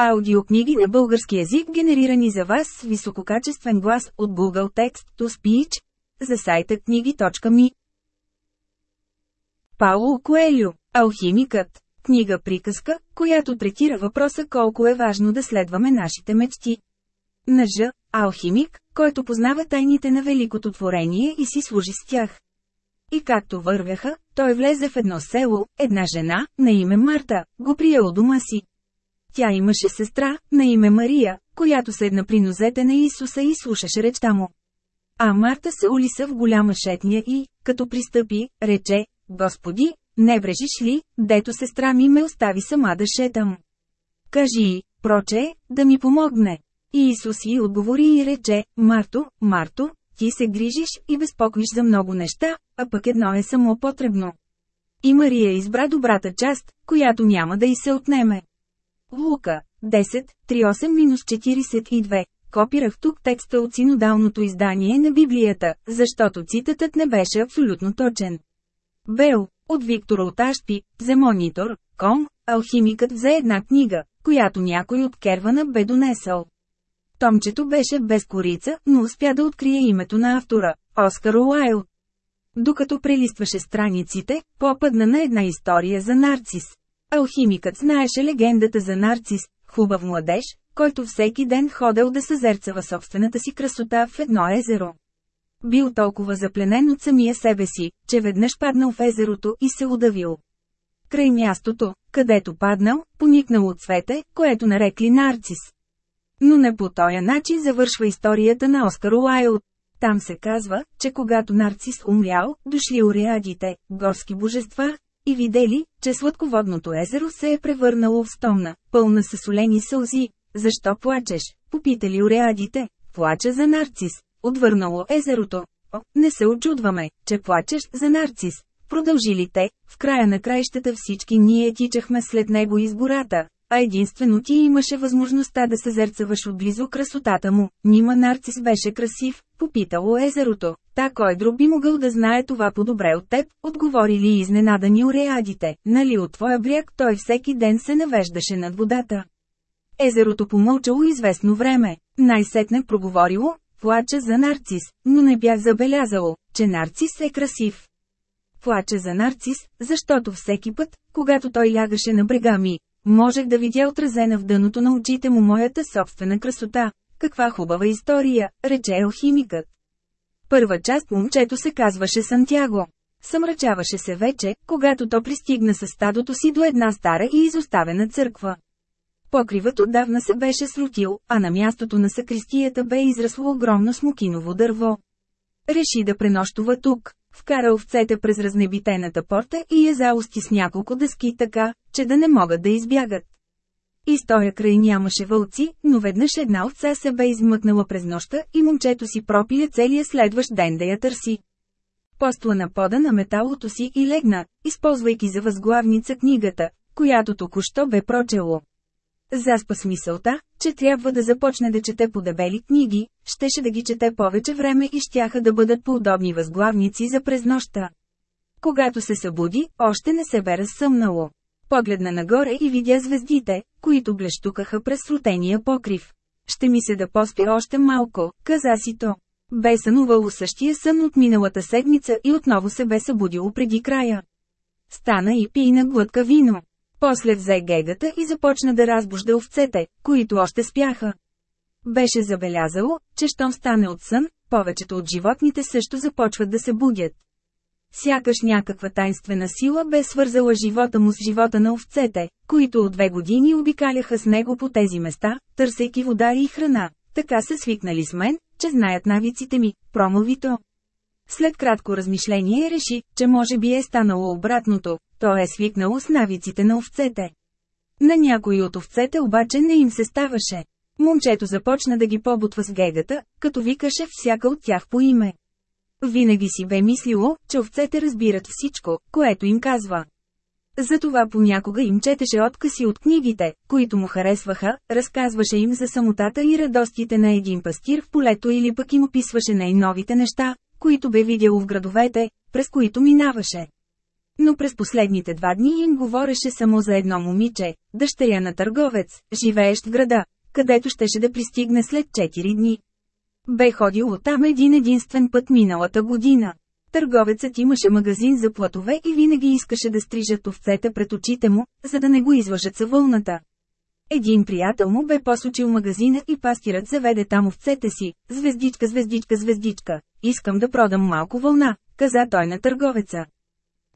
Аудиокниги на български язик генерирани за вас с висококачествен глас от Google Text to Speech за сайта книги.ми. Пауло Коелю, Алхимикът. Книга приказка, която третира въпроса колко е важно да следваме нашите мечти. Нъжа, алхимик, който познава тайните на великото творение и си служи с тях. И както вървяха, той влезе в едно село, една жена, на име Марта, го прие у дома си. Тя имаше сестра, на име Мария, която седна при нозете на Исуса и слушаше речта му. А Марта се улиса в голяма шетния и, като пристъпи, рече, Господи, не брежиш ли, дето сестра ми ме остави сама да шетам. Кажи й, проче, да ми помогне. И Исус й отговори и рече, Марто, Марто, ти се грижиш и безпокоиш за много неща, а пък едно е само потребно. И Мария избра добрата част, която няма да й се отнеме. Лука, 10, 38-42. Копирах тук текста от синодалното издание на Библията, защото цитатът не беше абсолютно точен. Бел, от Виктор Оташпи, за монитор, ком, алхимикът взе една книга, която някой от Кервана бе донесъл. Томчето беше без корица, но успя да открие името на автора – Оскар Уайл. Докато прелистваше страниците, попадна на една история за нарцис. Алхимикът знаеше легендата за нарцис, хубав младеж, който всеки ден ходел да съзерцава собствената си красота в едно езеро. Бил толкова запленен от самия себе си, че веднъж паднал в езерото и се удавил. Край мястото, където паднал, поникнал от цвете, което нарекли нарцис. Но не по този начин завършва историята на Оскар Уайлд. Там се казва, че когато нарцис умрял, дошли ореадите, горски божества, и видели, че сладководното езеро се е превърнало в стомна, пълна с солени сълзи. Защо плачеш? Попитали ореадите. Плача за нарцис. Отвърнало езерото. О, не се очудваме, че плачеш за нарцис. Продължили те, в края на краищата всички ние тичахме след него из гората, а единствено ти имаше възможността да съзерцаваш отблизо красотата му. Нима нарцис беше красив, попитало езерото. Та кой друг би могъл да знае това по-добре от теб, отговорили изненадани ореадите, нали от твоя бряг той всеки ден се навеждаше над водата. Езерото помълчало известно време, най-сетне проговорило, плача за нарцис, но не бях забелязало, че нарцис е красив. Плача за нарцис, защото всеки път, когато той лягаше на брега ми, можех да видя отразена в дъното на очите му моята собствена красота. Каква хубава история, рече алхимикът. Първа част момчето се казваше Сантяго. Съмрачаваше се вече, когато то пристигна със стадото си до една стара и изоставена църква. Покривът отдавна се беше срутил, а на мястото на сакристията бе израсло огромно смокиново дърво. Реши да пренощува тук. Вкара овцете през разнебитената порта и я заусти с няколко дъски така, че да не могат да избягат. И стоя край нямаше вълци, но веднъж една овца се бе измъкнала през нощта и момчето си пропиля целия следващ ден да я търси. Постла на пода на металото си и легна, използвайки за възглавница книгата, която току-що бе прочело. Заспа с мисълта, че трябва да започне да чете по дебели книги, щеше да ги чете повече време и щяха да бъдат по-удобни възглавници за през нощта. Когато се събуди, още не се бе разсъмнало. Погледна нагоре и видя звездите, които блещукаха през срутения покрив. Ще ми се да поспи още малко, каза си то. Бе сънувало същия сън от миналата седмица и отново се бе събудило преди края. Стана и пи на глътка вино. После взе гегата и започна да разбужда овцете, които още спяха. Беше забелязало, че щом стане от сън, повечето от животните също започват да се будят. Сякаш някаква тайнствена сила бе свързала живота му с живота на овцете, които от две години обикаляха с него по тези места, търсейки вода и храна. Така се свикнали с мен, че знаят навиците ми, промълви то. След кратко размишление реши, че може би е станало обратното, то е свикнало с навиците на овцете. На някои от овцете обаче не им се ставаше. Момчето започна да ги побутва с гегата, като викаше всяка от тях по име. Винаги си бе мислило, че овцете разбират всичко, което им казва. Затова понякога им четеше откъси от книгите, които му харесваха, разказваше им за самотата и радостите на един пастир в полето или пък им описваше най-новите неща, които бе видяло в градовете, през които минаваше. Но през последните два дни им говореше само за едно момиче, дъщеря на търговец, живеещ в града, където щеше да пристигне след 4 дни. Бе ходил там един единствен път миналата година. Търговецът имаше магазин за платове и винаги искаше да стрижат овцете пред очите му, за да не го извържат са вълната. Един приятел му бе посочил магазина и пастирът заведе там овцете си. Звездичка, звездичка, звездичка. Искам да продам малко вълна, каза той на търговеца.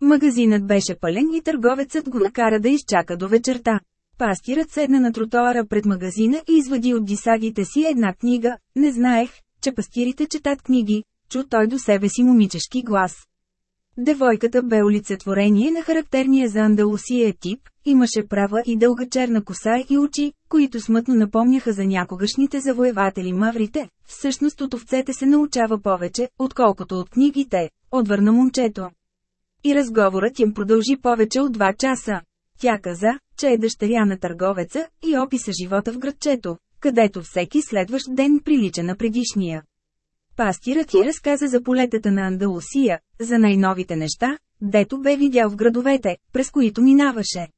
Магазинът беше пълен и търговецът го накара да изчака до вечерта. Пастирът седна на тротоара пред магазина и извади от дисагите си една книга. Не знаех, че пастирите четат книги, чу той до себе си момичешки глас. Девойката бе олицетворение на характерния за Андалусия тип, имаше права и дълга черна коса и очи, които смътно напомняха за някогашните завоеватели маврите. Всъщност от овцете се научава повече, отколкото от книгите, отвърна момчето. И разговорът им продължи повече от два часа. Тя каза, че е дъщеря на търговеца, и описа живота в градчето, където всеки следващ ден прилича на предишния. Пастирът ти разказа за полетата на Андалусия, за най-новите неща, дето бе видял в градовете, през които минаваше.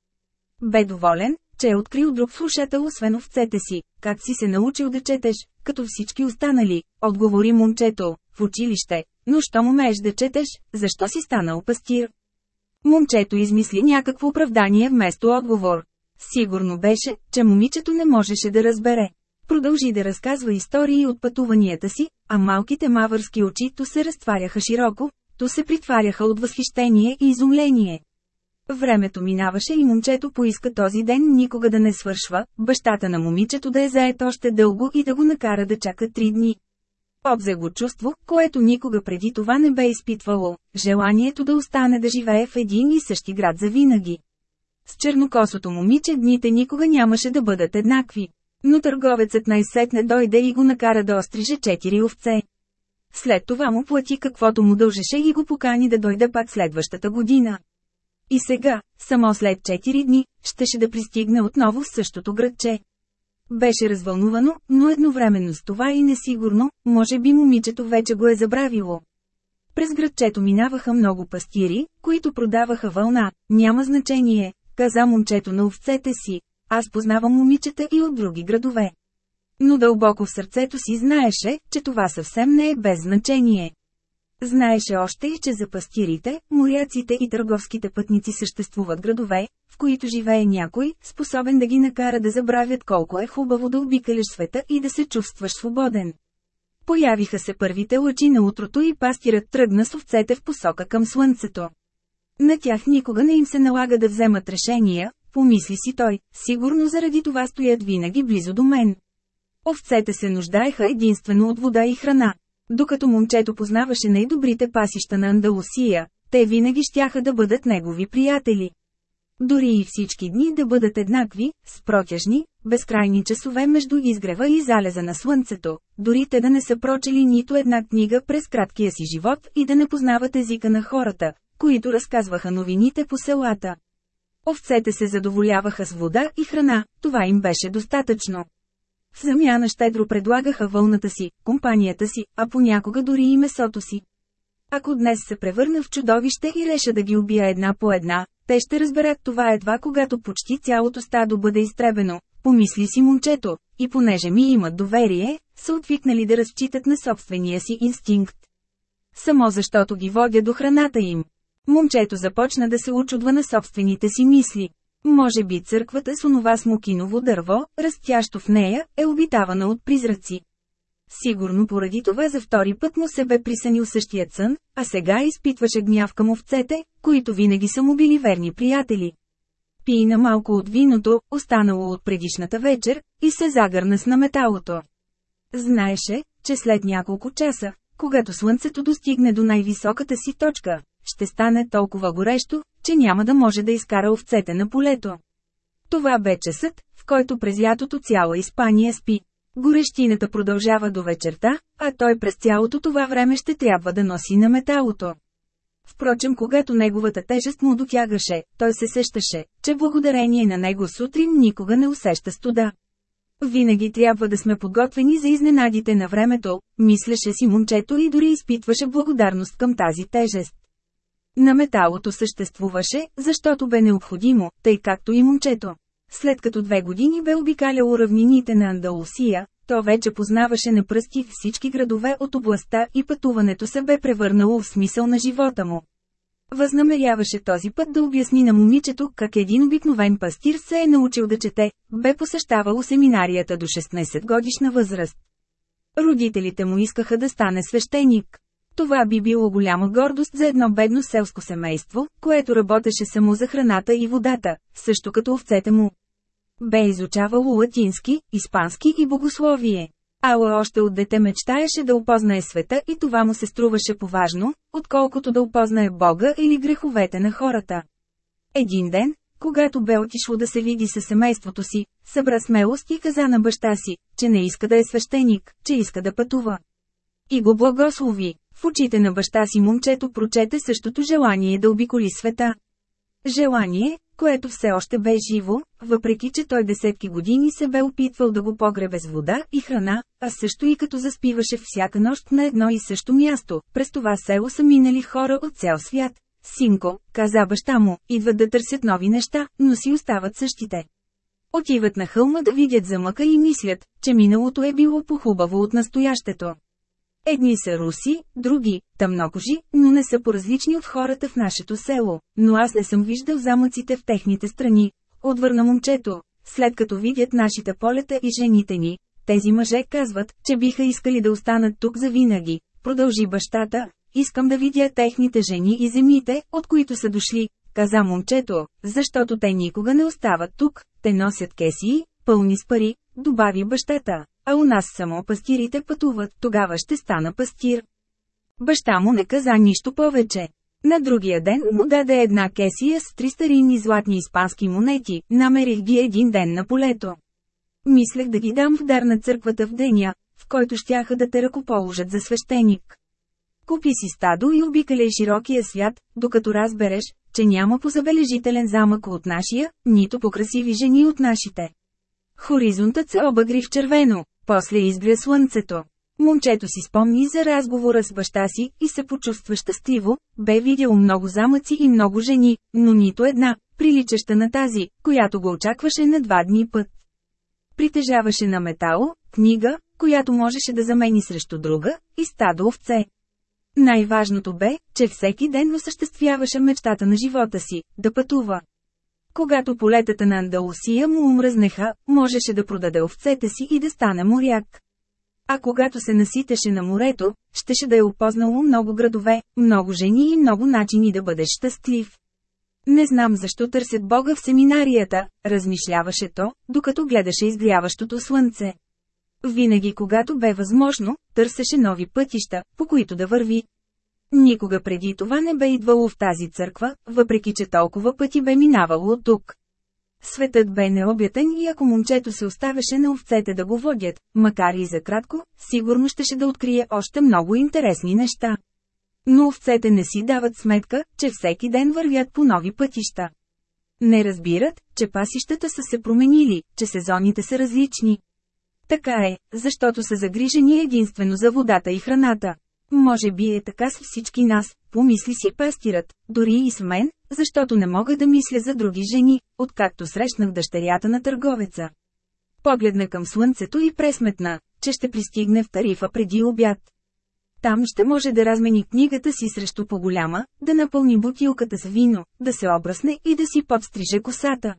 Бе доволен, че е открил друг слушател освен овцете си. Как си се научил да четеш, като всички останали, отговори момчето, в училище. Но що му да четеш, защо си станал пастир? Момчето измисли някакво оправдание вместо отговор. Сигурно беше, че момичето не можеше да разбере. Продължи да разказва истории от пътуванията си, а малките мавърски очи то се разтваряха широко, то се притваряха от възхищение и изумление. Времето минаваше и момчето поиска този ден никога да не свършва, бащата на момичето да е заед още дълго и да го накара да чака три дни. Обзе го чувство, което никога преди това не бе изпитвало – желанието да остане да живее в един и същи град за винаги. С чернокосото момиче дните никога нямаше да бъдат еднакви. Но търговецът най-сетне дойде и го накара да остриже четири овце. След това му плати каквото му дължеше и го покани да дойде пак следващата година. И сега, само след 4 дни, щеше да пристигне отново в същото градче. Беше развълнувано, но едновременно с това и несигурно, може би момичето вече го е забравило. През градчето минаваха много пастири, които продаваха вълна, няма значение, каза момчето на овцете си. Аз познавам момичета и от други градове. Но дълбоко в сърцето си знаеше, че това съвсем не е без значение. Знаеше още и, че за пастирите, моряците и търговските пътници съществуват градове, в които живее някой, способен да ги накара да забравят колко е хубаво да обикаляш света и да се чувстваш свободен. Появиха се първите лъчи на утрото и пастирът тръгна с овцете в посока към слънцето. На тях никога не им се налага да вземат решения, помисли си той, сигурно заради това стоят винаги близо до мен. Овцете се нуждаеха единствено от вода и храна. Докато момчето познаваше най-добрите пасища на Андалусия, те винаги щяха да бъдат негови приятели. Дори и всички дни да бъдат еднакви, с протяжни, безкрайни часове между изгрева и залеза на слънцето, дори те да не са прочели нито една книга през краткия си живот и да не познават езика на хората, които разказваха новините по селата. Овцете се задоволяваха с вода и храна, това им беше достатъчно. В замяна щедро предлагаха вълната си, компанията си, а понякога дори и месото си. Ако днес се превърна в чудовище и реша да ги убия една по една, те ще разберат това едва когато почти цялото стадо бъде изтребено, помисли си момчето, и понеже ми имат доверие, са отвикнали да разчитат на собствения си инстинкт. Само защото ги водя до храната им. Момчето започна да се учудва на собствените си мисли. Може би църквата с онова смокиново дърво, растящо в нея, е обитавана от призраци. Сигурно поради това за втори път му се бе присънил същият сън, а сега изпитваше гняв към овцете, които винаги са му били верни приятели. Пина малко от виното, останало от предишната вечер, и се загърна с наметалото. Знаеше, че след няколко часа, когато слънцето достигне до най-високата си точка, ще стане толкова горещо, че няма да може да изкара овцете на полето. Това бе часът, в който през лятото цяла Испания спи. Горещината продължава до вечерта, а той през цялото това време ще трябва да носи на металото. Впрочем, когато неговата тежест му дотягаше, той се сещаше, че благодарение на него сутрин никога не усеща студа. Винаги трябва да сме подготвени за изненадите на времето, мислеше си момчето и дори изпитваше благодарност към тази тежест. На металото съществуваше, защото бе необходимо, тъй както и момчето. След като две години бе обикаляло равнините на Андалусия, то вече познаваше на пръсти всички градове от областта и пътуването се бе превърнало в смисъл на живота му. Възнамеряваше този път да обясни на момичето как един обикновен пастир се е научил да чете, бе посещавало семинарията до 16 годишна възраст. Родителите му искаха да стане свещеник. Това би било голяма гордост за едно бедно селско семейство, което работеше само за храната и водата, също като овцете му. Бе изучавало латински, испански и богословие. Ала още от дете мечтаеше да опознае света и това му се струваше поважно, отколкото да опознае Бога или греховете на хората. Един ден, когато бе отишло да се види със семейството си, събра смелост и каза на баща си, че не иска да е свещеник, че иска да пътува. И го благослови. В очите на баща си момчето прочете същото желание да обиколи света. Желание, което все още бе живо, въпреки че той десетки години се бе опитвал да го погребе с вода и храна, а също и като заспиваше всяка нощ на едно и също място. През това село са минали хора от цял свят. Синко, каза баща му, идват да търсят нови неща, но си остават същите. Отиват на хълма да видят замъка и мислят, че миналото е било похубаво от настоящето. Едни са руси, други – тъмнокожи, но не са поразлични от хората в нашето село, но аз не съм виждал замъците в техните страни. Отвърна момчето, след като видят нашите полета и жените ни, тези мъже казват, че биха искали да останат тук за винаги. Продължи бащата, искам да видя техните жени и земите, от които са дошли, каза момчето, защото те никога не остават тук, те носят кесии, пълни с пари, добави бащата. А у нас само пастирите пътуват, тогава ще стана пастир. Баща му не каза нищо повече. На другия ден му даде една кесия с три старинни златни испански монети, намерих ги един ден на полето. Мислех да ги дам в дар на църквата в деня, в който щяха да те ръкоположат за свещеник. Купи си стадо и обикаляй широкия свят, докато разбереш, че няма позабележителен замък от нашия, нито по красиви жени от нашите. Хоризонтът се обагри в червено, после изгря слънцето. Момчето си спомни за разговора с баща си и се почувства щастливо, бе видял много замъци и много жени, но нито една, приличаща на тази, която го очакваше на два дни път. Притежаваше на метало, книга, която можеше да замени срещу друга, и стадо овце. Най-важното бе, че всеки ден осъществяваше мечтата на живота си – да пътува. Когато полетата на Андалусия му умръзнеха, можеше да продаде овцете си и да стане моряк. А когато се наситеше на морето, щеше да е опознало много градове, много жени и много начини да бъдеш щастлив. Не знам защо търсят Бога в семинарията, размишляваше то, докато гледаше изгряващото слънце. Винаги когато бе възможно, търсеше нови пътища, по които да върви. Никога преди това не бе идвало в тази църква, въпреки че толкова пъти бе минавало тук. Светът бе необятен и ако момчето се оставяше на овцете да го водят, макар и за кратко, сигурно щеше да открие още много интересни неща. Но овцете не си дават сметка, че всеки ден вървят по нови пътища. Не разбират, че пасищата са се променили, че сезоните са различни. Така е, защото са загрижени единствено за водата и храната. Може би е така с всички нас, помисли си пастират, дори и с мен, защото не мога да мисля за други жени, откакто срещнах дъщерята на търговеца. Погледна към слънцето и пресметна, че ще пристигне в тарифа преди обяд. Там ще може да размени книгата си срещу по-голяма, да напълни бутилката с вино, да се обръсне и да си подстриже косата.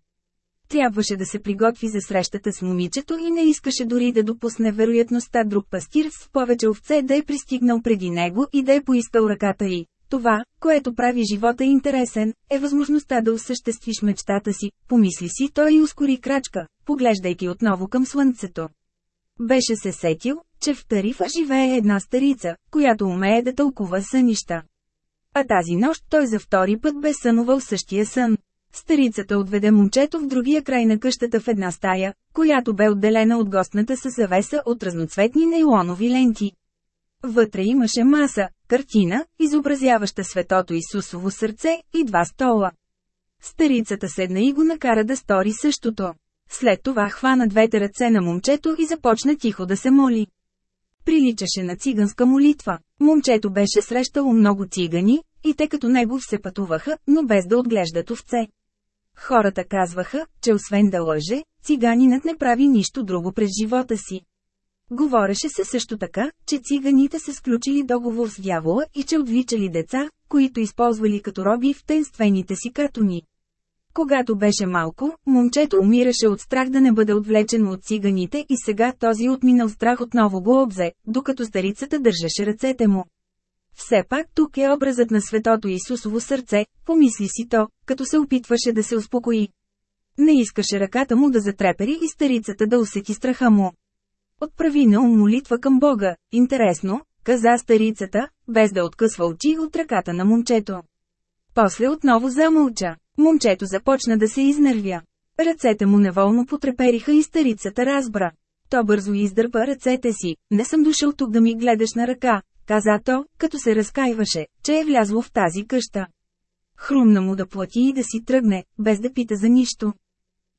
Трябваше да се приготви за срещата с момичето и не искаше дори да допусне вероятността друг пастир с повече овце да е пристигнал преди него и да е поискал ръката й. Това, което прави живота интересен, е възможността да осъществиш мечтата си, помисли си той и ускори крачка, поглеждайки отново към слънцето. Беше се сетил, че в Тарифа живее една старица, която умее да тълкува сънища. А тази нощ той за втори път бе сънувал същия сън. Старицата отведе момчето в другия край на къщата в една стая, която бе отделена от гостната със завеса от разноцветни нейлонови ленти. Вътре имаше маса, картина, изобразяваща светото Исусово сърце и два стола. Старицата седна и го накара да стори същото. След това хвана двете ръце на момчето и започна тихо да се моли. Приличаше на циганска молитва. Момчето беше срещало много цигани, и те като него все пътуваха, но без да отглеждат овце. Хората казваха, че освен да лъже, циганинът не прави нищо друго през живота си. Говореше се също така, че циганите са сключили договор с дявола и че отвличали деца, които използвали като роби в тенствените си катуни. Когато беше малко, момчето умираше от страх да не бъде отвлечено от циганите и сега този отминал страх отново го обзе, докато старицата държеше ръцете му. Все пак тук е образът на светото Исусово сърце, помисли си то, като се опитваше да се успокои. Не искаше ръката му да затрепери и старицата да усети страха му. Отправи на ум молитва към Бога, интересно, каза старицата, без да откъсва очи от ръката на момчето. После отново замълча. Момчето започна да се изнервя. Ръцете му неволно потрепериха и старицата разбра. То бързо издърпа ръцете си. Не съм дошъл тук да ми гледаш на ръка, каза то, като се разкаиваше, че е влязло в тази къща. Хрумна му да плати и да си тръгне, без да пита за нищо.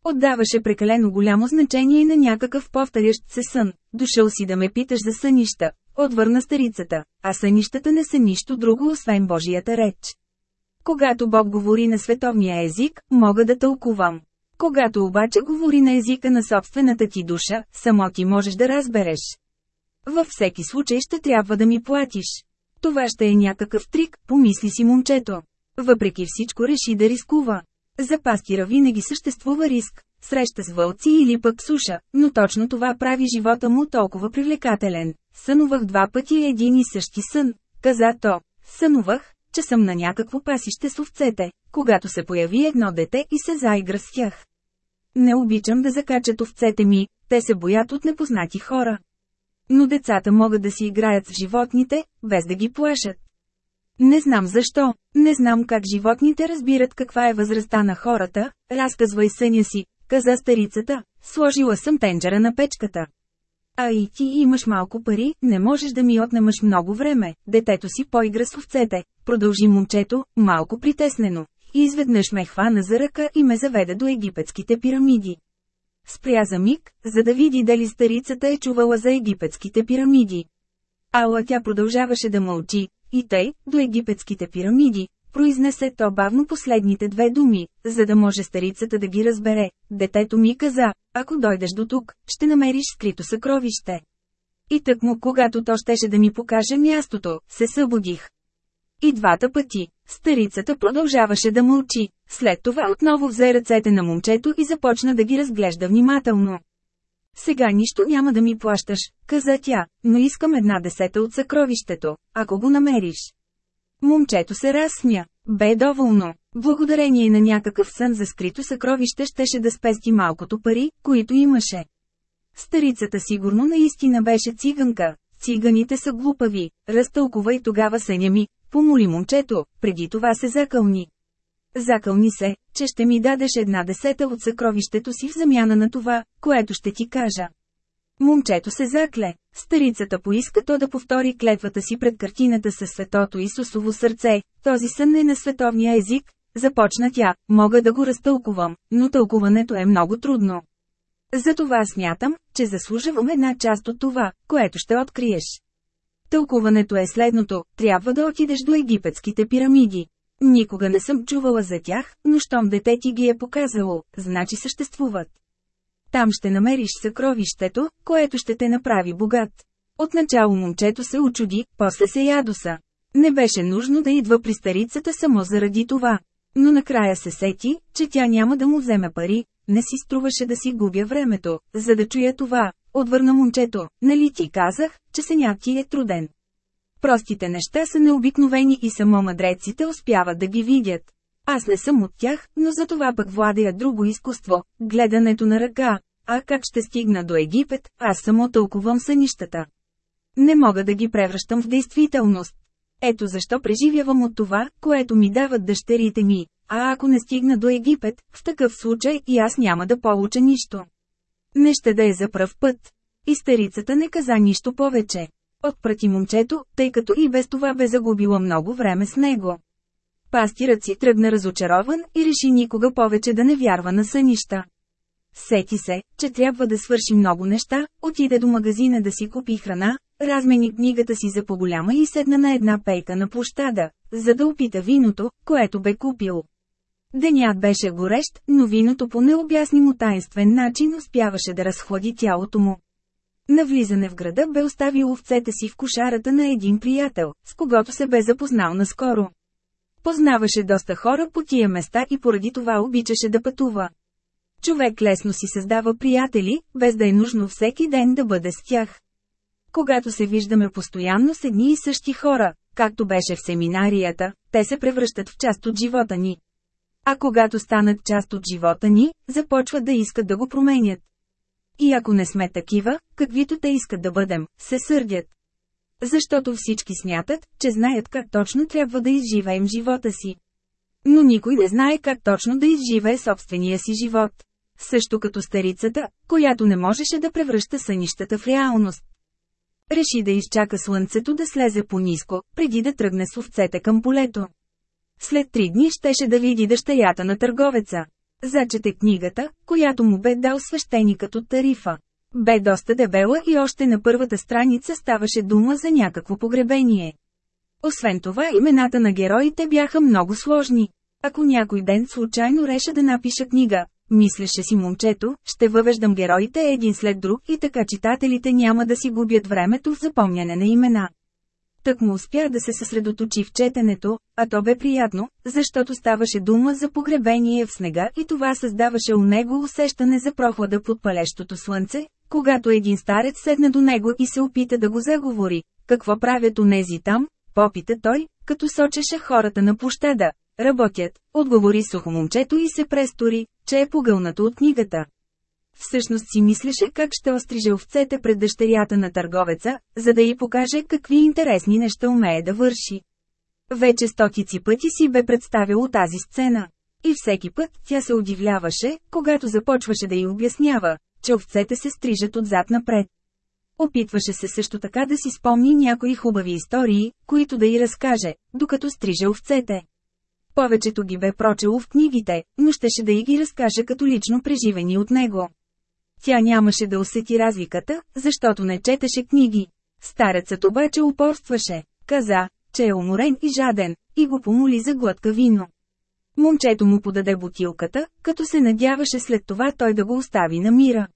Отдаваше прекалено голямо значение на някакъв повторящ се сън. Дошъл си да ме питаш за сънища, отвърна старицата, а сънищата не са нищо друго освен Божията реч. Когато Бог говори на световния език, мога да тълкувам. Когато обаче говори на езика на собствената ти душа, само ти можеш да разбереш. Във всеки случай ще трябва да ми платиш. Това ще е някакъв трик, помисли си момчето. Въпреки всичко реши да рискува. За пастира винаги съществува риск, среща с вълци или пък суша, но точно това прави живота му толкова привлекателен. Сънувах два пъти един и същи сън, каза то. Сънувах, че съм на някакво пасище с овцете, когато се появи едно дете и се заигра с тях. Не обичам да закачат овцете ми, те се боят от непознати хора. Но децата могат да си играят с животните, без да ги плашат. Не знам защо, не знам как животните разбират каква е възрастта на хората, разказвай съня си, каза старицата, сложила съм тенджера на печката. А и ти имаш малко пари, не можеш да ми отнемаш много време, детето си поигра с овцете, продължи момчето, малко притеснено. Изведнъж ме хвана за ръка и ме заведе до египетските пирамиди. Спря за миг, за да види дали старицата е чувала за египетските пирамиди. Ала тя продължаваше да мълчи, и тъй, до египетските пирамиди, произнесе то бавно последните две думи, за да може старицата да ги разбере. Детето ми каза, ако дойдеш до тук, ще намериш скрито съкровище. И тък му, когато то щеше да ми покаже мястото, се събудих. И двата пъти, старицата продължаваше да мълчи, след това отново взе ръцете на момчето и започна да ги разглежда внимателно. Сега нищо няма да ми плащаш, каза тя, но искам една десета от съкровището, ако го намериш. Момчето се разсмя. Бе доволно. Благодарение на някакъв сън за скрито съкровище щеше да спести малкото пари, които имаше. Старицата сигурно наистина беше циганка. Циганите са глупави, разтълкува и тогава съня ми, помоли момчето, преди това се закълни. Закълни се, че ще ми дадеш една десета от съкровището си в замяна на това, което ще ти кажа. Момчето се закле. Старицата поиска то да повтори клетвата си пред картината със светото Исусово сърце. Този сън е на световния език. Започна тя, мога да го разтълкувам, но тълкуването е много трудно. Затова смятам, че заслужавам една част от това, което ще откриеш. Тълкуването е следното, трябва да отидеш до египетските пирамиди. Никога не съм чувала за тях, но щом дете ти ги е показало, значи съществуват. Там ще намериш съкровището, което ще те направи богат. Отначало момчето се очуди, после се ядоса. Не беше нужно да идва при старицата само заради това. Но накрая се сети, че тя няма да му вземе пари, не си струваше да си губя времето, за да чуя това. Отвърна момчето, нали ти казах, че сенят ти е труден. Простите неща са необикновени и само мъдреците успяват да ги видят. Аз не съм от тях, но за това пък владея друго изкуство – гледането на ръка. А как ще стигна до Египет, аз само тълкувам сънищата. Не мога да ги превръщам в действителност. Ето защо преживявам от това, което ми дават дъщерите ми. А ако не стигна до Египет, в такъв случай и аз няма да получа нищо. Не ще да е за пръв път. И старицата не каза нищо повече. Отпрати момчето, тъй като и без това бе загубила много време с него. Пастирът си тръгна разочарован и реши никога повече да не вярва на сънища. Сети се, че трябва да свърши много неща, отиде до магазина да си купи храна, размени книгата си за по-голяма и седна на една пейка на площада, за да опита виното, което бе купил. Денят беше горещ, но виното по необяснимо таинствен начин успяваше да разхлади тялото му. На влизане в града бе оставил овцете си в кошарата на един приятел, с когото се бе запознал наскоро. Познаваше доста хора по тия места и поради това обичаше да пътува. Човек лесно си създава приятели, без да е нужно всеки ден да бъде с тях. Когато се виждаме постоянно с едни и същи хора, както беше в семинарията, те се превръщат в част от живота ни. А когато станат част от живота ни, започват да искат да го променят. И ако не сме такива, каквито те искат да бъдем, се сърдят. Защото всички смятат, че знаят как точно трябва да изживеем живота си. Но никой не знае как точно да изживее собствения си живот. Също като старицата, която не можеше да превръща сънищата в реалност. Реши да изчака слънцето да слезе по-низко, преди да тръгне с овцете към полето. След три дни щеше да види дъщерята на търговеца. Зачете книгата, която му бе дал свещеникът от тарифа. Бе доста дебела и още на първата страница ставаше дума за някакво погребение. Освен това имената на героите бяха много сложни. Ако някой ден случайно реша да напиша книга, мислеше си момчето, ще въвеждам героите един след друг и така читателите няма да си губят времето в запомняне на имена. Тък му успя да се съсредоточи в четенето, а то бе приятно, защото ставаше дума за погребение в снега и това създаваше у него усещане за прохлада под палещото слънце, когато един старец седна до него и се опита да го заговори. Какво правят онези там? Попита той, като сочеше хората на площада. Работят, отговори сухо момчето и се престори, че е погълнато от книгата. Всъщност си мислеше как ще остриже овцете пред дъщерята на търговеца, за да й покаже какви интересни неща умее да върши. Вече стотици пъти си бе представило тази сцена. И всеки път тя се удивляваше, когато започваше да й обяснява, че овцете се стрижат отзад напред. Опитваше се също така да си спомни някои хубави истории, които да й разкаже, докато стриже овцете. Повечето ги бе прочело в книгите, но щеше да й ги разкаже като лично преживени от него. Тя нямаше да усети разликата, защото не четеше книги. Старецът обаче упорстваше. Каза, че е уморен и жаден, и го помоли за глътка вино. Момчето му подаде бутилката, като се надяваше след това той да го остави на мира.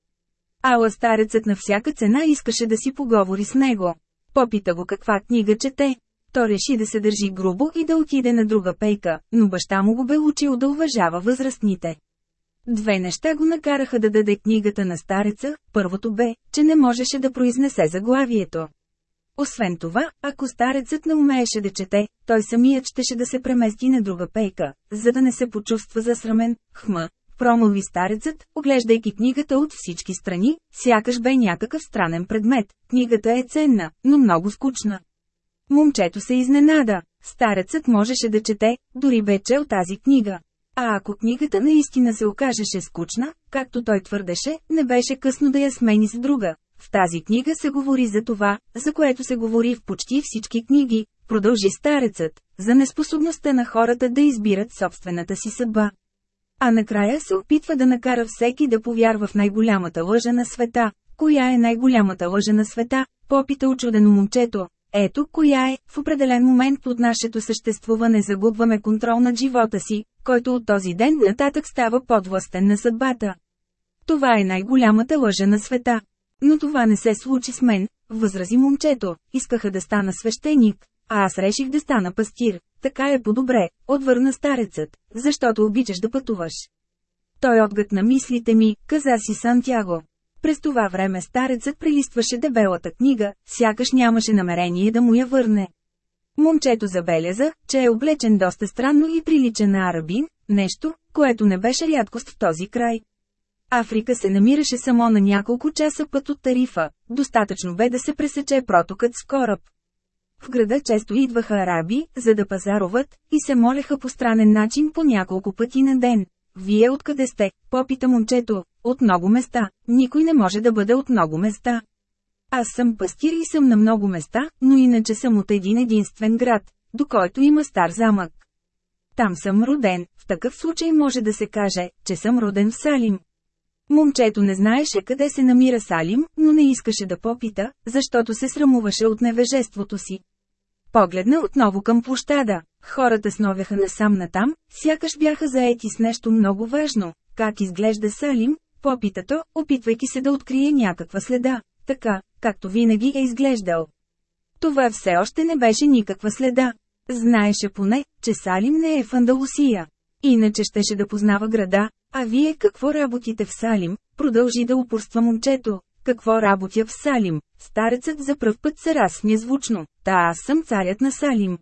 Ала старецът на всяка цена искаше да си поговори с него. Попита го каква книга чете. То реши да се държи грубо и да отиде на друга пейка, но баща му го бе учил да уважава възрастните. Две неща го накараха да даде книгата на стареца, първото бе, че не можеше да произнесе заглавието. Освен това, ако старецът не умееше да чете, той самият щеше да се премести на друга пейка, за да не се почувства засрамен, хма, промълви старецът, оглеждайки книгата от всички страни, сякаш бе някакъв странен предмет. Книгата е ценна, но много скучна. Момчето се изненада. Старецът можеше да чете, дори бе чел тази книга. А ако книгата наистина се окажеше скучна, както той твърдеше, не беше късно да я смени с друга. В тази книга се говори за това, за което се говори в почти всички книги, продължи старецът, за неспособността на хората да избират собствената си съдба. А накрая се опитва да накара всеки да повярва в най-голямата лъжа на света. Коя е най-голямата лъжа на света? Попита очудено момчето. Ето коя е, в определен момент от нашето съществуване загубваме контрол над живота си, който от този ден нататък става подвластен на съдбата. Това е най-голямата лъжа на света. Но това не се случи с мен, възрази момчето, искаха да стана свещеник, а аз реших да стана пастир. Така е по-добре, отвърна старецът, защото обичаш да пътуваш. Той отгътна мислите ми, каза си Сантяго. През това време старецът прелистваше дебелата книга, сякаш нямаше намерение да му я върне. Момчето забеляза, че е облечен доста странно и прилича на арабин, нещо, което не беше рядкост в този край. Африка се намираше само на няколко часа път от тарифа, достатъчно бе да се пресече протокът с кораб. В града често идваха араби, за да пазаруват, и се молеха по странен начин по няколко пъти на ден. Вие откъде сте? Попита момчето. От много места. Никой не може да бъде от много места. Аз съм пастир и съм на много места, но иначе съм от един единствен град, до който има стар замък. Там съм роден, в такъв случай може да се каже, че съм роден в Салим. Момчето не знаеше къде се намира Салим, но не искаше да попита, защото се срамуваше от невежеството си. Погледна отново към площада. Хората сновяха насам натам, сякаш бяха заети с нещо много важно. Как изглежда Салим? Попитато, опитвайки се да открие някаква следа, така, както винаги е изглеждал. Това все още не беше никаква следа. Знаеше поне, че Салим не е в Андалусия. Иначе щеше да познава града, а вие какво работите в Салим? Продължи да упорства момчето. Какво работя в Салим? Старецът за пръв път се разсмя звучно. Та аз съм царят на Салим.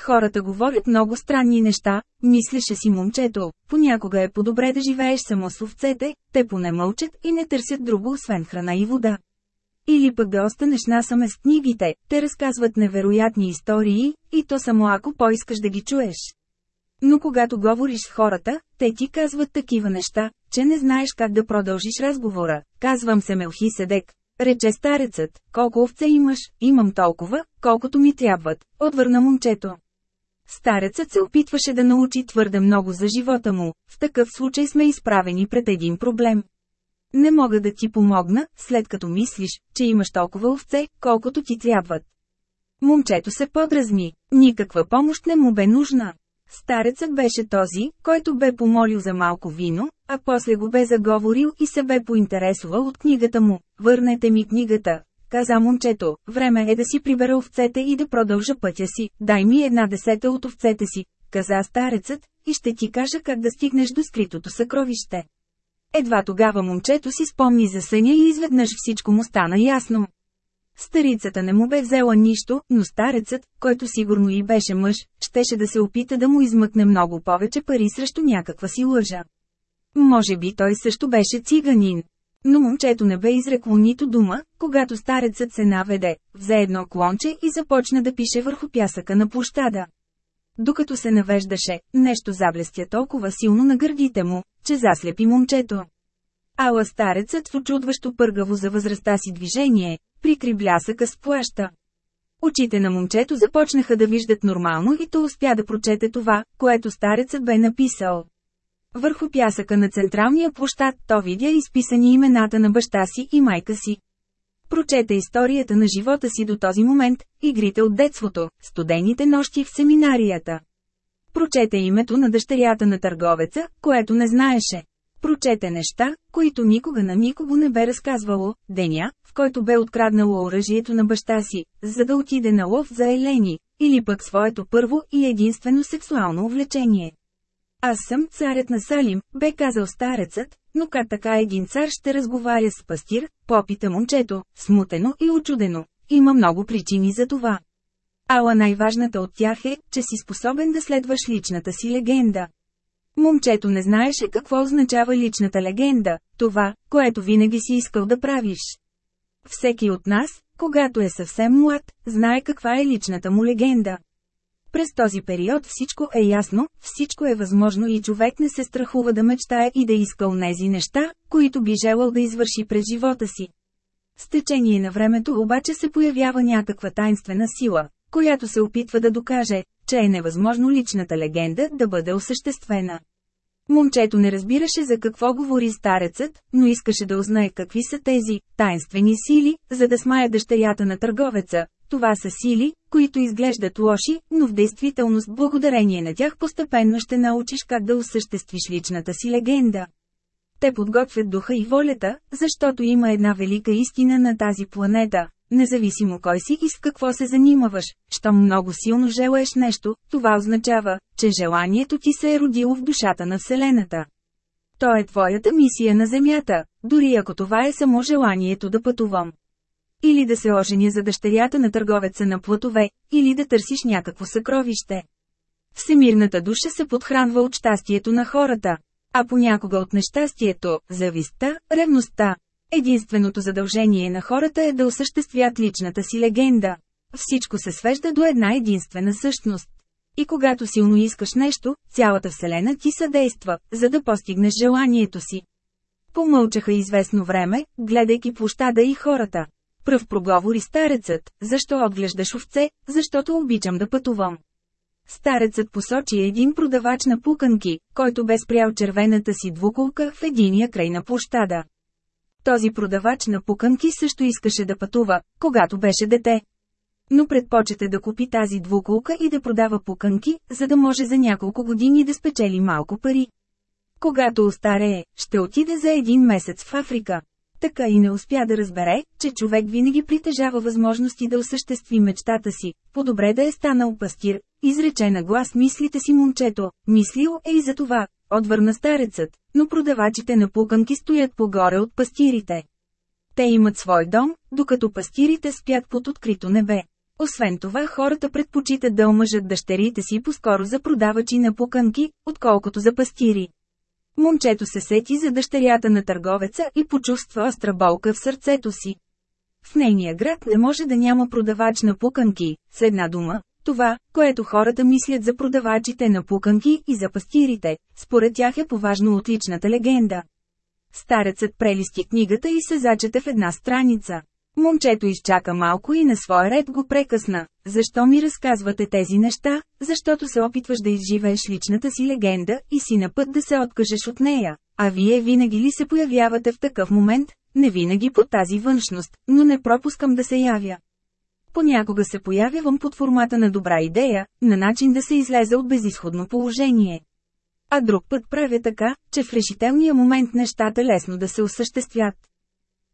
Хората говорят много странни неща, мислеше си момчето. Понякога е по-добре да живееш само с овцете, те поне мълчат и не търсят друго освен храна и вода. Или пък да останеш насаме с книгите, те разказват невероятни истории, и то само ако поискаш да ги чуеш. Но когато говориш с хората, те ти казват такива неща, че не знаеш как да продължиш разговора. Казвам се Мелхиседек. Рече старецът, колко овце имаш, имам толкова, колкото ми трябват, отвърна момчето. Старецът се опитваше да научи твърде много за живота му, в такъв случай сме изправени пред един проблем. Не мога да ти помогна, след като мислиш, че имаш толкова овце, колкото ти трябват. Момчето се подразни, никаква помощ не му бе нужна. Старецът беше този, който бе помолил за малко вино, а после го бе заговорил и се бе поинтересувал от книгата му. Върнете ми книгата, каза момчето, време е да си прибера овцете и да продължа пътя си, дай ми една десета от овцете си, каза старецът, и ще ти кажа как да стигнеш до скритото съкровище. Едва тогава момчето си спомни за съня и изведнъж всичко му стана ясно. Старицата не му бе взела нищо, но старецът, който сигурно и беше мъж, щеше да се опита да му измъкне много повече пари срещу някаква си лъжа. Може би той също беше циганин. Но момчето не бе изрекло нито дума, когато старецът се наведе, взе едно клонче и започна да пише върху пясъка на площада. Докато се навеждаше, нещо заблестя толкова силно на гърдите му, че заслепи момчето. Ала старецът в очудващо пъргаво за възрастта си движение, прикри блясъка с плаща. Очите на момчето започнаха да виждат нормално и то успя да прочете това, което старецът бе написал. Върху пясъка на централния площад то видя изписани имената на баща си и майка си. Прочете историята на живота си до този момент, игрите от детството, студените нощи в семинарията. Прочете името на дъщерята на търговеца, което не знаеше. Прочете неща, които никога на никого не бе разказвало, деня, в който бе откраднало оръжието на баща си, за да отиде на лов за елени, или пък своето първо и единствено сексуално увлечение. Аз съм царят на Салим, бе казал старецът, но как така един цар ще разговаря с пастир, попита момчето, смутено и очудено. Има много причини за това. Ала най-важната от тях е, че си способен да следваш личната си легенда. Момчето не знаеше какво означава личната легенда, това, което винаги си искал да правиш. Всеки от нас, когато е съвсем млад, знае каква е личната му легенда. През този период всичко е ясно, всичко е възможно и човек не се страхува да мечтае и да иска онези неща, които би желал да извърши през живота си. С течение на времето обаче се появява някаква тайнствена сила, която се опитва да докаже, че е невъзможно личната легенда да бъде осъществена. Момчето не разбираше за какво говори старецът, но искаше да узнае какви са тези тайнствени сили, за да смая дъщерята на търговеца. Това са сили, които изглеждат лоши, но в действителност благодарение на тях постепенно ще научиш как да осъществиш личната си легенда. Те подготвят духа и волята, защото има една велика истина на тази планета. Независимо кой си и с какво се занимаваш, щом много силно желаеш нещо, това означава, че желанието ти се е родило в душата на Вселената. То е твоята мисия на Земята, дори ако това е само желанието да пътувам. Или да се оженя за дъщерята на търговеца на платове, или да търсиш някакво съкровище. Всемирната душа се подхранва от щастието на хората, а понякога от нещастието, завистта, ревността. Единственото задължение на хората е да осъществят личната си легенда. Всичко се свежда до една единствена същност. И когато силно искаш нещо, цялата Вселена ти съдейства, за да постигнеш желанието си. Помълчаха известно време, гледайки площада и хората. Пръв проговори старецът, защо отглеждаш овце, защото обичам да пътувам. Старецът посочи един продавач на пуканки, който бе спрял червената си двуколка в единия край на площада. Този продавач на пуканки също искаше да пътува, когато беше дете. Но предпочете да купи тази двуколка и да продава пуканки, за да може за няколко години да спечели малко пари. Когато остарее, ще отиде за един месец в Африка. Така и не успя да разбере, че човек винаги притежава възможности да осъществи мечтата си. По-добре да е станал пастир, изрече на глас мислите си момчето, мислил е и за това, отвърна старецът, но продавачите на пуканки стоят по-горе от пастирите. Те имат свой дом, докато пастирите спят под открито небе. Освен това хората предпочитат да омъжат дъщерите си по-скоро за продавачи на пуканки, отколкото за пастири. Момчето се сети за дъщерята на търговеца и почувства остра болка в сърцето си. В нейния град не може да няма продавач на пуканки, с една дума, това, което хората мислят за продавачите на пуканки и за пастирите, според тях е поважно от личната легенда. Старецът прелисти книгата и се зачете в една страница. Момчето изчака малко и на свой ред го прекъсна. Защо ми разказвате тези неща? Защото се опитваш да изживееш личната си легенда и си на път да се откажеш от нея. А вие винаги ли се появявате в такъв момент? Не винаги под тази външност, но не пропускам да се явя. Понякога се появявам под формата на добра идея, на начин да се излезе от безисходно положение. А друг път правя така, че в решителния момент нещата лесно да се осъществят.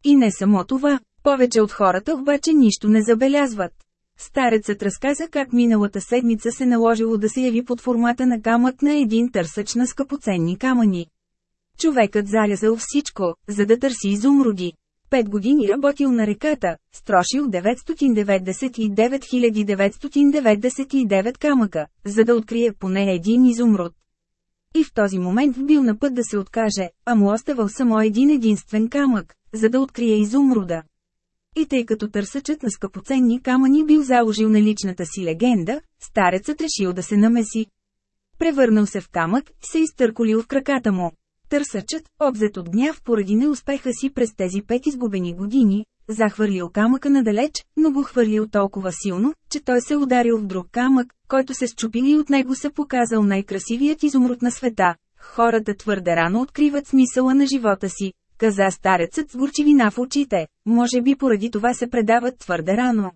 И не само това, повече от хората обаче нищо не забелязват. Старецът разказа как миналата седмица се наложило да се яви под формата на камък на един търсач на скъпоценни камъни. Човекът залязал всичко, за да търси изумруди. Пет години работил на реката, строшил 999 999 камъка, за да открие поне един изумруд. И в този момент бил на път да се откаже, а му оставал само един единствен камък, за да открие изумруда. И тъй като търсачът на скъпоценни камъни бил заложил на личната си легенда, старецът решил да се намеси. Превърнал се в камък се изтърколил в краката му. Търсачът, обзет от гняв поради неуспеха си през тези пет изгубени години, захвърлил камъка надалеч, но го хвърлил толкова силно, че той се ударил в друг камък, който се счупил и от него се показал най-красивият изумруд на света. Хората твърде рано откриват смисъла на живота си, каза старецът с горчивина в очите, може би поради това се предават твърде рано.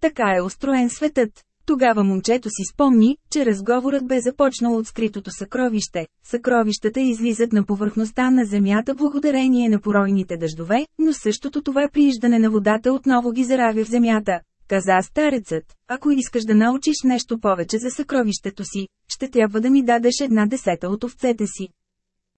Така е устроен светът. Тогава момчето си спомни, че разговорът бе започнал от скритото съкровище. Съкровищата излизат на повърхността на земята благодарение на поройните дъждове, но същото това прииждане на водата отново ги заравя в земята. Каза старецът, ако искаш да научиш нещо повече за съкровището си, ще трябва да ми дадеш една десета от овцете си.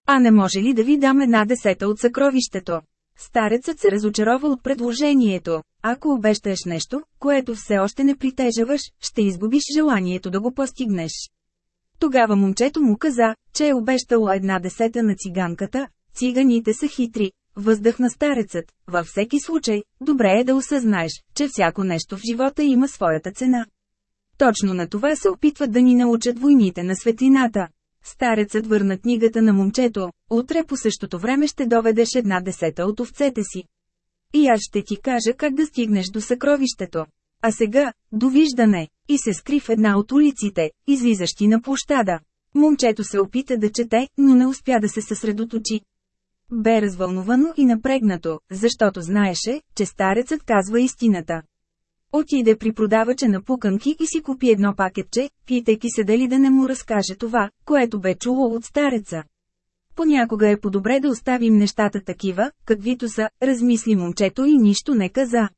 А не може ли да ви дам една десета от съкровището? Старецът се разочарова от предложението. Ако обещаеш нещо, което все още не притежаваш, ще изгубиш желанието да го постигнеш. Тогава момчето му каза, че е обещало една десета на циганката. Циганите са хитри. Въздъхна старецът. Във всеки случай, добре е да осъзнаеш, че всяко нещо в живота има своята цена. Точно на това се опитват да ни научат войните на светлината. Старецът върна книгата на момчето, утре по същото време ще доведеш една десета от овцете си. И аз ще ти кажа как да стигнеш до съкровището. А сега, довиждане, и се скри в една от улиците, излизащи на площада. Момчето се опита да чете, но не успя да се съсредоточи. Бе развълнувано и напрегнато, защото знаеше, че старецът казва истината. Отиде при продавача на пуканки и си купи едно пакетче, питайки се дали да не му разкаже това, което бе чуло от стареца. Понякога е по-добре да оставим нещата такива, каквито са, размисли момчето и нищо не каза.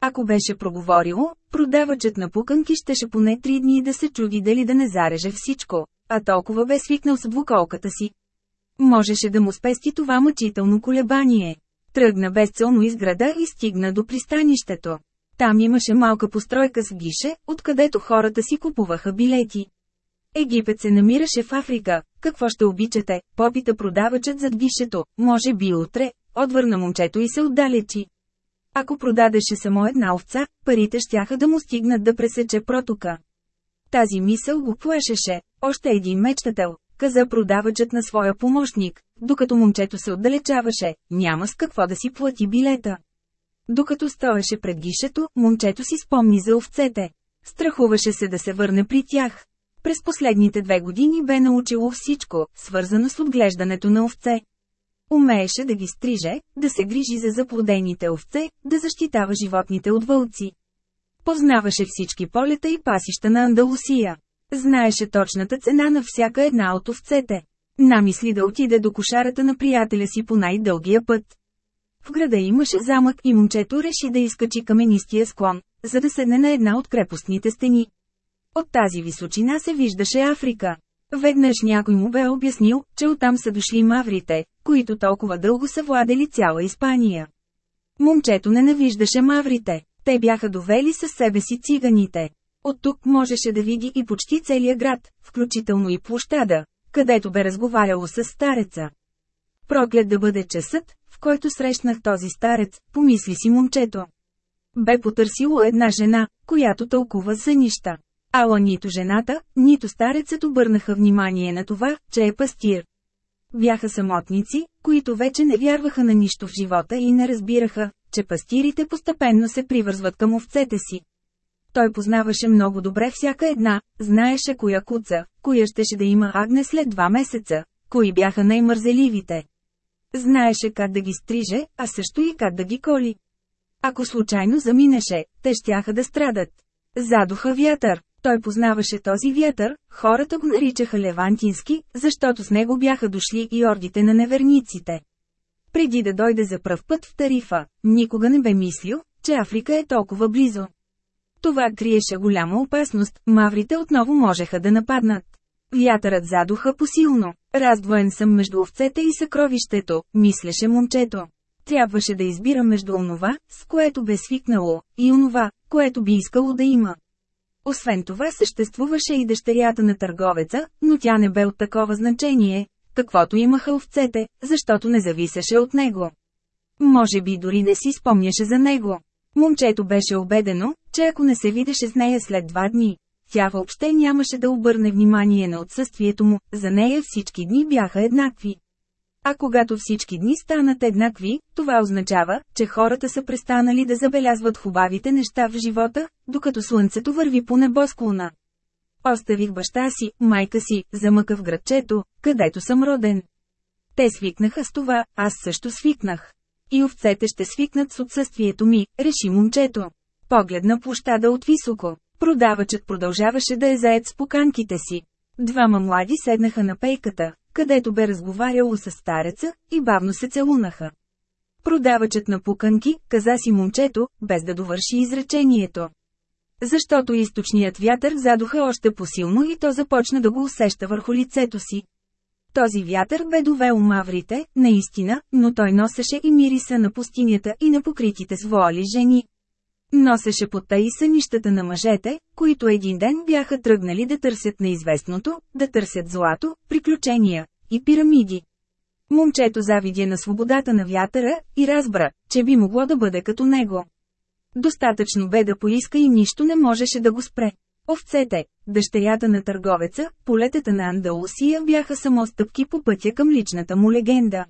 Ако беше проговорило, продавачът на пуканки щеше поне три дни да се чуди дали да не зареже всичко, а толкова бе свикнал с двуколката си. Можеше да му спести това мъчително колебание. Тръгна безцелно из града и стигна до пристанището. Там имаше малка постройка с гише, откъдето хората си купуваха билети. Египет се намираше в Африка. Какво ще обичате? Попита продавачът зад гишето. Може би утре. Отвърна момчето и се отдалечи. Ако продадеше само една овца, парите щяха да му стигнат да пресече протока. Тази мисъл го плашеше. Още един мечтател, каза продавачът на своя помощник, докато момчето се отдалечаваше, няма с какво да си плати билета. Докато стоеше пред гишето, момчето си спомни за овцете. Страхуваше се да се върне при тях. през последните две години бе научило всичко, свързано с отглеждането на овце. Умееше да ги стриже, да се грижи за заплодените овце, да защитава животните от вълци. Познаваше всички полета и пасища на Андалусия. Знаеше точната цена на всяка една от овцете. Намисли да отиде до кошарата на приятеля си по най-дългия път. В града имаше замък и момчето реши да изкачи каменистия склон, за да седне на една от крепостните стени. От тази височина се виждаше Африка. Веднъж някой му бе обяснил, че оттам са дошли маврите, които толкова дълго са владели цяла Испания. Момчето ненавиждаше маврите. Те бяха довели със себе си циганите. От тук можеше да види и почти целия град, включително и площада, където бе разговаряло с стареца. Проклет да бъде часът, в който срещнах този старец, помисли си момчето. Бе потърсило една жена, която тълкува сънища. Ала нито жената, нито старецът обърнаха внимание на това, че е пастир. Бяха самотници, които вече не вярваха на нищо в живота и не разбираха, че пастирите постепенно се привързват към овцете си. Той познаваше много добре всяка една, знаеше коя куца, коя щеше да има агне след два месеца, кои бяха най-мързеливите. Знаеше как да ги стриже, а също и как да ги коли. Ако случайно заминеше, те щяха да страдат. Задуха вятър. Той познаваше този вятър, хората го наричаха Левантински, защото с него бяха дошли и ордите на неверниците. Преди да дойде за пръв път в Тарифа, никога не бе мислил, че Африка е толкова близо. Това криеше голяма опасност, маврите отново можеха да нападнат. Вятърът задуха посилно. Раздвоен съм между овцете и съкровището, мислеше момчето. Трябваше да избира между онова, с което бе свикнало, и онова, което би искало да има. Освен това съществуваше и дъщерята на търговеца, но тя не бе от такова значение, каквото имаха овцете, защото не зависеше от него. Може би дори не си спомняше за него. Момчето беше убедено, че ако не се видеше с нея след два дни, тя въобще нямаше да обърне внимание на отсъствието му, за нея всички дни бяха еднакви. А когато всички дни станат еднакви, това означава, че хората са престанали да забелязват хубавите неща в живота, докато слънцето върви по небосклона. Оставих баща си, майка си, замъка в градчето, където съм роден. Те свикнаха с това, аз също свикнах. И овцете ще свикнат с отсъствието ми, реши момчето. Погледна площада от високо. Продавачът продължаваше да е заед с поканките си. Двама млади седнаха на пейката, където бе разговаряло с стареца, и бавно се целунаха. Продавачът на пуканки, каза си момчето, без да довърши изречението. Защото източният вятър задуха още посилно и то започна да го усеща върху лицето си. Този вятър бе довел маврите, наистина, но той носеше и мириса на пустинята и на покритите с вуали жени. Носеше пота и сънищата на мъжете, които един ден бяха тръгнали да търсят неизвестното, да търсят злато, приключения и пирамиди. Момчето завидя на свободата на вятъра и разбра, че би могло да бъде като него. Достатъчно бе да поиска и нищо не можеше да го спре. Овцете, дъщерята на търговеца, полетата на Андалусия бяха само стъпки по пътя към личната му легенда.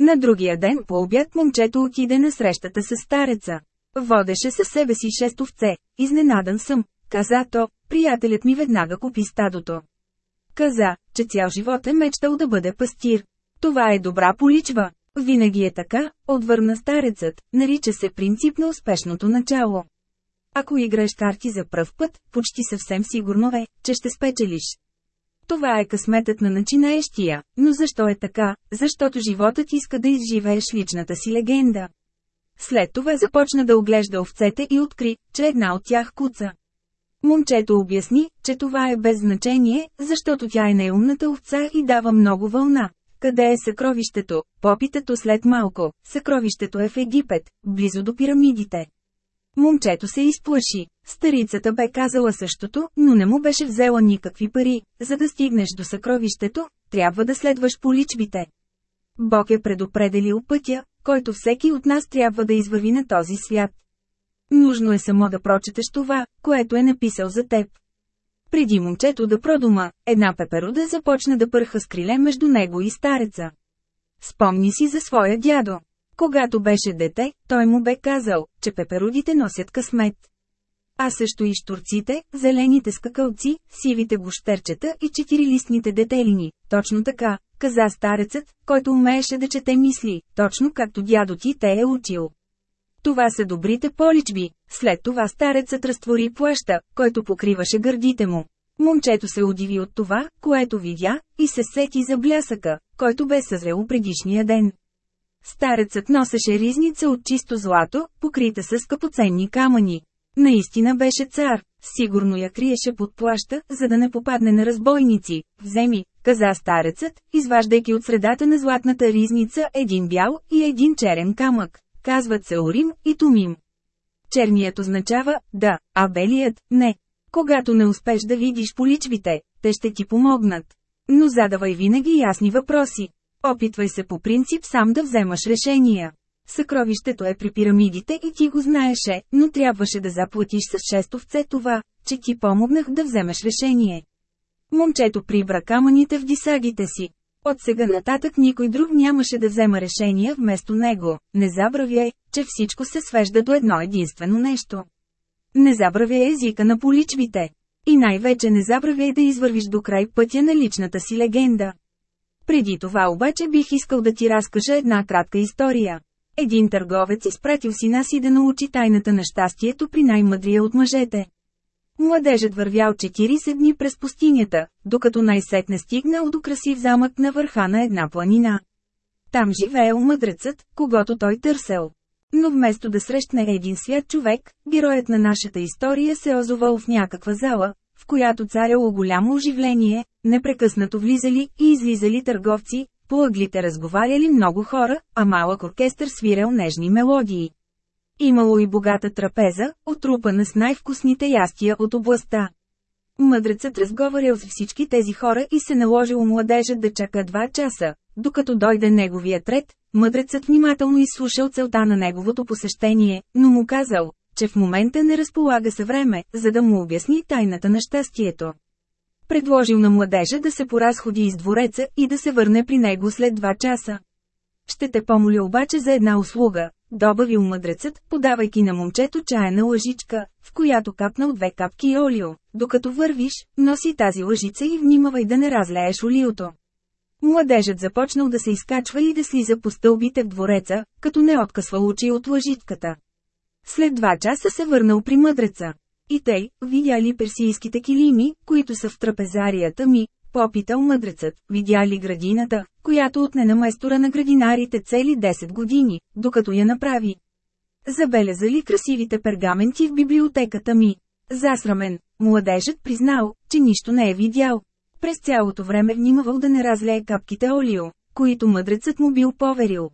На другия ден по обяд момчето отиде на срещата с стареца. Водеше със себе си шест овце. Изненадан съм, каза то, приятелят ми веднага купи стадото. Каза, че цял живот е мечтал да бъде пастир. Това е добра поличва. Винаги е така, отвърна старецът, нарича се принцип на успешното начало. Ако играеш карти за пръв път, почти съвсем сигурно е, че ще спечелиш. Това е късметът на начинаещия, но защо е така? Защото животът иска да изживееш личната си легенда. След това започна да оглежда овцете и откри, че една от тях куца. Момчето обясни, че това е без значение, защото тя е неумната овца и дава много вълна. Къде е съкровището? Попитато след малко. Съкровището е в Египет, близо до пирамидите. Момчето се изплаши. Старицата бе казала същото, но не му беше взела никакви пари. За да стигнеш до съкровището, трябва да следваш по личбите. Бог е предопределил пътя, който всеки от нас трябва да извърви на този свят. Нужно е само да прочетеш това, което е написал за теб. Преди момчето да продума, една пеперуда започна да пърха с криле между него и стареца. Спомни си за своя дядо. Когато беше дете, той му бе казал, че пеперудите носят късмет. А също и штурците, зелените скакалци, сивите гущерчета и четирилистните детелини. Точно така, каза старецът, който умееше да чете мисли, точно както дядо ти те е учил. Това са добрите поличби. След това старецът разтвори плаща, който покриваше гърдите му. Момчето се удиви от това, което видя, и се сети за блясъка, който бе съзрел предишния ден. Старецът носеше ризница от чисто злато, покрита с скъпоценни камъни. Наистина беше цар, сигурно я криеше под плаща, за да не попадне на разбойници. Вземи, каза старецът, изваждайки от средата на златната ризница един бял и един черен камък. Казват се Орим и Тумим. Черният означава «да», а белият – «не». Когато не успеш да видиш по личбите, те ще ти помогнат. Но задавай винаги ясни въпроси. Опитвай се по принцип сам да вземаш решения. Съкровището е при пирамидите и ти го знаеше, но трябваше да заплатиш с шестовце това, че ти помогнах да вземеш решение. Момчето прибра камъните в дисагите си. От сега нататък никой друг нямаше да взема решения вместо него. Не забравяй, че всичко се свежда до едно единствено нещо. Не забравяй езика на поличбите. И най-вече не забравяй да извървиш до край пътя на личната си легенда. Преди това обаче бих искал да ти разкажа една кратка история. Един търговец изпратил сина си да научи тайната на щастието при най-мъдрия от мъжете. Младежът вървял 40 дни през пустинята, докато най-сетне стигнал до красив замък на върха на една планина. Там живеел мъдрецът, когато той търсел. Но вместо да срещне един свят човек, героят на нашата история се озовал в някаква зала, в която царяло голямо оживление, непрекъснато влизали и излизали търговци, по ъглите разговаряли много хора, а малък оркестър свирел нежни мелодии. Имало и богата трапеза, отрупана с най-вкусните ястия от областта. Мъдрецът разговарял с всички тези хора и се наложил младежът да чака два часа, докато дойде неговият ред, мъдрецът внимателно изслушал целта на неговото посещение, но му казал, че в момента не разполага се време, за да му обясни тайната на щастието. Предложил на младежа да се поразходи из двореца и да се върне при него след два часа. Ще те помоля обаче за една услуга, добавил мъдрецът, подавайки на момчето чаяна лъжичка, в която капнал две капки олио. Докато вървиш, носи тази лъжица и внимавай да не разлееш олиото. Младежът започнал да се изкачва и да слиза по стълбите в двореца, като не откъсва очи от лъжитката. След два часа се върнал при мъдреца. И тъй, видя ли персийските килими, които са в трапезарията ми, попитал мъдрецът, видя ли градината, която отне на майстора на градинарите цели 10 години, докато я направи. Забеляза ли красивите пергаменти в библиотеката ми? Засрамен, младежът признал, че нищо не е видял. През цялото време внимавал да не разлее капките олио, които мъдрецът му бил поверил.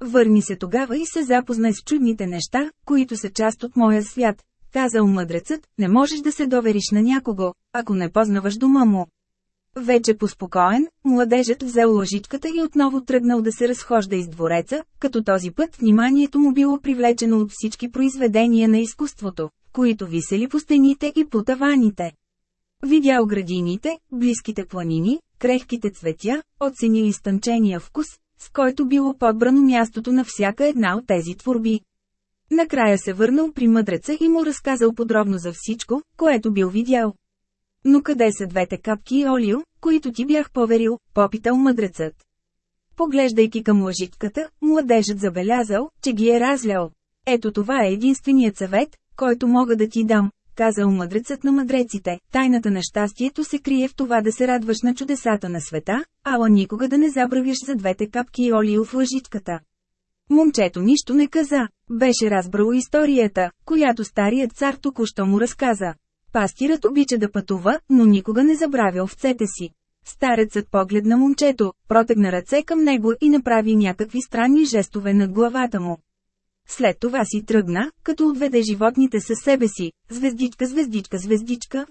Върни се тогава и се запознай с чудните неща, които са част от моя свят. Казал мъдрецът, не можеш да се довериш на някого, ако не познаваш дома му. Вече поспокоен, младежът взел лъжичката и отново тръгнал да се разхожда из двореца, като този път вниманието му било привлечено от всички произведения на изкуството, които висели по стените и по таваните. Видял градините, близките планини, крехките цветя, оценил изтънчения вкус, с който било подбрано мястото на всяка една от тези творби. Накрая се върнал при мъдреца и му разказал подробно за всичко, което бил видял. Но къде са двете капки и олио, които ти бях поверил, попитал мъдрецът. Поглеждайки към лъжитката, младежът забелязал, че ги е разлял. Ето това е единственият съвет, който мога да ти дам, казал мъдрецът на мъдреците. Тайната на щастието се крие в това да се радваш на чудесата на света, ала никога да не забравиш за двете капки и олио в лъжичката. Момчето нищо не каза, беше разбрало историята, която старият цар току-що му разказа. Пастирът обича да пътува, но никога не забравя овцете си. Старецът погледна момчето, протегна ръце към него и направи някакви странни жестове над главата му. След това си тръгна, като отведе животните със себе си, звездичка, звездичка, звездичка.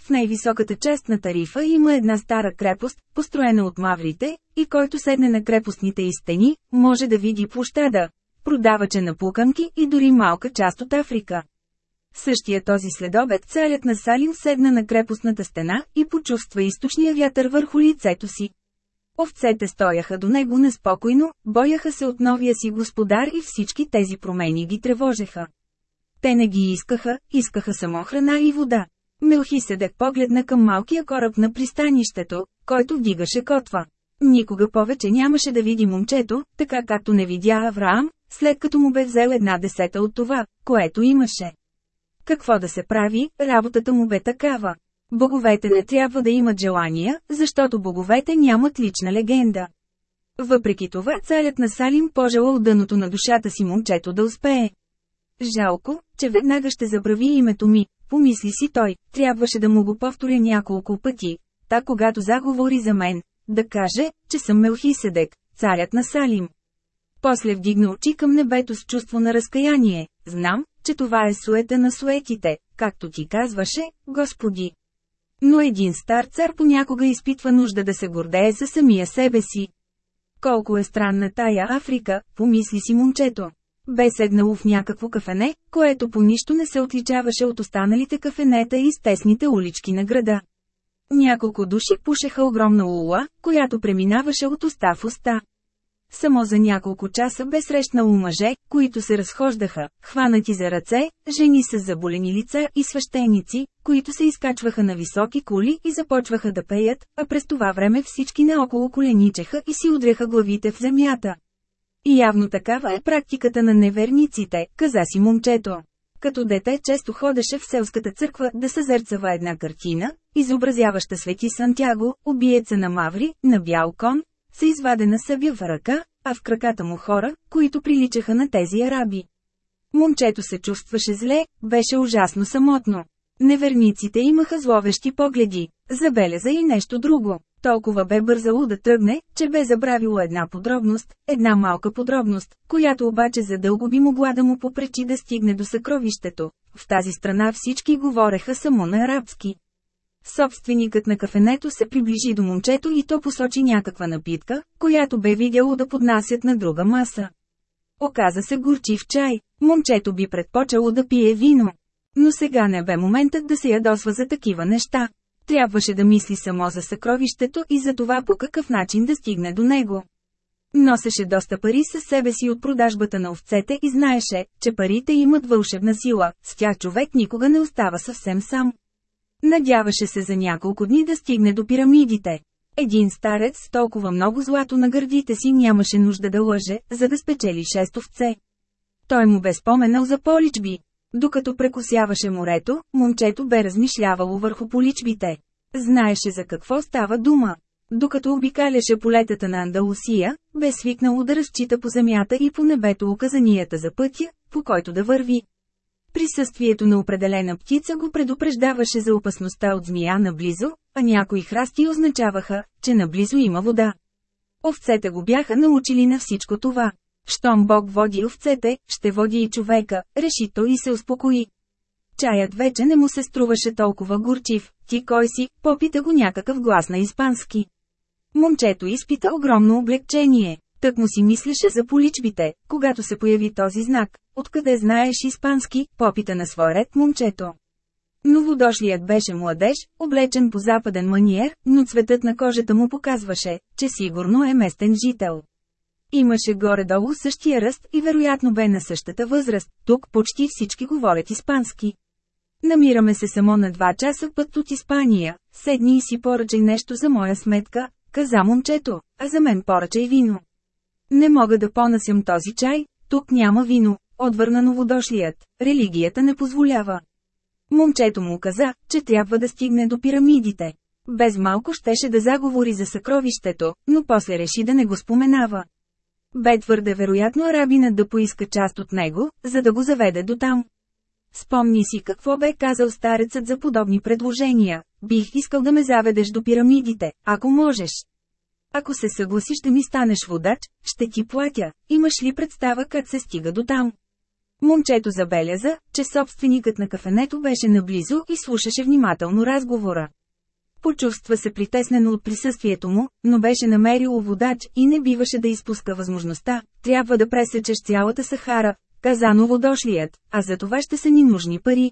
В най-високата част на тарифа има една стара крепост, построена от маврите, и който седне на крепостните и стени, може да види площада, продавача на пуканки и дори малка част от Африка. Същия този следобед царят на Салим седна на крепостната стена и почувства източния вятър върху лицето си. Овцете стояха до него неспокойно, бояха се от новия си господар и всички тези промени ги тревожеха. Те не ги искаха, искаха само храна и вода. Мелхиседек погледна към малкия кораб на пристанището, който вдигаше котва. Никога повече нямаше да види момчето, така както не видя Авраам, след като му бе взел една десета от това, което имаше. Какво да се прави, работата му бе такава. Боговете не трябва да имат желания, защото боговете нямат лична легенда. Въпреки това царят на Салим пожелал дъното на душата си момчето да успее. Жалко, че веднага ще забрави името ми, помисли си той, трябваше да му го повторя няколко пъти, та когато заговори за мен, да каже, че съм Мелхиседек, царят на Салим. После вдигна очи към небето с чувство на разкаяние, знам, че това е суета на суетите, както ти казваше, Господи. Но един стар цар понякога изпитва нужда да се гордее за самия себе си. Колко е странна тая Африка, помисли си момчето. Бе седнало в някакво кафене, което по нищо не се отличаваше от останалите кафенета и стесните улички на града. Няколко души пушеха огромна лула, която преминаваше от уста в уста. Само за няколко часа бе срещнало мъже, които се разхождаха, хванати за ръце, жени с заболени лица и свещеници, които се изкачваха на високи кули и започваха да пеят, а през това време всички наоколо коленичеха и си удряха главите в земята. И явно такава е практиката на неверниците, каза си момчето. Като дете често ходеше в селската църква да съзерцава една картина, изобразяваща свети Сантяго, убиеца на Маври, на бял кон, с извадена събя в ръка, а в краката му хора, които приличаха на тези араби. Момчето се чувстваше зле, беше ужасно самотно. Неверниците имаха зловещи погледи, забеляза и нещо друго. Толкова бе бързало да тръгне, че бе забравило една подробност, една малка подробност, която обаче задълго би могла да му попречи да стигне до съкровището. В тази страна всички говореха само на арабски. Собственикът на кафенето се приближи до момчето и то посочи някаква напитка, която бе видяло да поднасят на друга маса. Оказа се горчив чай, момчето би предпочело да пие вино. Но сега не бе моментът да се ядосва за такива неща. Трябваше да мисли само за съкровището и за това по какъв начин да стигне до него. Носеше доста пари със себе си от продажбата на овцете и знаеше, че парите имат вълшебна сила, с тях човек никога не остава съвсем сам. Надяваше се за няколко дни да стигне до пирамидите. Един старец с толкова много злато на гърдите си нямаше нужда да лъже, за да спечели шест овце. Той му бе споменал за поличби. Докато прекусяваше морето, момчето бе размишлявало върху поличбите. Знаеше за какво става дума. Докато обикаляше полетата на Андалусия, бе свикнало да разчита по земята и по небето указанията за пътя, по който да върви. Присъствието на определена птица го предупреждаваше за опасността от змия наблизо, а някои храсти означаваха, че наблизо има вода. Овцете го бяха научили на всичко това. Щом Бог води овцете, ще води и човека, реши той и се успокои. Чаят вече не му се струваше толкова горчив. Ти кой си, попита го някакъв глас на испански. Момчето изпита огромно облегчение. Тък му си мислеше за поличбите, когато се появи този знак. Откъде знаеш испански, попита на свой ред момчето. Новодошлият беше младеж, облечен по западен маниер, но цветът на кожата му показваше, че сигурно е местен жител. Имаше горе-долу същия ръст и вероятно бе на същата възраст, тук почти всички говорят испански. Намираме се само на два часа път от Испания, седни и си поръчай нещо за моя сметка, каза момчето, а за мен поръчай вино. Не мога да понасям този чай, тук няма вино, отвърна новодошлият, религията не позволява. Момчето му каза, че трябва да стигне до пирамидите. Без малко щеше да заговори за съкровището, но после реши да не го споменава. Бе твърде вероятно арабинът да поиска част от него, за да го заведе до там. Спомни си какво бе казал старецът за подобни предложения. Бих искал да ме заведеш до пирамидите, ако можеш. Ако се съгласиш да ми станеш водач, ще ти платя. Имаш ли представа как се стига до там? Момчето забеляза, че собственикът на кафенето беше наблизо и слушаше внимателно разговора. Почувства се притеснено от присъствието му, но беше намерило водач и не биваше да изпуска възможността. Трябва да пресечеш цялата Сахара, каза новодошлият, а за това ще са ни нужни пари.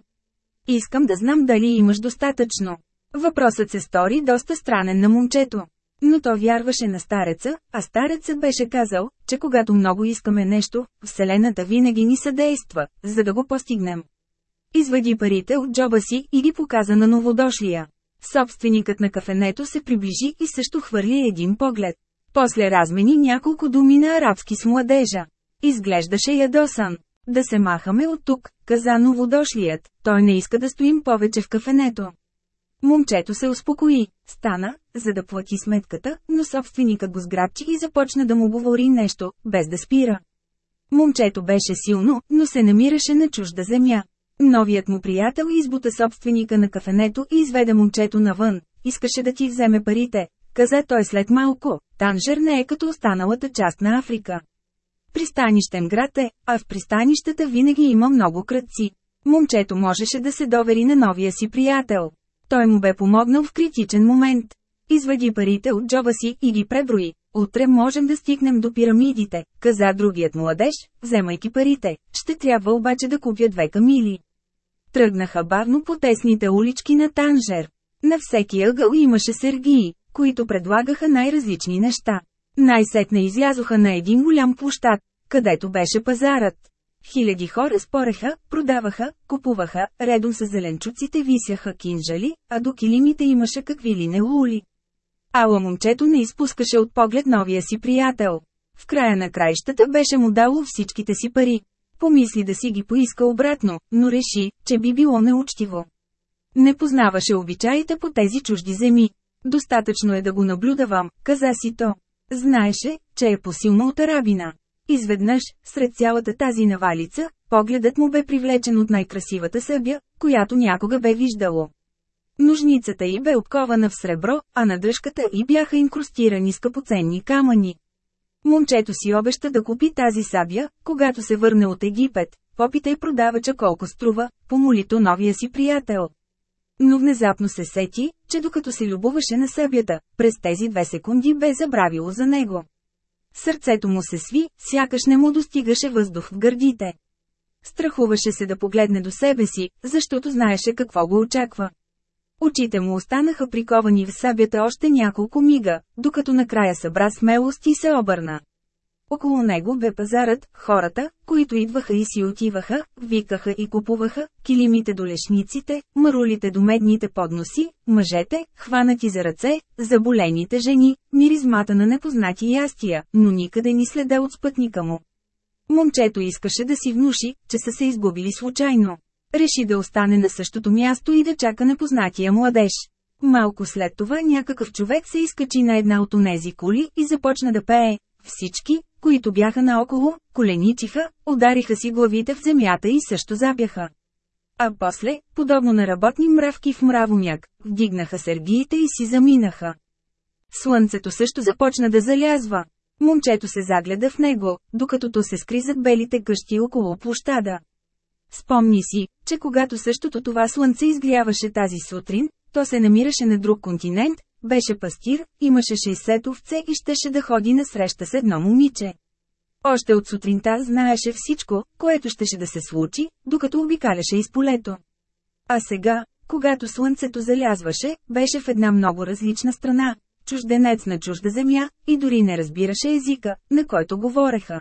Искам да знам дали имаш достатъчно. Въпросът се стори доста странен на момчето. Но то вярваше на стареца, а старецът беше казал, че когато много искаме нещо, Вселената винаги ни съдейства, за да го постигнем. Извади парите от джоба си и ги показа на новодошлия. Собственикът на кафенето се приближи и също хвърли един поглед. После размени няколко думи на арабски с младежа. Изглеждаше ядосан. Да се махаме от тук, каза новодошлият, той не иска да стоим повече в кафенето. Момчето се успокои, стана, за да плати сметката, но собственикът го сграбчи и започна да му говори нещо, без да спира. Момчето беше силно, но се намираше на чужда земя. Новият му приятел избута собственика на кафенето и изведе момчето навън. Искаше да ти вземе парите, каза той след малко. Танжер не е като останалата част на Африка. Пристанищен град е, а в пристанищата винаги има много кръци. Момчето можеше да се довери на новия си приятел. Той му бе помогнал в критичен момент. Извади парите от джоба си и ги преброи. Утре можем да стигнем до пирамидите, каза другият младеж, вземайки парите. Ще трябва обаче да купя две камили. Тръгнаха бавно по тесните улички на Танжер. На всеки ъгъл имаше сергии, които предлагаха най-различни неща. Най-сетне излязоха на един голям площад, където беше пазарът. Хиляди хора спореха, продаваха, купуваха, редом с зеленчуците висяха кинжали, а до килимите имаше какви ли не лули. Ала момчето не изпускаше от поглед новия си приятел. В края на краищата беше му дало всичките си пари. Помисли да си ги поиска обратно, но реши, че би било неучтиво. Не познаваше обичаите по тези чужди земи. Достатъчно е да го наблюдавам, каза си то. Знаеше, че е посилно от арабина. Изведнъж, сред цялата тази навалица, погледът му бе привлечен от най-красивата събя, която някога бе виждало. Ножницата й бе обкована в сребро, а на дръжката й бяха инкрустирани скъпоценни камъни. Момчето си обеща да купи тази сабя, когато се върне от Египет. Попитай продавача колко струва, помолито новия си приятел. Но внезапно се сети, че докато се любоваше на събята, през тези две секунди бе забравило за него. Сърцето му се сви, сякаш не му достигаше въздух в гърдите. Страхуваше се да погледне до себе си, защото знаеше какво го очаква. Очите му останаха приковани в събята още няколко мига, докато накрая събра смелост и се обърна. Около него бе пазарът, хората, които идваха и си отиваха, викаха и купуваха, килимите до лешниците, марулите до медните подноси, мъжете, хванати за ръце, заболените жени, миризмата на непознати ястия, но никъде ни следа от спътника му. Момчето искаше да си внуши, че са се изгубили случайно. Реши да остане на същото място и да чака непознатия младеж. Малко след това някакъв човек се изкачи на една от онези коли и започна да пее. Всички, които бяха наоколо, коленичиха, удариха си главите в земята и също запяха. А после, подобно на работни мравки в мравомяк, вдигнаха сергиите и си заминаха. Слънцето също започна да залязва. Момчето се загледа в него, докато то се скри зад белите къщи около площада. Спомни си, че когато същото това слънце изгряваше тази сутрин, то се намираше на друг континент, беше пастир, имаше 60 овце и щеше да ходи на среща с едно момиче. Още от сутринта знаеше всичко, което щеше да се случи, докато обикаляше из полето. А сега, когато слънцето залязваше, беше в една много различна страна, чужденец на чужда земя, и дори не разбираше езика, на който говореха.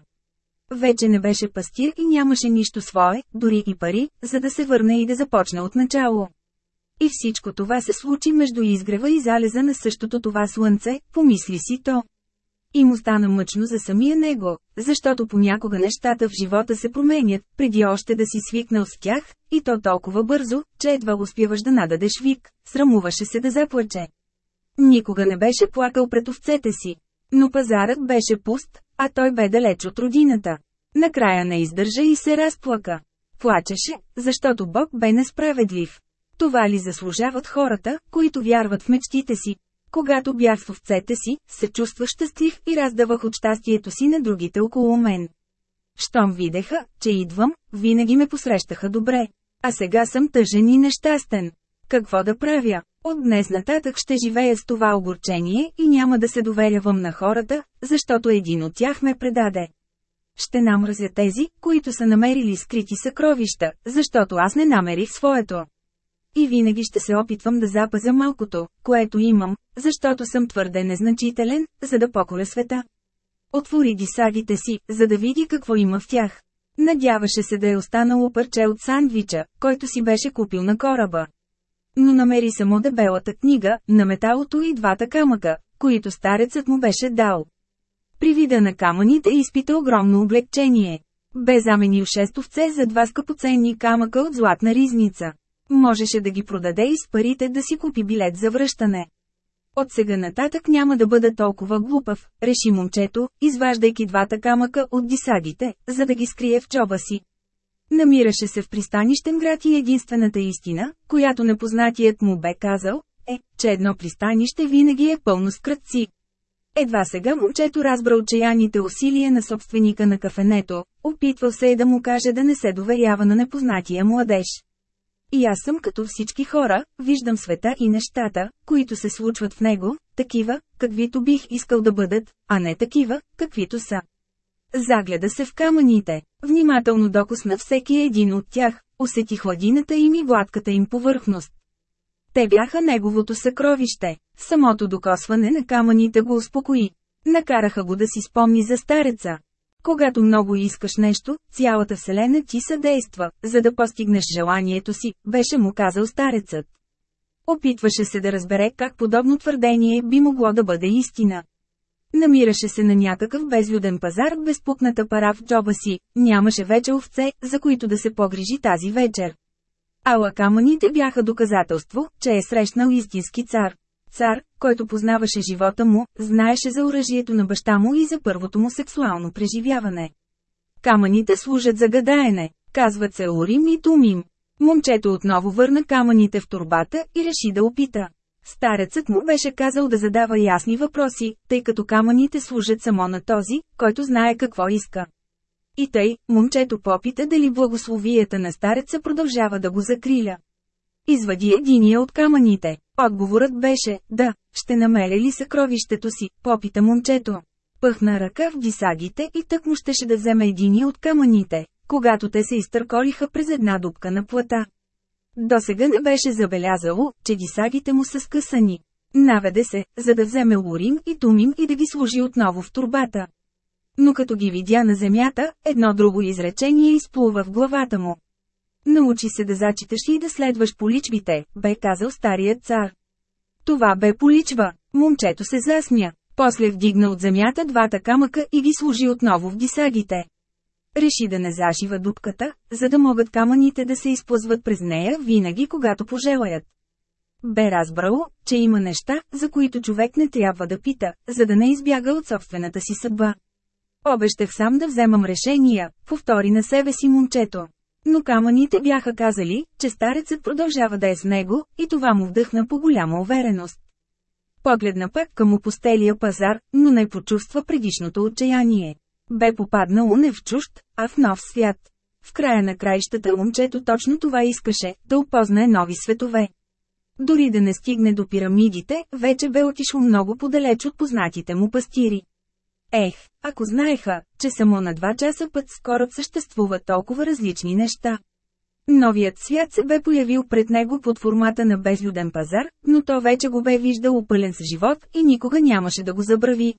Вече не беше пастир и нямаше нищо свое, дори и пари, за да се върне и да започне от начало. И всичко това се случи между изгрева и залеза на същото това слънце, помисли си то. И му стана мъчно за самия него, защото понякога нещата в живота се променят, преди още да си свикнал с тях, и то толкова бързо, че едва успяваш да нададеш вик, срамуваше се да заплаче. Никога не беше плакал пред овцете си. Но пазарът беше пуст, а той бе далеч от родината. Накрая не издържа и се разплака. Плачеше, защото Бог бе несправедлив. Това ли заслужават хората, които вярват в мечтите си? Когато бях в овцете си, се чувствах щастлив и раздавах от щастието си на другите около мен. Щом видеха, че идвам, винаги ме посрещаха добре. А сега съм тъжен и нещастен. Какво да правя? От днес нататък ще живея с това огорчение и няма да се доверявам на хората, защото един от тях ме предаде. Ще намразя тези, които са намерили скрити съкровища, защото аз не намерих своето. И винаги ще се опитвам да запазя малкото, което имам, защото съм твърде незначителен, за да поколя света. Отвори ги сагите си, за да види какво има в тях. Надяваше се да е останало парче от сандвича, който си беше купил на кораба. Но намери само дебелата книга, на металото и двата камъка, които старецът му беше дал. При вида на камъните изпита огромно облегчение. Бе заменил шест овце за два скъпоценни камъка от златна ризница. Можеше да ги продаде и с парите да си купи билет за връщане. От сега нататък няма да бъда толкова глупав, реши момчето, изваждайки двата камъка от дисагите, за да ги скрие в чоба си. Намираше се в пристанищен град и единствената истина, която непознатият му бе казал, е, че едно пристанище винаги е пълно с кръци. Едва сега момчето разбра отчаяните усилия на собственика на кафенето, опитвал се е да му каже да не се доверява на непознатия младеж. И аз съм като всички хора, виждам света и нещата, които се случват в него, такива, каквито бих искал да бъдат, а не такива, каквито са. Загледа се в камъните, внимателно докосна всеки един от тях, усети хладината им и гладката им повърхност. Те бяха неговото съкровище. Самото докосване на камъните го успокои. Накараха го да си спомни за стареца. Когато много искаш нещо, цялата вселена ти съдейства, за да постигнеш желанието си, беше му казал старецът. Опитваше се да разбере как подобно твърдение би могло да бъде истина. Намираше се на някакъв безлюден пазар без пукната пара в джоба си, нямаше вече овце, за които да се погрижи тази вечер. Ала камъните бяха доказателство, че е срещнал истински цар. Цар, който познаваше живота му, знаеше за оръжието на баща му и за първото му сексуално преживяване. Камъните служат за гадаене, казват се Урим и Тумим. Момчето отново върна камъните в турбата и реши да опита. Старецът му беше казал да задава ясни въпроси, тъй като камъните служат само на този, който знае какво иска. И тъй, момчето попита дали благословията на стареца продължава да го закриля. Извади единия от камъните. Отговорът беше, да, ще намеря ли съкровището си, попита момчето. Пъхна ръка в дисагите и тък му щеше да вземе единия от камъните, когато те се изтърколиха през една дупка на плата. Досега не беше забелязало, че дисагите му са скъсани. Наведе се, за да вземе Лурим и Тумим и да ги сложи отново в турбата. Но като ги видя на земята, едно друго изречение изплува в главата му. Научи се да зачиташ и да следваш поличбите, бе казал старият цар. Това бе поличба. Момчето се засмя. После вдигна от земята двата камъка и ги сложи отново в дисагите. Реши да не зашива дупката, за да могат камъните да се изплъзват през нея винаги когато пожелаят. Бе разбрало, че има неща, за които човек не трябва да пита, за да не избяга от собствената си съдба. Обещах сам да вземам решения, повтори на себе си момчето. Но камъните бяха казали, че старецът продължава да е с него, и това му вдъхна по голяма увереност. Погледна пак към опустелия пазар, но не почувства предишното отчаяние. Бе попаднало не в чужд, а в нов свят. В края на краищата момчето точно това искаше, да опознае нови светове. Дори да не стигне до пирамидите, вече бе отишло много подалеч от познатите му пастири. Ех, ако знаеха, че само на два часа път с кораб съществуват толкова различни неща. Новият свят се бе появил пред него под формата на безлюден пазар, но то вече го бе виждал пълен с живот и никога нямаше да го забрави.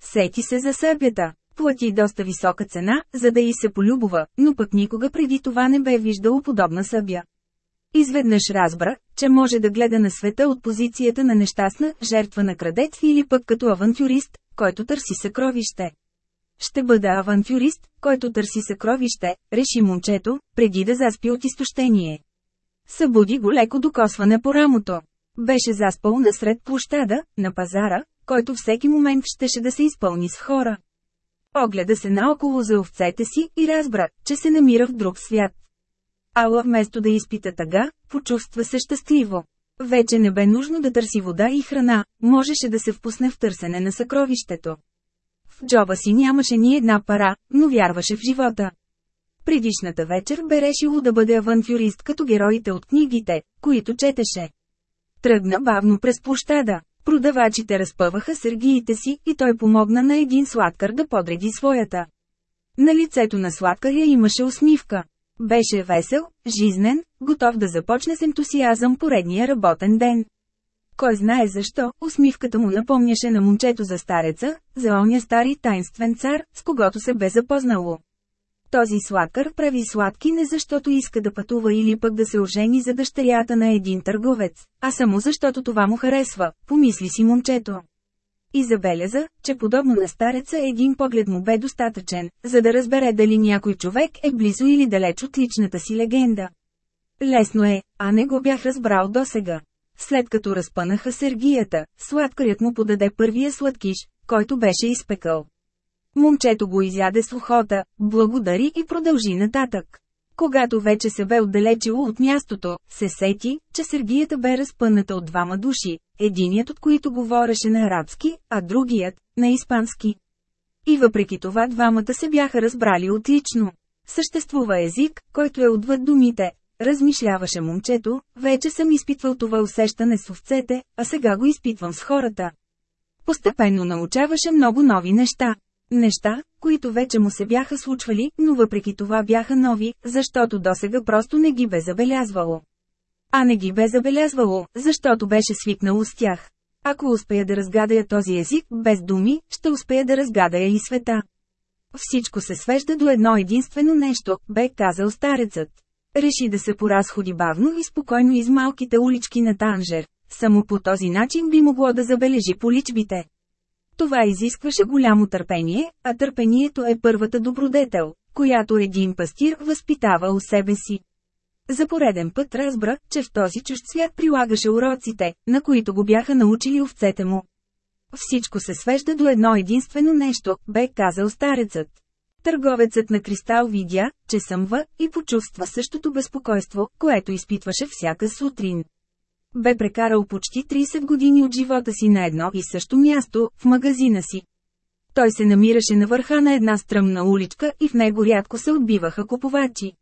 Сети се за сърбята. Плати доста висока цена, за да й се полюбова, но пък никога преди това не бе виждало подобна събя. Изведнъж разбра, че може да гледа на света от позицията на нещастна, жертва на крадец или пък като авантюрист, който търси съкровище. Ще бъда авантюрист, който търси съкровище, реши момчето, преди да заспи от изтощение. Събуди го леко докосване по рамото. Беше заспал насред площада, на пазара, който всеки момент щеше да се изпълни с хора. Огледа се наоколо за овцете си и разбра, че се намира в друг свят. Ала вместо да изпита тъга, почувства се щастливо. Вече не бе нужно да търси вода и храна, можеше да се впусне в търсене на съкровището. В джоба си нямаше ни една пара, но вярваше в живота. Предишната вечер бе решило да бъде авантюрист като героите от книгите, които четеше. Тръгна бавно през площада. Продавачите разпъваха сергиите си и той помогна на един сладкар да подреди своята. На лицето на сладкаря имаше усмивка. Беше весел, жизнен, готов да започне с ентусиазъм поредния работен ден. Кой знае защо, усмивката му напомняше на момчето за стареца, за оня стари тайнствен цар, с когото се бе запознало. Този сладкър прави сладки не защото иска да пътува или пък да се ожени за дъщерята на един търговец, а само защото това му харесва, помисли си момчето. И забеляза, че подобно на стареца един поглед му бе достатъчен, за да разбере дали някой човек е близо или далеч от личната си легенда. Лесно е, а не го бях разбрал досега. След като разпънаха Сергията, сладкарят му подаде първия сладкиш, който беше изпекал. Момчето го изяде с охота, благодари и продължи нататък. Когато вече се бе отдалечило от мястото, се сети, че Сергията бе разпъната от двама души, единият от които говореше на арабски, а другият – на испански. И въпреки това двамата се бяха разбрали отлично. Съществува език, който е отвъд думите. Размишляваше момчето, вече съм изпитвал това усещане с овцете, а сега го изпитвам с хората. Постепенно научаваше много нови неща. Неща, които вече му се бяха случвали, но въпреки това бяха нови, защото досега просто не ги бе забелязвало. А не ги бе забелязвало, защото беше свикнало с тях. Ако успея да разгадая този език, без думи, ще успея да разгадая и света. Всичко се свежда до едно единствено нещо, бе казал старецът. Реши да се поразходи бавно и спокойно из малките улички на Танжер. Само по този начин би могло да забележи поличбите. Това изискваше голямо търпение, а търпението е първата добродетел, която един пастир възпитава у себе си. За пореден път разбра, че в този чужд свят прилагаше уроците, на които го бяха научили овцете му. Всичко се свежда до едно единствено нещо, бе казал старецът. Търговецът на кристал видя, че съмва, и почувства същото безпокойство, което изпитваше всяка сутрин. Бе прекарал почти 30 години от живота си на едно и също място, в магазина си. Той се намираше на върха на една стръмна уличка и в него рядко се отбиваха купувачи.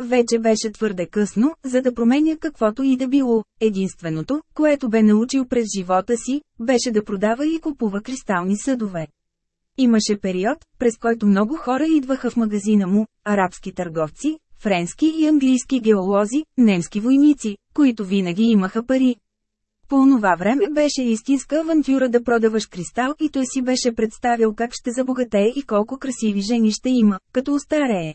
Вече беше твърде късно, за да променя каквото и да било. Единственото, което бе научил през живота си, беше да продава и купува кристални съдове. Имаше период, през който много хора идваха в магазина му, арабски търговци, френски и английски геолози, немски войници, които винаги имаха пари. По онова време беше истинска авантюра да продаваш кристал и той си беше представил как ще забогатее и колко красиви жени ще има, като остарее.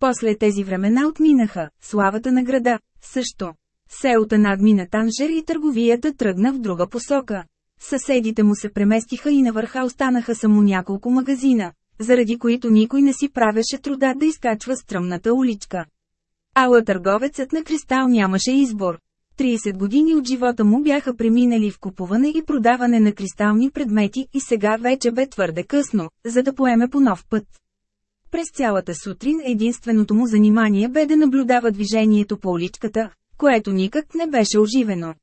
После тези времена отминаха, славата на града, също. Селата надмина Танжер и търговията тръгна в друга посока. Съседите му се преместиха и на върха останаха само няколко магазина, заради които никой не си правеше труда да изкачва стръмната уличка. Ала търговецът на кристал нямаше избор. 30 години от живота му бяха преминали в купуване и продаване на кристални предмети и сега вече бе твърде късно, за да поеме по нов път. През цялата сутрин единственото му занимание бе да наблюдава движението по уличката, което никак не беше оживено.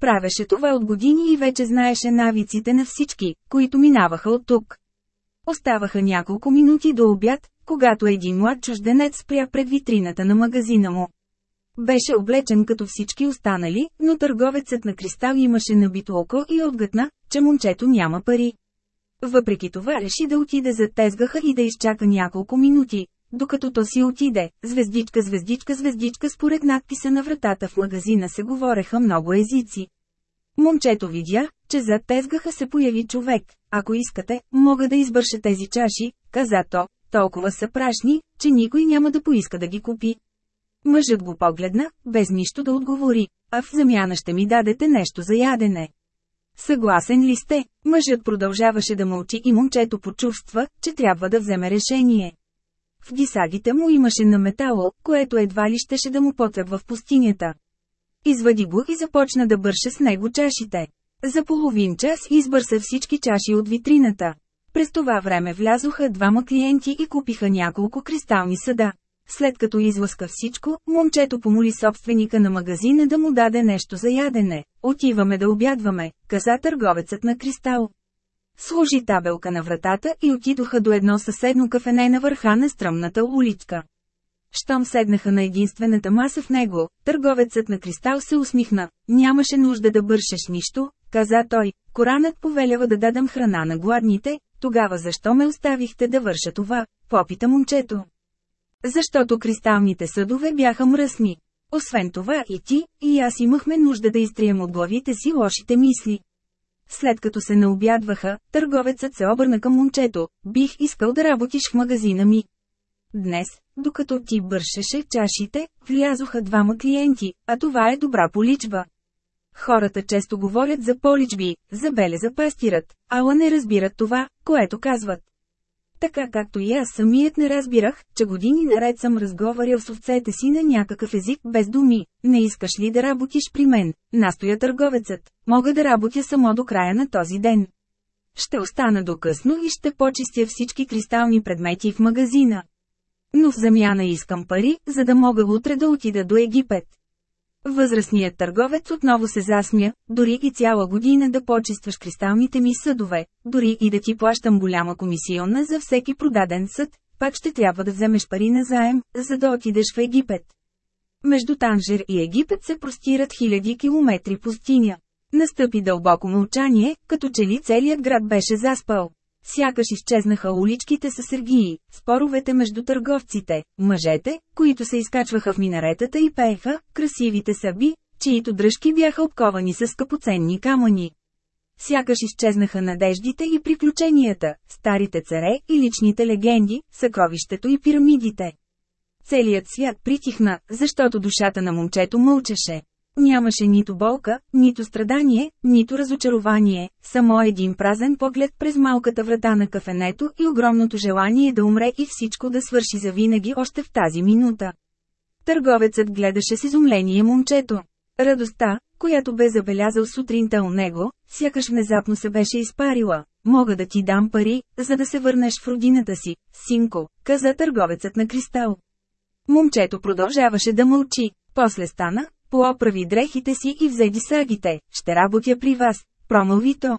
Правеше това от години и вече знаеше навиците на всички, които минаваха от тук. Оставаха няколко минути до обяд, когато един млад чужденец спря пред витрината на магазина му. Беше облечен като всички останали, но търговецът на кристал имаше набито око и отгътна, че момчето няма пари. Въпреки това реши да отиде за тезгаха и да изчака няколко минути, докато то си отиде, звездичка, звездичка, звездичка според надписа на вратата в магазина се говореха много езици. Момчето видя, че зад тезгаха се появи човек. Ако искате, мога да избърша тези чаши, каза то, толкова са прашни, че никой няма да поиска да ги купи. Мъжът го погледна, без нищо да отговори, а в замяна ще ми дадете нещо за ядене. Съгласен ли сте? Мъжът продължаваше да мълчи и момчето почувства, че трябва да вземе решение. В гисагите му имаше на метало, което едва ли щеше да му потребва в пустинята. Извади го и започна да бърше с него чашите. За половин час избърса всички чаши от витрината. През това време влязоха двама клиенти и купиха няколко кристални съда. След като излъска всичко, момчето помоли собственика на магазина да му даде нещо за ядене. Отиваме да обядваме, каза търговецът на кристал. Служи табелка на вратата и отидоха до едно съседно кафене на върха на стръмната уличка. Щом седнаха на единствената маса в него, търговецът на кристал се усмихна. Нямаше нужда да бършеш нищо, каза той. Коранът повелява да дадам храна на гладните, тогава защо ме оставихте да върша това, попита момчето. Защото кристалните съдове бяха мръсни. Освен това и ти, и аз имахме нужда да изтрием от главите си лошите мисли. След като се наобядваха, търговецът се обърна към момчето, бих искал да работиш в магазина ми. Днес, докато ти бършеше чашите, влязоха двама клиенти, а това е добра поличба. Хората често говорят за поличби, за белеза пастират, ала не разбират това, което казват. Така както и аз самият не разбирах, че години наред съм разговарял с овцете си на някакъв език без думи. Не искаш ли да работиш при мен? Настоя търговецът. Мога да работя само до края на този ден. Ще остана до късно и ще почистя всички кристални предмети в магазина. Но в замяна искам пари, за да мога утре да отида до Египет. Възрастният търговец отново се засмя, дори и цяла година да почистваш кристалните ми съдове, дори и да ти плащам голяма комисионна за всеки продаден съд, пак ще трябва да вземеш пари на заем, за да отидеш в Египет. Между Танжер и Египет се простират хиляди километри пустиня. Настъпи дълбоко мълчание, като че ли целият град беше заспал. Сякаш изчезнаха уличките с сергии, споровете между търговците, мъжете, които се изкачваха в минаретата и пееха, красивите съби, чието дръжки бяха обковани с скъпоценни камъни. Сякаш изчезнаха надеждите и приключенията, старите царе и личните легенди, съкровището и пирамидите. Целият свят притихна, защото душата на момчето мълчеше. Нямаше нито болка, нито страдание, нито разочарование, само един празен поглед през малката врата на кафенето и огромното желание да умре и всичко да свърши завинаги още в тази минута. Търговецът гледаше с изумление момчето. Радостта, която бе забелязал сутринта у него, сякаш внезапно се беше изпарила. Мога да ти дам пари, за да се върнеш в родината си, синко, каза търговецът на кристал. Момчето продължаваше да мълчи. После стана, Пооправи дрехите си и взе сагите, ще работя при вас, промълви то.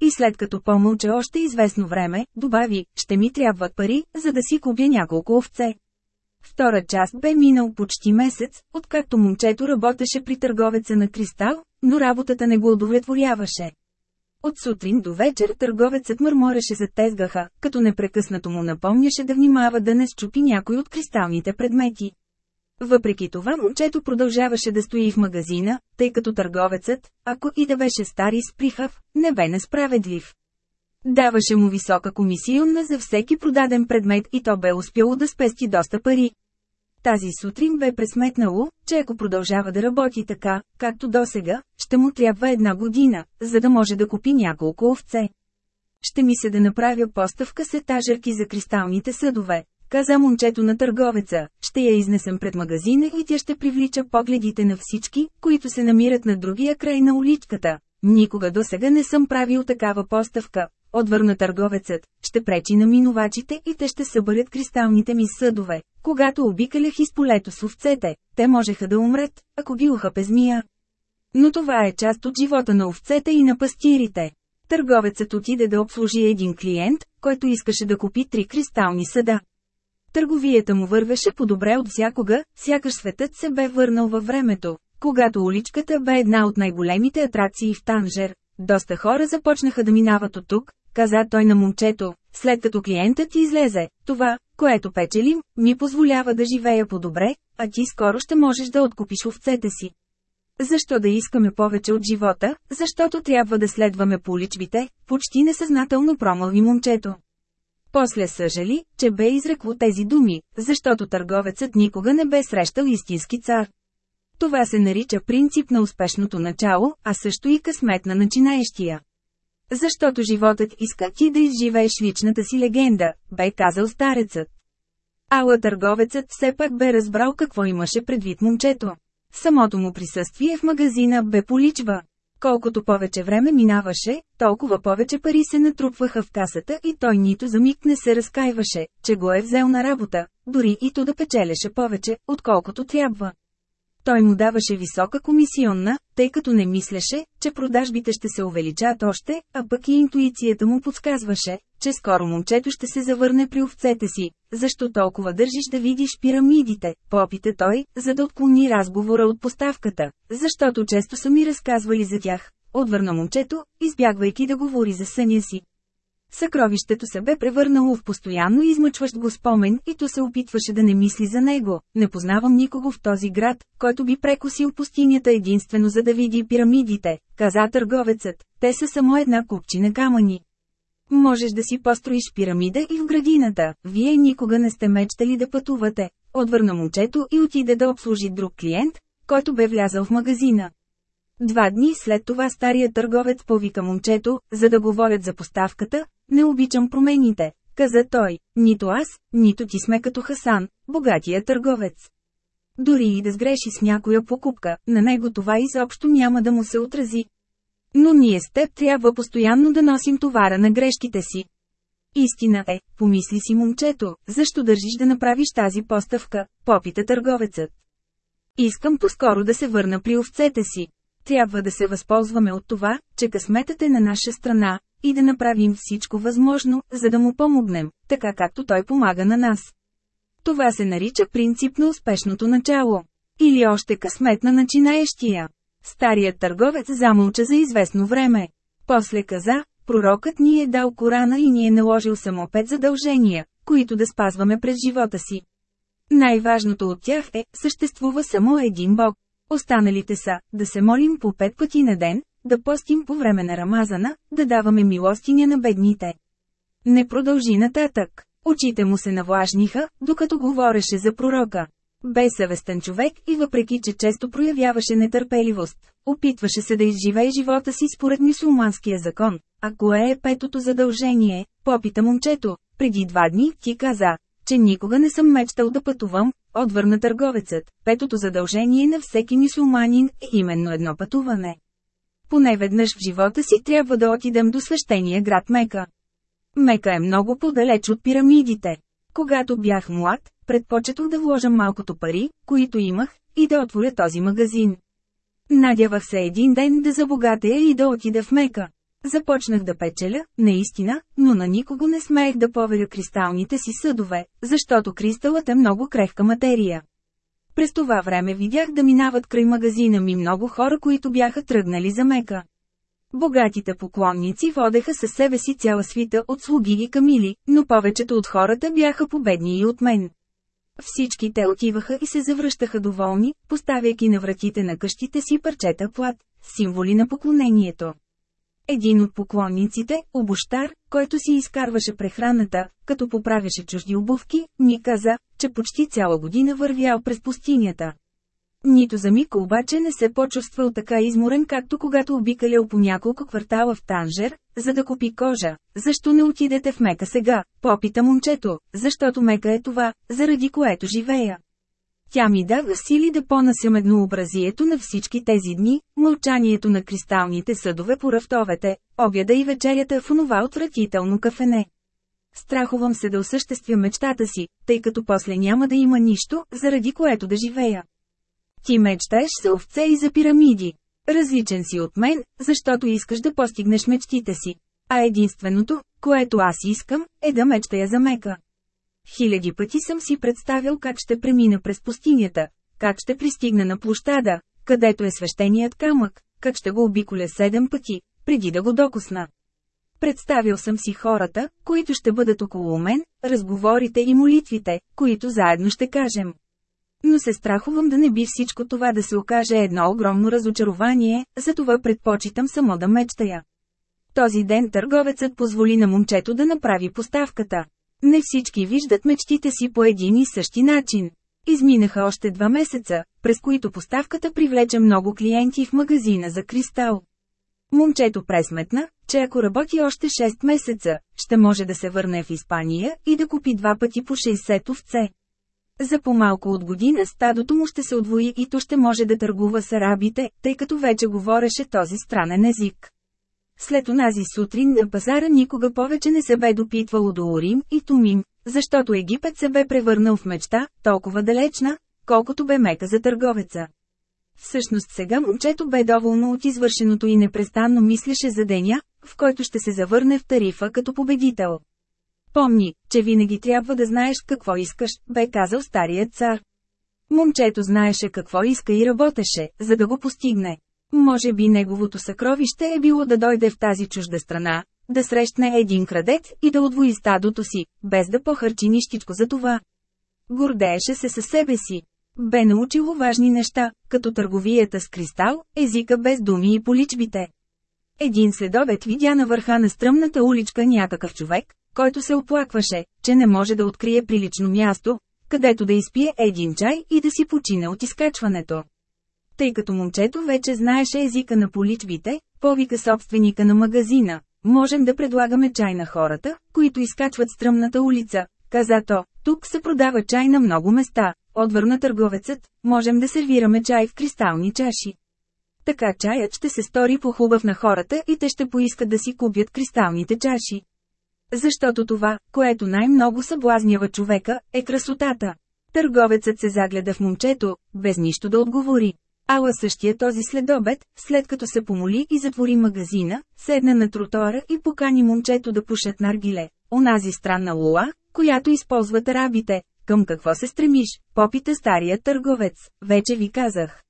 И след като помълча още известно време, добави, ще ми трябват пари, за да си купя няколко овце. Втора част бе минал почти месец, откакто момчето работеше при търговеца на кристал, но работата не го удовлетворяваше. От сутрин до вечер търговецът мърмореше за тезгаха, като непрекъснато му напомняше да внимава да не счупи някой от кристалните предмети. Въпреки това момчето продължаваше да стои в магазина, тъй като търговецът, ако и да беше стар и сприхав, не бе несправедлив. Даваше му висока комисионна за всеки продаден предмет и то бе успяло да спести доста пари. Тази сутрин бе пресметнало, че ако продължава да работи така, както досега, ще му трябва една година, за да може да купи няколко овце. Ще ми се да направя поставка с етажерки за кристалните съдове, каза момчето на търговеца, ще я изнесем пред магазина и тя ще привлича погледите на всички, които се намират на другия край на уличката. Никога до сега не съм правил такава поставка, отвърна търговецът, ще пречи на минувачите и те ще съберат кристалните ми съдове. Когато обикалях из полето с овцете, те можеха да умрат, ако ги ухапе змия. Но това е част от живота на овцете и на пастирите. Търговецът отиде да обслужи един клиент, който искаше да купи три кристални съда. Търговията му вървеше по-добре от всякога, сякаш светът се бе върнал във времето, когато уличката бе една от най-големите атракции в Танжер. Доста хора започнаха да минават от тук, каза той на момчето, след като клиентът излезе. Това, което печелим, ми позволява да живея по-добре, а ти скоро ще можеш да откупиш овцете си. Защо да искаме повече от живота, защото трябва да следваме по уличбите, почти несъзнателно промълви момчето. После съжали, че бе изрекло тези думи, защото търговецът никога не бе срещал истински цар. Това се нарича принцип на успешното начало, а също и късмет на начинаещия. Защото животът иска ти да изживееш личната си легенда, бе казал старецът. Ала търговецът все пак бе разбрал какво имаше предвид момчето. Самото му присъствие в магазина бе поличва. Колкото повече време минаваше, толкова повече пари се натрупваха в касата и той нито за миг не се разкаиваше, че го е взел на работа, дори и то да печелеше повече, отколкото трябва. Той му даваше висока комисионна, тъй като не мислеше, че продажбите ще се увеличат още, а пък и интуицията му подсказваше, че скоро момчето ще се завърне при овцете си. Защо толкова държиш да видиш пирамидите? Попита той, за да отклони разговора от поставката. Защото често са ми разказвали за тях. Отвърна момчето, избягвайки да говори за съня си. Съкровището се бе превърнало в постоянно измъчващ го спомен и то се опитваше да не мисли за него. Не познавам никого в този град, който би прекусил пустинята единствено за да види пирамидите, каза търговецът. Те са само една купчина камъни. Можеш да си построиш пирамида и в градината, вие никога не сте мечтали да пътувате. Отвърна момчето и отиде да обслужи друг клиент, който бе влязъл в магазина. Два дни след това стария търговец повика момчето, за да говорят за поставката, не обичам промените, каза той, нито аз, нито ти сме като Хасан, богатия търговец. Дори и да сгреши с някоя покупка, на него това изобщо няма да му се отрази. Но ние с теб трябва постоянно да носим товара на грешките си. Истина е, помисли си момчето, защо държиш да направиш тази поставка, попита търговецът. Искам по-скоро да се върна при овцете си. Трябва да се възползваме от това, че късметът е на наша страна, и да направим всичко възможно, за да му помогнем, така както той помага на нас. Това се нарича принцип на успешното начало. Или още късмет на начинаещия. Старият търговец замълча за известно време. После каза, пророкът ни е дал Корана и ни е наложил само пет задължения, които да спазваме през живота си. Най-важното от тях е, съществува само един Бог. Останалите са, да се молим по пет пъти на ден, да постим по време на Рамазана, да даваме милостиня на бедните. Не продължи нататък. Очите му се навлажниха, докато говореше за пророка. Бе съвестен човек и въпреки, че често проявяваше нетърпеливост, опитваше се да изживее живота си според мусулманския закон. А кое е петото задължение? Попита момчето. Преди два дни ти каза, че никога не съм мечтал да пътувам, отвърна търговецът. Петото задължение на всеки мусулманин е именно едно пътуване. Поне веднъж в живота си трябва да отидем до свещения град Мека. Мека е много по-далеч от пирамидите. Когато бях млад, предпочетох да вложа малкото пари, които имах, и да отворя този магазин. Надявах се един ден да забогатея и да отида в Мека. Започнах да печеля, наистина, но на никого не смеех да поверя кристалните си съдове, защото кристалът е много крехка материя. През това време видях да минават край магазина ми много хора, които бяха тръгнали за Мека. Богатите поклонници водеха със себе си цяла свита от слуги и камили, но повечето от хората бяха победни и от мен. Всички те отиваха и се завръщаха доволни, поставяйки на вратите на къщите си парчета плат, символи на поклонението. Един от поклонниците, обощар, който си изкарваше прехраната, като поправяше чужди обувки, ми каза, че почти цяла година вървял през пустинята. Нито за миг обаче не се почувствал така изморен както когато обикалял по няколко квартала в Танжер, за да купи кожа. Защо не отидете в Мека сега? Попита момчето, защото Мека е това, заради което живея. Тя ми дава сили да понасям еднообразието на всички тези дни, мълчанието на кристалните съдове по рафтовете, обяда и вечерята в онова отвратително кафене. Страхувам се да осъществя мечтата си, тъй като после няма да има нищо, заради което да живея. Ти мечтаеш за овце и за пирамиди. Различен си от мен, защото искаш да постигнеш мечтите си. А единственото, което аз искам, е да мечтая за Мека. Хиляди пъти съм си представил как ще премина през пустинята, как ще пристигна на площада, където е свещеният камък, как ще го обиколя седем пъти, преди да го докосна. Представил съм си хората, които ще бъдат около мен, разговорите и молитвите, които заедно ще кажем. Но се страхувам да не би всичко това да се окаже едно огромно разочарование, затова предпочитам само да мечтая. Този ден търговецът позволи на момчето да направи поставката. Не всички виждат мечтите си по един и същи начин. Изминаха още два месеца, през които поставката привлече много клиенти в магазина за кристал. Момчето пресметна, че ако работи още 6 месеца, ще може да се върне в Испания и да купи два пъти по 60 овце. За по-малко от година стадото му ще се отвои и то ще може да търгува с арабите, тъй като вече говореше този странен език. След онази сутрин на пазара никога повече не се бе допитвало до Орим и Тумим, защото Египет се бе превърнал в мечта, толкова далечна, колкото бе мека за търговеца. Всъщност сега момчето бе доволно от извършеното и непрестанно мислеше за деня, в който ще се завърне в тарифа като победител. Помни, че винаги трябва да знаеш какво искаш, бе казал старият цар. Момчето знаеше какво иска и работеше, за да го постигне. Може би неговото съкровище е било да дойде в тази чужда страна, да срещне един крадец и да отвои стадото си, без да похарчи нищичко за това. Гордееше се със себе си. Бе научило важни неща, като търговията с кристал, езика без думи и поличбите. Един следобед видя на върха на стръмната уличка някакъв човек, който се оплакваше, че не може да открие прилично място, където да изпие един чай и да си почине от изкачването. Тъй като момчето вече знаеше езика на поличбите, повика собственика на магазина. Можем да предлагаме чай на хората, които изкачват стръмната улица, каза то. Тук се продава чай на много места, отвърна търговецът, можем да сервираме чай в кристални чаши. Така чаят ще се стори по-хубав на хората и те ще поискат да си купят кристалните чаши. Защото това, което най-много съблазнява човека, е красотата. Търговецът се загледа в момчето, без нищо да отговори. Ала същия този следобед, след като се помоли и затвори магазина, седна на тротора и покани момчето да пушат наргиле. Онази странна лула, която използват арабите. Към какво се стремиш? Попита стария търговец. Вече ви казах.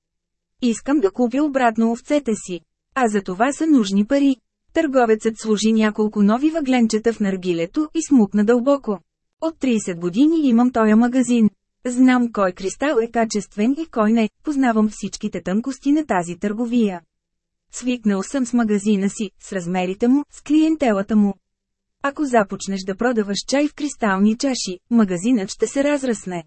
Искам да купя обратно овцете си. А за това са нужни пари. Търговецът служи няколко нови въгленчета в наргилето и смукна дълбоко. От 30 години имам този магазин. Знам кой кристал е качествен и кой не, познавам всичките тънкости на тази търговия. Свикнал съм с магазина си, с размерите му, с клиентелата му. Ако започнеш да продаваш чай в кристални чаши, магазинът ще се разрасне.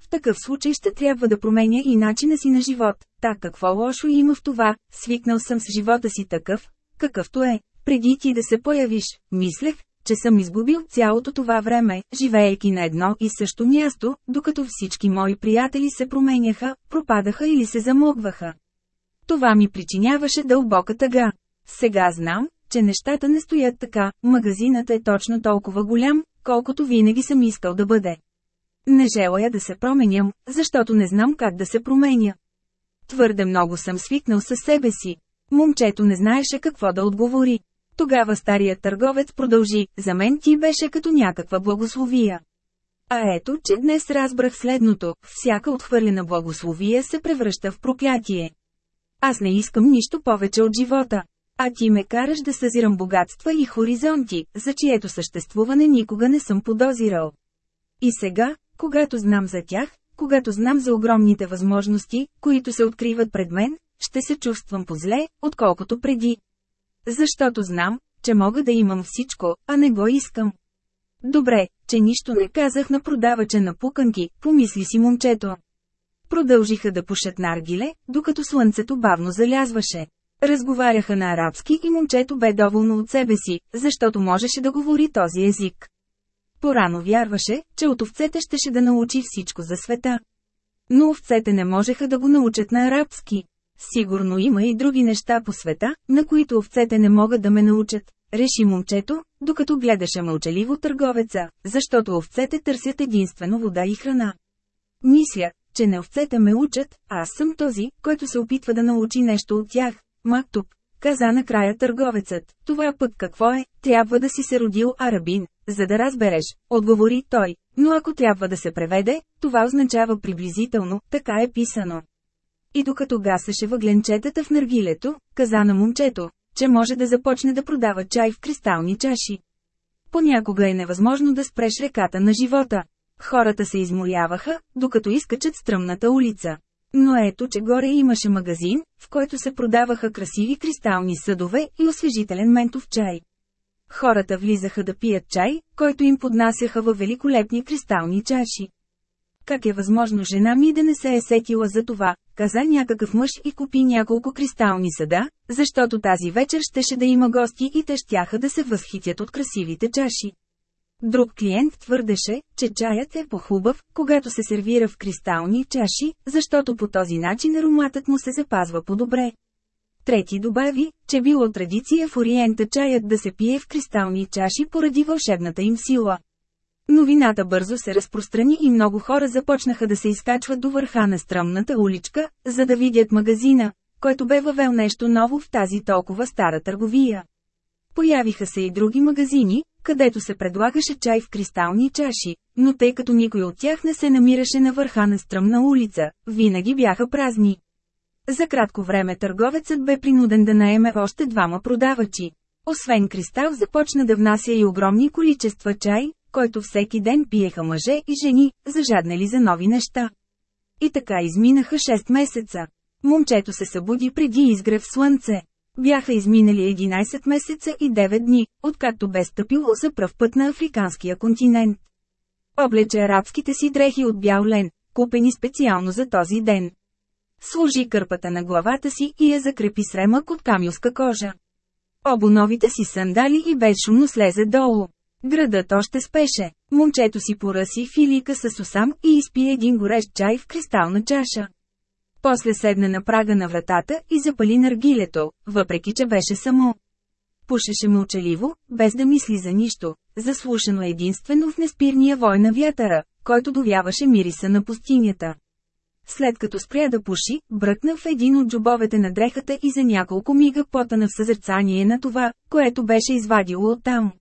В такъв случай ще трябва да променя и начина си на живот. Так какво лошо има в това, свикнал съм с живота си такъв, какъвто е. Преди ти да се появиш, мислех, че съм изгубил цялото това време, живеейки на едно и също място, докато всички мои приятели се променяха, пропадаха или се замогваха. Това ми причиняваше дълбока тъга. Сега знам, че нещата не стоят така, магазинът е точно толкова голям, колкото винаги съм искал да бъде. Не желая да се променям, защото не знам как да се променя. Твърде много съм свикнал със себе си. Момчето не знаеше какво да отговори. Тогава старият търговец продължи, за мен ти беше като някаква благословия. А ето, че днес разбрах следното, всяка отхвърлена благословия се превръща в проклятие. Аз не искам нищо повече от живота. А ти ме караш да съзирам богатства и хоризонти, за чието съществуване никога не съм подозирал. И сега, когато знам за тях, когато знам за огромните възможности, които се откриват пред мен, ще се чувствам позле, отколкото преди. Защото знам, че мога да имам всичко, а не го искам. Добре, че нищо не казах на продавача на пуканки, помисли си момчето. Продължиха да пушат наргиле, докато слънцето бавно залязваше. Разговаряха на арабски и момчето бе доволно от себе си, защото можеше да говори този език. Порано вярваше, че от овцете щеше да научи всичко за света. Но овцете не можеха да го научат на арабски. Сигурно има и други неща по света, на които овцете не могат да ме научат, реши момчето, докато гледаше мълчаливо търговеца, защото овцете търсят единствено вода и храна. Мисля, че не овцете ме учат, а аз съм този, който се опитва да научи нещо от тях. Мактуб, каза накрая търговецът. Това пък какво е, трябва да си се родил арабин, за да разбереш, отговори той. Но ако трябва да се преведе, това означава приблизително, така е писано. И докато гасеше въгленчетата в наргилето, каза на момчето, че може да започне да продава чай в кристални чаши. Понякога е невъзможно да спреш реката на живота. Хората се изморяваха, докато изкачат стръмната улица. Но ето, че горе имаше магазин, в който се продаваха красиви кристални съдове и освежителен ментов чай. Хората влизаха да пият чай, който им поднасяха във великолепни кристални чаши. Как е възможно жена ми да не се е сетила за това, каза някакъв мъж и купи няколко кристални съда, защото тази вечер щеше да има гости и те щяха да се възхитят от красивите чаши. Друг клиент твърдеше, че чаят е по-хубав, когато се сервира в кристални чаши, защото по този начин ароматът му се запазва по-добре. Трети добави, че било традиция в Ориента чаят да се пие в кристални чаши поради вълшебната им сила. Новината бързо се разпространи и много хора започнаха да се изкачват до върха на стръмната уличка, за да видят магазина, който бе въвел нещо ново в тази толкова стара търговия. Появиха се и други магазини, където се предлагаше чай в кристални чаши, но тъй като никой от тях не се намираше на върха на стръмна улица, винаги бяха празни. За кратко време търговецът бе принуден да наеме още двама продавачи. Освен кристал започна да внася и огромни количества чай, който всеки ден пиеха мъже и жени, зажаднали за нови неща. И така изминаха 6 месеца. Момчето се събуди преди изгрев слънце. Бяха изминали 11 месеца и 9 дни, откакто бе стъпило за пръв път на африканския континент. Облече арабските си дрехи от бял лен, купени специално за този ден. Служи кърпата на главата си и я закрепи с ремък от камилска кожа. Обо новите си сандали и безшумно слезе долу. Градът още спеше. Момчето си поръси филика с осам и изпи един горещ чай в кристална чаша. После седна на прага на вратата и запали наргилето, въпреки че беше само. Пушеше мълчаливо, без да мисли за нищо, заслушано единствено в неспирния вой на вятъра, който довяваше мириса на пустинята. След като спря да пуши, бръкна в един от джобовете на дрехата и за няколко мига потана в съзерцание на това, което беше извадило оттам.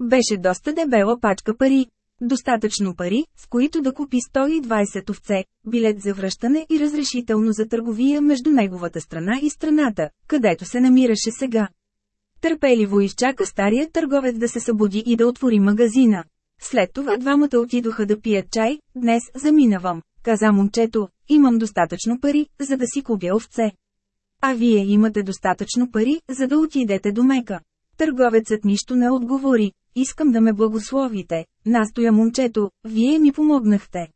Беше доста дебела пачка пари. Достатъчно пари, с които да купи 120 овце, билет за връщане и разрешително за търговия между неговата страна и страната, където се намираше сега. Търпеливо изчака старият търговец да се събуди и да отвори магазина. След това двамата отидоха да пият чай, днес заминавам, каза момчето, имам достатъчно пари, за да си купя овце. А вие имате достатъчно пари, за да отидете до Мека. Търговецът нищо не отговори, искам да ме благословите, настоя момчето, вие ми помогнахте.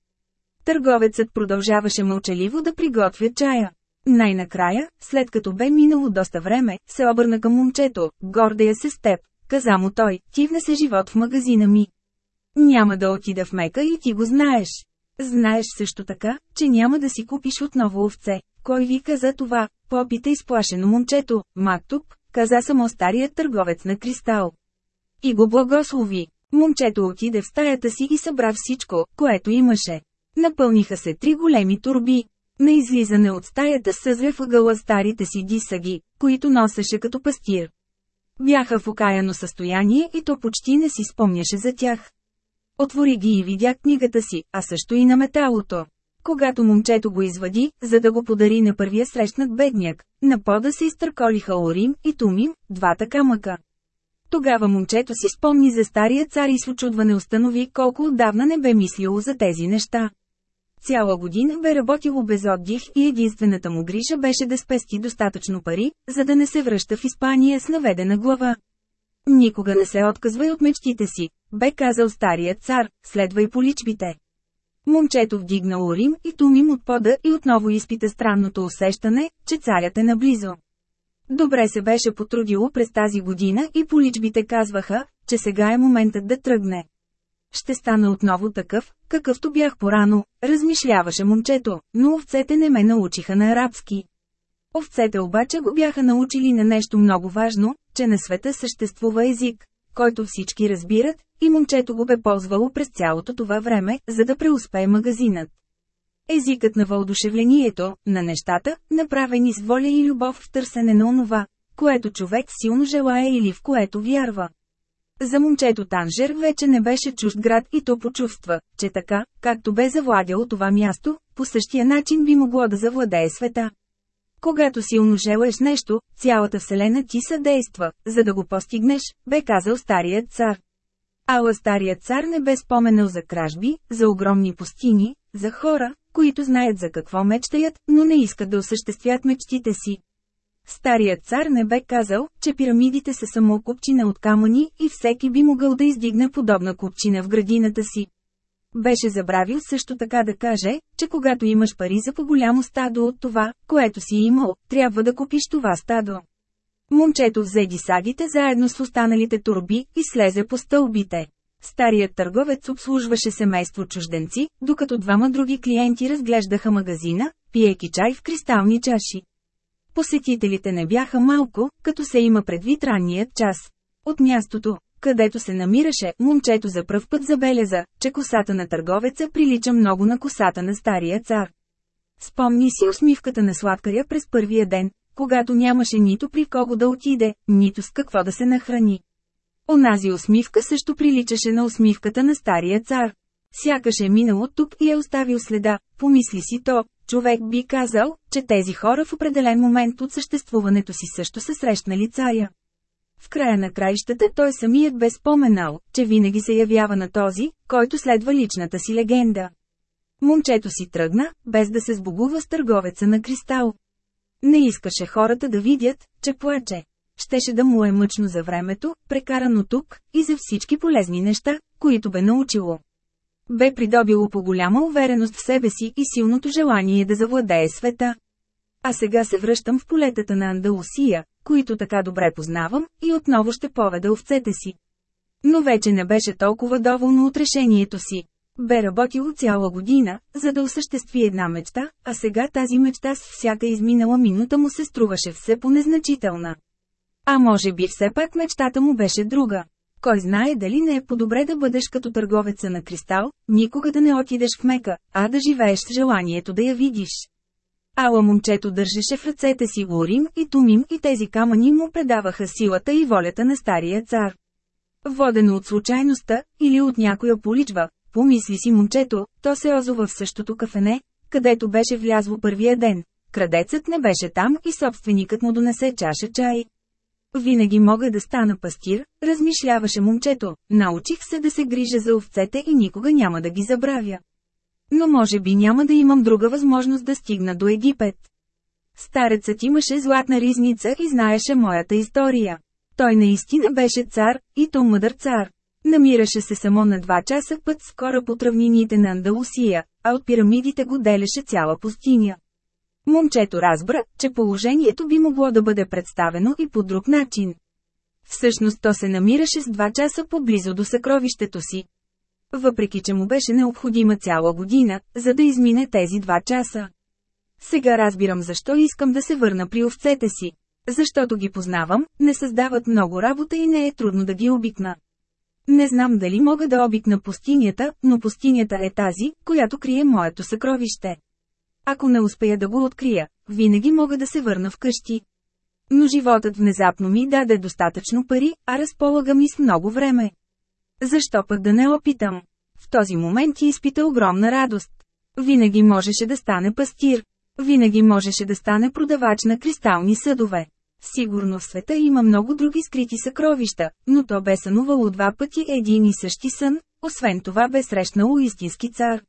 Търговецът продължаваше мълчаливо да приготвя чая. Най-накрая, след като бе минало доста време, се обърна към момчето, гордея се с теб, каза му той, ти внесе живот в магазина ми. Няма да отида в Мека и ти го знаеш. Знаеш също така, че няма да си купиш отново овце. Кой ви каза това? Попита изплашено момчето, Мактуб, каза само старият търговец на кристал. И го благослови. Момчето отиде в стаята си и събра всичко, което имаше. Напълниха се три големи турби. На излизане от стаята съзря въгъла старите си дисаги, които носеше като пастир. Бяха в окаяно състояние и то почти не си спомняше за тях. Отвори ги и видя книгата си, а също и на металото. Когато момчето го извади, за да го подари на първия срещнат бедняк, на пода се изтърколиха Орим и Тумим, двата камъка. Тогава момчето си спомни за стария цар и с очудване установи колко отдавна не бе мислило за тези неща. Цяла година бе работило без отдих и единствената му грижа беше да спести достатъчно пари, за да не се връща в Испания с наведена глава. Никога не се отказвай от мечтите си, бе казал старият цар, следвай по личбите. Момчето вдигна Орим и тумим от пода и отново изпита странното усещане, че царят е наблизо. Добре се беше потрудило през тази година и поличбите казваха, че сега е моментът да тръгне. Ще стана отново такъв, какъвто бях порано, размишляваше момчето, но овцете не ме научиха на арабски. Овцете обаче го бяха научили на нещо много важно, че на света съществува език, който всички разбират, и момчето го бе ползвало през цялото това време, за да преуспее магазинът. Езикът на въодушевлението, на нещата, направени с воля и любов в търсене на онова, което човек силно желая или в което вярва. За момчето Танжер вече не беше чужд град и то почувства, че така, както бе завладяло това място, по същия начин би могло да завладее света. Когато силно желаеш нещо, цялата вселена ти съдейства, за да го постигнеш, бе казал старият цар. Ала старият цар не бе споменал за кражби, за огромни пустини, за хора, които знаят за какво мечтаят, но не искат да осъществят мечтите си. Старият цар не бе казал, че пирамидите са само купчина от камъни и всеки би могъл да издигне подобна купчина в градината си. Беше забравил също така да каже, че когато имаш пари за по-голямо стадо от това, което си имал, трябва да купиш това стадо. Момчето взе дисагите заедно с останалите турби и слезе по стълбите. Старият търговец обслужваше семейство чужденци, докато двама други клиенти разглеждаха магазина, пиеки чай в кристални чаши. Посетителите не бяха малко, като се има предвид ранният час. От мястото, където се намираше, момчето за пръв път забеляза, че косата на търговеца прилича много на косата на стария цар. Спомни си усмивката на сладкаря през първия ден, когато нямаше нито при кого да отиде, нито с какво да се нахрани. Онази усмивка също приличаше на усмивката на стария цар. Сякаш е минал от тук и е оставил следа, помисли си то, човек би казал, че тези хора в определен момент от съществуването си също са срещнали царя. В края на краищата той самият бе споменал, че винаги се явява на този, който следва личната си легенда. Момчето си тръгна, без да се сбогува с търговеца на кристал. Не искаше хората да видят, че плаче. Щеше да му е мъчно за времето, прекарано тук, и за всички полезни неща, които бе научило. Бе придобило по голяма увереност в себе си и силното желание да завладее света. А сега се връщам в полетата на Андалусия, които така добре познавам, и отново ще поведа овцете си. Но вече не беше толкова доволно от решението си. Бе работило цяла година, за да осъществи една мечта, а сега тази мечта с всяка изминала минута му се струваше все по-незначителна. А може би все пак мечтата му беше друга. Кой знае дали не е по-добре да бъдеш като търговеца на кристал, никога да не отидеш в Мека, а да живееш с желанието да я видиш. Ала момчето държеше в ръцете си Урим и Тумим и тези камъни му предаваха силата и волята на стария цар. Водено от случайността, или от някоя поличба, помисли си момчето, то се озова в същото кафене, където беше влязло първия ден. Крадецът не беше там и собственикът му донесе чаша чай. Винаги мога да стана пастир, размишляваше момчето, научих се да се грижа за овцете и никога няма да ги забравя. Но може би няма да имам друга възможност да стигна до Египет. Старецът имаше златна ризница и знаеше моята история. Той наистина беше цар, и то мъдър цар. Намираше се само на два часа път скоро по травнините на Андалусия, а от пирамидите го делеше цяла пустиня. Момчето разбра, че положението би могло да бъде представено и по друг начин. Всъщност то се намираше с два часа поблизо до съкровището си. Въпреки, че му беше необходима цяла година, за да измине тези два часа. Сега разбирам защо искам да се върна при овцете си. Защото ги познавам, не създават много работа и не е трудно да ги обикна. Не знам дали мога да обикна пустинята, но пустинята е тази, която крие моето съкровище. Ако не успея да го открия, винаги мога да се върна вкъщи. Но животът внезапно ми даде достатъчно пари, а разполага ми с много време. Защо пък да не опитам? В този момент ти изпита огромна радост. Винаги можеше да стане пастир. Винаги можеше да стане продавач на кристални съдове. Сигурно в света има много други скрити съкровища, но то бе сънувало два пъти един и същи сън, освен това бе срещнало истински цар.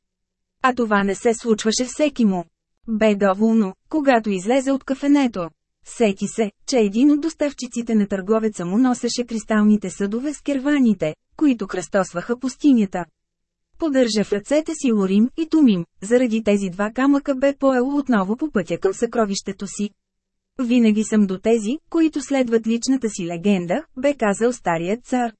А това не се случваше всеки му. Бе доволно, когато излезе от кафенето. Сети се, че един от доставчиците на търговеца му носеше кристалните съдове с керваните, които кръстосваха пустинята. Поддържа в ръцете си Лорим и Тумим, заради тези два камъка бе поел отново по пътя към съкровището си. Винаги съм до тези, които следват личната си легенда, бе казал старият цар.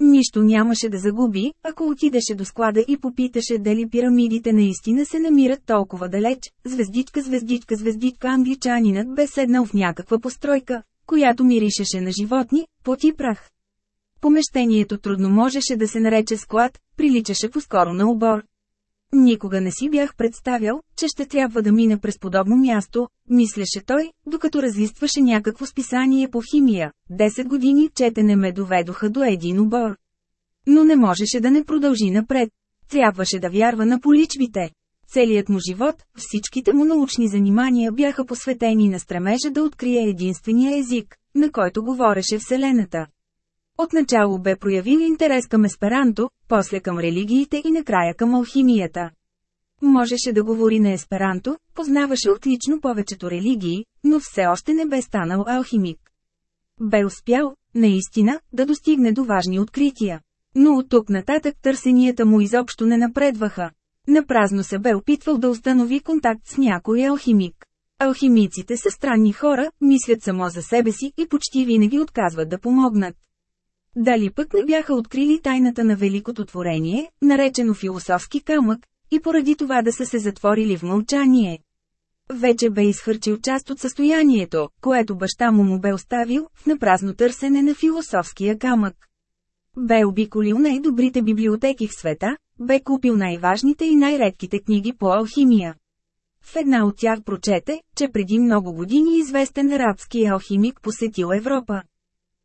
Нищо нямаше да загуби, ако отидеше до склада и попиташе дали пирамидите наистина се намират толкова далеч. Звездичка, звездичка, звездичка англичанинът бе седнал в някаква постройка, която миришеше на животни, пот и прах. Помещението трудно можеше да се нарече склад, приличаше по-скоро на обор. Никога не си бях представял, че ще трябва да мина през подобно място, мислеше той, докато разлистваше някакво списание по химия. Десет години четене ме доведоха до един обор. Но не можеше да не продължи напред. Трябваше да вярва на поличбите. Целият му живот, всичките му научни занимания бяха посветени на стремежа да открие единствения език, на който говореше Вселената. Отначало бе проявил интерес към есперанто, после към религиите и накрая към алхимията. Можеше да говори на есперанто, познаваше отлично повечето религии, но все още не бе станал алхимик. Бе успял, наистина, да достигне до важни открития. Но от тук нататък търсенията му изобщо не напредваха. Напразно се бе опитвал да установи контакт с някой алхимик. Алхимиците са странни хора, мислят само за себе си и почти винаги отказват да помогнат. Дали пък не бяха открили тайната на великото творение, наречено философски камък, и поради това да са се затворили в мълчание. Вече бе изхърчил част от състоянието, което баща му му бе оставил, в напразно търсене на философския камък. Бе обиколил най-добрите библиотеки в света, бе купил най-важните и най-редките книги по алхимия. В една от тях прочете, че преди много години известен арабски алхимик посетил Европа.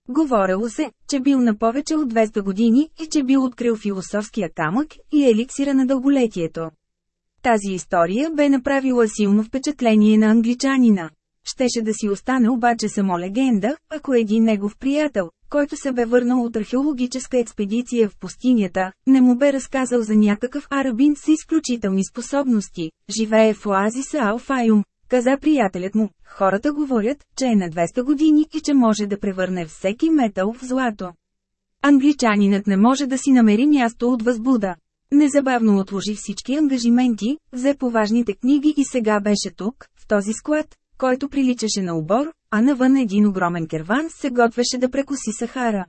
Говорело се, че бил на повече от 200 години и че бил открил философския камък и еликсира на дълголетието. Тази история бе направила силно впечатление на англичанина. Щеше да си остане обаче само легенда, ако един негов приятел, който се бе върнал от археологическа експедиция в пустинята, не му бе разказал за някакъв арабин с изключителни способности, живее в оазиса Алфайум, каза приятелят му, хората говорят, че е на 200 години и че може да превърне всеки метал в злато. Англичанинът не може да си намери място от възбуда. Незабавно отложи всички ангажименти, взе поважните книги и сега беше тук, в този склад, който приличаше на обор, а навън един огромен керван се готвеше да прекоси Сахара.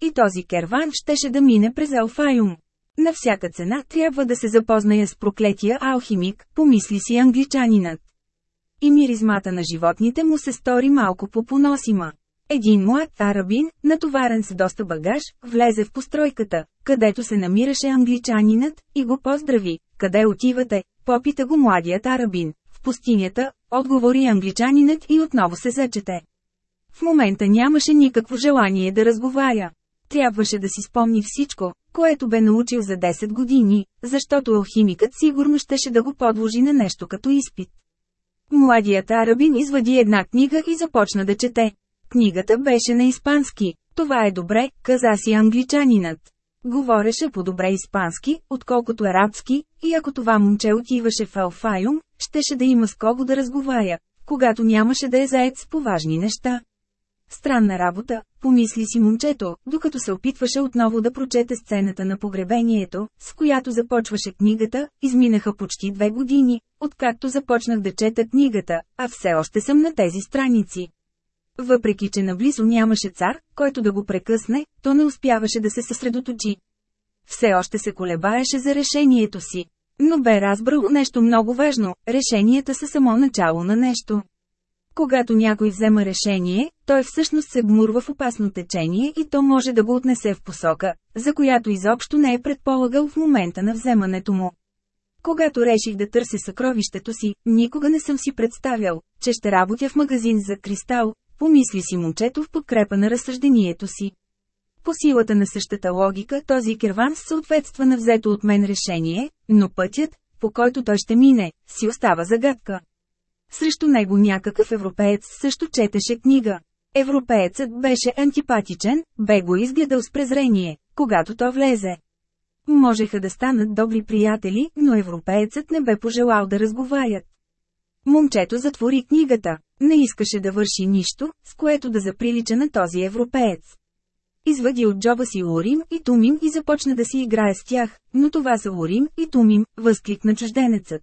И този керван щеше да мине през Алфаюм. На всяка цена трябва да се запозная с проклетия алхимик, помисли си англичанинът. И миризмата на животните му се стори малко по-поносима. Един млад арабин, натоварен с доста багаж, влезе в постройката, където се намираше англичанинът, и го поздрави. Къде отивате? Попита го младият арабин. В пустинята, отговори англичанинът и отново се зачете. В момента нямаше никакво желание да разговаря. Трябваше да си спомни всичко, което бе научил за 10 години, защото алхимикът сигурно щеше да го подложи на нещо като изпит. Младият арабин извади една книга и започна да чете. Книгата беше на испански. Това е добре, каза си англичанинът. Говореше по-добре испански, отколкото арабски, и ако това момче отиваше в Алфайум, щеше да има с кого да разговаря, когато нямаше да е заед с поважни неща. Странна работа, помисли си момчето, докато се опитваше отново да прочете сцената на погребението, с която започваше книгата, изминаха почти две години, откакто започнах да чета книгата, а все още съм на тези страници. Въпреки, че наблизо нямаше цар, който да го прекъсне, то не успяваше да се съсредоточи. Все още се колебаеше за решението си. Но бе разбрал нещо много важно – решенията са само начало на нещо. Когато някой взема решение, той всъщност се гмурва в опасно течение и то може да го отнесе в посока, за която изобщо не е предполагал в момента на вземането му. Когато реших да търся съкровището си, никога не съм си представял, че ще работя в магазин за кристал, помисли си момчето в подкрепа на разсъждението си. По силата на същата логика този керван съответства на взето от мен решение, но пътят, по който той ще мине, си остава загадка. Срещу него някакъв европеец също четеше книга. Европеецът беше антипатичен, бе го изгледал с презрение, когато то влезе. Можеха да станат добри приятели, но европеецът не бе пожелал да разговарят. Момчето затвори книгата. Не искаше да върши нищо, с което да заприлича на този европеец. Извади от джоба си Урим и Тумим и започна да си играе с тях, но това са Урим и Тумим, възкликна чужденецът.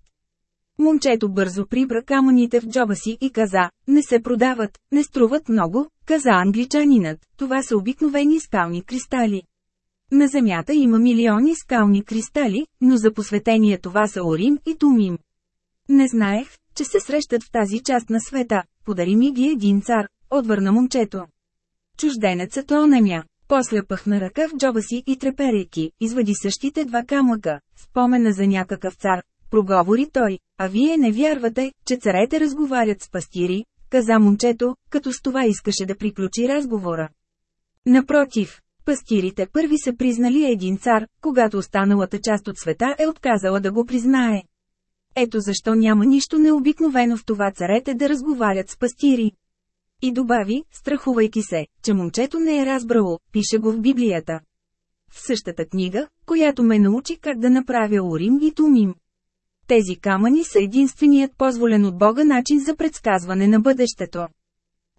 Момчето бързо прибра камъните в джоба си и каза, не се продават, не струват много, каза англичанинът, това са обикновени скални кристали. На Земята има милиони скални кристали, но за посветение това са Орим и Тумим. Не знаех, че се срещат в тази част на света, подари ми ги един цар, отвърна момчето. Чужденецът онемя. После пъхна ръка в джоба си и треперейки, извади същите два камъка, спомена за някакъв цар, проговори той, а вие не вярвате, че царете разговарят с пастири, каза момчето, като с това искаше да приключи разговора. Напротив, пастирите първи са признали един цар, когато останалата част от света е отказала да го признае. Ето защо няма нищо необикновено в това царете да разговарят с пастири. И добави, страхувайки се, че момчето не е разбрало, пише го в Библията. В същата книга, която ме научи как да направя Урим и Тумим. Тези камъни са единственият позволен от Бога начин за предсказване на бъдещето.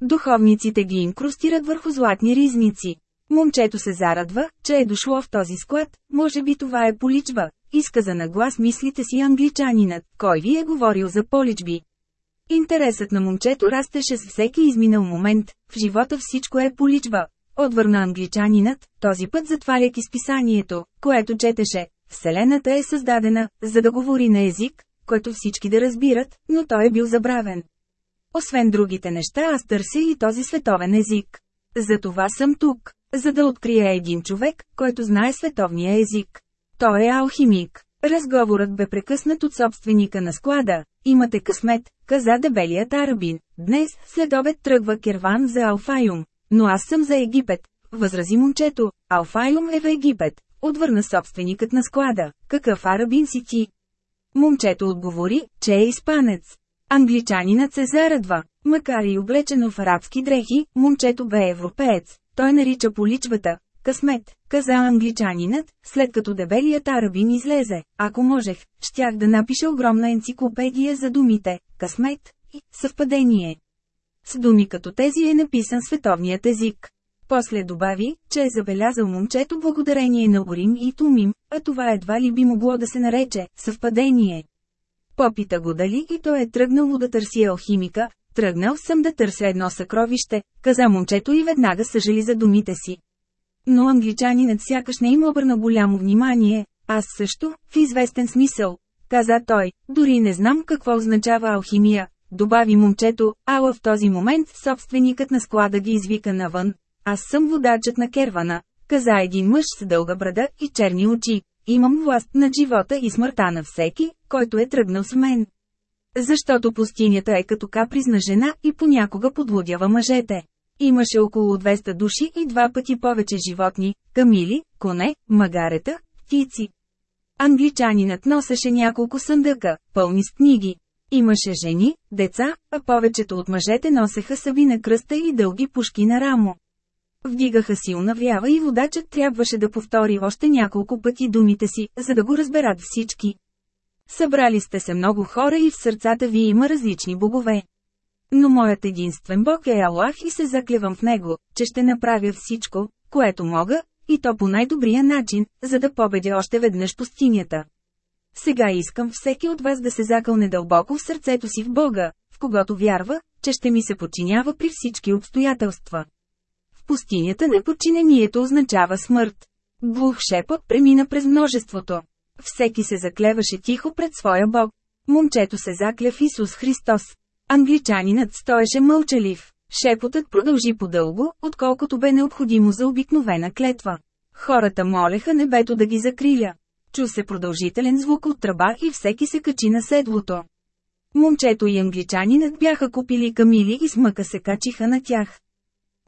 Духовниците ги инкрустират върху златни ризници. Момчето се зарадва, че е дошло в този склад, може би това е поличба, изказа на глас мислите си англичанинът, кой ви е говорил за поличби. Интересът на момчето растеше с всеки изминал момент, в живота всичко е поличба. Отвърна англичанинът, този път затваряйки списанието, което четеше, Вселената е създадена, за да говори на език, който всички да разбират, но той е бил забравен. Освен другите неща аз търся и този световен език. Затова съм тук, за да открия един човек, който знае световния език. Той е алхимик. Разговорът бе прекъснат от собственика на склада. Имате късмет, каза дебелият арабин. Днес, след обед тръгва керван за Алфайум. Но аз съм за Египет, възрази момчето. Алфайум е в Египет. Отвърна собственикът на склада. Какъв арабин си ти? Момчето отговори, че е испанец. Англичанинът се зарадва. Макар и облечено в арабски дрехи, момчето бе европеец. Той нарича поличвата. Късмет, каза англичанинът, след като дебелият арабин излезе. Ако можех, щях да напиша огромна енциклопедия за думите. Късмет, и съвпадение. С думи като тези е написан световният език. После добави, че е забелязал момчето благодарение на Орим и Тумим, а това едва ли би могло да се нарече съвпадение. Попита го дали и той е тръгнало да търси алхимика, тръгнал съм да търся едно съкровище, каза момчето и веднага съжали за думите си. Но англичанинът сякаш не им обърна голямо внимание, аз също, в известен смисъл, каза той, дори не знам какво означава алхимия, добави момчето, ала в този момент собственикът на склада ги извика навън. Аз съм водачът на кервана, каза един мъж с дълга брада и черни очи. Имам власт над живота и смъртта на всеки, който е тръгнал с мен. Защото пустинята е като капризна жена и понякога подлудява мъжете. Имаше около 200 души и два пъти повече животни – камили, коне, магарета, птици. Англичанинът носеше няколко съндъка, пълни с книги. Имаше жени, деца, а повечето от мъжете носеха съби на кръста и дълги пушки на рамо. Вдигаха силна вява и водачът трябваше да повтори още няколко пъти думите си, за да го разберат всички. Събрали сте се много хора и в сърцата ви има различни богове. Но моят единствен Бог е Аллах и се заклевам в Него, че ще направя всичко, което мога, и то по най-добрия начин, за да победя още веднъж пустинята. Сега искам всеки от вас да се закълне дълбоко в сърцето си в Бога, в когото вярва, че ще ми се подчинява при всички обстоятелства. Пустинята неподчинението означава смърт. Глух шепот премина през множеството. Всеки се заклеваше тихо пред своя Бог. Момчето се закля в Исус Христос. Англичанинът стоеше мълчалив. Шепотът продължи по-дълго, отколкото бе необходимо за обикновена клетва. Хората молеха небето да ги закриля. Чу се продължителен звук от тръба и всеки се качи на седлото. Момчето и англичанинът бяха купили камили и с мъка се качиха на тях.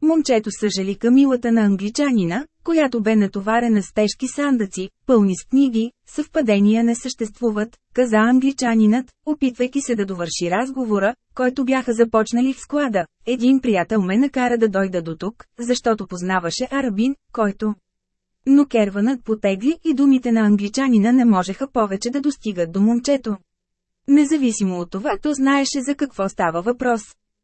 Момчето съжали камилата на англичанина, която бе натоварена с тежки сандъци, пълни с книги, съвпадения не съществуват, каза англичанинът, опитвайки се да довърши разговора, който бяха започнали в склада. Един приятел ме накара да дойда до тук, защото познаваше арабин, който... Но керванът потегли и думите на англичанина не можеха повече да достигат до момчето. Независимо от това, то знаеше за какво става въпрос.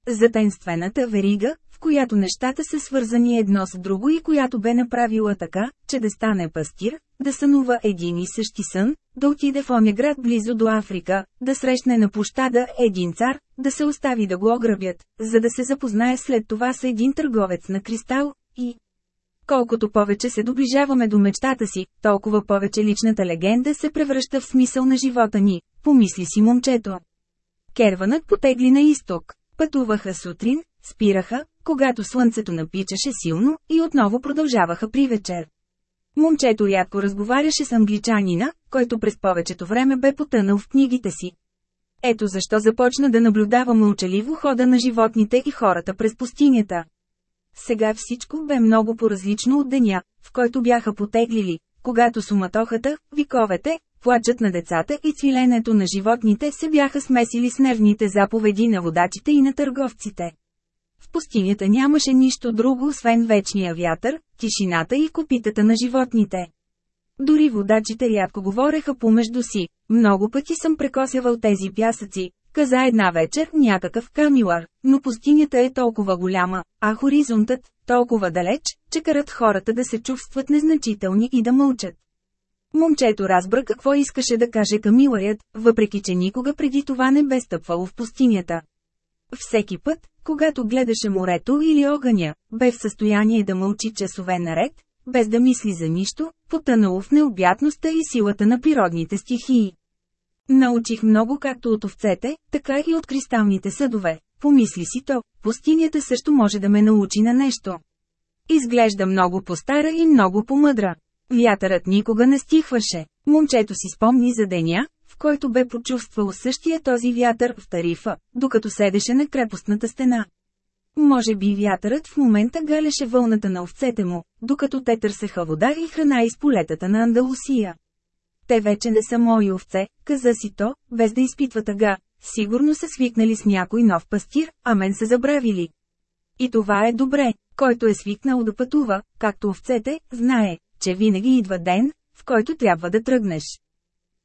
За тенствената верига, в която нещата са свързани едно с друго и която бе направила така, че да стане пастир, да сънува един и същи сън, да отиде в оня град близо до Африка, да срещне на площада един цар, да се остави да го ограбят, за да се запознае след това с един търговец на кристал, и... Колкото повече се доближаваме до мечтата си, толкова повече личната легенда се превръща в смисъл на живота ни, помисли си момчето. Керванът потегли на изток. Пътуваха сутрин, спираха, когато слънцето напичаше силно, и отново продължаваха при вечер. Момчето рядко разговаряше с англичанина, който през повечето време бе потънал в книгите си. Ето защо започна да наблюдава мълчаливо хода на животните и хората през пустинята. Сега всичко бе много по-различно от деня, в който бяха потеглили, когато суматохата, виковете, плачът на децата и цвиленето на животните се бяха смесили с нервните заповеди на водачите и на търговците. В пустинята нямаше нищо друго освен вечния вятър, тишината и копитата на животните. Дори водачите рядко говореха помежду си. Много пъти съм прекосявал тези пясъци, каза една вечер някакъв камилар, но пустинята е толкова голяма, а хоризонтът – толкова далеч, че карат хората да се чувстват незначителни и да мълчат. Момчето разбра какво искаше да каже камиларят, въпреки че никога преди това не бе стъпвало в пустинята. Всеки път, когато гледаше морето или огъня, бе в състояние да мълчи часове наред, без да мисли за нищо, потънало в необятността и силата на природните стихии. Научих много както от овцете, така и от кристалните съдове. Помисли си то, пустинята също може да ме научи на нещо. Изглежда много по-стара и много по-мъдра. Вятърът никога не стихваше. Момчето си спомни за деня, който бе почувствал същия този вятър в тарифа, докато седеше на крепостната стена. Може би вятърът в момента галеше вълната на овцете му, докато те търсеха вода и храна из полетата на Андалусия. Те вече не са мои овце, каза си то, без да изпитва тъга. Сигурно са свикнали с някой нов пастир, а мен са забравили. И това е добре, който е свикнал да пътува, както овцете, знае, че винаги идва ден, в който трябва да тръгнеш.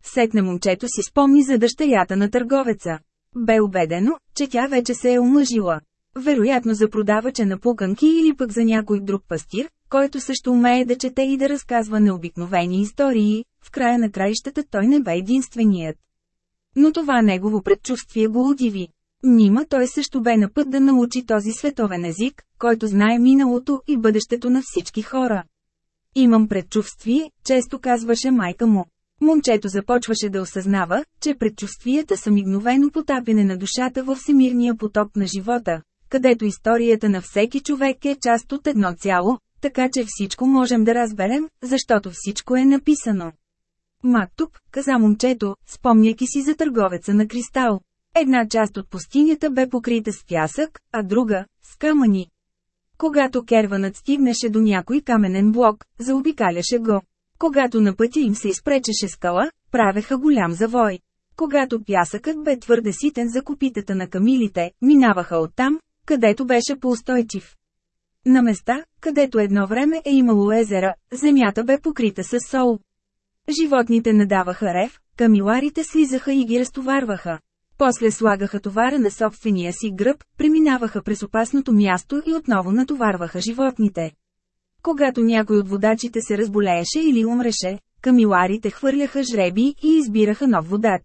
Сетне момчето си спомни за дъщерята на търговеца. Бе убедено, че тя вече се е омъжила. Вероятно за продавача на пуканки или пък за някой друг пастир, който също умее да чете и да разказва необикновени истории, в края на краищата той не бе единственият. Но това негово предчувствие го удиви. Нима той също бе на път да научи този световен език, който знае миналото и бъдещето на всички хора. Имам предчувствие, често казваше майка му. Момчето започваше да осъзнава, че предчувствията са мигновено потапяне на душата във всемирния поток на живота, където историята на всеки човек е част от едно цяло, така че всичко можем да разберем, защото всичко е написано. Мактуб, каза момчето, спомняйки си за търговеца на кристал. Една част от пустинята бе покрита с пясък, а друга – с камъни. Когато керванът стигнеше до някой каменен блок, заобикаляше го. Когато на пътя им се изпречеше скала, правеха голям завой. Когато пясъкът бе твърде ситен за копитата на камилите, минаваха оттам, където беше поустойчив. На места, където едно време е имало езера, земята бе покрита с сол. Животните надаваха рев, камиларите слизаха и ги разтоварваха. После слагаха товара на собствения си гръб, преминаваха през опасното място и отново натоварваха животните. Когато някой от водачите се разболееше или умреше, камиларите хвърляха жреби и избираха нов водач.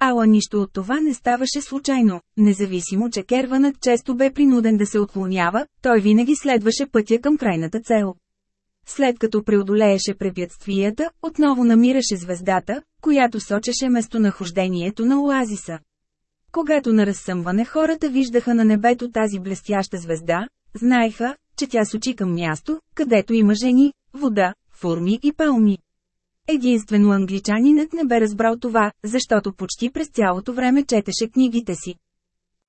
Ала нищо от това не ставаше случайно, независимо че керванът често бе принуден да се отклонява, той винаги следваше пътя към крайната цел. След като преодолееше препятствията, отново намираше звездата, която сочеше местонахождението на оазиса. Когато на разсъмване хората виждаха на небето тази блестяща звезда, знаеха, че тя сочи към място, където има жени, вода, форми и палми. Единствено англичанинът не бе разбрал това, защото почти през цялото време четеше книгите си.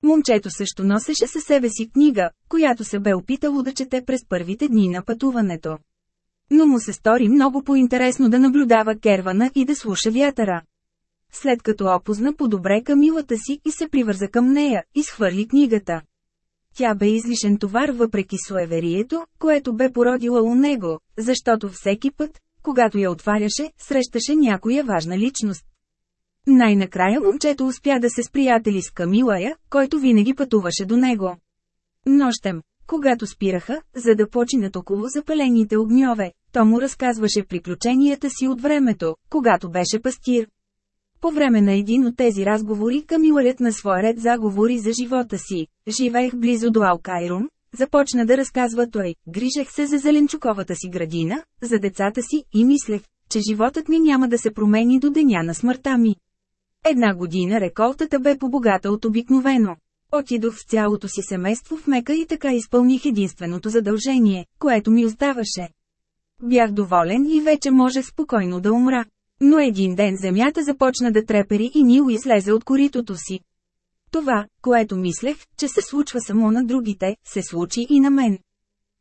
Момчето също носеше със себе си книга, която се бе опитало да чете през първите дни на пътуването. Но му се стори много по-интересно да наблюдава кервана и да слуша вятъра. След като опозна по-добре камилата си и се привърза към нея, изхвърли книгата. Тя бе излишен товар въпреки суеверието, което бе породила у него, защото всеки път, когато я отваряше, срещаше някоя важна личност. Най-накрая момчето успя да се сприятели с Камилая, който винаги пътуваше до него. Нощем, когато спираха, за да починат около запалените огньове, то му разказваше приключенията си от времето, когато беше пастир. По време на един от тези разговори Камиларят на своя ред заговори за живота си. Живеех близо до Алкайрун, започна да разказва той. Грижех се за зеленчуковата си градина, за децата си и мислех, че животът ми няма да се промени до деня на смъртта ми. Една година реколтата бе по-богата от обикновено. Отидох с цялото си семейство в Мека и така изпълних единственото задължение, което ми оставаше. Бях доволен и вече можех спокойно да умра. Но един ден земята започна да трепери и Нил излезе от коритото си. Това, което мислех, че се случва само на другите, се случи и на мен.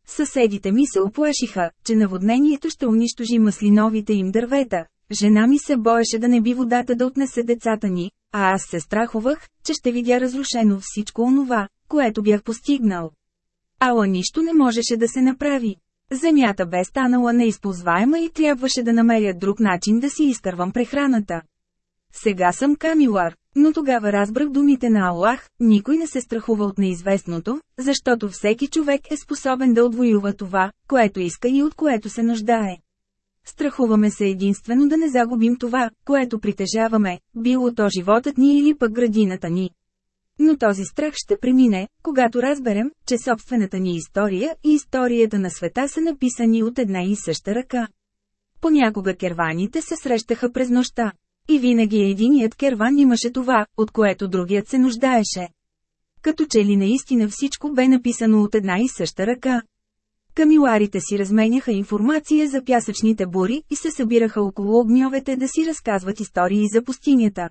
Съседите ми се оплашиха, че наводнението ще унищожи маслиновите им дървета. Жена ми се боеше да не би водата да отнесе децата ни, а аз се страхувах, че ще видя разрушено всичко онова, което бях постигнал. Ала нищо не можеше да се направи. Земята бе станала неизползваема и трябваше да намеря друг начин да си изкървам прехраната. Сега съм камилар, но тогава разбрах думите на Аллах, никой не се страхува от неизвестното, защото всеки човек е способен да отвоюва това, което иска и от което се нуждае. Страхуваме се единствено да не загубим това, което притежаваме, било то животът ни или пък градината ни. Но този страх ще премине, когато разберем, че собствената ни история и историята на света са написани от една и съща ръка. Понякога керваните се срещаха през нощта. И винаги единият керван имаше това, от което другият се нуждаеше. Като че ли наистина всичко бе написано от една и съща ръка. Камиларите си разменяха информация за пясъчните бури и се събираха около огньовете да си разказват истории за пустинята.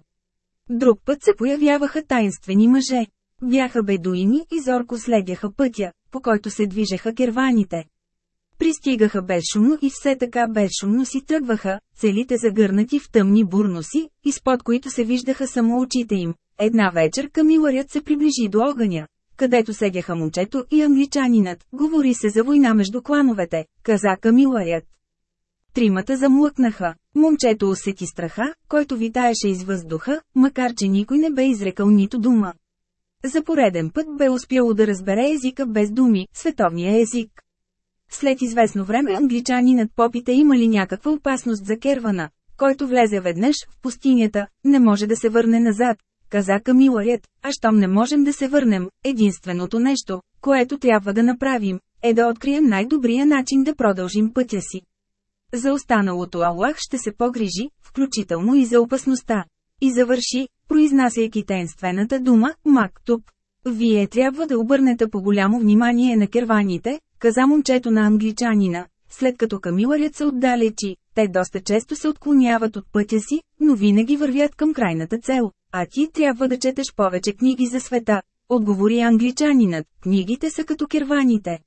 Друг път се появяваха таинствени мъже. Бяха бедуини и зорко следяха пътя, по който се движеха керваните. Пристигаха безшумно и все така безшумно си тръгваха, целите загърнати в тъмни бурноси, изпод които се виждаха само очите им. Една вечер Камиларят се приближи до огъня, където седяха момчето и англичанинът. Говори се за война между клановете, каза Камиларят. Тримата замлъкнаха. Момчето усети страха, който витаеше из въздуха, макар че никой не бе изрекал нито дума. За пореден път бе успяло да разбере езика без думи, световния език. След известно време англичанинът попита има ли някаква опасност за Кервана, който влезе веднъж в пустинята, не може да се върне назад, каза Камилаят, а щом не можем да се върнем, единственото нещо, което трябва да направим, е да открием най-добрия начин да продължим пътя си. За останалото Аллах ще се погрижи, включително и за опасността. И завърши, произнасяйки тенствената дума «Мактуб». Вие трябва да обърнете по-голямо внимание на керваните, каза момчето на англичанина, след като камиларят се отдалечи, те доста често се отклоняват от пътя си, но винаги вървят към крайната цел, а ти трябва да четеш повече книги за света, отговори англичанинът, книгите са като керваните.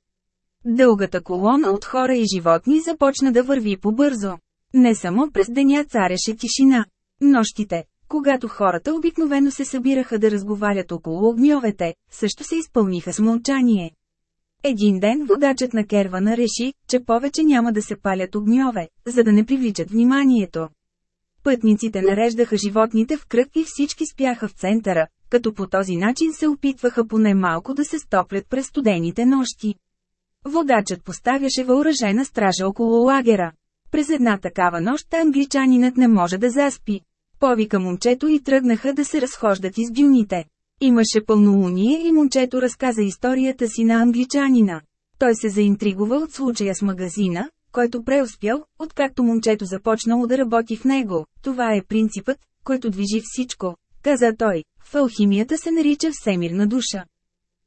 Дългата колона от хора и животни започна да върви побързо. Не само през деня цареше тишина. Нощите, когато хората обикновено се събираха да разговарят около огньовете, също се изпълниха с мълчание. Един ден водачът на кервана реши, че повече няма да се палят огньове, за да не привличат вниманието. Пътниците нареждаха животните в кръг и всички спяха в центъра, като по този начин се опитваха поне малко да се стоплят през студените нощи. Водачът поставяше въоръжена стража около лагера. През една такава нощ англичанинът не може да заспи. Повика момчето и тръгнаха да се разхождат из дюните. Имаше пълнолуние и момчето разказа историята си на англичанина. Той се заинтригува от случая с магазина, който преуспял, откакто момчето започнало да работи в него. Това е принципът, който движи всичко, каза той. В алхимията се нарича всемирна душа.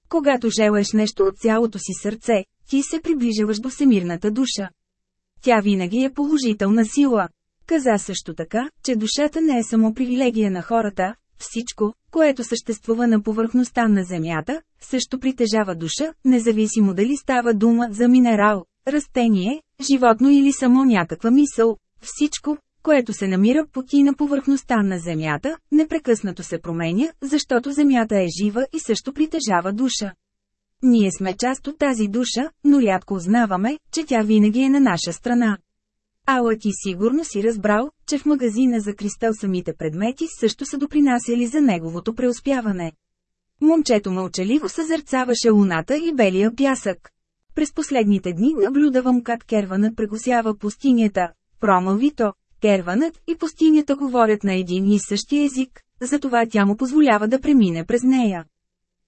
Когато желаеш нещо от цялото си сърце, ти се приближаваш до всемирната душа. Тя винаги е положителна сила. Каза също така, че душата не е само привилегия на хората, всичко, което съществува на повърхността на Земята, също притежава душа, независимо дали става дума за минерал, растение, животно или само някаква мисъл. Всичко, което се намира под и на повърхността на Земята, непрекъснато се променя, защото Земята е жива и също притежава душа. Ние сме част от тази душа, но рядко узнаваме, че тя винаги е на наша страна. Ала ти сигурно си разбрал, че в магазина за кристал самите предмети също са допринасяли за неговото преуспяване. Момчето мълчаливо съзерцаваше луната и белия пясък. През последните дни наблюдавам как керванът прегосява пустинята. Промълви то, керванът и пустинята говорят на един и същи език, затова тя му позволява да премине през нея.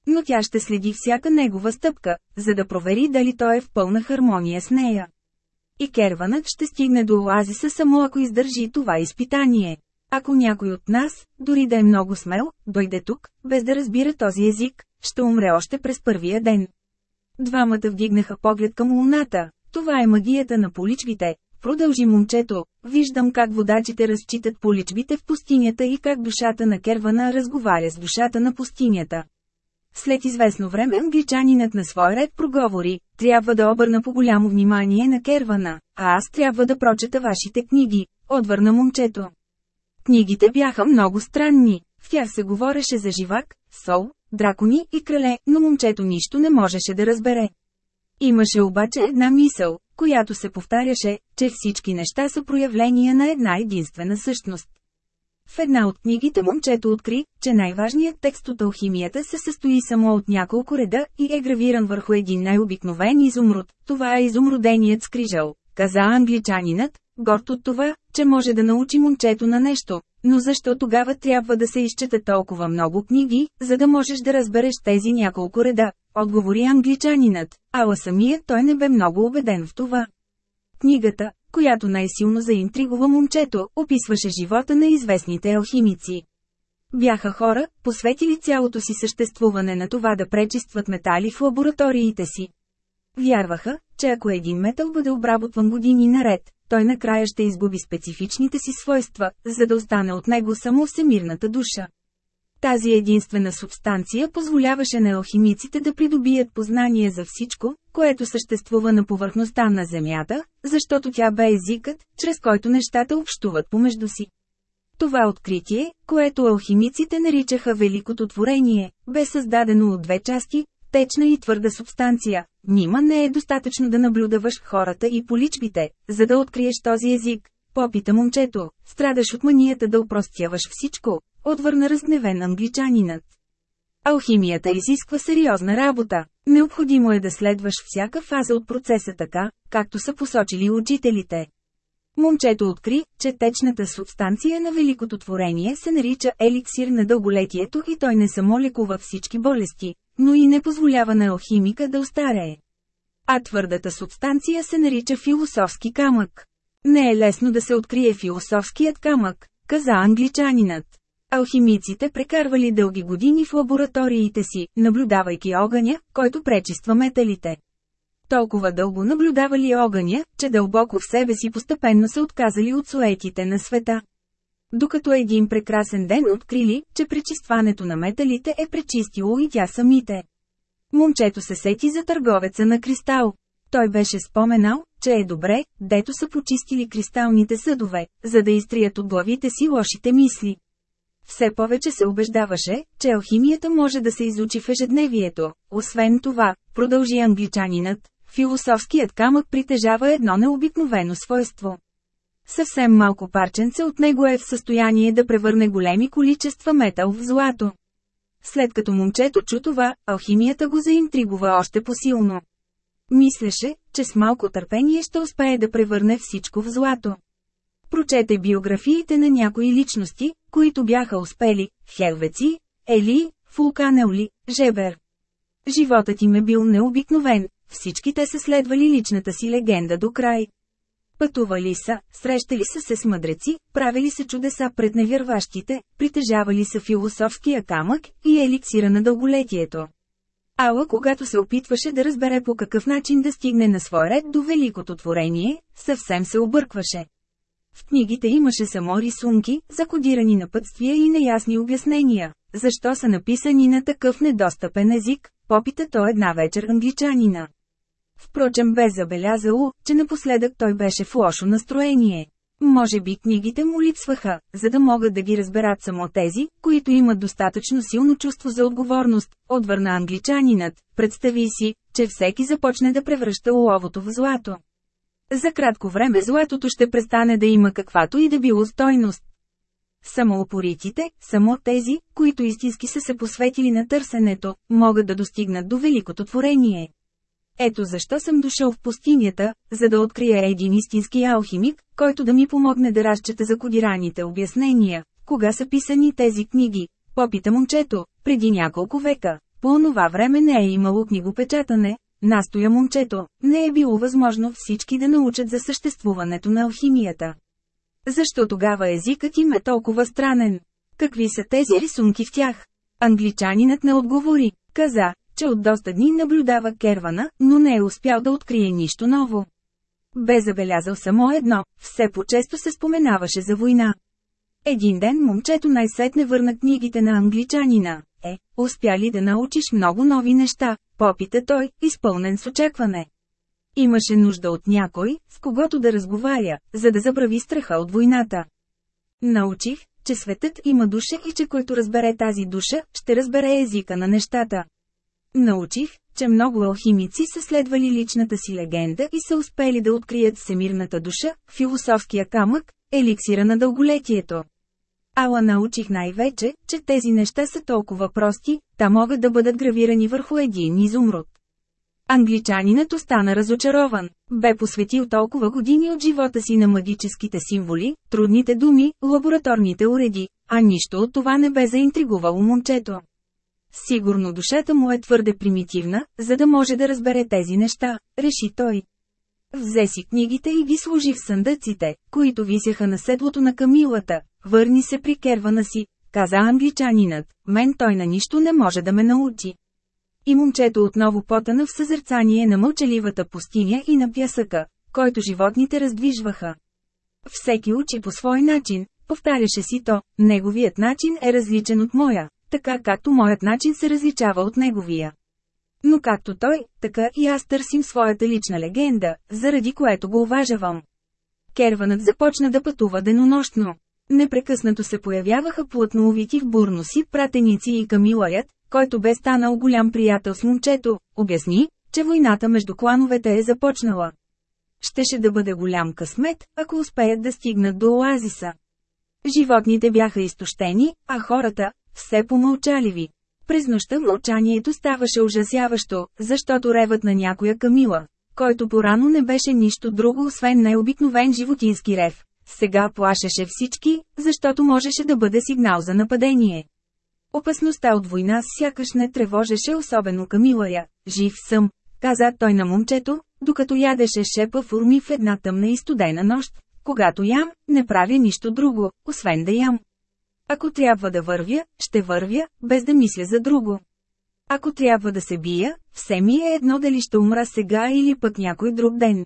Но тя ще следи всяка негова стъпка, за да провери дали той е в пълна хармония с нея. И керванът ще стигне до оазиса само ако издържи това изпитание. Ако някой от нас, дори да е много смел, дойде тук, без да разбира този език, ще умре още през първия ден. Двамата вдигнаха поглед към луната. Това е магията на поличбите. Продължи момчето. Виждам как водачите разчитат поличбите в пустинята и как душата на Кервана разговаря с душата на пустинята. След известно време англичанинът на свой ред проговори, трябва да обърна по голямо внимание на Кервана, а аз трябва да прочета вашите книги, отвърна момчето. Книгите бяха много странни, в тях се говореше за живак, сол, дракони и крале, но момчето нищо не можеше да разбере. Имаше обаче една мисъл, която се повтаряше, че всички неща са проявления на една единствена същност. В една от книгите момчето откри, че най-важният текст от алхимията се състои само от няколко реда и е гравиран върху един най-обикновен изумруд. Това е изумруденият скрижал, каза англичанинът, горд от това, че може да научи момчето на нещо. Но защо тогава трябва да се изчета толкова много книги, за да можеш да разбереш тези няколко реда? Отговори англичанинът, ала самият той не бе много убеден в това. Книгата, която най-силно заинтригува момчето, описваше живота на известните алхимици. Бяха хора, посветили цялото си съществуване на това да пречистват метали в лабораториите си. Вярваха, че ако един метал бъде обработван години наред, той накрая ще изгуби специфичните си свойства, за да остане от него само всемирната душа. Тази единствена субстанция позволяваше на алхимиците да придобият познание за всичко, което съществува на повърхността на Земята, защото тя бе езикът, чрез който нещата общуват помежду си. Това откритие, което алхимиците наричаха Великото творение, бе създадено от две части, течна и твърда субстанция. Нима не е достатъчно да наблюдаваш хората и поличбите, за да откриеш този език. Попита момчето, страдаш от манията да упростяваш всичко, отвърна разгневен англичанинът. Алхимията изисква сериозна работа. Необходимо е да следваш всяка фаза от процеса така, както са посочили учителите. Момчето откри, че течната субстанция на Великото творение се нарича еликсир на дълголетието и той не само лекува всички болести, но и не позволява на алхимика да остарее. А твърдата субстанция се нарича философски камък. Не е лесно да се открие философският камък, каза англичанинът. Алхимиците прекарвали дълги години в лабораториите си, наблюдавайки огъня, който пречиства металите. Толкова дълго наблюдавали огъня, че дълбоко в себе си постепенно се отказали от суетите на света. Докато един прекрасен ден открили, че пречистването на металите е пречистило и тя самите. Момчето се сети за търговеца на кристал. Той беше споменал, че е добре, дето са почистили кристалните съдове, за да изтрият от главите си лошите мисли. Все повече се убеждаваше, че алхимията може да се изучи в ежедневието. Освен това, продължи англичанинът, философският камък притежава едно необикновено свойство. Съвсем малко парченце от него е в състояние да превърне големи количества метал в злато. След като момчето чу това, алхимията го заинтригува още посилно. Мислеше, че с малко търпение ще успее да превърне всичко в злато. Прочете биографиите на някои личности, които бяха успели – Хелвеци, Ели, Фулканеули, Жебер. Животът им е бил необикновен, всички те са следвали личната си легенда до край. Пътували са, срещали са се с мъдреци, правили се чудеса пред невярващите, притежавали са философския камък и еликсира на дълголетието. Ала когато се опитваше да разбере по какъв начин да стигне на свой ред до великото творение, съвсем се объркваше. В книгите имаше само рисунки, закодирани на пътствия и неясни обяснения. Защо са написани на такъв недостъпен език, попита той една вечер англичанина. Впрочем бе забелязало, че напоследък той беше в лошо настроение. Може би книгите му липсваха, за да могат да ги разберат само тези, които имат достатъчно силно чувство за отговорност, отвърна англичанинът. Представи си, че всеки започне да превръща оловото в злато. За кратко време златото ще престане да има каквато и да било стойност. Само упоритите, само тези, които истински са се посветили на търсенето, могат да достигнат до великото творение. Ето защо съм дошъл в пустинята, за да открия един истински алхимик, който да ми помогне да разчета за кодираните обяснения. Кога са писани тези книги? Попита момчето, преди няколко века. По онова време не е имало книгопечатане, настоя момчето, не е било възможно всички да научат за съществуването на алхимията. Защо тогава езикът им е толкова странен? Какви са тези рисунки в тях? Англичанинът не отговори, каза, че от доста дни наблюдава кервана, но не е успял да открие нищо ново. Бе забелязал само едно, все по-често се споменаваше за война. Един ден момчето най-сетне върна книгите на англичанина. Е, успя ли да научиш много нови неща, попита той, изпълнен с очакване. Имаше нужда от някой, с когото да разговаря, за да забрави страха от войната. Научих, че светът има душа и че който разбере тази душа, ще разбере езика на нещата. Научих, че много алхимици са следвали личната си легенда и са успели да открият всемирната душа, философския камък, еликсира на дълголетието. Ала научих най-вече, че тези неща са толкова прости, та могат да бъдат гравирани върху един изумруд. Англичанинът остана разочарован. Бе посветил толкова години от живота си на магическите символи, трудните думи, лабораторните уреди, а нищо от това не бе заинтригувало момчето. Сигурно душата му е твърде примитивна, за да може да разбере тези неща, реши той. Взе си книгите и ги сложи в съндъците, които висяха на седлото на камилата. Върни се при кервана си, каза англичанинът, мен той на нищо не може да ме научи. И момчето отново потана в съзерцание на мълчаливата пустиня и на пясъка, който животните раздвижваха. Всеки учи по свой начин, повтаряше си то, неговият начин е различен от моя, така както моят начин се различава от неговия. Но както той, така и аз търсим своята лична легенда, заради което го уважавам. Керванът започна да пътува денонощно. Непрекъснато се появяваха плътно увити в бурноси пратеници и камилаят, който бе станал голям приятел с момчето, обясни, че войната между клановете е започнала. Щеше да бъде голям късмет, ако успеят да стигнат до оазиса. Животните бяха изтощени, а хората – все помълчаливи. През нощта мълчанието ставаше ужасяващо, защото ревът на някоя камила, който порано не беше нищо друго освен най-обикновен животински рев, сега плашеше всички, защото можеше да бъде сигнал за нападение. Опасността от война сякаш не тревожеше особено Камилая. Жив съм, каза той на момчето, докато ядеше шепа форми в една тъмна и студена нощ. Когато ям, не правя нищо друго, освен да ям. Ако трябва да вървя, ще вървя, без да мисля за друго. Ако трябва да се бия, все ми е едно дали ще умра сега или пък някой друг ден.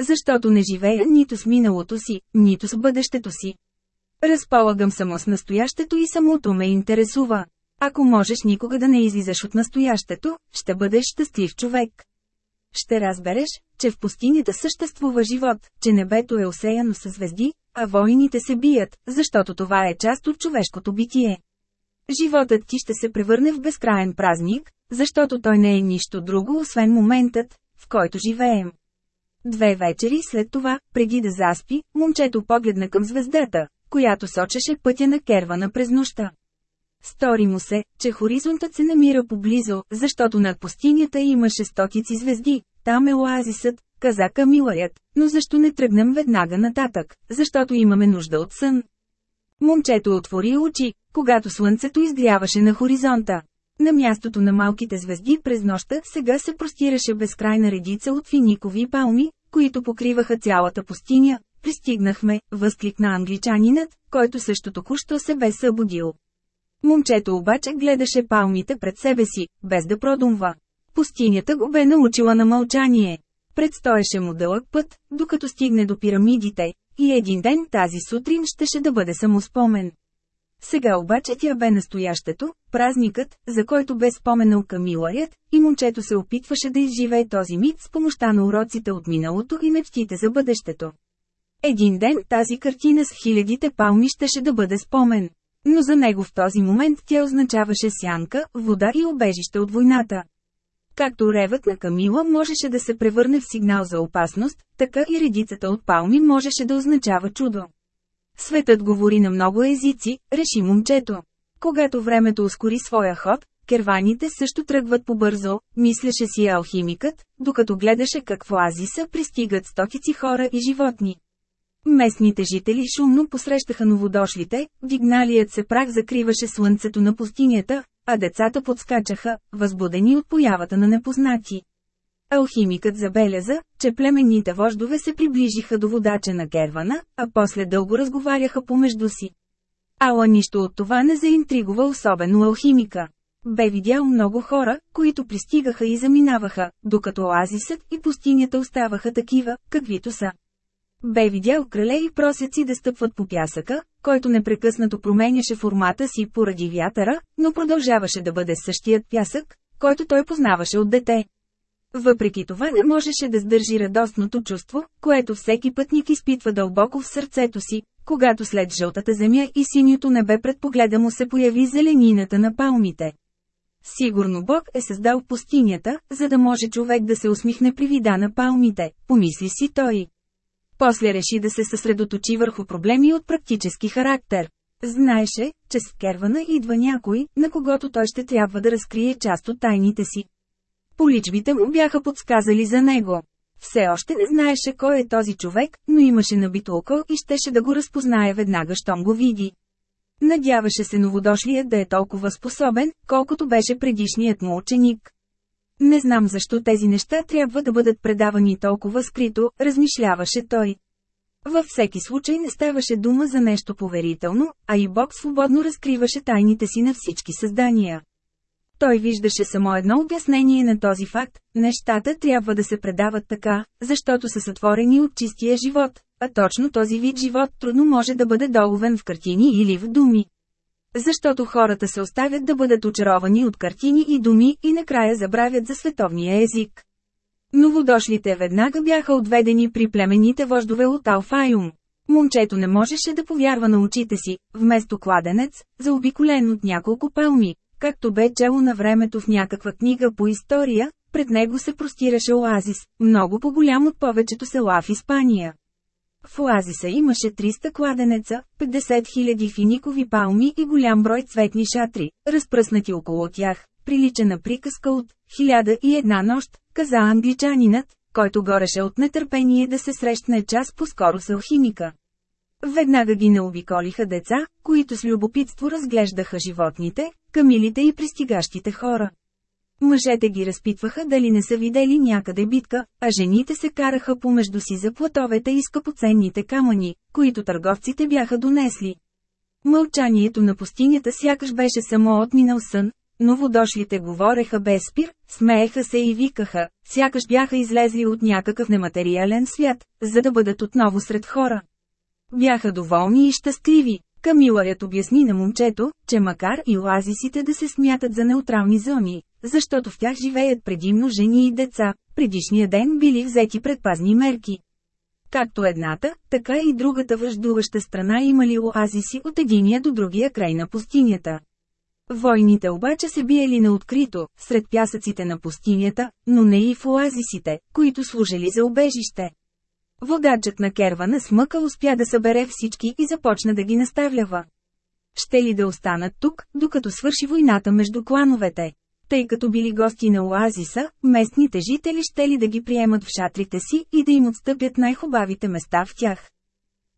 Защото не живея нито с миналото си, нито с бъдещето си. Разполагам само с настоящето и самото ме интересува. Ако можеш никога да не излизаш от настоящето, ще бъдеш щастлив човек. Ще разбереш, че в пустинята съществува живот, че небето е осеяно със звезди, а войните се бият, защото това е част от човешкото битие. Животът ти ще се превърне в безкраен празник, защото той не е нищо друго освен моментът, в който живеем. Две вечери след това, преди да заспи, момчето погледна към звездата, която сочеше пътя на кервана през нощта. Стори му се, че хоризонтът се намира поблизо, защото над пустинята имаше стотици звезди. Там е оазисът, каза Камилаят, но защо не тръгнем веднага нататък, защото имаме нужда от сън. Момчето отвори очи, когато слънцето изгряваше на хоризонта. На мястото на малките звезди през нощта сега се простираше безкрайна редица от финикови палми, които покриваха цялата пустиня. Пристигнахме, възкликна англичанинът, който също току-що се бе събудил. Момчето обаче гледаше палмите пред себе си, без да продумва. Пустинята го бе научила на мълчание. Предстоеше му дълъг път, докато стигне до пирамидите, и един ден тази сутрин щеше да бъде само спомен. Сега обаче тя бе настоящето, празникът, за който бе споменал Камилаят, и момчето се опитваше да изживее този мит с помощта на уроците от миналото и мечтите за бъдещето. Един ден тази картина с хилядите палми щеше да бъде спомен. Но за него в този момент тя означаваше сянка, вода и обежище от войната. Както ревът на Камила можеше да се превърне в сигнал за опасност, така и редицата от палми можеше да означава чудо. Светът говори на много езици, реши момчето. Когато времето ускори своя ход, керваните също тръгват побързо, мислеше си алхимикът, докато гледаше как в оазиса пристигат стотици хора и животни. Местните жители шумно посрещаха новодошлите, дигналият се прах закриваше слънцето на пустинята, а децата подскачаха, възбудени от появата на непознати. Алхимикът забеляза, че племенните вождове се приближиха до водача на кервана, а после дълго разговаряха помежду си. Ала нищо от това не заинтригува особено алхимика. Бе видял много хора, които пристигаха и заминаваха, докато оазисът и пустинята оставаха такива, каквито са. Бе видял крале и просеци да стъпват по пясъка, който непрекъснато променяше формата си поради вятъра, но продължаваше да бъде същият пясък, който той познаваше от дете. Въпреки това не можеше да сдържи радостното чувство, което всеки пътник изпитва дълбоко в сърцето си, когато след жълтата земя и синьото небе пред му се появи зеленината на палмите. Сигурно Бог е създал пустинята, за да може човек да се усмихне при вида на палмите, помисли си той. После реши да се съсредоточи върху проблеми от практически характер. Знаеше, че с кервана идва някой, на когото той ще трябва да разкрие част от тайните си. Поличбите му бяха подсказали за него. Все още не знаеше кой е този човек, но имаше набито око и щеше да го разпознае веднага, щом го види. Надяваше се новодошлият да е толкова способен, колкото беше предишният му ученик. Не знам защо тези неща трябва да бъдат предавани толкова скрито, размишляваше той. Във всеки случай не ставаше дума за нещо поверително, а и Бог свободно разкриваше тайните си на всички създания. Той виждаше само едно обяснение на този факт – нещата трябва да се предават така, защото са сътворени от чистия живот, а точно този вид живот трудно може да бъде доловен в картини или в думи. Защото хората се оставят да бъдат очаровани от картини и думи и накрая забравят за световния език. Новодошлите веднага бяха отведени при племените вождове от Алфайум. Момчето не можеше да повярва на очите си, вместо кладенец, заобиколен от няколко палми, както бе чело на времето в някаква книга по история, пред него се простираше оазис, много по-голям от повечето села в Испания. В оазиса имаше 300 кладенеца, 50 000 финикови палми и голям брой цветни шатри, разпръснати около тях. Прилича на приказка от «Хиляда и една нощ», каза англичанинът, който гореше от нетърпение да се срещне час по-скоро с алхимика. Веднага ги наобиколиха деца, които с любопитство разглеждаха животните, камилите и пристигащите хора. Мъжете ги разпитваха дали не са видели някъде битка, а жените се караха помежду си за платовете и скъпоценните камъни, които търговците бяха донесли. Мълчанието на пустинята сякаш беше само отминал сън, но водошлите говореха без спир, смееха се и викаха, сякаш бяха излезли от някакъв нематериален свят, за да бъдат отново сред хора. Бяха доволни и щастливи. Камилаят обясни на момчето, че макар и оазисите да се смятат за неутрални зони, защото в тях живеят предимно жени и деца, предишния ден били взети предпазни мерки. Както едната, така и другата връждуваща страна имали оазиси от единия до другия край на пустинята. Войните обаче се биели на открито, сред пясъците на пустинята, но не и в оазисите, които служили за обежище. Водачът на кервана с мъка успя да събере всички и започна да ги наставлява. Ще ли да останат тук, докато свърши войната между клановете? Тъй като били гости на оазиса, местните жители ще ли да ги приемат в шатрите си и да им отстъпят най-хубавите места в тях.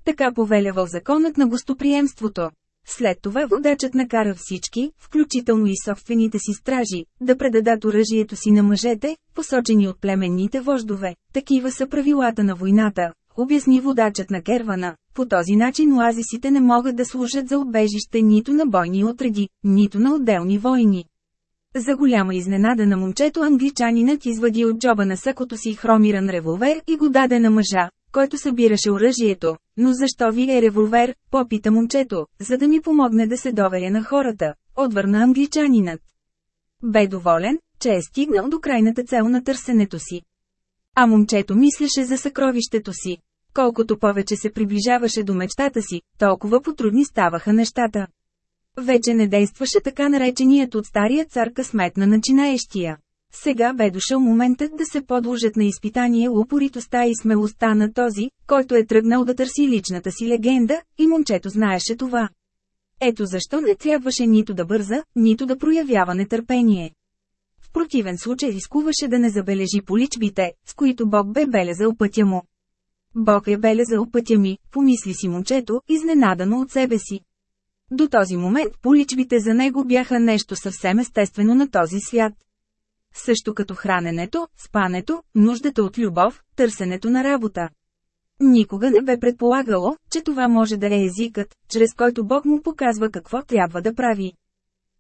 Така повелявал законът на гостоприемството. След това водачът накара всички, включително и собствените си стражи, да предадат оръжието си на мъжете, посочени от племенните вождове. Такива са правилата на войната, обясни водачът на кервана. По този начин оазисите не могат да служат за обежище нито на бойни отреди, нито на отделни войни. За голяма изненада на момчето англичанинът извади от джоба на сакото си хромиран револвер и го даде на мъжа, който събираше оръжието. Но защо ви е револвер, попита момчето, за да ми помогне да се доверя на хората, отвърна англичанинът. Бе доволен, че е стигнал до крайната цел на търсенето си. А момчето мислеше за съкровището си. Колкото повече се приближаваше до мечтата си, толкова потрудни ставаха нещата. Вече не действаше така нареченият от стария цар късмет на начинаещия. Сега бе дошъл моментът да се подложат на изпитание упоритостта и смелостта на този, който е тръгнал да търси личната си легенда, и момчето знаеше това. Ето защо не трябваше нито да бърза, нито да проявява нетърпение. В противен случай рискуваше да не забележи поличбите, с които Бог бе белезал пътя му. Бог е белезал пътя ми, помисли си момчето, изненадано от себе си. До този момент поличбите за него бяха нещо съвсем естествено на този свят. Също като храненето, спането, нуждата от любов, търсенето на работа. Никога не бе предполагало, че това може да е езикът, чрез който Бог му показва какво трябва да прави.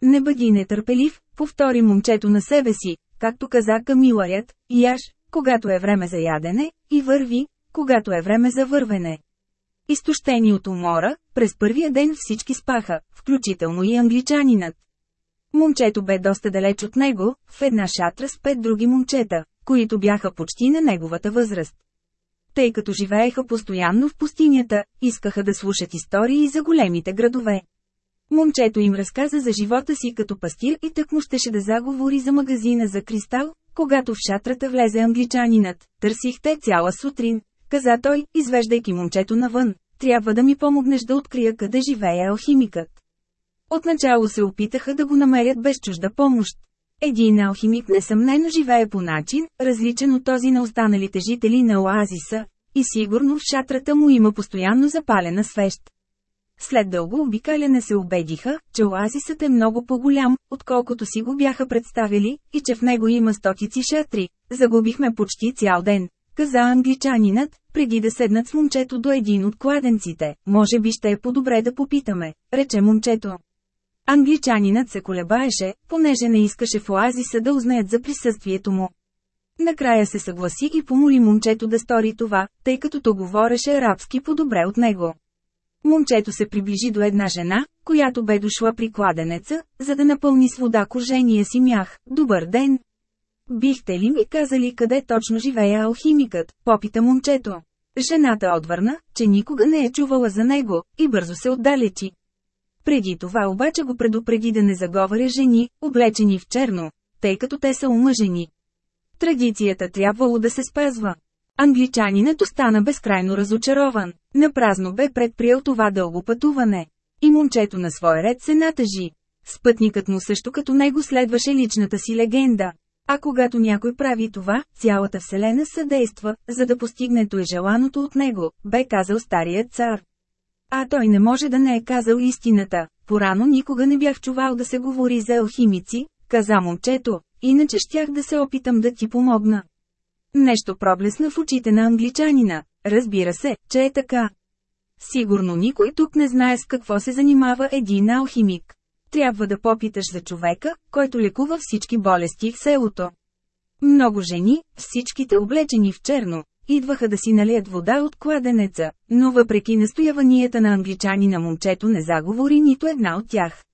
Не бъди нетърпелив, повтори момчето на себе си, както каза Камилаят, яш, когато е време за ядене, и върви, когато е време за вървене. Изтощени от умора, през първия ден всички спаха, включително и англичанинът. Момчето бе доста далеч от него, в една шатра с пет други момчета, които бяха почти на неговата възраст. Тъй като живееха постоянно в пустинята, искаха да слушат истории за големите градове. Момчето им разказа за живота си като пастир и тък му щеше да заговори за магазина за кристал, когато в шатрата влезе англичанинът. Търсихте цяла сутрин, каза той, извеждайки момчето навън. Трябва да ми помогнеш да открия къде живее алхимикът. Отначало се опитаха да го намерят без чужда помощ. Един алхимик несъмнено живее по начин, различен от този на останалите жители на оазиса, и сигурно в шатрата му има постоянно запалена свещ. След дълго обикаляне се убедиха, че оазисът е много по-голям, отколкото си го бяха представили, и че в него има стотици шатри. Загубихме почти цял ден, каза англичанинът, преди да седнат с момчето до един от кладенците. Може би ще е по-добре да попитаме, рече момчето. Англичанинът се колебаеше, понеже не искаше в оазиса да узнаят за присъствието му. Накрая се съгласи и помоли момчето да стори това, тъй като то говореше арабски по-добре от него. Момчето се приближи до една жена, която бе дошла при кладенеца, за да напълни с вода кожения си мях. Добър ден! Бихте ли ми казали къде точно живее алхимикът, попита момчето. Жената отвърна, че никога не е чувала за него, и бързо се отдалечи. Преди това обаче го предупреди да не заговаря жени, облечени в черно, тъй като те са омъжени. Традицията трябвало да се спазва. Англичанинът остана безкрайно разочарован. Напразно бе предприел това дълго пътуване. И момчето на свой ред се натъжи. Спътникът му също като него следваше личната си легенда. А когато някой прави това, цялата вселена съдейства, за да постигне той желаното от него, бе казал старият цар. А той не може да не е казал истината. Порано никога не бях чувал да се говори за алхимици, каза момчето, иначе щях да се опитам да ти помогна. Нещо проблесна в очите на англичанина. Разбира се, че е така. Сигурно никой тук не знае с какво се занимава един алхимик. Трябва да попиташ за човека, който лекува всички болести в селото. Много жени, всичките облечени в черно, идваха да си налият вода от кладенеца, но въпреки настояванията на англичани на момчето не заговори нито една от тях.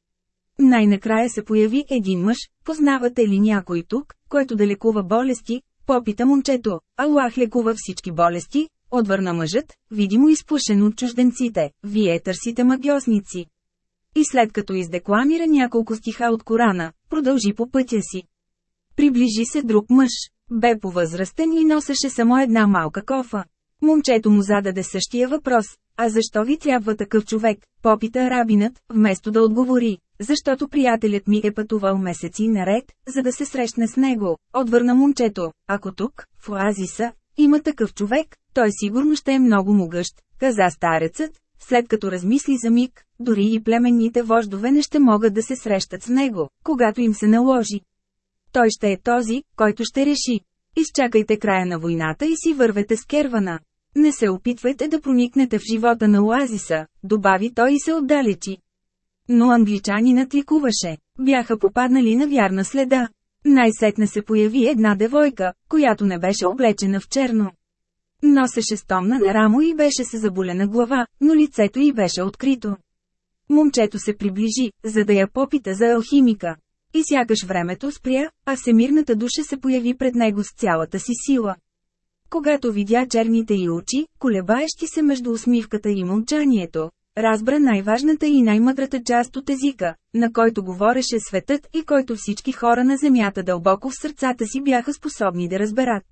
Най-накрая се появи един мъж, познавате ли някой тук, който да лекува болести, попита момчето, Аллах лекува всички болести, отвърна мъжът, видимо изпушен от чужденците, вие търсите магиосници. И след като издекламира няколко стиха от Корана, продължи по пътя си. Приближи се друг мъж. Бе повъзрастен и носеше само една малка кофа. Момчето му зададе същия въпрос. А защо ви трябва такъв човек? Попита арабинът, вместо да отговори. Защото приятелят ми е пътувал месеци наред, за да се срещне с него. Отвърна момчето. Ако тук, в оазиса, има такъв човек, той сигурно ще е много могъщ, каза старецът, след като размисли за миг, дори и племенните вождове не ще могат да се срещат с него, когато им се наложи. Той ще е този, който ще реши. Изчакайте края на войната и си вървете с кервана. Не се опитвайте да проникнете в живота на оазиса, добави той и се отдалечи. Но англичанинът ликуваше. Бяха попаднали на вярна следа. Най-сетне се появи една девойка, която не беше облечена в черно. Носеше стомна на рамо и беше се заболена глава, но лицето й беше открито. Момчето се приближи, за да я попита за алхимика. И сякаш времето спря, а всемирната душа се появи пред него с цялата си сила. Когато видя черните й очи, колебаещи се между усмивката и мълчанието, разбра най-важната и най-мъдрата част от езика, на който говореше светът и който всички хора на земята дълбоко в сърцата си бяха способни да разберат.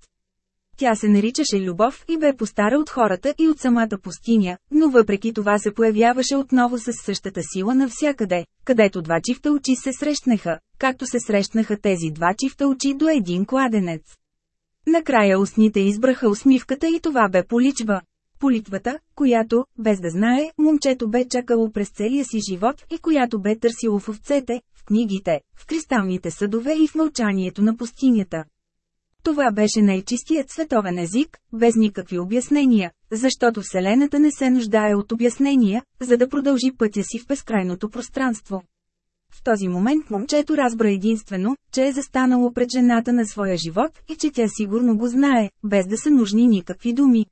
Тя се наричаше любов и бе постара от хората и от самата пустиня, но въпреки това се появяваше отново с същата сила навсякъде, където два чифта очи се срещнаха, както се срещнаха тези два чифта очи до един кладенец. Накрая устните избраха усмивката и това бе поличба. Политвата, която, без да знае, момчето бе чакало през целия си живот и която бе търсило в овцете, в книгите, в кристалните съдове и в мълчанието на пустинята. Това беше най-чистият световен език, без никакви обяснения, защото Вселената не се нуждае от обяснения, за да продължи пътя си в безкрайното пространство. В този момент момчето разбра единствено, че е застанало пред жената на своя живот и че тя сигурно го знае, без да са нужни никакви думи.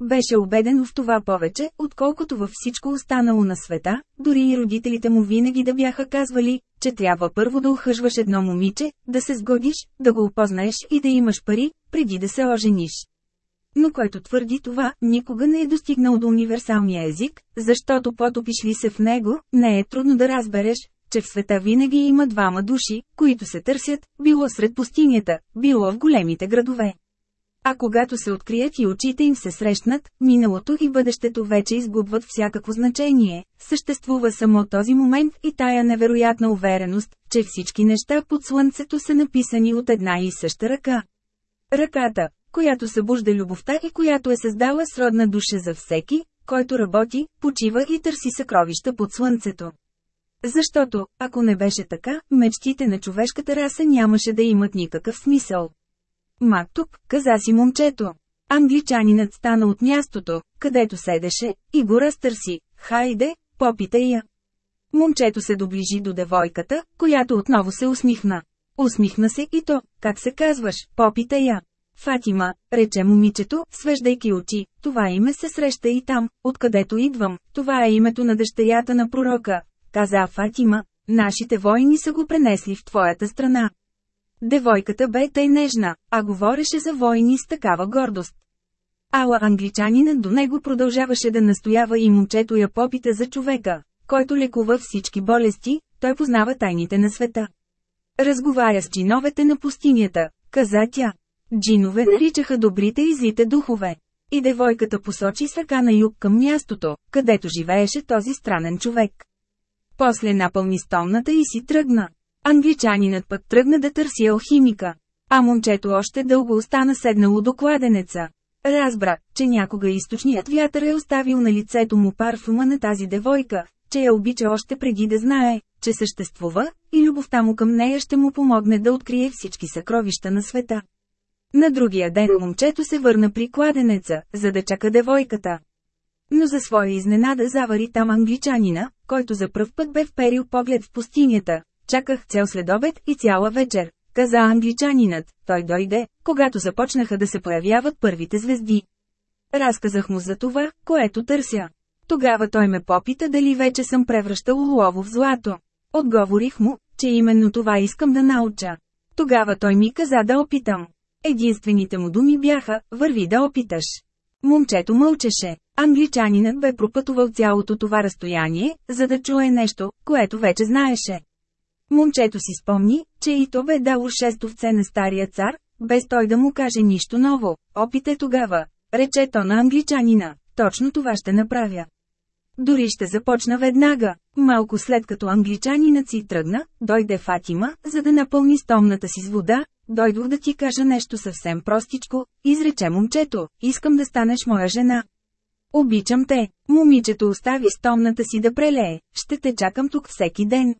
Беше убедено в това повече, отколкото във всичко останало на света, дори и родителите му винаги да бяха казвали, че трябва първо да ухъжваш едно момиче, да се сгодиш, да го опознаеш и да имаш пари, преди да се ожениш. Но който твърди това, никога не е достигнал до универсалния език, защото потопиш ли се в него, не е трудно да разбереш, че в света винаги има двама души, които се търсят, било сред пустинята, било в големите градове. А когато се открият и очите им се срещнат, миналото и бъдещето вече изгубват всякакво значение. Съществува само този момент и тая невероятна увереност, че всички неща под слънцето са написани от една и съща ръка. Ръката, която събужда любовта и която е създала сродна душа за всеки, който работи, почива и търси съкровища под слънцето. Защото, ако не беше така, мечтите на човешката раса нямаше да имат никакъв смисъл. Мактуб, каза си момчето. Англичанинът стана от мястото, където седеше, и го разтърси. Хайде, попитай я. Момчето се доближи до девойката, която отново се усмихна. Усмихна се и то, как се казваш, попитай я. Фатима, рече момичето, свеждайки очи, това име се среща и там, откъдето идвам, това е името на дъщерята на пророка, каза Фатима, нашите войни са го пренесли в твоята страна. Девойката бе тъй нежна, а говореше за войни с такава гордост. Ала англичанинът до него продължаваше да настоява и момчето я попита за човека, който лекува всички болести, той познава тайните на света. Разговаря с чиновете на пустинята, каза тя. Джинове наричаха добрите и злите духове. И девойката посочи с ръка на юг към мястото, където живееше този странен човек. После напълни стомната и си тръгна. Англичанинът пък тръгна да търси алхимика. А момчето още дълго остана седнало до кладенеца. Разбра, че някога източният вятър е оставил на лицето му парфума на тази девойка, че я обича още преди да знае, че съществува, и любовта му към нея ще му помогне да открие всички съкровища на света. На другия ден момчето се върна при кладенеца, за да чака девойката. Но за своя изненада завари там англичанина, който за пръв път бе вперил поглед в пустинята. Чаках цел следобед и цяла вечер, каза англичанинът. Той дойде, когато започнаха да се появяват първите звезди. Разказах му за това, което търся. Тогава той ме попита дали вече съм превръщал лово в злато. Отговорих му, че именно това искам да науча. Тогава той ми каза да опитам. Единствените му думи бяха, върви да опиташ. Момчето мълчеше. Англичанинът бе пропътувал цялото това разстояние, за да чуе нещо, което вече знаеше. Момчето си спомни, че и то бе дало шестовце на стария цар, без той да му каже нищо ново. Опите тогава, рече то на англичанина, точно това ще направя. Дори ще започна веднага. Малко след като англичанинът си тръгна, дойде Фатима, за да напълни стомната си с вода, дойдох да ти кажа нещо съвсем простичко, изрече момчето, искам да станеш моя жена. Обичам те, момичето остави стомната си да прелее, ще те чакам тук всеки ден.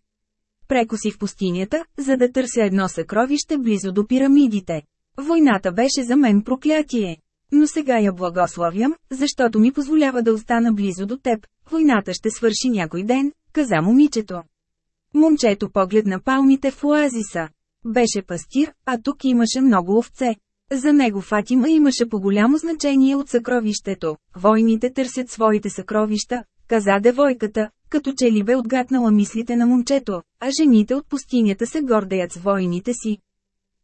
Прекосих пустинята, за да търся едно съкровище близо до пирамидите. Войната беше за мен проклятие. Но сега я благословям, защото ми позволява да остана близо до теб. Войната ще свърши някой ден, каза момичето. Момчето погледна палмите в оазиса. Беше пастир, а тук имаше много овце. За него Фатима имаше по-голямо значение от съкровището. Войните търсят своите съкровища, каза девойката, като че ли бе отгатнала мислите на момчето, а жените от пустинята се гордеят с войните си.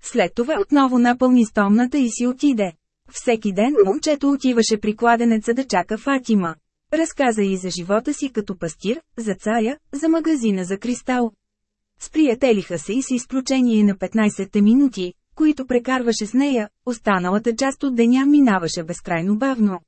След това отново напълни стомната и си отиде. Всеки ден момчето отиваше при кладенеца да чака Фатима. Разказа и за живота си като пастир, за царя, за магазина за кристал. Сприятелиха се и с изключение на 15-те минути, които прекарваше с нея, останалата част от деня минаваше безкрайно бавно.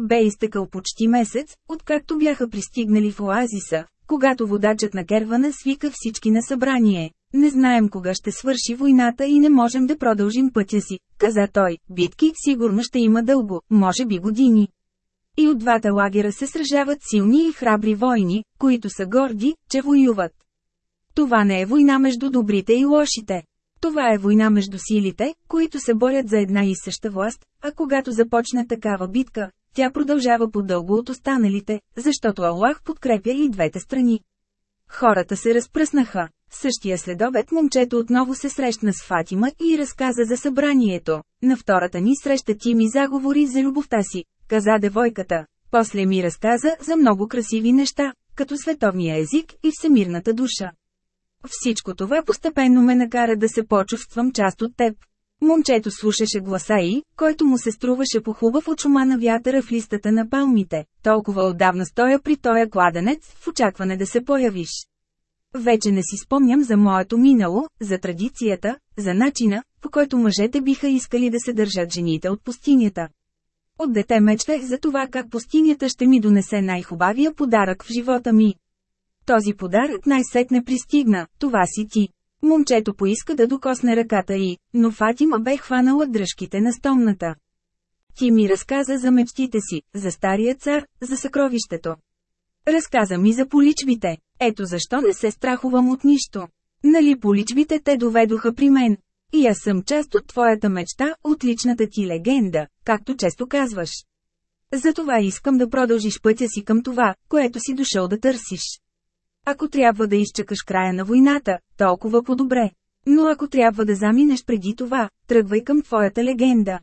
Бе изтекал почти месец, откакто бяха пристигнали в оазиса, когато водачът на кервана свика всички на събрание. Не знаем кога ще свърши войната и не можем да продължим пътя си, каза той. Битки сигурно ще има дълго, може би години. И от двата лагера се сражават силни и храбри войни, които са горди, че воюват. Това не е война между добрите и лошите. Това е война между силите, които се борят за една и съща власт, а когато започне такава битка, тя продължава по-дълго от останалите, защото Аллах подкрепя и двете страни. Хората се разпръснаха. Същия следобед момчето отново се срещна с Фатима и разказа за събранието. На втората ни среща ти ми заговори за любовта си, каза девойката. После ми разказа за много красиви неща, като световния език и всемирната душа. Всичко това постепенно ме накара да се почувствам част от теб. Момчето слушаше гласа и, който му се струваше по-хубав от шума на вятъра в листата на палмите. Толкова отдавна стоя при тоя кладенец, в очакване да се появиш. Вече не си спомням за моето минало, за традицията, за начина, по който мъжете биха искали да се държат жените от пустинята. От дете мечтах за това как пустинята ще ми донесе най-хубавия подарък в живота ми. Този подарък най-сетне пристигна, това си ти. Момчето поиска да докосне ръката й, но Фатима бе хванала дръжките на стомната. Ти ми разказа за мечтите си, за стария цар, за съкровището. Разказа ми за поличбите. Ето защо не се страхувам от нищо. Нали поличбите те доведоха при мен. И аз съм част от твоята мечта, от личната ти легенда, както често казваш. Затова искам да продължиш пътя си към това, което си дошъл да търсиш. Ако трябва да изчакаш края на войната, толкова по-добре. Но ако трябва да заминеш преди това, тръгвай към твоята легенда.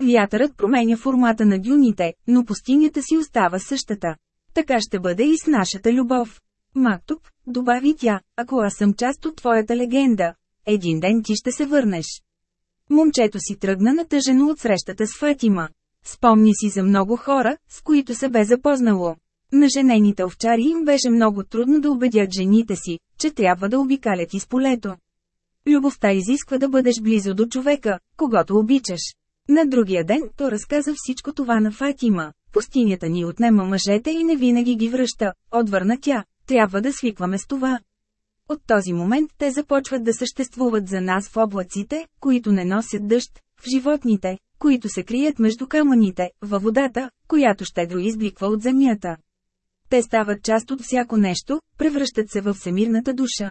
Вятърът променя формата на дюните, но пустинята си остава същата. Така ще бъде и с нашата любов. Мактуб, добави тя, ако аз съм част от твоята легенда, един ден ти ще се върнеш. Момчето си тръгна натъжено от срещата с Фатима. Спомни си за много хора, с които се бе запознало. На женените овчари им беше много трудно да убедят жените си, че трябва да обикалят из полето. Любовта изисква да бъдеш близо до човека, когато обичаш. На другия ден то разказа всичко това на Фатима. Пустинята ни отнема мъжете и не винаги ги връща, отвърна тя. Трябва да свикваме с това. От този момент те започват да съществуват за нас в облаците, които не носят дъжд, в животните, които се крият между камъните, във водата, която щедро избликва от земята. Те стават част от всяко нещо, превръщат се във всемирната душа.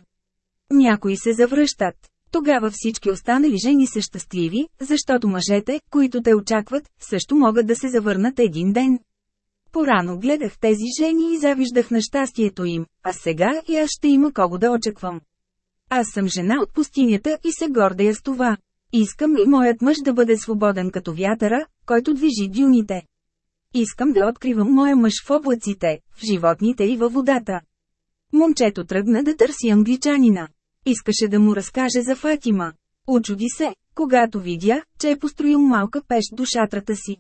Някои се завръщат. Тогава всички останали жени са щастливи, защото мъжете, които те очакват, също могат да се завърнат един ден. Порано гледах тези жени и завиждах на щастието им, а сега и аз ще има кого да очаквам. Аз съм жена от пустинята и се гордея с това. Искам и моят мъж да бъде свободен като вятъра, който движи дюните. Искам да откривам моя мъж в облаците, в животните и във водата. Момчето тръгна да търси англичанина. Искаше да му разкаже за Фатима. Очуди се, когато видя, че е построил малка пещ до шатрата си.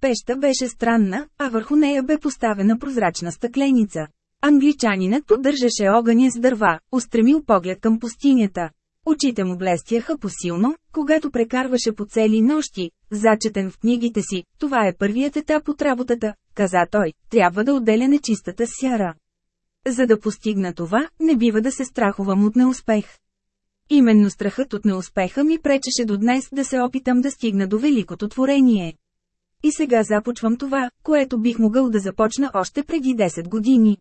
Пеща беше странна, а върху нея бе поставена прозрачна стъкленица. Англичанинът поддържаше огъня с дърва, устремил поглед към пустинята. Очите му блестяха посилно, когато прекарваше по цели нощи, зачетен в книгите си. Това е първият етап от работата, каза той, трябва да отделя нечистата сяра. За да постигна това, не бива да се страхувам от неуспех. Именно страхът от неуспеха ми пречеше до днес да се опитам да стигна до великото творение. И сега започвам това, което бих могъл да започна още преди 10 години.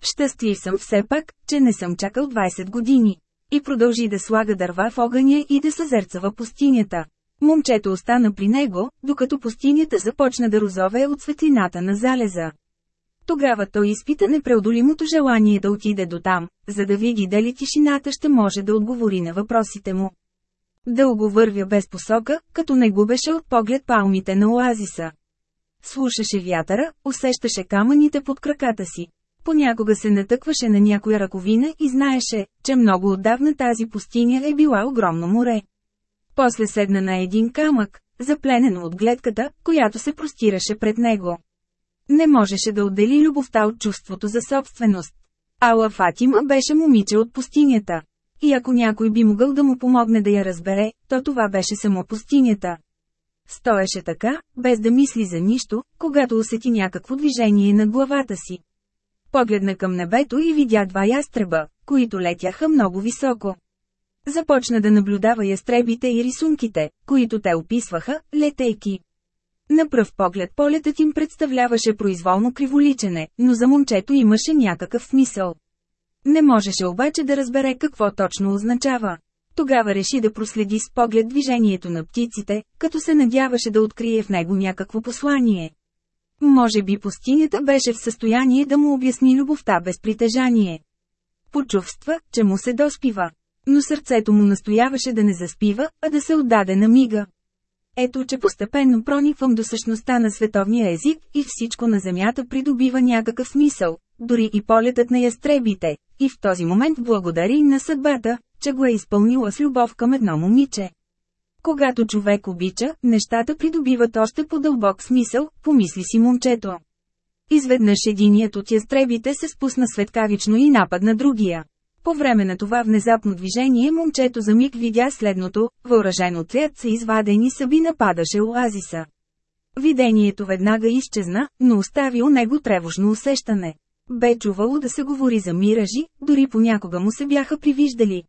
Щастлив съм все пак, че не съм чакал 20 години. И продължи да слага дърва в огъня и да съзерцава пустинята. Момчето остана при него, докато пустинята започна да розове от светлината на залеза. Тогава той изпита непреодолимото желание да отиде до там, за да види дали тишината ще може да отговори на въпросите му. Дълго вървя без посока, като не губеше от поглед палмите на оазиса. Слушаше вятъра, усещаше камъните под краката си. Понякога се натъкваше на някоя ръковина и знаеше, че много отдавна тази пустиня е била огромно море. После седна на един камък, запленен от гледката, която се простираше пред него. Не можеше да отдели любовта от чувството за собственост. Ала Фатима беше момиче от пустинята. И ако някой би могъл да му помогне да я разбере, то това беше само пустинята. Стоеше така, без да мисли за нищо, когато усети някакво движение на главата си. Погледна към небето и видя два ястреба, които летяха много високо. Започна да наблюдава ястребите и рисунките, които те описваха, летейки. На пръв поглед полетът им представляваше произволно криволичене, но за момчето имаше някакъв смисъл. Не можеше обаче да разбере какво точно означава. Тогава реши да проследи с поглед движението на птиците, като се надяваше да открие в него някакво послание. Може би пустинята беше в състояние да му обясни любовта без притежание. Почувства, че му се доспива. Но сърцето му настояваше да не заспива, а да се отдаде на мига. Ето че постепенно прониквам до същността на световния език и всичко на Земята придобива някакъв смисъл, дори и полетът на ястребите, и в този момент благодари на съдбата, че го е изпълнила с любов към едно момиче. Когато човек обича, нещата придобиват още по-дълбок смисъл, помисли си момчето. Изведнъж единият от ястребите се спусна светкавично и нападна другия. По време на това внезапно движение момчето за миг видя следното, въоръжен отряд се извадени съби нападаше оазиса. Видението веднага изчезна, но остави у него тревожно усещане. Бе чувало да се говори за миражи, дори понякога му се бяха привиждали.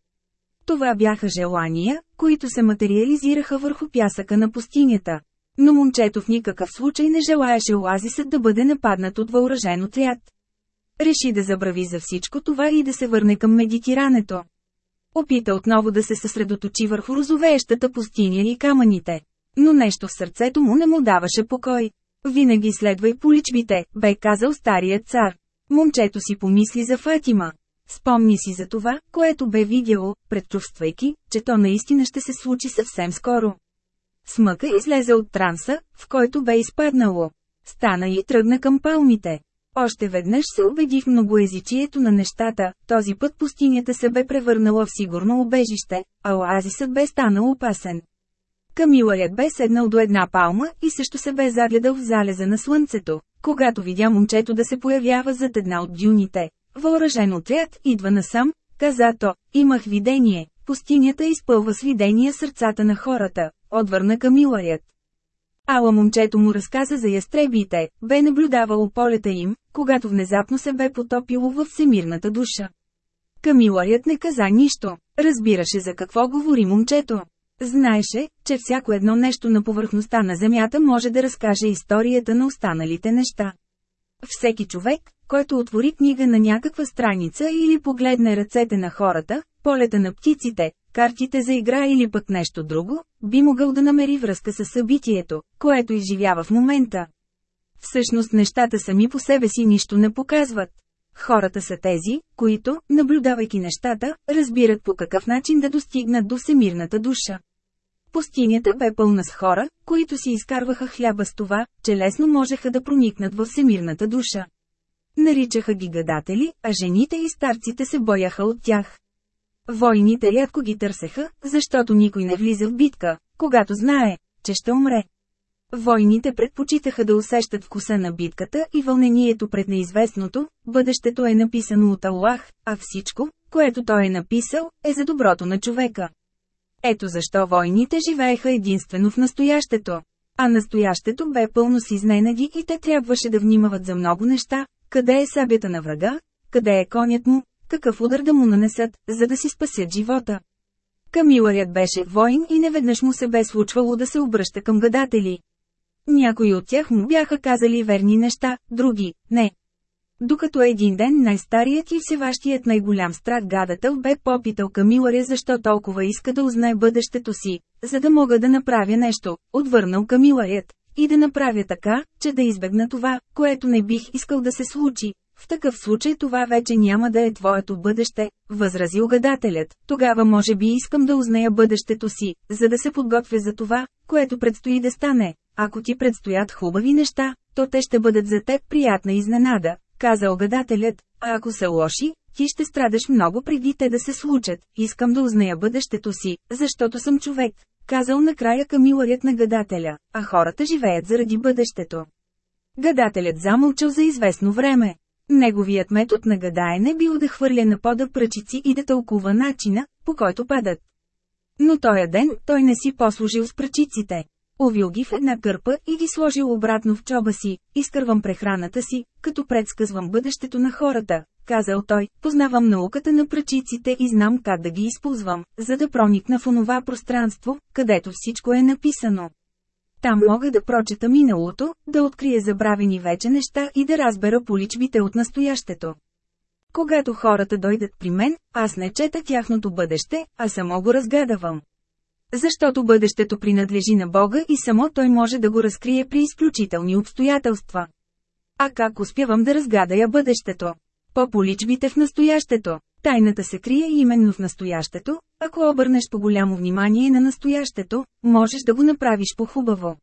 Това бяха желания, които се материализираха върху пясъка на пустинята. Но момчето в никакъв случай не желаеше оазисът да бъде нападнат от въоръжен отряд. Реши да забрави за всичко това и да се върне към медитирането. Опита отново да се съсредоточи върху розовеещата пустиня и камъните. Но нещо в сърцето му не му даваше покой. Винаги следвай по личбите, бе казал старият цар. Момчето си помисли за Фатима. Спомни си за това, което бе видяло, предчувствайки, че то наистина ще се случи съвсем скоро. Смъка излезе от транса, в който бе изпаднало. Стана и тръгна към палмите. Още веднъж се убеди в многоезичието на нещата, този път пустинята се бе превърнала в сигурно убежище, а оазисът бе станал опасен. Камилаят бе седнал до една палма и също се бе загледал в залеза на слънцето, когато видя момчето да се появява зад една от дюните. Въоръжен отряд идва насам, каза то, имах видение, пустинята изпълва с видения сърцата на хората, отвърна Камиларият. Ала момчето му разказа за ястребите, бе наблюдавало полета им, когато внезапно се бе потопило във всемирната душа. Камиларият не каза нищо, разбираше за какво говори момчето. Знаеше, че всяко едно нещо на повърхността на Земята може да разкаже историята на останалите неща. Всеки човек, който отвори книга на някаква страница или погледне ръцете на хората, полета на птиците, картите за игра или пък нещо друго, би могъл да намери връзка с събитието, което изживява в момента. Всъщност нещата сами по себе си нищо не показват. Хората са тези, които, наблюдавайки нещата, разбират по какъв начин да достигнат до всемирната душа. Пустинята бе пълна с хора, които си изкарваха хляба с това, че лесно можеха да проникнат във всемирната душа. Наричаха ги гадатели, а жените и старците се бояха от тях. Войните рядко ги търсеха, защото никой не влиза в битка, когато знае, че ще умре. Войните предпочитаха да усещат вкуса на битката и вълнението пред неизвестното, бъдещето е написано от Аллах, а всичко, което той е написал, е за доброто на човека. Ето защо войните живееха единствено в настоящето. А настоящето бе пълно с изненади и те трябваше да внимават за много неща, къде е сабята на врага, къде е конят му, какъв удар да му нанесат, за да си спасят живота. Камиларят беше воин и неведнъж му се бе случвало да се обръща към гадатели. Някои от тях му бяха казали верни неща, други – не. Докато един ден най-старият и всеващият най-голям страх гадател бе попитал Камиларя защо толкова иска да узнае бъдещето си, за да мога да направя нещо, отвърнал Камиларят, и да направя така, че да избегна това, което не бих искал да се случи. В такъв случай това вече няма да е твоето бъдеще, възрази гадателят. Тогава може би искам да узная бъдещето си, за да се подготвя за това, което предстои да стане. Ако ти предстоят хубави неща, то те ще бъдат за теб приятна изненада, каза огадателят, а ако са лоши, ти ще страдаш много преди те да се случат. Искам да узная бъдещето си, защото съм човек, казал накрая камиларят на гадателя, а хората живеят заради бъдещето. Гадателят замълчал за известно време. Неговият метод на гадаене бил да хвърля на пода пръчици и да тълкува начина, по който падат. Но тоя ден той не си послужил с пръчиците. Овил ги в една кърпа и ги сложил обратно в чоба си, изкървам прехраната си, като предсказвам бъдещето на хората, казал той, познавам науката на пръчиците и знам как да ги използвам, за да проникна в онова пространство, където всичко е написано. Там мога да прочета миналото, да открия забравени вече неща и да разбера поличбите от настоящето. Когато хората дойдат при мен, аз не чета тяхното бъдеще, а само го разгадавам. Защото бъдещето принадлежи на Бога и само Той може да го разкрие при изключителни обстоятелства. А как успявам да разгадая бъдещето? По поличбите в настоящето. Тайната се крие именно в настоящето, ако обърнеш по голямо внимание на настоящето, можеш да го направиш по-хубаво.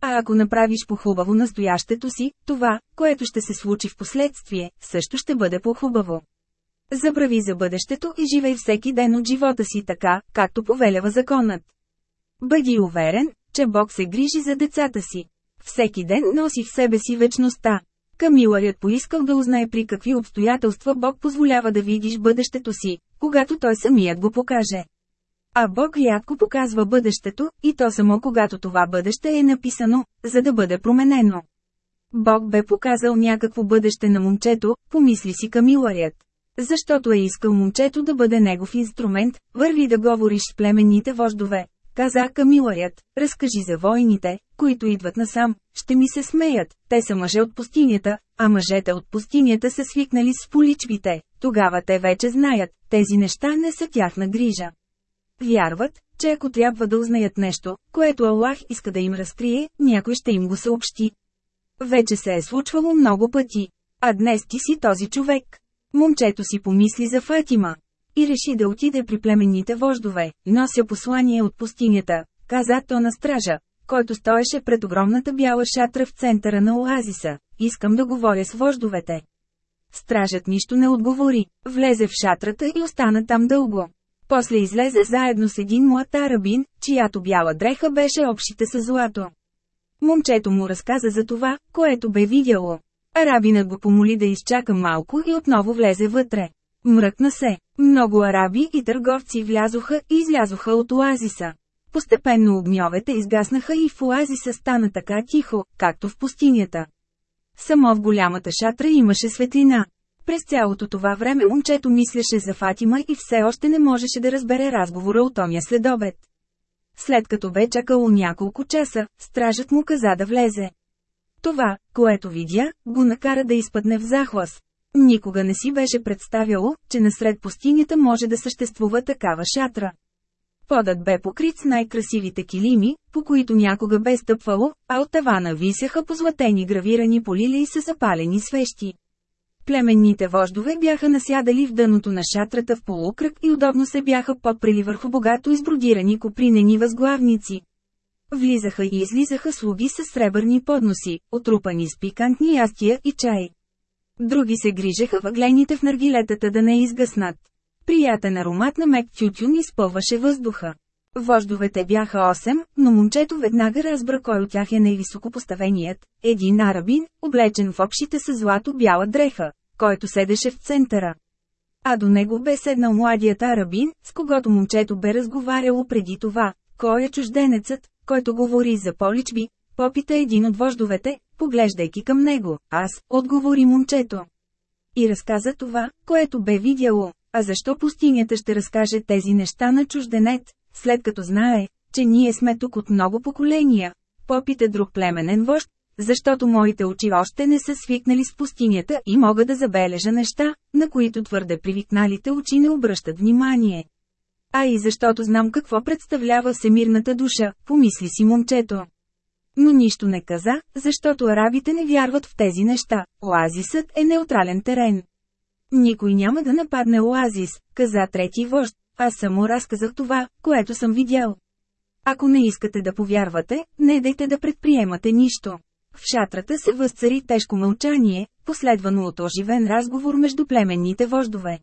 А ако направиш по-хубаво настоящето си, това, което ще се случи в последствие, също ще бъде по-хубаво. Забрави за бъдещето и живей всеки ден от живота си така, както повелява законът. Бъди уверен, че Бог се грижи за децата си. Всеки ден носи в себе си вечността. Камиларят поискал да узнае при какви обстоятелства Бог позволява да видиш бъдещето си, когато той самият го покаже. А Бог рядко показва бъдещето, и то само когато това бъдеще е написано, за да бъде променено. Бог бе показал някакво бъдеще на момчето, помисли си Камиларят. Защото е искал момчето да бъде негов инструмент, върви да говориш с племенните вождове. Каза Камиларят, разкажи за войните, които идват насам, ще ми се смеят, те са мъже от пустинята, а мъжете от пустинята са свикнали с поличбите, тогава те вече знаят, тези неща не са тяхна грижа. Вярват, че ако трябва да узнаят нещо, което Аллах иска да им разкрие, някой ще им го съобщи. Вече се е случвало много пъти. А днес ти си този човек. Момчето си помисли за Фатима. И реши да отиде при племенните вождове, нося послание от пустинята, каза то на стража, който стоеше пред огромната бяла шатра в центъра на оазиса. Искам да говоря с вождовете. Стражът нищо не отговори, влезе в шатрата и остана там дълго. После излезе заедно с един млад арабин, чиято бяла дреха беше общите с злато. Момчето му разказа за това, което бе видяло. Арабинът го помоли да изчака малко и отново влезе вътре. Мръкна се. Много араби и търговци влязоха и излязоха от оазиса. Постепенно огньовете изгаснаха и в оазиса стана така тихо, както в пустинята. Само в голямата шатра имаше светлина. През цялото това време момчето мислеше за Фатима и все още не можеше да разбере разговора от оня следобед. След като бе чакало няколко часа, стражът му каза да влезе. Това, което видя, го накара да изпадне в захлас. Никога не си беше представяло, че насред пустинята може да съществува такава шатра. Подът бе покрит с най-красивите килими, по които някога бе стъпвало, а от тавана висяха позлатени гравирани полили и са запалени свещи. Племенните вождове бяха насядали в дъното на шатрата в полукръг и удобно се бяха подпрели върху богато избродирани копринени възглавници. Влизаха и излизаха слуги с сребърни подноси, отрупани с пикантни ястия и чай. Други се грижеха въглените в наргилетата да не изгъснат. Приятен аромат на мек тютюн изпълваше въздуха. Вождовете бяха 8, но момчето веднага разбра кой от тях е най-високопоставеният. Един арабин, облечен в общите с злато-бяла дреха, който седеше в центъра. А до него бе седнал младият арабин, с когото момчето бе разговаряло преди това. Кой е чужденецът, който говори за поличби? Попита един от вождовете, поглеждайки към него. Аз, отговори момчето. И разказа това, което бе видяло. А защо пустинята ще разкаже тези неща на чужденец, след като знае, че ние сме тук от много поколения? Попита друг племенен вожд, защото моите очи още не са свикнали с пустинята и мога да забележа неща, на които твърде привикналите очи не обръщат внимание. А и защото знам какво представлява всемирната душа, помисли си момчето. Но нищо не каза, защото арабите не вярват в тези неща. Оазисът е неутрален терен. Никой няма да нападне оазис, каза трети вожд. Аз само разказах това, което съм видял. Ако не искате да повярвате, не дайте да предприемате нищо. В шатрата се възцари тежко мълчание, последвано от оживен разговор между племенните вождове.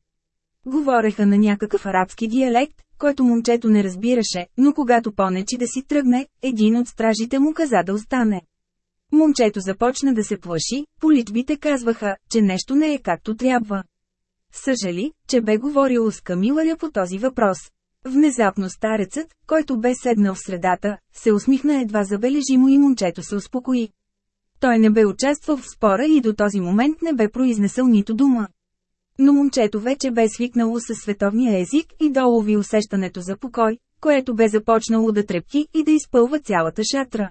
Говореха на някакъв арабски диалект, който момчето не разбираше, но когато понечи да си тръгне, един от стражите му каза да остане. Момчето започна да се плаши, поличбите казваха, че нещо не е както трябва. Съжали, че бе говорил с Камиларя по този въпрос. Внезапно старецът, който бе седнал в средата, се усмихна едва забележимо и момчето се успокои. Той не бе участвал в спора и до този момент не бе произнесъл нито дума. Но момчето вече бе свикнало със световния език и долови усещането за покой, което бе започнало да трепти и да изпълва цялата шатра.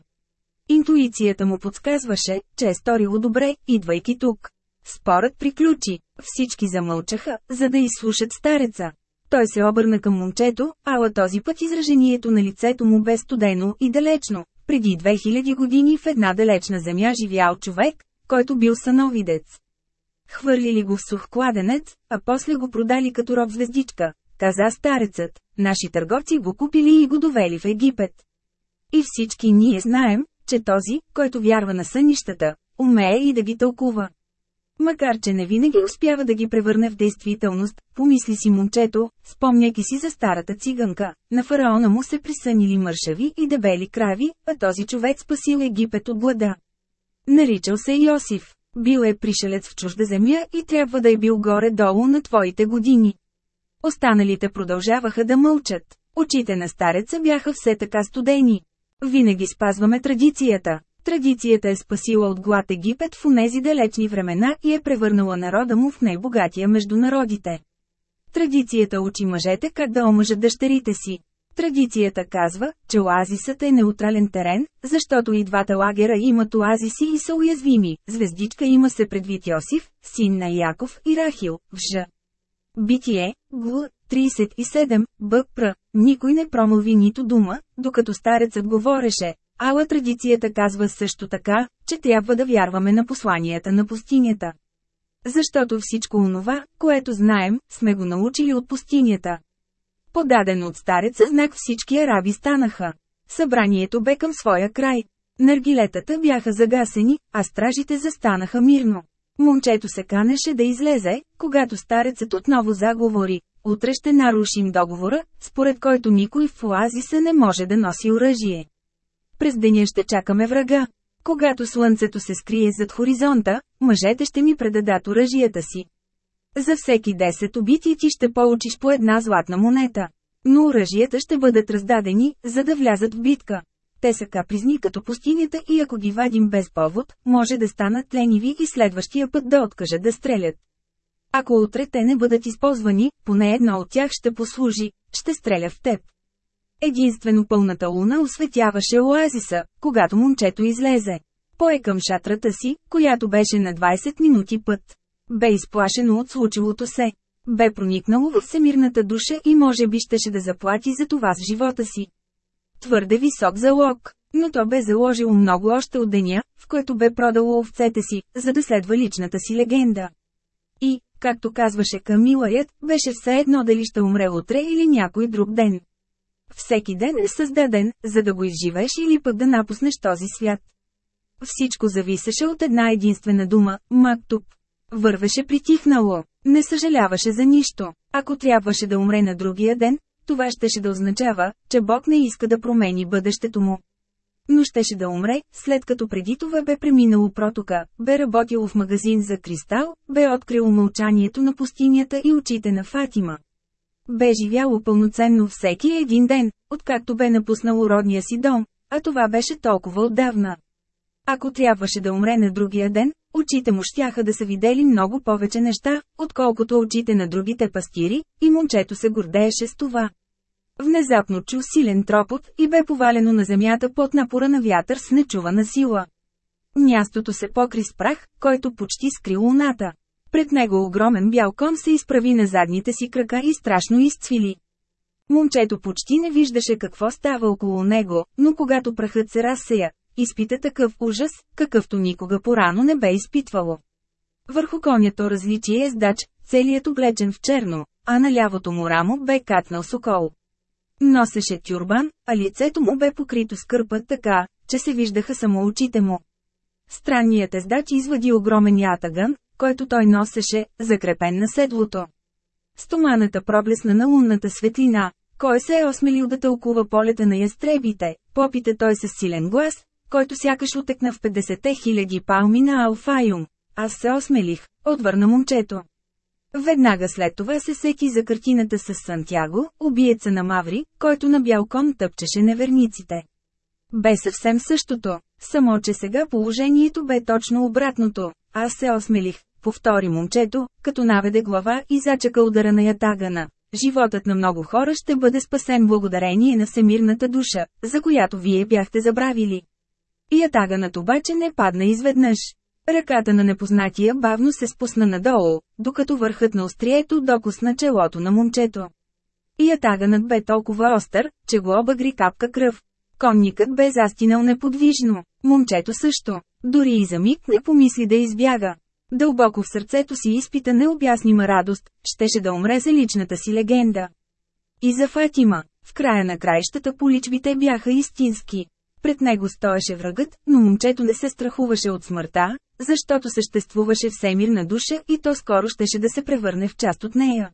Интуицията му подсказваше, че е сторило добре, идвайки тук. Спорът приключи. Всички замълчаха, за да изслушат стареца. Той се обърна към момчето, ала този път изражението на лицето му бе студено и далечно. Преди 2000 години в една далечна земя живял човек, който бил съновидец. Хвърлили го в сух кладенец, а после го продали като роб звездичка, каза старецът. Наши търговци го купили и го довели в Египет. И всички ние знаем, че този, който вярва на сънищата, умее и да ги тълкува. Макар че не винаги успява да ги превърне в действителност, помисли си момчето, спомняйки си за старата циганка. На фараона му се присънили мършави и дебели крави, а този човек спасил Египет от глада. Наричал се Йосиф. Бил е пришелец в чужда земя и трябва да е бил горе-долу на твоите години. Останалите продължаваха да мълчат. Очите на стареца бяха все така студени. Винаги спазваме традицията. Традицията е спасила от глад Египет в онези далечни времена и е превърнала народа му в най-богатия между народите. Традицията учи мъжете как да омъжат дъщерите си. Традицията казва, че оазисът е неутрален терен, защото и двата лагера имат оазиси и са уязвими. Звездичка има се предвид Йосиф, син на Яков и Рахил, в Ж. Битие, Гл. 37, Б.Пр. Никой не промълви нито дума, докато старецът говореше, Ала традицията казва също така, че трябва да вярваме на посланията на пустинята. Защото всичко онова, което знаем, сме го научили от пустинята. Подаден от стареца знак всички араби станаха. Събранието бе към своя край. Наргилетата бяха загасени, а стражите застанаха мирно. Момчето се канеше да излезе, когато старецът отново заговори. Утре ще нарушим договора, според който никой в оазиса не може да носи оръжие. През деня ще чакаме врага. Когато слънцето се скрие зад хоризонта, мъжете ще ми предадат оръжията си. За всеки 10 убити ти ще получиш по една златна монета. Но оръжията ще бъдат раздадени, за да влязат в битка. Те са капризни като пустинята и ако ги вадим без повод, може да станат лениви и следващия път да откажат да стрелят. Ако утре те не бъдат използвани, поне едно от тях ще послужи, ще стреля в теб. Единствено пълната луна осветяваше оазиса, когато момчето излезе. Пое към шатрата си, която беше на 20 минути път. Бе изплашено от случилото се. Бе проникнало в всемирната душа и може би щеше да заплати за това с живота си. Твърде висок залог, но то бе заложило много още от деня, в който бе продало овцете си, за да следва личната си легенда. И, както казваше Камилаят, беше все едно дали ще умре утре или някой друг ден. Всеки ден е създаден, за да го изживеш или пък да напуснеш този свят. Всичко зависеше от една единствена дума – Мактуб. Вървеше притихнало, не съжаляваше за нищо. Ако трябваше да умре на другия ден, това щеше да означава, че Бог не иска да промени бъдещето му. Но щеше да умре, след като преди това бе преминало протока, бе работило в магазин за кристал, бе открило мълчанието на пустинята и очите на Фатима. Бе живяло пълноценно всеки един ден, откакто бе напуснало родния си дом, а това беше толкова отдавна. Ако трябваше да умре на другия ден, очите му щяха да са видели много повече неща, отколкото очите на другите пастири, и момчето се гордееше с това. Внезапно чу силен тропот и бе повалено на земята под напора на вятър с нечувана сила. Мястото се покри с прах, който почти скри луната. Пред него огромен бял кон се изправи на задните си крака и страшно изцвили. Момчето почти не виждаше какво става около него, но когато прахът се разсея, изпита такъв ужас, какъвто никога порано не бе изпитвало. Върху конято различие е здач, целият облечен в черно, а на лявото му рамо бе катнал сокол. Носеше тюрбан, а лицето му бе покрито с кърпа така, че се виждаха само очите му. Странният ездач извади огромен ятаган, който той носеше, закрепен на седлото. Стоманата проблесна на лунната светлина. Кой се е осмелил да тълкува полета на ястребите? Попита той с силен глас, който сякаш отекна в 50 хиляди палми на Алфайум. Аз се осмелих, отвърна момчето. Веднага след това се сети за картината с Сантяго, убиеца на Маври, който на бял кон тъпчеше неверниците. Бе съвсем същото, само че сега положението бе точно обратното. Аз се осмелих, повтори момчето, като наведе глава и зачака удара на ятагана. Животът на много хора ще бъде спасен благодарение на всемирната душа, за която вие бяхте забравили. И ятаганът обаче не падна изведнъж. Ръката на непознатия бавно се спусна надолу, докато върхът на острието докосна челото на момчето. И ятаганът бе толкова остър, че го обагри капка кръв. Конникът бе застинал неподвижно, момчето също. Дори и за миг не помисли да избяга. Дълбоко в сърцето си изпита необяснима радост, щеше да умре за личната си легенда. И за Фатима, в края на краищата поличбите бяха истински. Пред него стоеше врагът, но момчето не се страхуваше от смъртта, защото съществуваше всемирна душа и то скоро щеше да се превърне в част от нея.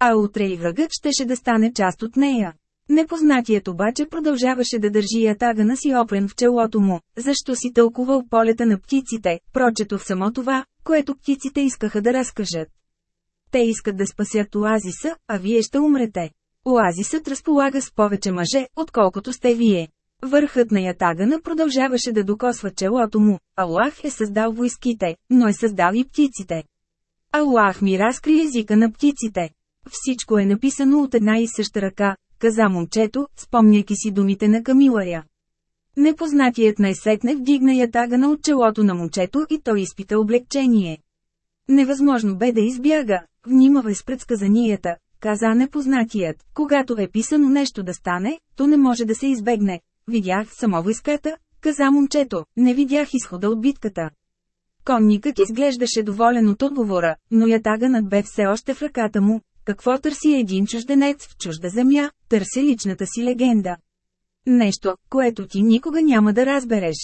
А утре и врагът щеше да стане част от нея. Непознатият обаче продължаваше да държи ятагана си опрен в челото му, защо си тълкувал полета на птиците, прочето в само това, което птиците искаха да разкажат. Те искат да спасят оазиса, а вие ще умрете. Оазисът разполага с повече мъже, отколкото сте вие. Върхът на ятагана продължаваше да докосва челото му. Аллах е създал войските, но е създал и птиците. Аллах ми разкри езика на птиците. Всичко е написано от една и съща ръка, каза момчето, спомняйки си думите на Камиларя. Непознатият най-сетне вдигна ятагана от челото на момчето и той изпита облегчение. Невъзможно бе да избяга, внимавай с предсказанията, каза непознатият, когато е писано нещо да стане, то не може да се избегне. Видях само войската, каза момчето, не видях изхода от битката. Конникът изглеждаше доволен от отговора, но ятаганът бе все още в ръката му, какво търси един чужденец в чужда земя, търси личната си легенда. Нещо, което ти никога няма да разбереш.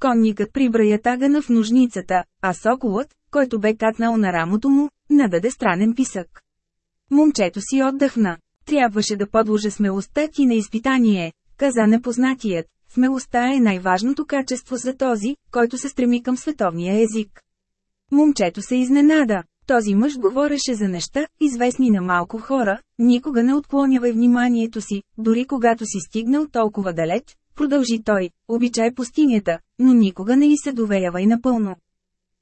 Конникът прибра ятагана в ножницата, а соколът, който бе катнал на рамото му, нададе странен писък. Момчето си отдъхна. Трябваше да подложа смелостта ти на изпитание, каза непознатият. Смелостта е най-важното качество за този, който се стреми към световния език. Момчето се изненада. Този мъж говореше за неща, известни на малко хора, никога не отклонявай вниманието си, дори когато си стигнал толкова далеч, продължи той, обичай пустинята, но никога не и се доверявай напълно.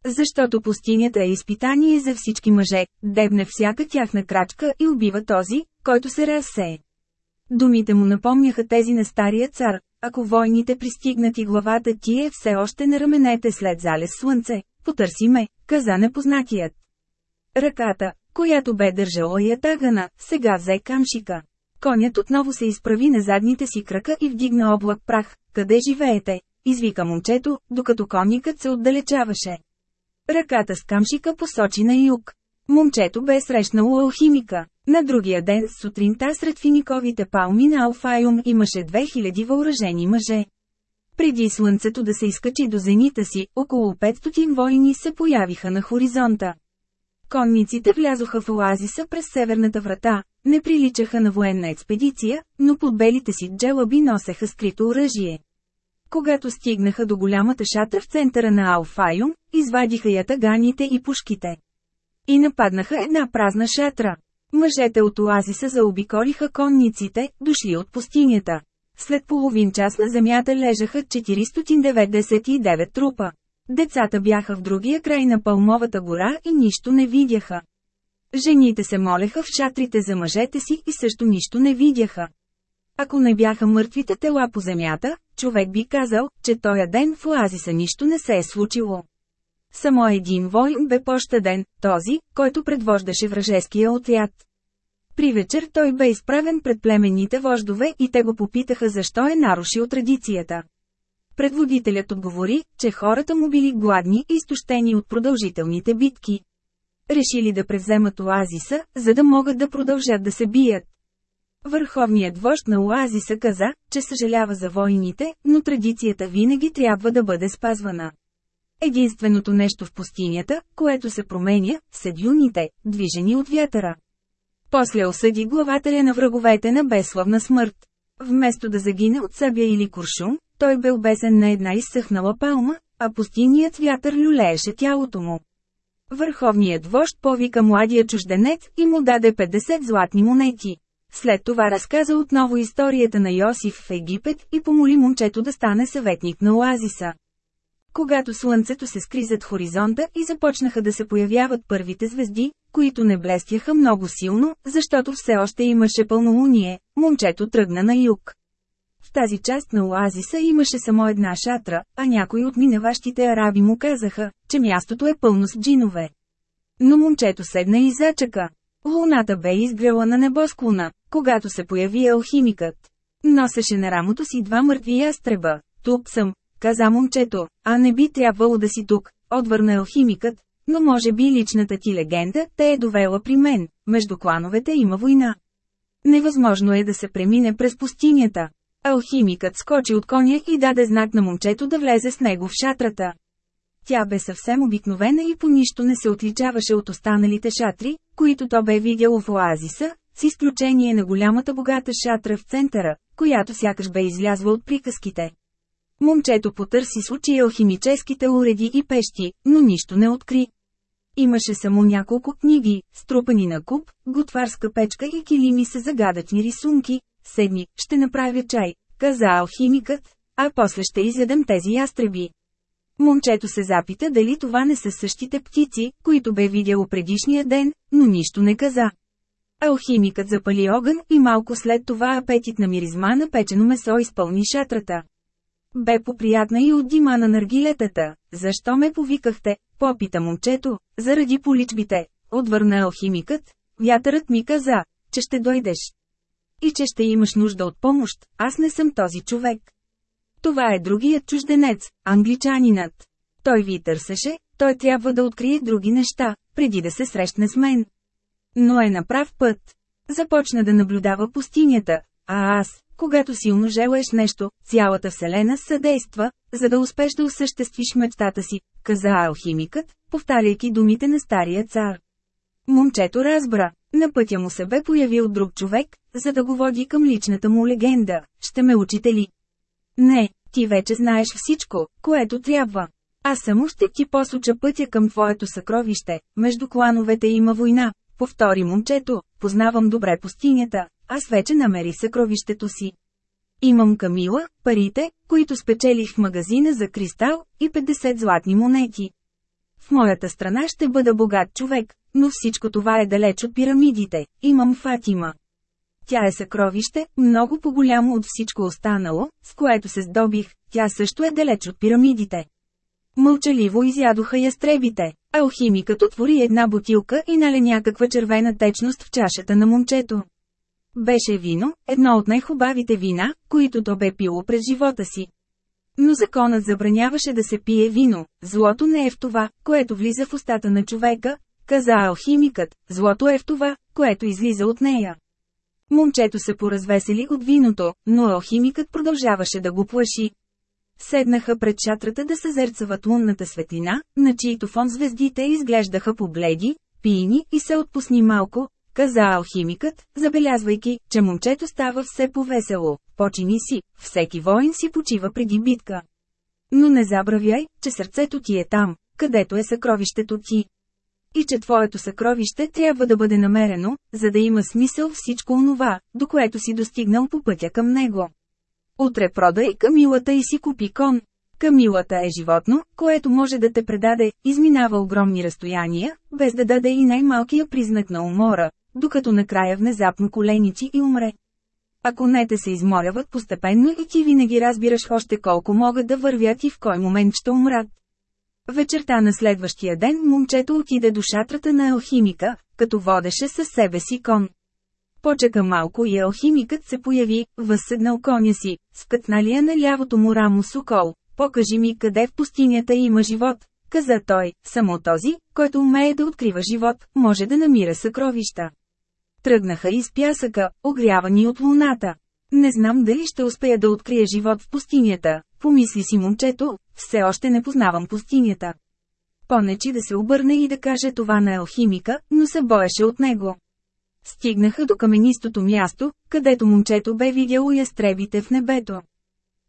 Защото пустинята е изпитание за всички мъже, дебне всяка тяхна крачка и убива този, който се разсее. Думите му напомняха тези на стария цар, ако войните пристигнат и главата ти е все още на раменете след залез слънце, потърси ме, каза непознатият. Ръката, която бе държала ятагана, сега взе камшика. Конят отново се изправи на задните си крака и вдигна облак прах. Къде живеете? Извика момчето, докато конникът се отдалечаваше. Ръката с камшика посочи на юг. Момчето бе срещнало алхимика. На другия ден сутринта сред финиковите палми на Алфайум имаше 2000 въоръжени мъже. Преди слънцето да се изкачи до зенита си, около 500 войни се появиха на хоризонта. Конниците влязоха в оазиса през северната врата, не приличаха на военна експедиция, но под белите си джелаби носеха скрито оръжие. Когато стигнаха до голямата шатра в центъра на Алфайум, извадиха ятаганите и пушките. И нападнаха една празна шатра. Мъжете от оазиса заобиколиха конниците, дошли от пустинята. След половин час на земята лежаха 499 трупа. Децата бяха в другия край на Пълмовата гора и нищо не видяха. Жените се молеха в шатрите за мъжете си и също нищо не видяха. Ако не бяха мъртвите тела по земята, човек би казал, че тоя ден в оазиса нищо не се е случило. Само един войн бе пощаден, този, който предвождаше вражеския отряд. При вечер той бе изправен пред племенните вождове и те го попитаха защо е нарушил традицията. Предводителят отговори, че хората му били гладни и изтощени от продължителните битки. Решили да превземат оазиса, за да могат да продължат да се бият. Върховният вожд на оазиса каза, че съжалява за войните, но традицията винаги трябва да бъде спазвана. Единственото нещо в пустинята, което се променя, са дюните, движени от вятъра. После осъди главателя на враговете на безславна смърт. Вместо да загине от събя или куршум, той бе обесен на една изсъхнала палма, а пустинният вятър люлееше тялото му. Върховният вожд повика младия чужденец и му даде 50 златни монети. След това разказа отново историята на Йосиф в Египет и помоли момчето да стане съветник на оазиса. Когато слънцето се скри зад хоризонта и започнаха да се появяват първите звезди, които не блестяха много силно, защото все още имаше пълнолуние, момчето тръгна на юг. В тази част на оазиса имаше само една шатра, а някои от минаващите араби му казаха, че мястото е пълно с джинове. Но момчето седна и зачака. Луната бе изгрела на небосклона, когато се появи алхимикът. Носеше на рамото си два мъртви ястреба. Тук съм, каза момчето, а не би трябвало да си тук, отвърна алхимикът, но може би личната ти легенда те е довела при мен, между клановете има война. Невъзможно е да се премине през пустинята. Алхимикът скочи от коня и даде знак на момчето да влезе с него в шатрата. Тя бе съвсем обикновена и по нищо не се отличаваше от останалите шатри, които то бе видяло в оазиса, с изключение на голямата богата шатра в центъра, която сякаш бе излязла от приказките. Момчето потърси с очи алхимическите уреди и пещи, но нищо не откри. Имаше само няколко книги, струпани на куп, готварска печка и килими с загадъчни рисунки. Седни, ще направя чай, каза алхимикът, а после ще изядем тези ястреби. Момчето се запита дали това не са същите птици, които бе видяло предишния ден, но нищо не каза. Алхимикът запали огън и малко след това апетит на миризма на печено месо изпълни шатрата. Бе поприятна и от дима на наргилетата. Защо ме повикахте? Попита момчето. Заради поличбите. Отвърна алхимикът. Вятърът ми каза, че ще дойдеш. И че ще имаш нужда от помощ. Аз не съм този човек. Това е другият чужденец, англичанинът. Той ви търсеше, той трябва да открие други неща, преди да се срещне с мен. Но е на прав път. Започна да наблюдава пустинята, а аз, когато силно желаеш нещо, цялата Вселена съдейства, за да успеш да осъществиш мечтата си, каза алхимикът, повтаряйки думите на стария цар. Момчето разбра, на пътя му се бе появил друг човек, за да го води към личната му легенда. Ще ме учите ли? Не, ти вече знаеш всичко, което трябва. Аз само ще ти посоча пътя към твоето съкровище, между клановете има война, повтори момчето, познавам добре пустинята, аз вече намери съкровището си. Имам камила, парите, които спечелих в магазина за кристал, и 50 златни монети. В моята страна ще бъда богат човек, но всичко това е далеч от пирамидите, имам Фатима. Тя е съкровище, много по-голямо от всичко останало, с което се здобих, тя също е далеч от пирамидите. Мълчаливо изядоха ястребите. Алхимикът отвори една бутилка и нале някаква червена течност в чашата на момчето. Беше вино, едно от най-хубавите вина, които то бе пило през живота си. Но законът забраняваше да се пие вино, злото не е в това, което влиза в устата на човека, каза алхимикът, злото е в това, което излиза от нея. Момчето се поразвесели от виното, но алхимикът продължаваше да го плаши. Седнаха пред чатрата да съзерцават лунната светлина, на чието фон звездите изглеждаха побледи, пийни и се отпусни малко, каза алхимикът, забелязвайки, че момчето става все повесело. Почини си, всеки воин си почива преди битка. Но не забравяй, че сърцето ти е там, където е съкровището ти. И че твоето съкровище трябва да бъде намерено, за да има смисъл всичко онова, до което си достигнал по пътя към него. Утре продай камилата и си купи кон. Камилата е животно, което може да те предаде, изминава огромни разстояния, без да даде и най-малкия признак на умора, докато накрая внезапно коленичи и умре. А конете се изморяват постепенно и ти винаги разбираш още колко могат да вървят и в кой момент ще умрат. Вечерта на следващия ден момчето отиде до шатрата на алхимика, като водеше със себе си кон. Почека малко и алхимикът се появи, възседнал коня си, скътналия на лявото му рамо сокол. Покажи ми къде в пустинята има живот, каза той, само този, който умее да открива живот, може да намира съкровища. Тръгнаха из пясъка, огрявани от луната. Не знам дали ще успея да открия живот в пустинята, помисли си момчето, все още не познавам пустинята. Понечи да се обърне и да каже това на алхимика, но се боеше от него. Стигнаха до каменистото място, където момчето бе видяло ястребите в небето.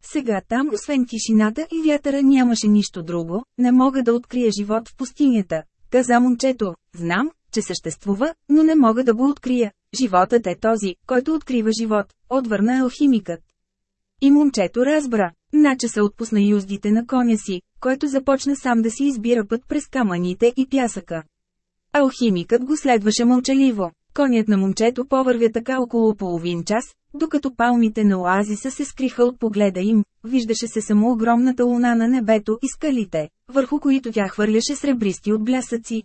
Сега там, освен тишината и вятъра нямаше нищо друго, не мога да открия живот в пустинята. Каза момчето, знам, че съществува, но не мога да го открия. Животът е този, който открива живот, отвърна алхимикът. И момчето разбра, нача се отпусна юздите на коня си, който започна сам да си избира път през камъните и пясъка. Алхимикът го следваше мълчаливо. Конят на момчето повървя така около половин час, докато палмите на оазиса се скриха от погледа им, виждаше се само огромната луна на небето и скалите, върху които тя хвърляше сребристи от блясъци.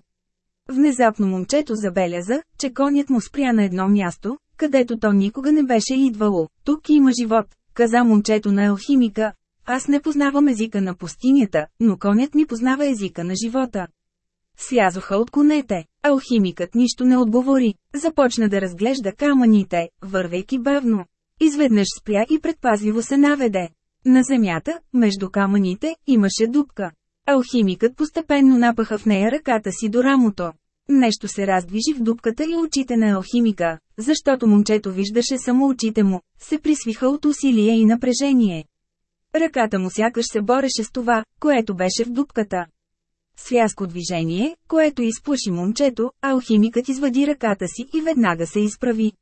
Внезапно момчето забеляза, че конят му спря на едно място, където то никога не беше идвало. Тук има живот, каза момчето на алхимика. Аз не познавам езика на пустинята, но конят ми познава езика на живота. Слязоха от конете. Алхимикът нищо не отговори. Започна да разглежда камъните, вървейки бавно. Изведнъж спря и предпазливо се наведе. На земята, между камъните, имаше дупка. Алхимикът постепенно напаха в нея ръката си до рамото. Нещо се раздвижи в дупката и очите на алхимика, защото момчето виждаше само очите му, се присвиха от усилие и напрежение. Ръката му сякаш се бореше с това, което беше в дупката. Связко движение, което изплаши момчето, алхимикът извади ръката си и веднага се изправи.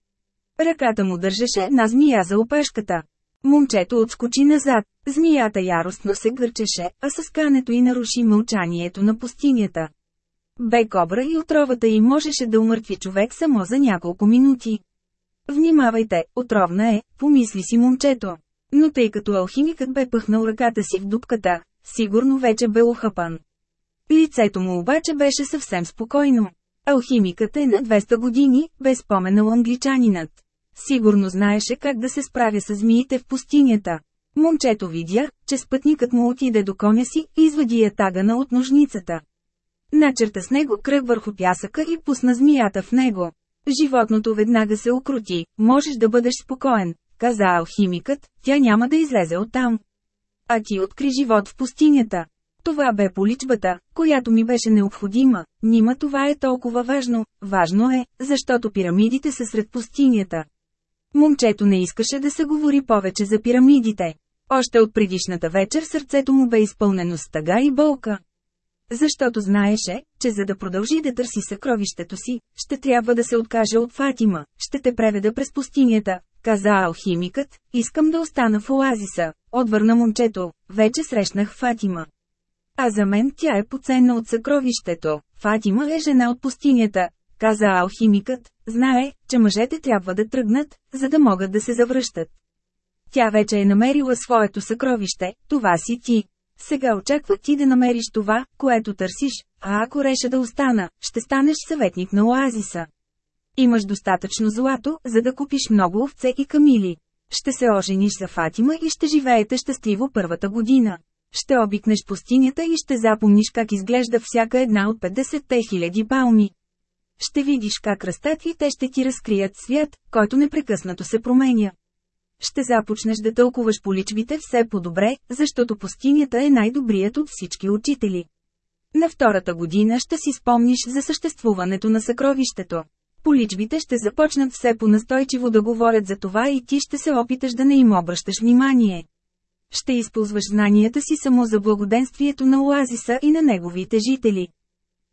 Ръката му държеше една змия за опешката. Момчето отскочи назад, змията яростно се гърчеше, а със кането и наруши мълчанието на пустинята. Бе кобра и отровата й можеше да умъртви човек само за няколко минути. Внимавайте, отровна е, помисли си момчето. Но тъй като алхимикът бе пъхнал ръката си в дупката, сигурно вече бе ухапан. Лицето му обаче беше съвсем спокойно. Алхимикът е на 200 години, бе споменал англичанинът. Сигурно знаеше как да се справя с змиите в пустинята. Момчето видя, че спътникът му отиде до коня си и извади я тагана от ножницата. Начерта с него кръг върху пясъка и пусна змията в него. Животното веднага се окрути, можеш да бъдеш спокоен, каза алхимикът, тя няма да излезе оттам. А ти откри живот в пустинята. Това бе поличбата, която ми беше необходима. Нима това е толкова важно. Важно е, защото пирамидите са сред пустинята. Момчето не искаше да се говори повече за пирамидите. Още от предишната вечер сърцето му бе изпълнено с тъга и болка. Защото знаеше, че за да продължи да търси съкровището си, ще трябва да се откаже от Фатима, ще те преведа през пустинята, каза алхимикът, искам да остана в оазиса, отвърна момчето, вече срещнах Фатима. А за мен тя е поценна от съкровището, Фатима е жена от пустинята, каза алхимикът, знае, че мъжете трябва да тръгнат, за да могат да се завръщат. Тя вече е намерила своето съкровище, това си ти. Сега очаква ти да намериш това, което търсиш, а ако реша да остана, ще станеш съветник на оазиса. Имаш достатъчно злато, за да купиш много овце и камили. Ще се ожениш за Фатима и ще живеете щастливо първата година. Ще обикнеш пустинята и ще запомниш как изглежда всяка една от 50-те хиляди палми. Ще видиш как растат и те ще ти разкрият свят, който непрекъснато се променя. Ще започнеш да тълкуваш поличбите все по-добре, защото пустинята е най-добрият от всички учители. На втората година ще си спомниш за съществуването на съкровището. Поличбите ще започнат все по-настойчиво да говорят за това и ти ще се опиташ да не им обръщаш внимание. Ще използваш знанията си само за благоденствието на оазиса и на неговите жители.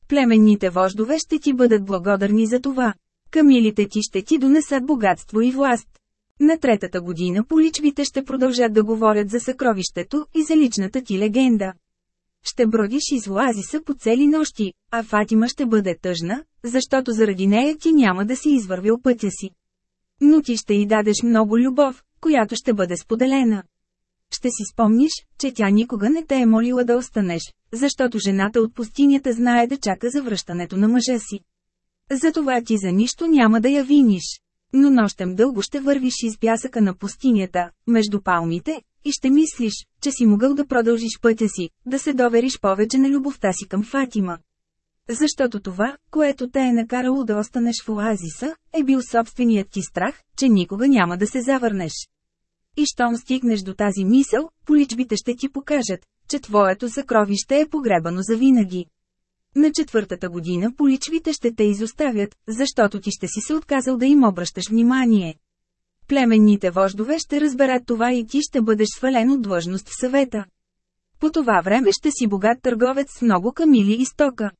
Племенните вождове ще ти бъдат благодарни за това. Камилите ти ще ти донесат богатство и власт. На третата година поличбите ще продължат да говорят за съкровището и за личната ти легенда. Ще бродиш из оазиса по цели нощи, а Фатима ще бъде тъжна, защото заради нея ти няма да си извървил пътя си. Но ти ще й дадеш много любов, която ще бъде споделена. Ще си спомниш, че тя никога не те е молила да останеш, защото жената от пустинята знае да чака завръщането на мъжа си. Затова ти за нищо няма да я виниш. Но нощем дълго ще вървиш из пясъка на пустинята, между палмите, и ще мислиш, че си могъл да продължиш пътя си, да се довериш повече на любовта си към Фатима. Защото това, което те е накарало да останеш в оазиса, е бил собственият ти страх, че никога няма да се завърнеш. И щом стигнеш до тази мисъл, поличбите ще ти покажат, че твоето съкровище е погребано завинаги. На четвъртата година поличвите ще те изоставят, защото ти ще си се отказал да им обръщаш внимание. Племенните вождове ще разберат това и ти ще бъдеш свален от длъжност в съвета. По това време ще си богат търговец с много камили и стока.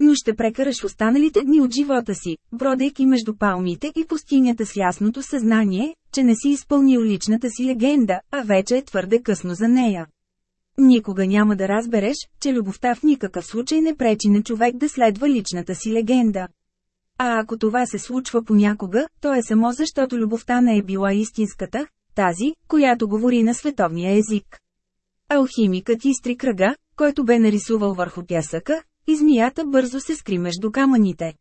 Но ще прекараш останалите дни от живота си, бродейки между палмите и пустинята с ясното съзнание, че не си изпълнил личната си легенда, а вече е твърде късно за нея. Никога няма да разбереш, че любовта в никакъв случай не пречи на човек да следва личната си легенда. А ако това се случва понякога, то е само защото любовта не е била истинската, тази, която говори на световния език. Алхимикът изтри кръга, който бе нарисувал върху пясъка, и змията бързо се скри между камъните.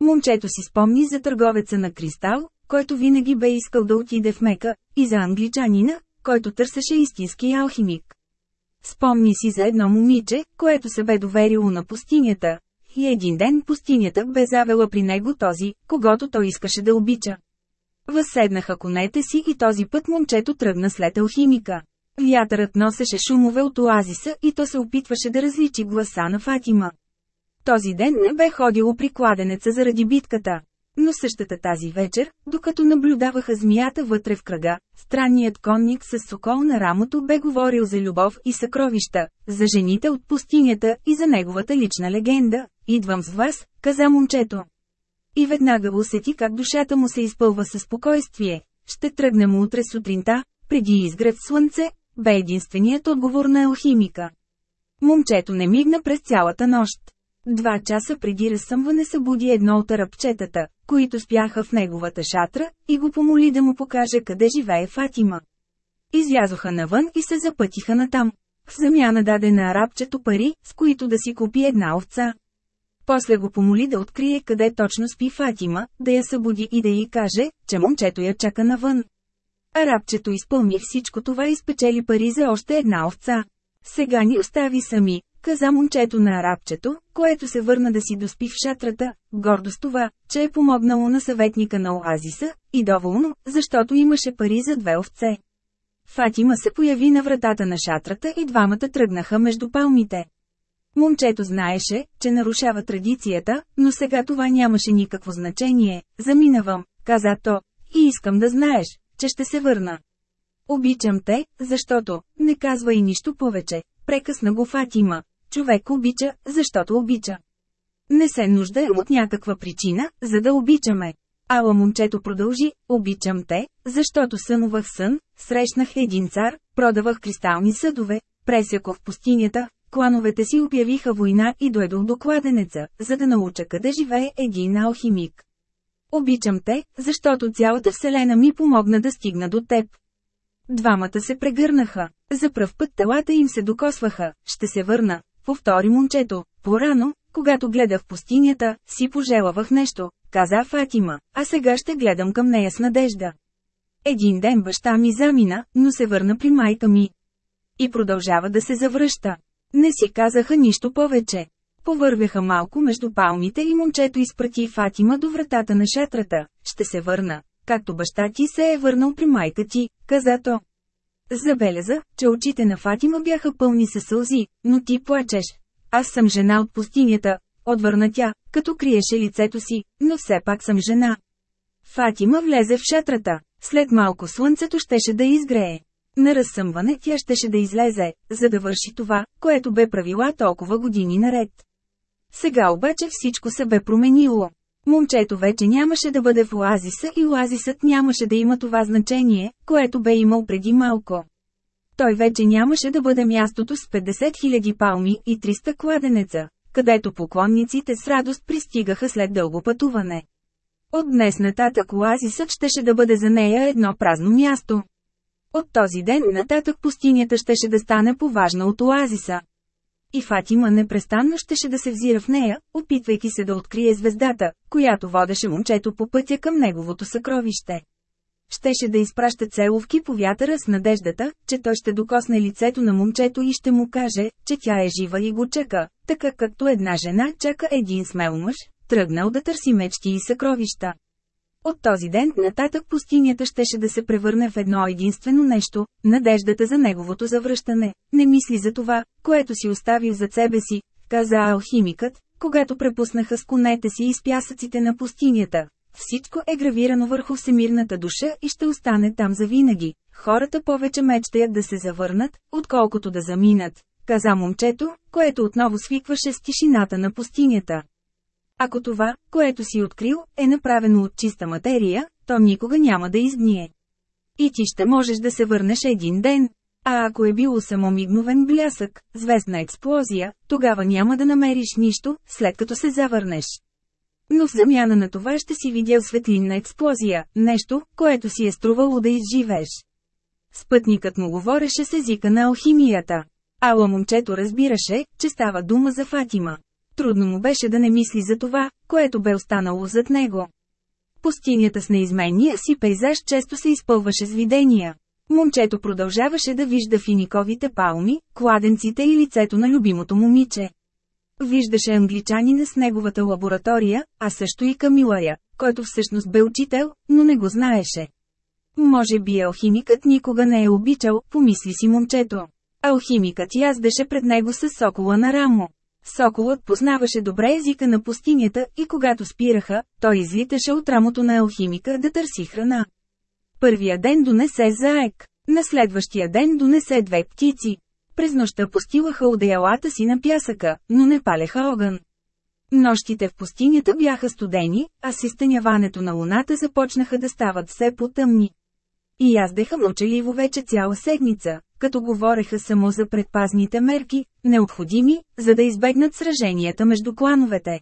Момчето си спомни за търговеца на кристал, който винаги бе искал да отиде в Мека, и за англичанина, който търсеше истински алхимик. Спомни си за едно момиче, което се бе доверило на пустинята. И един ден пустинята бе завела при него този, когато той искаше да обича. Възседнаха конете си и този път момчето тръгна след алхимика. Вятърът носеше шумове от оазиса и то се опитваше да различи гласа на Фатима. Този ден не бе ходило при кладенеца заради битката. Но същата тази вечер, докато наблюдаваха змията вътре в кръга, странният конник с сокол на рамото бе говорил за любов и съкровища, за жените от пустинята и за неговата лична легенда. Идвам с вас, каза момчето. И веднага усети как душата му се изпълва със спокойствие. Ще тръгнем утре сутринта, преди изгрев слънце, бе единственият отговор на алхимика. Момчето не мигна през цялата нощ. Два часа преди разсъмване събуди едно от арабчетата, които спяха в неговата шатра, и го помоли да му покаже къде живее Фатима. Излязоха навън и се запътиха натам. В замяна даде на арабчето пари, с които да си купи една овца. После го помоли да открие къде точно спи Фатима, да я събуди и да й каже, че момчето я чака навън. Арабчето изпълни всичко това и спечели пари за още една овца. Сега ни остави сами, каза момчето на арабчето, което се върна да си доспи в шатрата, гордо с това, че е помогнало на съветника на оазиса, и доволно, защото имаше пари за две овце. Фатима се появи на вратата на шатрата и двамата тръгнаха между палмите. Момчето знаеше, че нарушава традицията, но сега това нямаше никакво значение. Заминавам, каза то, и искам да знаеш, че ще се върна. Обичам те, защото, не казва и нищо повече, прекъсна го Фатима. Човек обича, защото обича. Не се нуждаем от някаква причина, за да обичаме. Ала момчето продължи, обичам те, защото сънувах сън, срещнах един цар, продавах кристални съдове, пресякох пустинята, клановете си обявиха война и дойдох до кладенеца, за да науча къде живее един алхимик. Обичам те, защото цялата вселена ми помогна да стигна до теб. Двамата се прегърнаха. За пръв път телата им се докосваха. Ще се върна. Повтори момчето. Порано, когато гледах пустинята, си пожелавах нещо, каза Фатима, а сега ще гледам към нея с надежда. Един ден баща ми замина, но се върна при майка ми. И продължава да се завръща. Не си казаха нищо повече. Повървяха малко между палмите и момчето изпрати Фатима до вратата на шатрата. Ще се върна. Както баща ти се е върнал при майка ти, каза то. Забеляза, че очите на Фатима бяха пълни със сълзи, но ти плачеш. Аз съм жена от пустинята, отвърна тя, като криеше лицето си, но все пак съм жена. Фатима влезе в шатрата. След малко слънцето щеше да изгрее. На разсъмване тя щеше да излезе, за да върши това, което бе правила толкова години наред. Сега обаче всичко се бе променило. Момчето вече нямаше да бъде в оазиса и оазисът нямаше да има това значение, което бе имал преди малко. Той вече нямаше да бъде мястото с 50 000 палми и 300 кладенеца, където поклонниците с радост пристигаха след дълго пътуване. От днес нататък оазисът щеше да бъде за нея едно празно място. От този ден нататък пустинята щеше да стане поважна от оазиса. И Фатима непрестанно щеше да се взира в нея, опитвайки се да открие звездата, която водеше момчето по пътя към неговото съкровище. Щеше да изпраща целовки по вятъра с надеждата, че той ще докосне лицето на момчето и ще му каже, че тя е жива и го чака, така както една жена чака един смел мъж, тръгнал да търси мечти и съкровища. От този ден нататък пустинята щеше да се превърне в едно единствено нещо – надеждата за неговото завръщане. Не мисли за това, което си оставил за себе си, каза алхимикът, когато препуснаха с конете си и с пясъците на пустинята. Всичко е гравирано върху всемирната душа и ще остане там завинаги. Хората повече мечтаят да се завърнат, отколкото да заминат, каза момчето, което отново свикваше с тишината на пустинята. Ако това, което си открил, е направено от чиста материя, то никога няма да изгние. И ти ще можеш да се върнеш един ден. А ако е било само мигновен блясък, звездна експлозия, тогава няма да намериш нищо, след като се завърнеш. Но в замяна на това ще си видял светлинна експлозия, нещо, което си е струвало да изживеш. Спътникът му говореше с езика на алхимията. Ала момчето разбираше, че става дума за Фатима. Трудно му беше да не мисли за това, което бе останало зад него. Пустинята с неизменния си пейзаж често се изпълваше с видения. Момчето продължаваше да вижда финиковите палми, кладенците и лицето на любимото момиче. Виждаше англичанина с неговата лаборатория, а също и Камилая, който всъщност бе учител, но не го знаеше. Може би алхимикът никога не е обичал, помисли си момчето. Алхимикът яздеше пред него с сокола на рамо. Соколът познаваше добре езика на пустинята и когато спираха, той излиташе от рамото на алхимика да търси храна. Първия ден донесе заек, на следващия ден донесе две птици. През нощта постилаха одеялата си на пясъка, но не палеха огън. Нощите в пустинята бяха студени, а с изтъняването на луната започнаха да стават все по-тъмни. И яздеха мълчаливо вече цяла седмица, като говореха само за предпазните мерки, необходими, за да избегнат сраженията между клановете.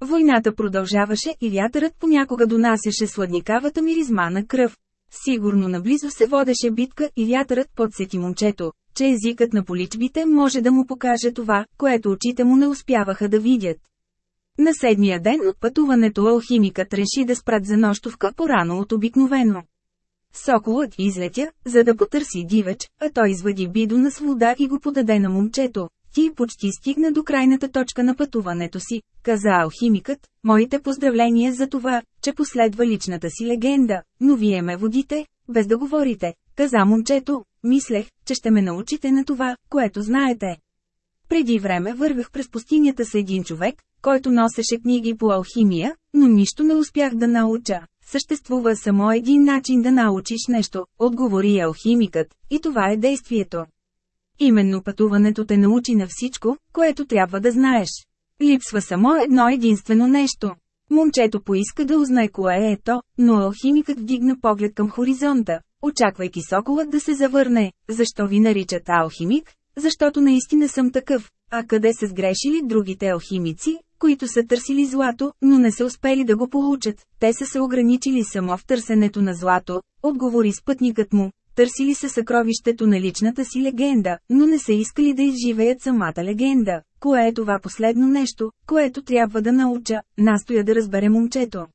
Войната продължаваше и вятърът понякога донасяше сладникавата миризма на кръв. Сигурно наблизо се водеше битка и вятърът подсети момчето, че езикът на поличбите може да му покаже това, което очите му не успяваха да видят. На седмия ден от пътуването алхимикът реши да спрат за нощовка по-рано от обикновено. Соколът излетя, за да потърси дивеч, а той извади бидона с вода и го подаде на момчето. Ти почти стигна до крайната точка на пътуването си, каза алхимикът, моите поздравления за това, че последва личната си легенда, но вие ме водите, без да говорите, каза момчето, мислех, че ще ме научите на това, което знаете. Преди време вървях през пустинята с един човек, който носеше книги по алхимия, но нищо не успях да науча. Съществува само един начин да научиш нещо, отговори алхимикът, и това е действието. Именно пътуването те научи на всичко, което трябва да знаеш. Липсва само едно единствено нещо. Момчето поиска да узнае кое е то, но алхимикът вдигна поглед към хоризонта, очаквайки соколът да се завърне. Защо ви наричат алхимик? Защото наистина съм такъв. А къде са сгрешили другите алхимици, които са търсили злато, но не са успели да го получат? Те са се ограничили само в търсенето на злато, отговори спътникът му. Търсили са съкровището на личната си легенда, но не са искали да изживеят самата легенда. Кое е това последно нещо, което трябва да науча, настоя да разбере момчето.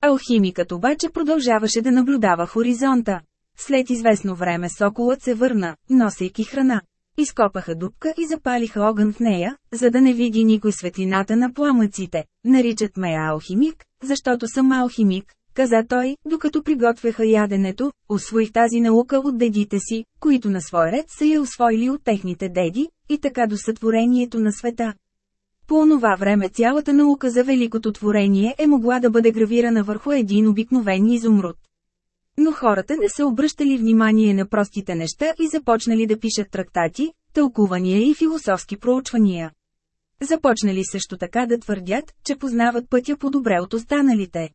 Алхимикът обаче продължаваше да наблюдава хоризонта. След известно време соколът се върна, носейки храна. Изкопаха дупка и запалиха огън в нея, за да не види никой светлината на пламъците. Наричат ме алхимик, защото съм алхимик, каза той, докато приготвяха яденето, освоих тази наука от дедите си, които на свой ред са я освоили от техните деди, и така до сътворението на света. По онова време цялата наука за великото творение е могла да бъде гравирана върху един обикновен изумруд. Но хората не са обръщали внимание на простите неща и започнали да пишат трактати, тълкувания и философски проучвания. Започнали също така да твърдят, че познават пътя по-добре от останалите.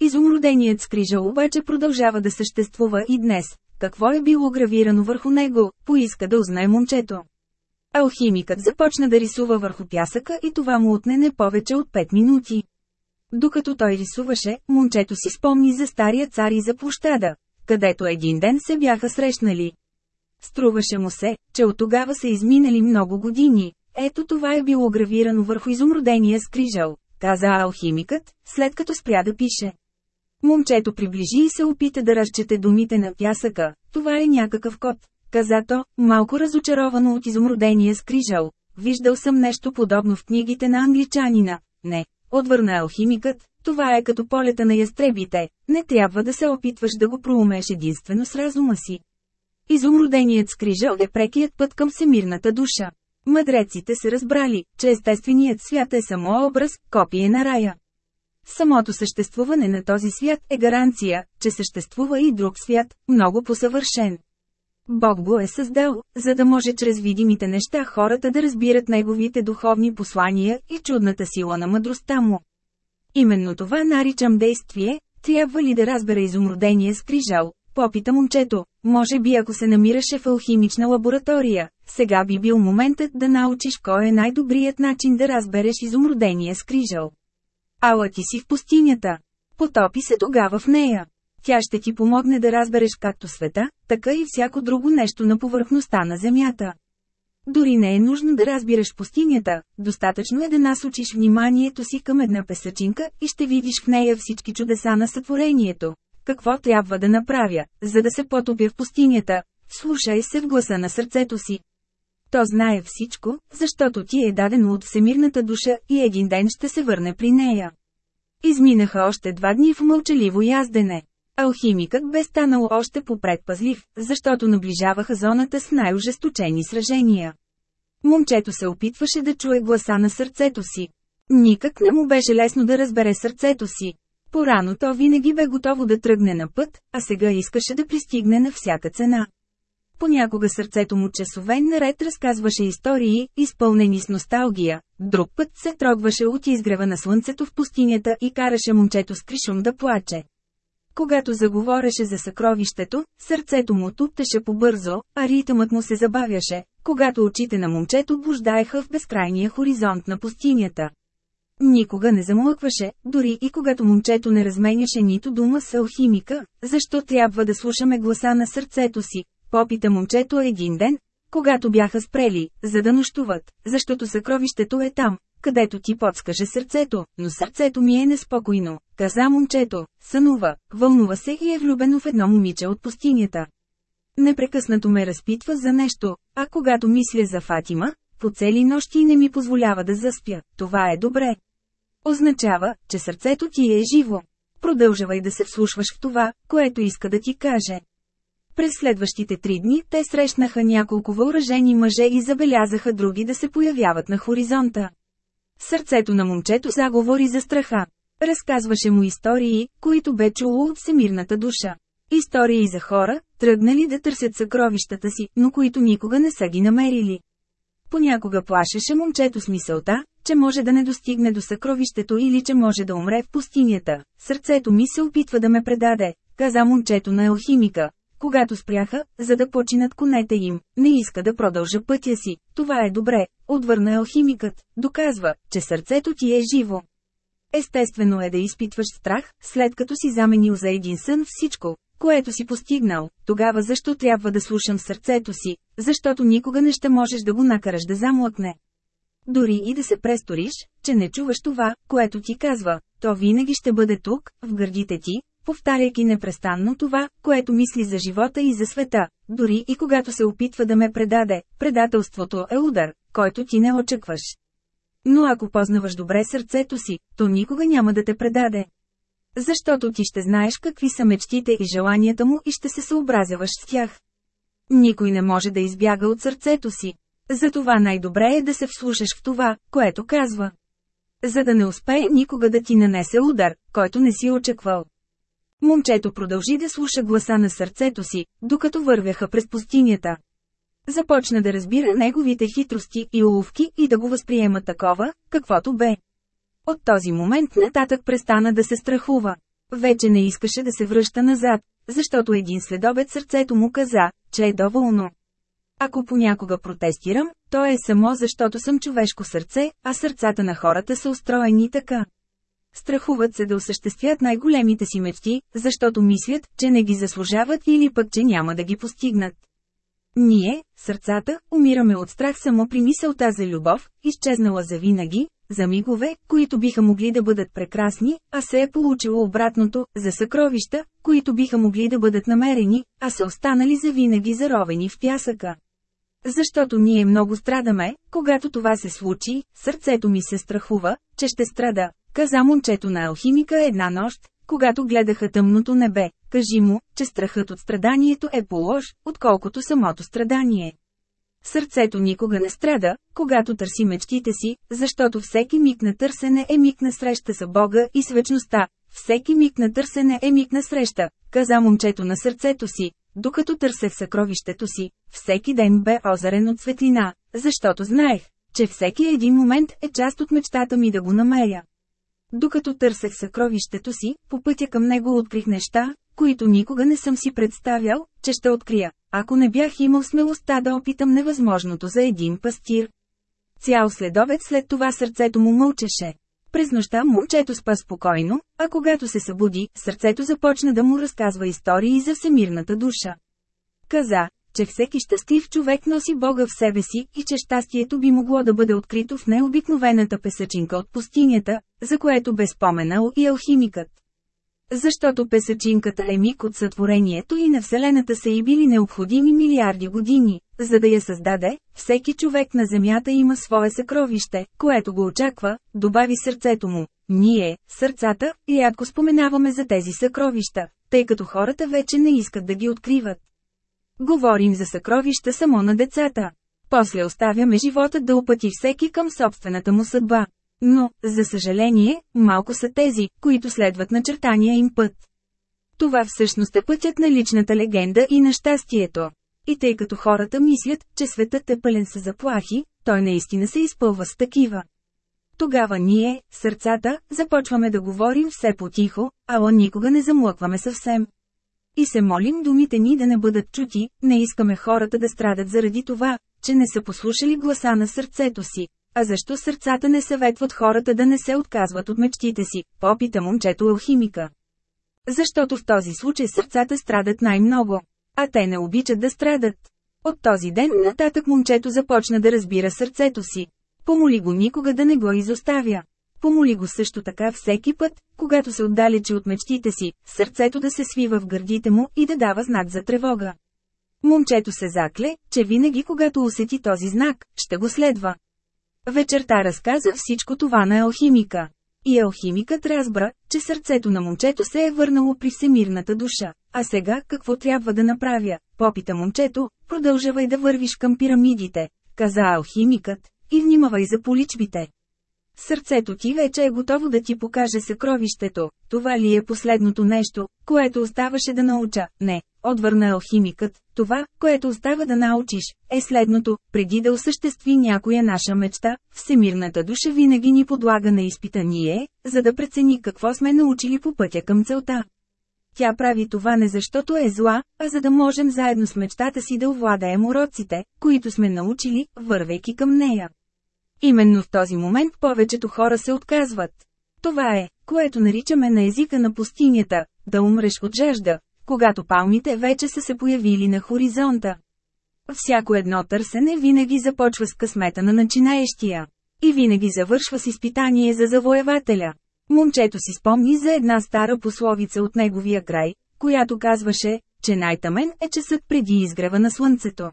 Изумруденият скрижал обаче продължава да съществува и днес. Какво е било гравирано върху него, поиска да узнае момчето. Алхимикът започна да рисува върху пясъка и това му отне не повече от 5 минути. Докато той рисуваше, момчето си спомни за стария цар и за площада, където един ден се бяха срещнали. Струваше му се, че от тогава са изминали много години. Ето това е било гравирано върху изумрудения скрижал, каза алхимикът, след като спря да пише. Момчето приближи и се опита да разчете думите на пясъка. Това е някакъв код, каза то, малко разочаровано от изумрудения скрижал. Виждал съм нещо подобно в книгите на англичанина. Не, отвърна алхимикът, това е като полета на ястребите, не трябва да се опитваш да го проумеш единствено с разума си. Изумруденият скрижал е прекият път към всемирната душа. Мъдреците са разбрали, че естественият свят е само образ, копие на рая. Самото съществуване на този свят е гаранция, че съществува и друг свят, много посъвършен. Бог го е създал, за да може чрез видимите неща хората да разбират неговите духовни послания и чудната сила на мъдростта му. Именно това наричам действие, трябва ли да разбера изумрудение с крижал, попита момчето, може би ако се намираше в алхимична лаборатория, сега би бил моментът да научиш кой е най-добрият начин да разбереш изумрудение с крижал. Ала ти си в пустинята. Потопи се тогава в нея. Тя ще ти помогне да разбереш както света, така и всяко друго нещо на повърхността на Земята. Дори не е нужно да разбираш пустинята, достатъчно е да насочиш вниманието си към една песъчинка и ще видиш в нея всички чудеса на сътворението. Какво трябва да направя, за да се потопя в пустинята? Слушай се в гласа на сърцето си. То знае всичко, защото ти е дадено от всемирната душа и един ден ще се върне при нея. Изминаха още два дни в мълчаливо яздене. Алхимикът бе станал още попредпазлив, защото наближаваха зоната с най-ожесточени сражения. Момчето се опитваше да чуе гласа на сърцето си. Никак не му беше лесно да разбере сърцето си. Порано то винаги бе готово да тръгне на път, а сега искаше да пристигне на всяка цена. Понякога сърцето му часове наред разказваше истории, изпълнени с носталгия, друг път се трогваше от изгрева на слънцето в пустинята и караше момчето с кришум да плаче. Когато заговореше за съкровището, сърцето му туптеше побързо, а ритъмът му се забавяше, когато очите на момчето блуждаеха в безкрайния хоризонт на пустинята. Никога не замлъкваше, дори и когато момчето не разменяше нито дума с алхимика, защо трябва да слушаме гласа на сърцето си, попита момчето един ден, когато бяха спрели, за да нощуват, защото съкровището е там, където ти подскаже сърцето, но сърцето ми е неспокойно, каза момчето, сънува, вълнува се и е влюбено в едно момиче от пустинята. Непрекъснато ме разпитва за нещо, а когато мисля за Фатима, по цели нощи не ми позволява да заспя, това е добре. Означава, че сърцето ти е живо. Продължавай да се вслушваш в това, което иска да ти каже. През следващите три дни те срещнаха няколко въоръжени мъже и забелязаха други да се появяват на хоризонта. Сърцето на момчето заговори за страха. Разказваше му истории, които бе чуло от всемирната душа. Истории за хора, тръгнали да търсят съкровищата си, но които никога не са ги намерили. Понякога плашеше момчето с мисълта, че може да не достигне до съкровището или че може да умре в пустинята. Сърцето ми се опитва да ме предаде, каза момчето на алхимика. Когато спряха, за да починат конете им, не иска да продължа пътя си. Това е добре, отвърна алхимикът, доказва, че сърцето ти е живо. Естествено е да изпитваш страх, след като си заменил за един сън всичко, което си постигнал, тогава защо трябва да слушам сърцето си, защото никога не ще можеш да го накараш да замлъкне. Дори и да се престориш, че не чуваш това, което ти казва, то винаги ще бъде тук, в гърдите ти, повтаряйки непрестанно това, което мисли за живота и за света, дори и когато се опитва да ме предаде, предателството е удар, който ти не очакваш. Но ако познаваш добре сърцето си, то никога няма да те предаде. Защото ти ще знаеш какви са мечтите и желанията му и ще се съобразяваш с тях. Никой не може да избяга от сърцето си. Затова най-добре е да се вслушаш в това, което казва. За да не успее никога да ти нанесе удар, който не си очаквал. Момчето продължи да слуша гласа на сърцето си, докато вървяха през пустинята. Започна да разбира неговите хитрости и уловки и да го възприема такова, каквото бе. От този момент нататък престана да се страхува. Вече не искаше да се връща назад, защото един следобед сърцето му каза, че е доволно. Ако понякога протестирам, то е само защото съм човешко сърце, а сърцата на хората са устроени така. Страхуват се да осъществят най-големите си мечти, защото мислят, че не ги заслужават или пък, че няма да ги постигнат. Ние, сърцата, умираме от страх само при мисълта за любов, изчезнала за винаги, за мигове, които биха могли да бъдат прекрасни, а се е получило обратното, за съкровища, които биха могли да бъдат намерени, а са останали за винаги заровени в пясъка. Защото ние много страдаме, когато това се случи, сърцето ми се страхува, че ще страда, каза момчето на алхимика една нощ, когато гледаха тъмното небе, кажи му, че страхът от страданието е по-лош, отколкото самото страдание. Сърцето никога не страда, когато търси мечтите си, защото всеки миг на търсене е миг на среща с Бога и с вечността. Всеки миг на търсене е миг на среща, каза момчето на сърцето си, докато търсех съкровището си, всеки ден бе озарен от светлина, защото знаех, че всеки един момент е част от мечтата ми да го намеря. Докато търсех съкровището си, по пътя към него открих неща, които никога не съм си представял, че ще открия, ако не бях имал смелостта да опитам невъзможното за един пастир. Цял следовец след това сърцето му мълчеше. През нощта момчето спа спокойно, а когато се събуди, сърцето започна да му разказва истории за всемирната душа. Каза, че всеки щастлив човек носи Бога в себе си и че щастието би могло да бъде открито в необикновената песъчинка от пустинята, за което бе споменал и алхимикът. Защото песъчинката е миг от сътворението и на Вселената са и били необходими милиарди години, за да я създаде, всеки човек на Земята има свое съкровище, което го очаква, добави сърцето му. Ние, сърцата, рядко споменаваме за тези съкровища, тъй като хората вече не искат да ги откриват. Говорим за съкровища само на децата. После оставяме живота да опъти всеки към собствената му съдба. Но, за съжаление, малко са тези, които следват начертания им път. Това всъщност е пътят на личната легенда и на щастието. И тъй като хората мислят, че светът е пълен с заплахи, той наистина се изпълва с такива. Тогава ние, сърцата, започваме да говорим все по-тихо, ала никога не замлъкваме съвсем. И се молим думите ни да не бъдат чути, не искаме хората да страдат заради това, че не са послушали гласа на сърцето си. А защо сърцата не съветват хората да не се отказват от мечтите си, попита момчето алхимика. Защото в този случай сърцата страдат най-много, а те не обичат да страдат. От този ден нататък момчето започна да разбира сърцето си. Помоли го никога да не го изоставя. Помоли го също така всеки път, когато се отдалече от мечтите си, сърцето да се свива в гърдите му и да дава знак за тревога. Момчето се закле, че винаги когато усети този знак, ще го следва. Вечерта разказа всичко това на алхимика. И алхимикът разбра, че сърцето на момчето се е върнало при всемирната душа. А сега какво трябва да направя? Попита момчето, продължавай да вървиш към пирамидите, каза алхимикът, и внимавай за поличбите. Сърцето ти вече е готово да ти покаже съкровището. Това ли е последното нещо, което оставаше да науча? Не, отвърна алхимикът. Това, което остава да научиш, е следното. Преди да осъществи някоя наша мечта, всемирната душа винаги ни подлага на изпитание, за да прецени какво сме научили по пътя към целта. Тя прави това не защото е зла, а за да можем заедно с мечтата си да овладаем уроците, които сме научили, вървейки към нея. Именно в този момент повечето хора се отказват. Това е, което наричаме на езика на пустинята, да умреш от жажда, когато палмите вече са се появили на хоризонта. Всяко едно търсене винаги започва с късмета на начинаещия. И винаги завършва с изпитание за завоевателя. Момчето си спомни за една стара пословица от неговия край, която казваше, че най-тъмен е часът преди изгрева на слънцето.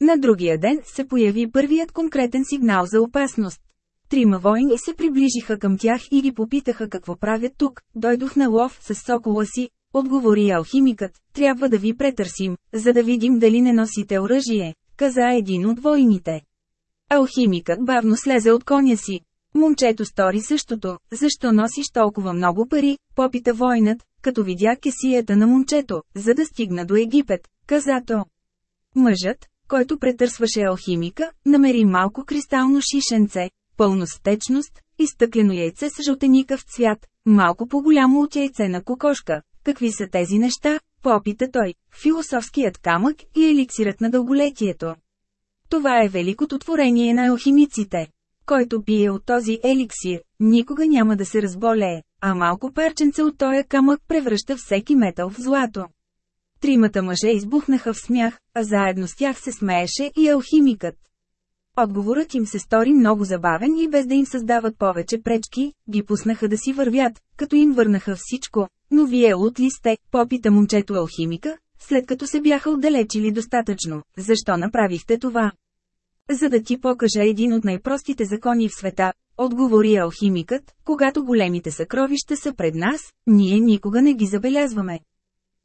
На другия ден се появи първият конкретен сигнал за опасност. Трима войни се приближиха към тях и ги попитаха какво правят тук. Дойдох на лов с сокола си, отговори алхимикът. Трябва да ви претърсим, за да видим дали не носите оръжие, каза един от войните. Алхимикът бавно слезе от коня си. Момчето стори същото, защо носиш толкова много пари, попита войнат, като видя кесията на момчето, за да стигна до Египет, каза то. Мъжът, който претърсваше алхимика, намери малко кристално шишенце, пълно с течност, и стъклено яйце с жълтеникъв цвят, малко по-голямо от яйце на кокошка. Какви са тези неща? Попита той, философският камък и еликсирът на дълголетието. Това е великото творение на алхимиците. Който пие от този еликсир, никога няма да се разболее, а малко парченце от този камък превръща всеки метал в злато. Тримата мъже избухнаха в смях, а заедно с тях се смееше и алхимикът. Отговорът им се стори много забавен и без да им създават повече пречки, ги пуснаха да си вървят, като им върнаха всичко. Но вие от ли сте, попита момчето алхимика, след като се бяха отдалечили достатъчно, защо направихте това? За да ти покажа един от най-простите закони в света, отговори алхимикът, когато големите съкровища са пред нас, ние никога не ги забелязваме.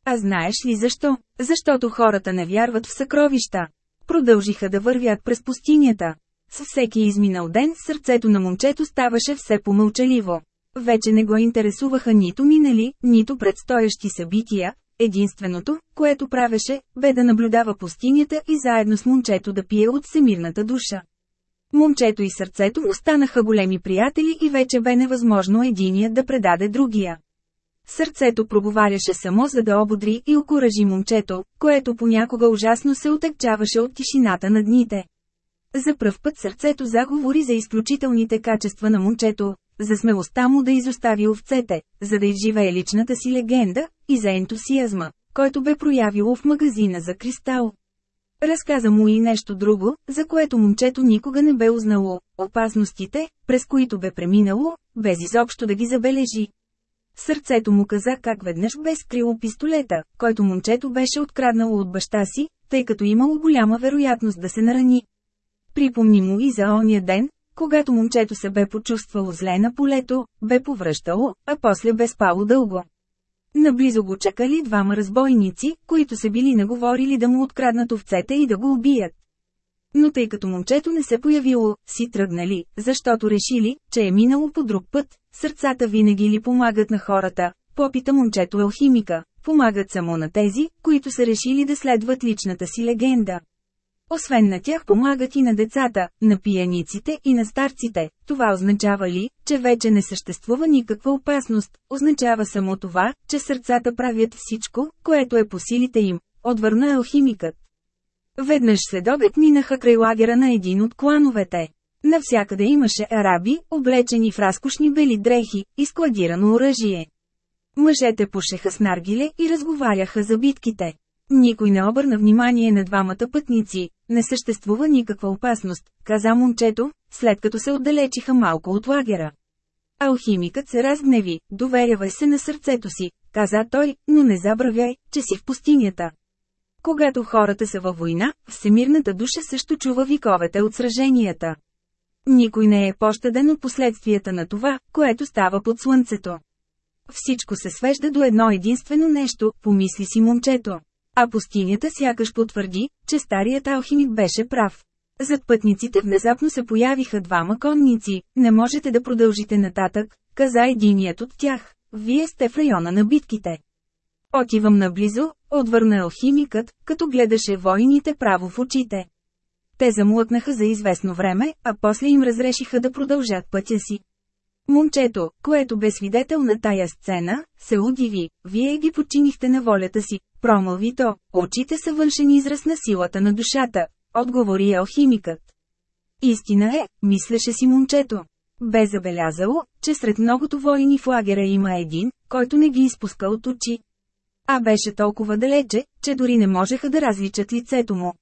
А знаеш ли защо? Защото хората не вярват в съкровища. Продължиха да вървят през пустинята. С всеки изминал ден сърцето на момчето ставаше все помълчаливо. Вече не го интересуваха нито минали, нито предстоящи събития, единственото, което правеше, бе да наблюдава пустинята и заедно с момчето да пие от всемирната душа. Момчето и сърцето му станаха големи приятели и вече бе невъзможно единият да предаде другия. Сърцето проговаряше само за да ободри и окоръжи момчето, което понякога ужасно се отекчаваше от тишината на дните. За пръв път сърцето заговори за изключителните качества на момчето, за смелостта му да изостави овцете, за да изживее личната си легенда, и за ентусиазма, който бе проявило в магазина за кристал. Разказа му и нещо друго, за което момчето никога не бе узнало – опасностите, през които бе преминало, без изобщо да ги забележи. Сърцето му каза как веднъж бе скрило пистолета, който момчето беше откраднало от баща си, тъй като имало голяма вероятност да се нарани. Припомни му и за ония ден, когато момчето се бе почувствало зле на полето, бе повръщало, а после бе спало дълго. Наблизо го чакали двама разбойници, които се били наговорили да му откраднат овцете и да го убият. Но тъй като момчето не се появило, си тръгнали, защото решили, че е минало по друг път, сърцата винаги ли помагат на хората, попита момчето алхимика, помагат само на тези, които са решили да следват личната си легенда. Освен на тях помагат и на децата, на пияниците и на старците. Това означава ли, че вече не съществува никаква опасност, означава само това, че сърцата правят всичко, което е по силите им, отвърна алхимикът. Веднъж след обед минаха край лагера на един от клановете. Навсякъде имаше араби, облечени в разкошни бели дрехи, и складирано оръжие. Мъжете пушеха с наргиле и разговаряха за битките. Никой не обърна внимание на двамата пътници, не съществува никаква опасност, каза момчето, след като се отдалечиха малко от лагера. Алхимикът се разгневи, доверявай се на сърцето си, каза той, но не забравяй, че си в пустинята. Когато хората са във война, всемирната душа също чува виковете от сраженията. Никой не е пощаден от последствията на това, което става под слънцето. Всичко се свежда до едно единствено нещо, помисли си момчето. А пустинята сякаш потвърди, че старият алхимик беше прав. Зад пътниците внезапно се появиха двама конници, не можете да продължите нататък, каза единият от тях. Вие сте в района на битките. Отивам наблизо, отвърна алхимикът, като гледаше войните право в очите. Те замлъкнаха за известно време, а после им разрешиха да продължат пътя си. Момчето, което бе свидетел на тая сцена, се удиви, вие ги починихте на волята си, промълви то, очите са външен израз на силата на душата, отговори алхимикът. Истина е, мислеше си момчето. Бе забелязало, че сред многото воини в лагера има един, който не ги изпуска от очи. А беше толкова далече, че дори не можеха да различат лицето му.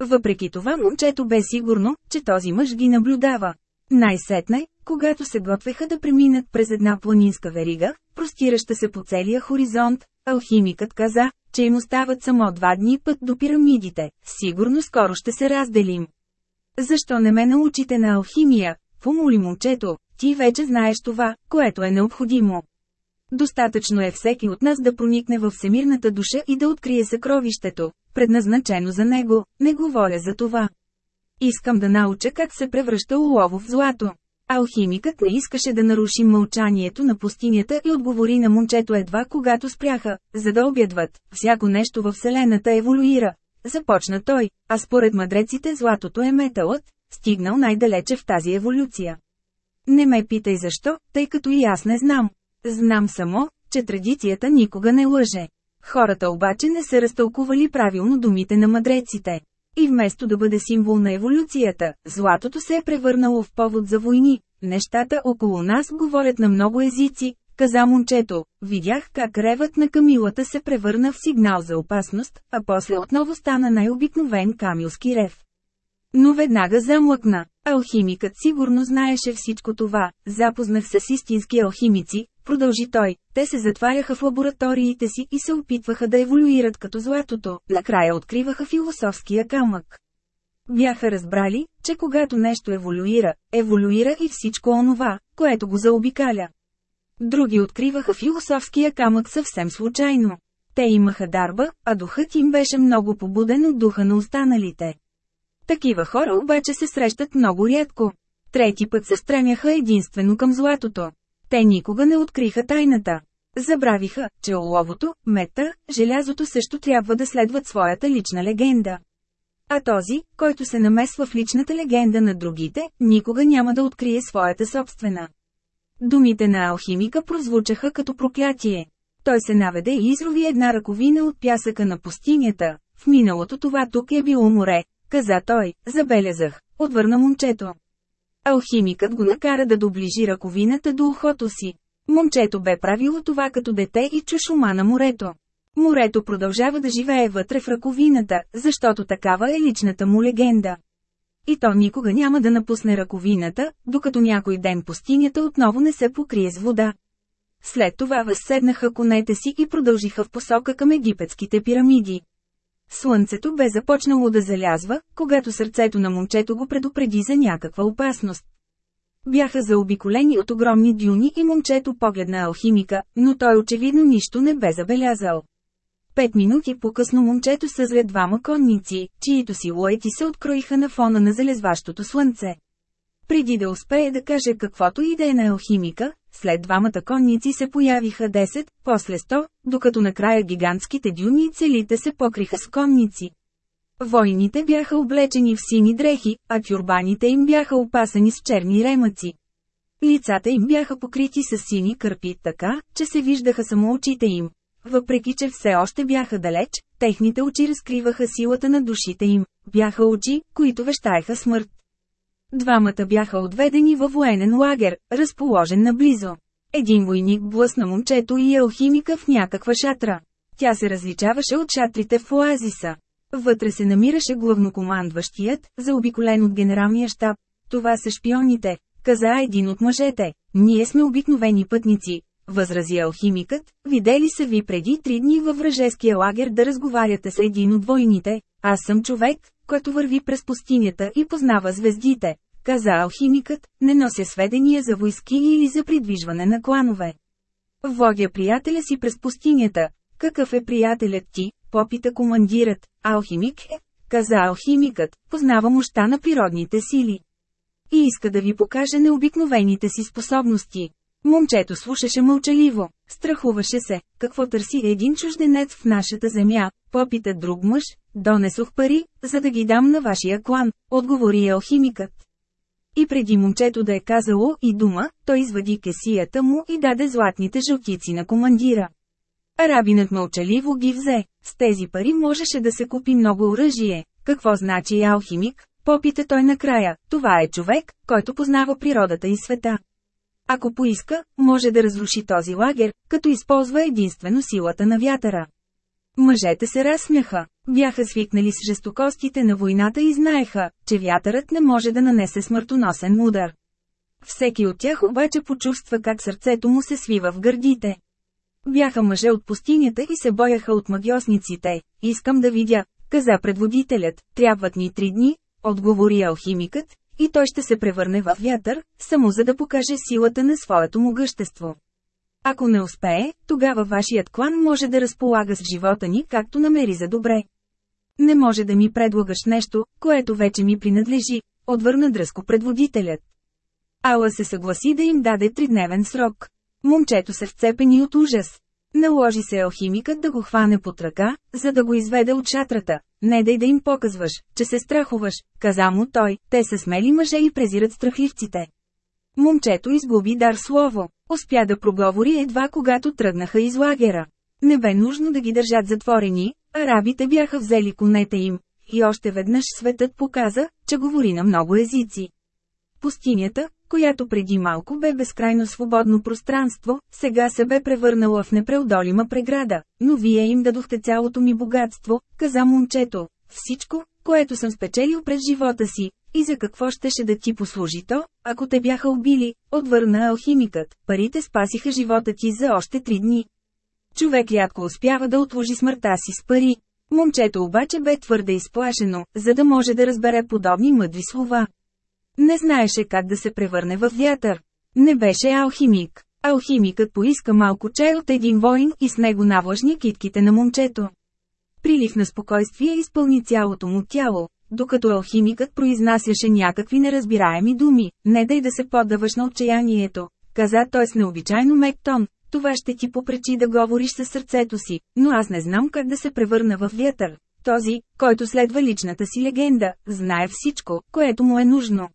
Въпреки това момчето бе сигурно, че този мъж ги наблюдава. Най-сетне, когато се готвеха да преминат през една планинска верига, простираща се по целия хоризонт, алхимикът каза, че им остават само два дни път до пирамидите, сигурно скоро ще се разделим. Защо не ме научите на алхимия, помоли момчето, ти вече знаеш това, което е необходимо. Достатъчно е всеки от нас да проникне във всемирната душа и да открие съкровището, предназначено за него, не говоря за това. Искам да науча как се превръща олово в злато. Алхимикът не искаше да наруши мълчанието на пустинята и отговори на момчето едва когато спряха, за да обядват. Всяко нещо във Вселената еволюира. Започна той, а според мъдреците златото е металът, стигнал най-далече в тази еволюция. Не ме питай защо, тъй като и аз не знам. Знам само, че традицията никога не лъже. Хората обаче не са разтълкували правилно думите на мъдреците. И вместо да бъде символ на еволюцията, златото се е превърнало в повод за войни. Нещата около нас говорят на много езици, каза момчето. Видях как ревът на камилата се превърна в сигнал за опасност, а после отново стана най-обикновен камилски рев. Но веднага замлъкна. Алхимикът сигурно знаеше всичко това, запознах се с истински алхимици, продължи той, те се затваряха в лабораториите си и се опитваха да еволюират като златото, накрая откриваха философския камък. Бяха разбрали, че когато нещо еволюира, еволюира и всичко онова, което го заобикаля. Други откриваха философския камък съвсем случайно. Те имаха дарба, а духът им беше много побуден от духа на останалите. Такива хора обаче се срещат много рядко. Трети път се стремяха единствено към златото. Те никога не откриха тайната. Забравиха, че оловото, мета, желязото също трябва да следват своята лична легенда. А този, който се намесва в личната легенда на другите, никога няма да открие своята собствена. Думите на алхимика прозвучаха като проклятие. Той се наведе и изрови една ръковина от пясъка на пустинята. В миналото това тук е било море, каза той, забелязах, отвърна момчето. Алхимикът го накара да доближи ръковината до ухото си. Момчето бе правило това като дете и чушума на морето. Морето продължава да живее вътре в ръковината, защото такава е личната му легенда. И то никога няма да напусне ръковината, докато някой ден пустинята отново не се покрие с вода. След това възседнаха конете си и продължиха в посока към египетските пирамиди. Слънцето бе започнало да залязва, когато сърцето на момчето го предупреди за някаква опасност. Бяха заобиколени от огромни дюни и момчето погледна алхимика, но той очевидно нищо не бе забелязал. Пет минути по-късно момчето съзре двама конници, чието силуети се откроиха на фона на залезващото слънце. Преди да успее да каже каквото и да е на алхимика, след двамата конници се появиха 10, после 100, докато накрая гигантските дюни и целите се покриха с конници. Войните бяха облечени в сини дрехи, а тюрбаните им бяха опасани с черни ремъци. Лицата им бяха покрити с сини кърпи така, че се виждаха само очите им. Въпреки че все още бяха далеч, техните очи разкриваха силата на душите им. Бяха очи, които вещаеха смърт. Двамата бяха отведени във военен лагер, разположен наблизо. Един войник блъсна момчето и алхимика в някаква шатра. Тя се различаваше от шатрите в оазиса. Вътре се намираше главнокомандващият, заобиколен от генералния щаб. Това са шпионите, каза един от мъжете. Ние сме обикновени пътници, възрази алхимикът. Видели са ви преди три дни във вражеския лагер да разговаряте с един от войните. Аз съм човек, който върви през пустинята и познава звездите. Каза алхимикът, не нося сведения за войски или за придвижване на кланове. Водя приятеля си през пустинята. Какъв е приятелят ти? Попита командират. Алхимик е, каза алхимикът, познава мощта на природните сили. И иска да ви покаже необикновените си способности. Момчето слушаше мълчаливо, страхуваше се, какво търси един чужденец в нашата земя, попита друг мъж, донесох пари, за да ги дам на вашия клан, отговори алхимикът. И преди момчето да е казало и дума, той извади кесията му и даде златните жълтици на командира. Арабинът мълчаливо ги взе, с тези пари можеше да се купи много оръжие. Какво значи алхимик? Попита той накрая, това е човек, който познава природата и света. Ако поиска, може да разруши този лагер, като използва единствено силата на вятъра. Мъжете се разсмяха, бяха свикнали с жестокостите на войната и знаеха, че вятърът не може да нанесе смъртоносен удар. Всеки от тях обаче почувства как сърцето му се свива в гърдите. Бяха мъже от пустинята и се бояха от магиосниците. Искам да видя, каза предводителят, трябват ни три дни, отговори алхимикът, и той ще се превърне в вятър, само за да покаже силата на своето могъщество. Ако не успее, тогава вашият клан може да разполага с живота ни както намери за добре. Не може да ми предлагаш нещо, което вече ми принадлежи, отвърна дръско предводителят. Ала се съгласи да им даде тридневен срок. Момчето се вцепени от ужас. Наложи се алхимикът да го хване под ръка, за да го изведе от шатрата. Не дай да им показваш, че се страхуваш, каза му той, те са смели мъже и презират страхливците. Момчето изгуби дар слово. Успя да проговори едва когато тръгнаха из лагера. Не бе нужно да ги държат затворени, арабите бяха взели конете им. И още веднъж светът показа, че говори на много езици. Пустинята, която преди малко бе безкрайно свободно пространство, сега се бе превърнала в непреодолима преграда, но вие им дадохте цялото ми богатство, каза момчето. Всичко, което съм спечелил през живота си, и за какво щеше да ти послужи то, ако те бяха убили, отвърна алхимикът, парите спасиха живота ти за още три дни. Човек рядко успява да отложи смъртта си с пари. Момчето обаче бе твърде изплашено, за да може да разбере подобни мъдри слова. Не знаеше как да се превърне в вятър. Не беше алхимик. Алхимикът поиска малко чай от един воин и с него навлажни китките на момчето. Прилив на спокойствие изпълни цялото му тяло, докато алхимикът произнасяше някакви неразбираеми думи, не дай да се поддаваш на отчаянието, каза той с необичайно мек тон, това ще ти попречи да говориш със сърцето си, но аз не знам как да се превърна в вятър. Този, който следва личната си легенда, знае всичко, което му е нужно.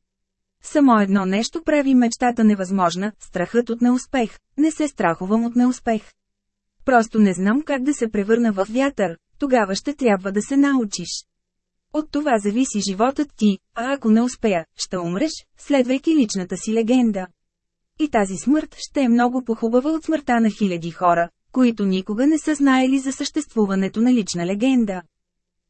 Само едно нещо прави мечтата невъзможна – страхът от неуспех. Не се страхувам от неуспех. Просто не знам как да се превърна в вятър, тогава ще трябва да се научиш. От това зависи животът ти, а ако не успея, ще умреш, следвайки личната си легенда. И тази смърт ще е много похубава от смъртта на хиляди хора, които никога не са знаели за съществуването на лична легенда.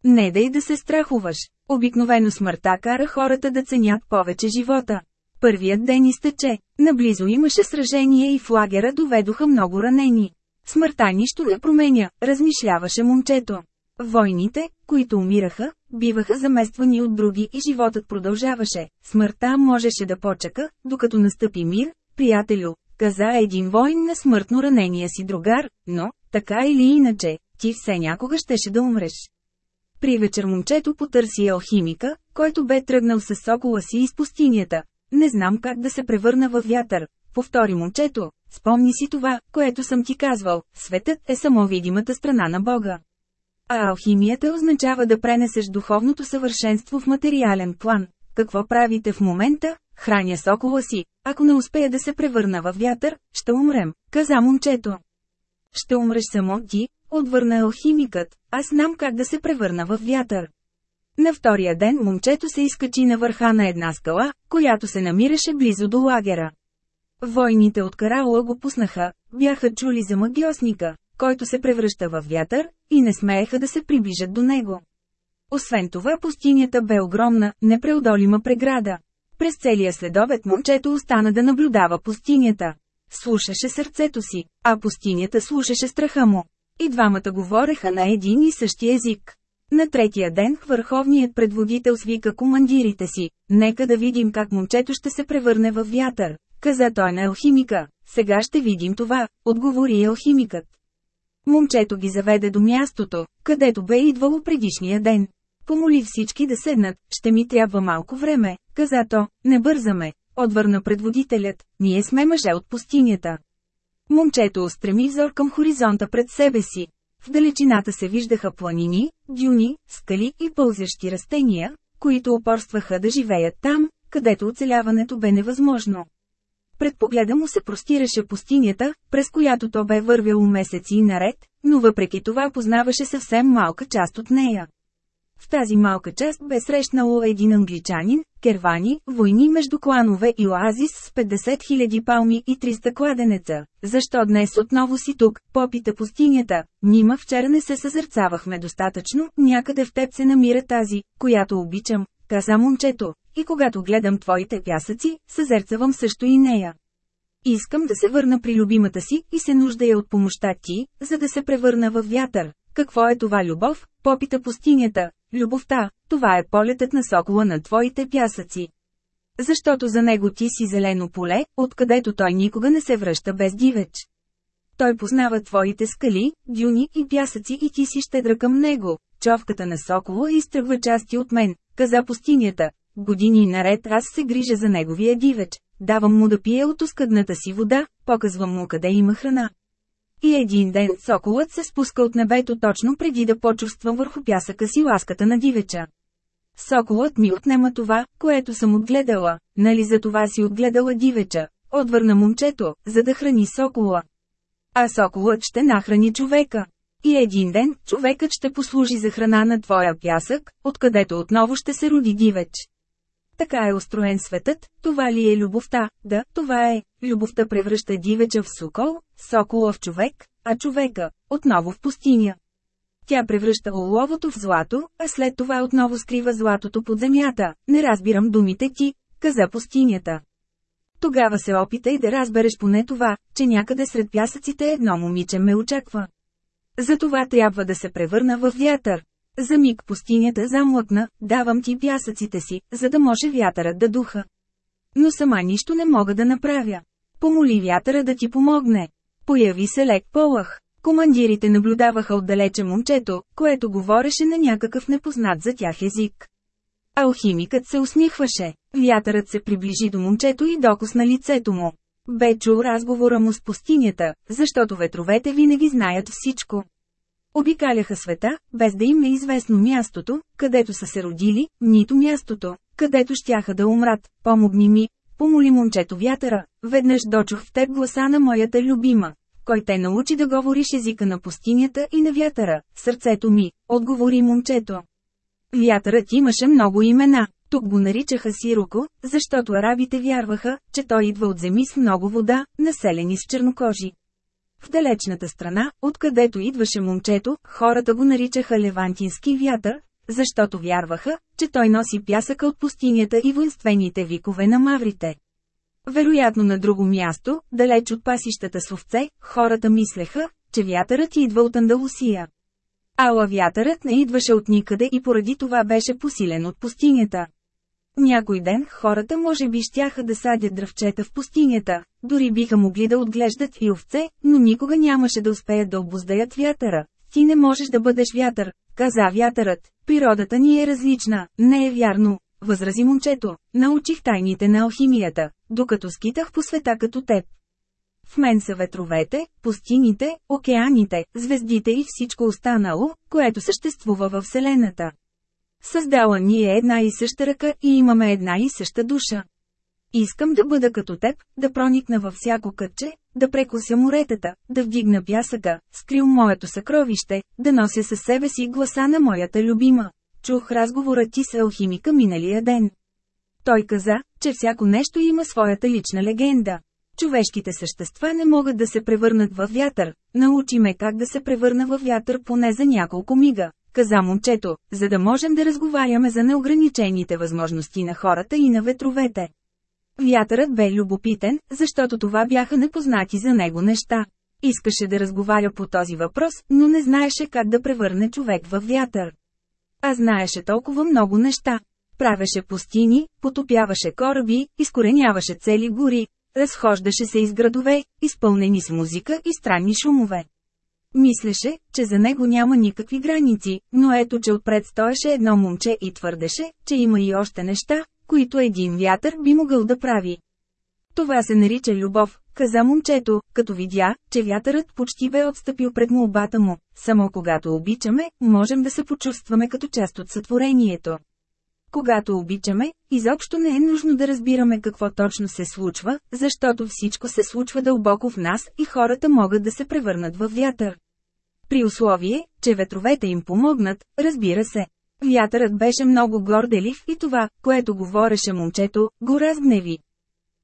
Не дай да се страхуваш. Обикновено смъртта кара хората да ценят повече живота. Първият ден изтече. Наблизо имаше сражение и в лагера доведоха много ранени. Смъртта нищо не променя, размишляваше момчето. Войните, които умираха, биваха замествани от други и животът продължаваше. Смъртта можеше да почака, докато настъпи мир, приятелю, каза един войн на смъртно ранения си другар, но, така или иначе, ти все някога щеше да умреш. При вечер момчето потърси алхимика, който бе тръгнал с сокола си из пустинята. Не знам как да се превърна във вятър. Повтори момчето, спомни си това, което съм ти казвал, светът е само видимата страна на Бога. А алхимията означава да пренесеш духовното съвършенство в материален план. Какво правите в момента? Храня сокола си. Ако не успея да се превърна във вятър, ще умрем, каза момчето. Ще умреш само ти, отвърна алхимикът, аз знам как да се превърна в вятър. На втория ден момчето се изкачи на върха на една скала, която се намираше близо до лагера. Войните от Караула го пуснаха, бяха чули за магиосника, който се превръща в вятър, и не смееха да се приближат до него. Освен това пустинята бе огромна, непреодолима преграда. През целия следобед момчето остана да наблюдава пустинята. Слушаше сърцето си, а пустинята слушаше страха му. И двамата говореха на един и същи език. На третия ден върховният предводител свика командирите си. Нека да видим как момчето ще се превърне в вятър. Каза той на алхимика. Сега ще видим това, отговори алхимикът. Момчето ги заведе до мястото, където бе идвало предишния ден. Помоли всички да седнат, ще ми трябва малко време, каза то, не бързаме, отвърна предводителят, ние сме мъже от пустинята. Момчето устреми взор към хоризонта пред себе си. В далечината се виждаха планини, дюни, скали и пълзящи растения, които упорстваха да живеят там, където оцеляването бе невъзможно. Пред погледа му се простираше пустинята, през която то бе вървяло месеци наред, но въпреки това познаваше съвсем малка част от нея. В тази малка част бе срещнало един англичанин, кервани, войни между кланове и оазис с 50 000 палми и 300 кладенеца. Защо днес отново си тук, попита пустинята? Нима вчера не се съзърцавахме достатъчно, някъде в теб се намира тази, която обичам, каза момчето, и когато гледам твоите пясъци, съзерцавам също и нея. Искам да се върна при любимата си и се нуждая от помощта ти, за да се превърна в вятър. Какво е това любов? Попита пустинята. Любовта, това е полетът на сокола на твоите пясъци. Защото за него ти си зелено поле, откъдето той никога не се връща без дивеч. Той познава твоите скали, дюни и пясъци и ти си щедра към него. Човката на сокола изтръгва части от мен, каза пустинята. Години наред аз се грижа за неговия дивеч. Давам му да пие от оскъдната си вода, показвам му къде има храна. И един ден соколът се спуска от небето точно преди да почувства върху пясъка си ласката на дивеча. Соколът ми отнема това, което съм отгледала, нали за това си отгледала дивеча, отвърна момчето, за да храни сокола. А соколът ще нахрани човека. И един ден, човекът ще послужи за храна на твоя пясък, откъдето отново ще се роди дивеч. Така е устроен светът, това ли е любовта? Да, това е. Любовта превръща дивеча в сокол, сокола в човек, а човека – отново в пустиня. Тя превръща оловото в злато, а след това отново скрива златото под земята. Не разбирам думите ти, каза пустинята. Тогава се опитай да разбереш поне това, че някъде сред пясъците едно момиче ме очаква. Затова трябва да се превърна в вятър. За миг пустинята замлъкна, давам ти пясъците си, за да може вятърът да духа. Но сама нищо не мога да направя. Помоли вятъра да ти помогне. Появи се лек полах. Командирите наблюдаваха отдалече момчето, което говореше на някакъв непознат за тях език. Алхимикът се усмихваше. Вятърът се приближи до момчето и докосна лицето му. Бе чул разговора му с пустинята, защото ветровете винаги знаят всичко. Обикаляха света, без да им е известно мястото, където са се родили, нито мястото, където щяха да умрат. Помогни ми, помоли момчето вятъра, веднъж дочух в теб гласа на моята любима. Кой те научи да говориш езика на пустинята и на вятъра, сърцето ми, отговори момчето. Вятърът имаше много имена. Тук го наричаха Сироко, защото арабите вярваха, че той идва от земи с много вода, населени с чернокожи. В далечната страна, откъдето идваше момчето, хората го наричаха Левантински вятър, защото вярваха, че той носи пясъка от пустинята и воинствените викове на маврите. Вероятно на друго място, далеч от пасищата с овце, хората мислеха, че вятърът идва от Андалусия. Ала вятърът не идваше от никъде и поради това беше посилен от пустинята. Някой ден хората може би щяха да садят дръвчета в пустинята, дори биха могли да отглеждат и овце, но никога нямаше да успеят да обоздаят вятъра. Ти не можеш да бъдеш вятър, каза вятърът. Природата ни е различна, не е вярно, възрази момчето. Научих тайните на алхимията, докато скитах по света като теб. В мен са ветровете, пустините, океаните, звездите и всичко останало, което съществува във Вселената. Създала ни е една и съща ръка и имаме една и съща душа. Искам да бъда като теб, да проникна във всяко кътче, да прекося моретата, да вдигна пясъка, скрил моето съкровище, да нося със себе си гласа на моята любима. Чух разговора ти с алхимика миналия ден. Той каза, че всяко нещо има своята лична легенда. Човешките същества не могат да се превърнат във вятър. Научи ме как да се превърна във вятър поне за няколко мига каза момчето, за да можем да разговаряме за неограничените възможности на хората и на ветровете. Вятърът бе любопитен, защото това бяха непознати за него неща. Искаше да разговаря по този въпрос, но не знаеше как да превърне човек във вятър. А знаеше толкова много неща. Правеше пустини, потопяваше кораби, изкореняваше цели гори, разхождаше се из градове, изпълнени с музика и странни шумове. Мислеше, че за него няма никакви граници, но ето че отпред стоеше едно момче и твърдеше, че има и още неща, които един вятър би могъл да прави. Това се нарича любов, каза момчето, като видя, че вятърът почти бе отстъпил пред молбата му. Само когато обичаме, можем да се почувстваме като част от сътворението. Когато обичаме, изобщо не е нужно да разбираме какво точно се случва, защото всичко се случва дълбоко в нас и хората могат да се превърнат в вятър. При условие, че ветровете им помогнат, разбира се. Вятърът беше много горделив и това, което говореше момчето, го разгневи.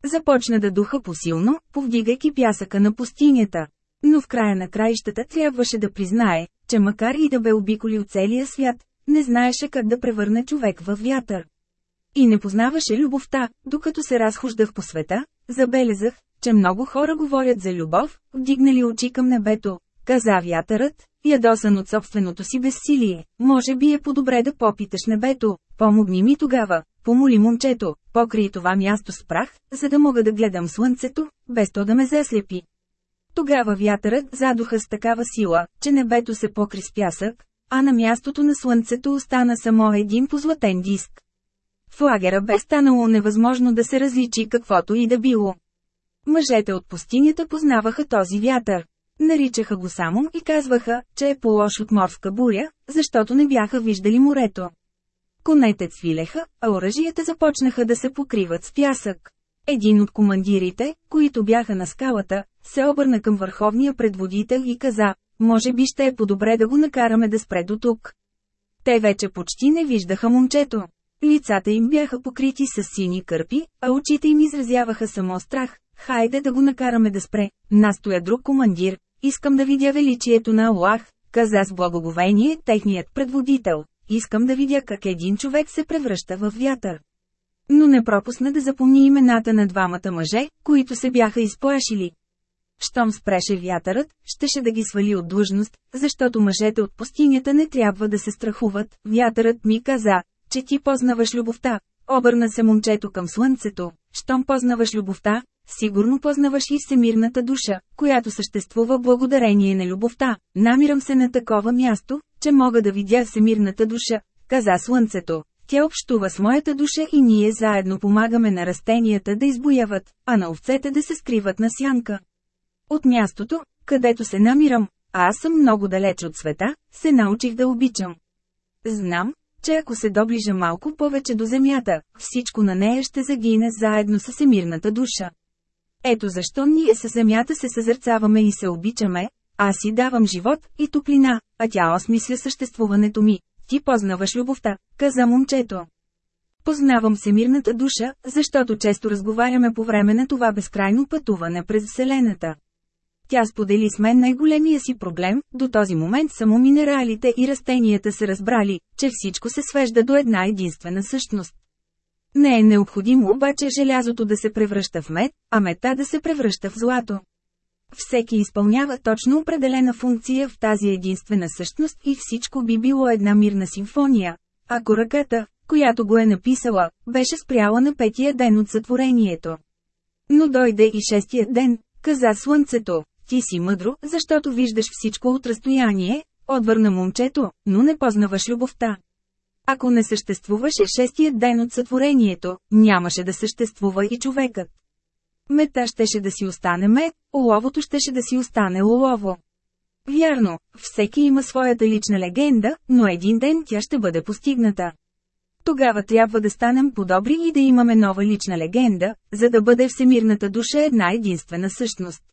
Започна да духа посилно, повдигайки пясъка на пустинята. Но в края на краищата трябваше да признае, че макар и да бе обиколил целия свят, не знаеше как да превърне човек в вятър. И не познаваше любовта, докато се разхождах по света, забелязах, че много хора говорят за любов, вдигнали очи към небето, каза вятърът, ядосан от собственото си безсилие. Може би е по-добре да попиташ небето, помогни ми тогава, помоли момчето, покри това място с прах, за да мога да гледам слънцето, без то да ме заслепи. Тогава вятърът задуха с такава сила, че небето се покри с пясък, а на мястото на слънцето остана само един позлатен диск. В лагера бе станало невъзможно да се различи каквото и да било. Мъжете от пустинята познаваха този вятър. Наричаха го само и казваха, че е по-лош от морска буря, защото не бяха виждали морето. Конете цвилеха, а оръжията започнаха да се покриват с пясък. Един от командирите, които бяха на скалата, се обърна към върховния предводител и каза, може би ще е по-добре да го накараме да спре до тук. Те вече почти не виждаха момчето. Лицата им бяха покрити с сини кърпи, а очите им изразяваха само страх. Хайде да го накараме да спре, настоя друг командир. Искам да видя величието на Аллах, каза с благоговение техният предводител. Искам да видя как един човек се превръща в вятър. Но не пропусна да запомни имената на двамата мъже, които се бяха изплашили. Щом спреше вятърът, щеше да ги свали от длъжност, защото мъжете от пустинята не трябва да се страхуват. Вятърът ми каза, че ти познаваш любовта. Обърна се момчето към слънцето. Щом познаваш любовта, сигурно познаваш и всемирната душа, която съществува благодарение на любовта. Намирам се на такова място, че мога да видя всемирната душа, каза слънцето. Тя общува с моята душа и ние заедно помагаме на растенията да избояват, а на овцете да се скриват на сянка. От мястото, където се намирам, а аз съм много далеч от света, се научих да обичам. Знам, че ако се доближа малко повече до земята, всичко на нея ще загине заедно с емирната душа. Ето защо ние с земята се съзърцаваме и се обичаме, аз си давам живот и топлина, а тя осмисля съществуването ми. Ти познаваш любовта, каза момчето. Познавам всемирната душа, защото често разговаряме по време на това безкрайно пътуване през Вселената. Тя сподели с мен най-големия си проблем, до този момент само минералите и растенията са разбрали, че всичко се свежда до една единствена същност. Не е необходимо обаче желязото да се превръща в мед, а мета да се превръща в злато. Всеки изпълнява точно определена функция в тази единствена същност и всичко би било една мирна симфония. Ако ръката, която го е написала, беше спряла на петия ден от сътворението. Но дойде и шестия ден, каза слънцето, ти си мъдро, защото виждаш всичко от разстояние, отвърна момчето, но не познаваш любовта. Ако не съществуваше шестият ден от сътворението, нямаше да съществува и човекът. Мета щеше да си остане мед, оловото щеше да си остане олово. Вярно, всеки има своята лична легенда, но един ден тя ще бъде постигната. Тогава трябва да станем по-добри и да имаме нова лична легенда, за да бъде всемирната душа една единствена същност.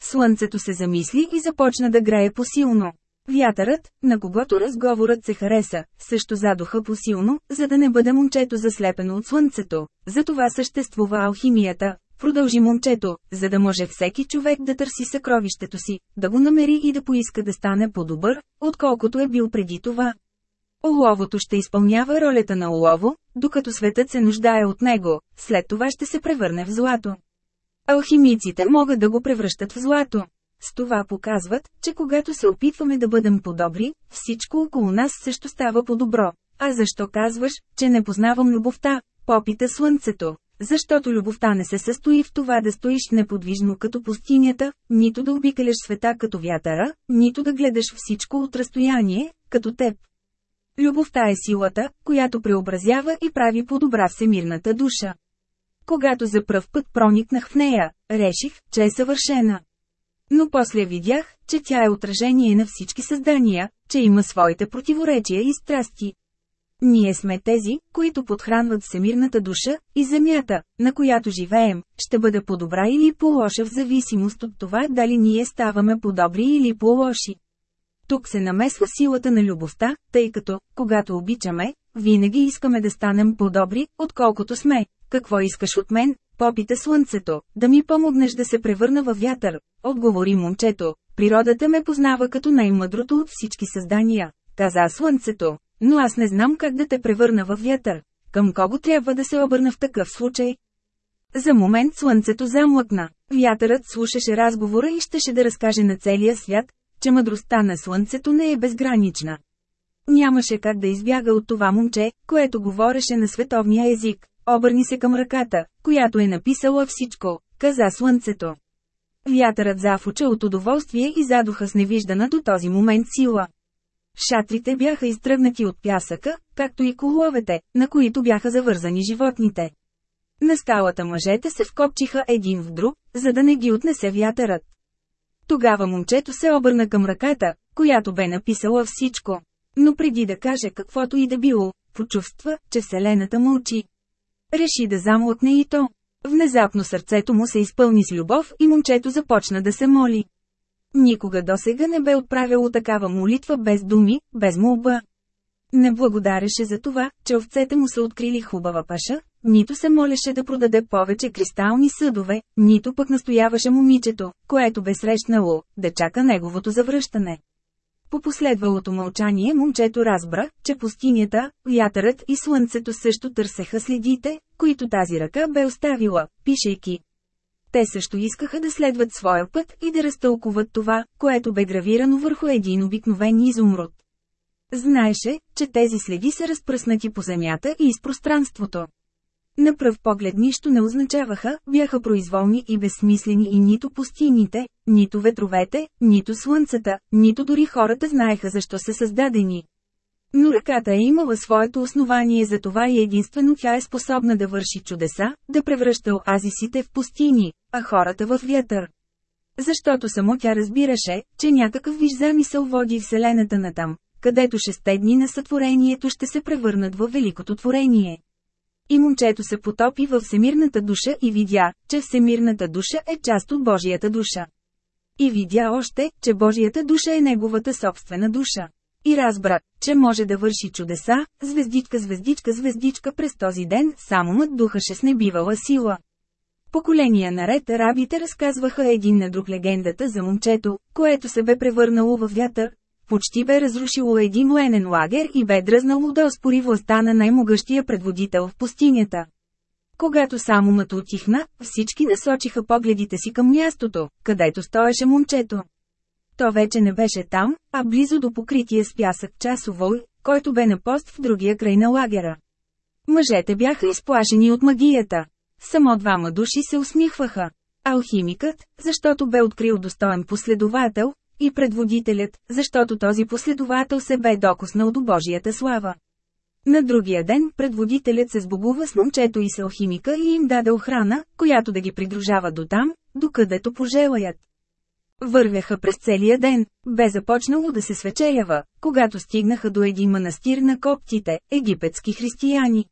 Слънцето се замисли и започна да грее посилно. Вятърът, на когото разговорът се хареса, също задуха посилно, за да не бъде момчето заслепено от слънцето. Затова съществува алхимията, продължи момчето, за да може всеки човек да търси съкровището си, да го намери и да поиска да стане по-добър, отколкото е бил преди това. Оловото ще изпълнява ролята на олово, докато светът се нуждае от него, след това ще се превърне в злато. Алхимиците могат да го превръщат в злато. С това показват, че когато се опитваме да бъдем по-добри, всичко около нас също става по-добро. А защо казваш, че не познавам любовта? Попита слънцето. защото любовта не се състои в това да стоиш неподвижно като пустинята, нито да обикаляш света като вятъра, нито да гледаш всичко от разстояние, като теб. Любовта е силата, която преобразява и прави по-добра всемирната душа. Когато за пръв път проникнах в нея, реших, че е съвършена. Но после видях, че тя е отражение на всички създания, че има своите противоречия и страсти. Ние сме тези, които подхранват всемирната душа, и земята, на която живеем, ще бъде по-добра или по-лоша в зависимост от това дали ние ставаме по-добри или по-лоши. Тук се намесва силата на любовта, тъй като, когато обичаме, винаги искаме да станем по-добри, отколкото сме. Какво искаш от мен? Попита слънцето, да ми помогнеш да се превърна във вятър. Отговори момчето, природата ме познава като най-мъдрото от всички създания. Каза слънцето, но аз не знам как да те превърна във вятър. Към кого трябва да се обърна в такъв случай? За момент слънцето замлъкна. Вятърът слушаше разговора и щеше да разкаже на целия свят, че мъдростта на слънцето не е безгранична. Нямаше как да избяга от това момче, което говореше на световния език. Обърни се към ръката, която е написала всичко, каза слънцето. Вятърът зафуча от удоволствие и задуха с невиждана до този момент сила. Шатрите бяха изтръгнати от пясъка, както и коловете, на които бяха завързани животните. На скалата мъжете се вкопчиха един в друг, за да не ги отнесе вятърът. Тогава момчето се обърна към ръката, която бе написала всичко. Но преди да каже каквото и да било, почувства, че Вселената мълчи. Реши да замлъкне и то. Внезапно сърцето му се изпълни с любов и момчето започна да се моли. Никога досега не бе отправило такава молитва без думи, без молба. Не благодареше за това, че овцете му са открили хубава паша, нито се молеше да продаде повече кристални съдове, нито пък настояваше момичето, което бе срещнало, да чака неговото завръщане. По последвалото мълчание момчето разбра, че пустинята, вятърът и слънцето също търсеха следите, които тази ръка бе оставила, пишейки. Те също искаха да следват своя път и да разтълкуват това, което бе гравирано върху един обикновен изумруд. Знаеше, че тези следи са разпръснати по земята и из пространството. На пръв поглед нищо не означаваха, бяха произволни и безсмислени и нито пустините, нито ветровете, нито слънцата, нито дори хората знаеха защо са създадени. Но ръката е имала своето основание за това и единствено тя е способна да върши чудеса, да превръща оазисите в пустини, а хората в вятър. Защото само тя разбираше, че някакъв виж замисъл води Вселената натам, където шесте дни на сътворението ще се превърнат в великото творение. И момчето се потопи във всемирната душа и видя, че всемирната душа е част от Божията душа. И видя още, че Божията душа е неговата собствена душа. И разбра, че може да върши чудеса, звездичка, звездичка, звездичка през този ден, само мът духаше с небивала сила. Поколения наред арабите разказваха един на друг легендата за момчето, което се бе превърнало в вятър, почти бе разрушило един военен лагер и бе дръзнало да оспори властта на най-могъщия предводител в пустинята. Когато само мът отихна, всички насочиха погледите си към мястото, където стоеше момчето. То вече не беше там, а близо до покрития с пясък часовой, който бе на пост в другия край на лагера. Мъжете бяха изплашени от магията. Само двама души се усмихваха. Алхимикът, защото бе открил достоен последовател, и предводителят, защото този последовател се бе докоснал до Божията слава. На другия ден предводителят се сбогува с момчето и с алхимика и им даде охрана, която да ги придружава до там, докъдето пожелаят. Вървяха през целия ден, бе започнало да се свечерява, когато стигнаха до един манастир на коптите, египетски християни.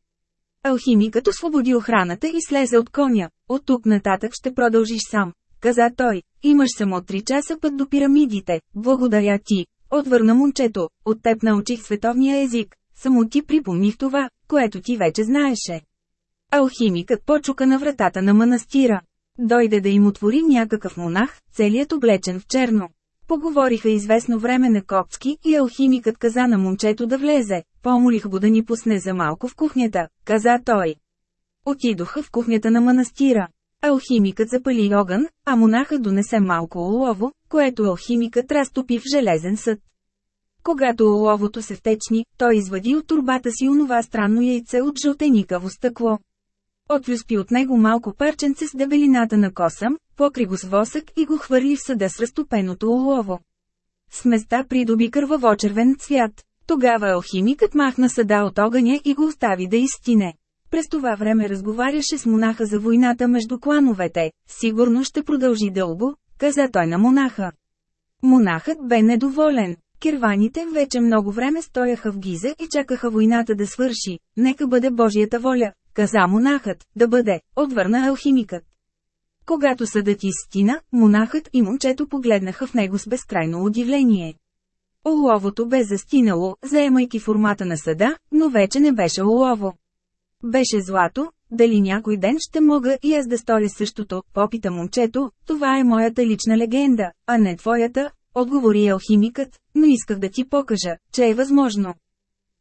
Алхимикът освободи охраната и слезе от коня. От тук нататък ще продължиш сам, каза той. Имаш само три часа път до пирамидите. Благодаря ти. Отвърна момчето. От теб научих световния език. Само ти припомних това, което ти вече знаеше. Алхимикът почука на вратата на манастира. Дойде да им отвори някакъв монах, целият облечен в черно. Поговориха известно време на Копски и алхимикът каза на момчето да влезе. Помолих го да ни пусне за малко в кухнята, каза той. Отидоха в кухнята на манастира. Алхимикът запали огън, а монаха донесе малко олово, което алхимикът разтопи в железен съд. Когато оловото се втечни, той извади от турбата си онова странно яйце от жълтеникаво стъкло. Отвюспи от него малко парченце с дебелината на косъм, покри го с восък и го хвърли в съда с разтопеното олово. Сместа придоби кърваво-червен цвят. Тогава алхимикът махна съда от огъня и го остави да изстине. През това време разговаряше с монаха за войната между клановете. Сигурно ще продължи дълго, каза той на монаха. Монахът бе недоволен. Керваните вече много време стояха в Гиза и чакаха войната да свърши. Нека бъде Божията воля, каза монахът, да бъде, отвърна алхимикът. Когато съдът изстина, монахът и момчето погледнаха в него с безкрайно удивление. Оловото бе застинало, заемайки формата на съда, но вече не беше олово. Беше злато, дали някой ден ще мога и аз да сторя същото, попита момчето, това е моята лична легенда, а не твоята, отговори алхимикът, но исках да ти покажа, че е възможно.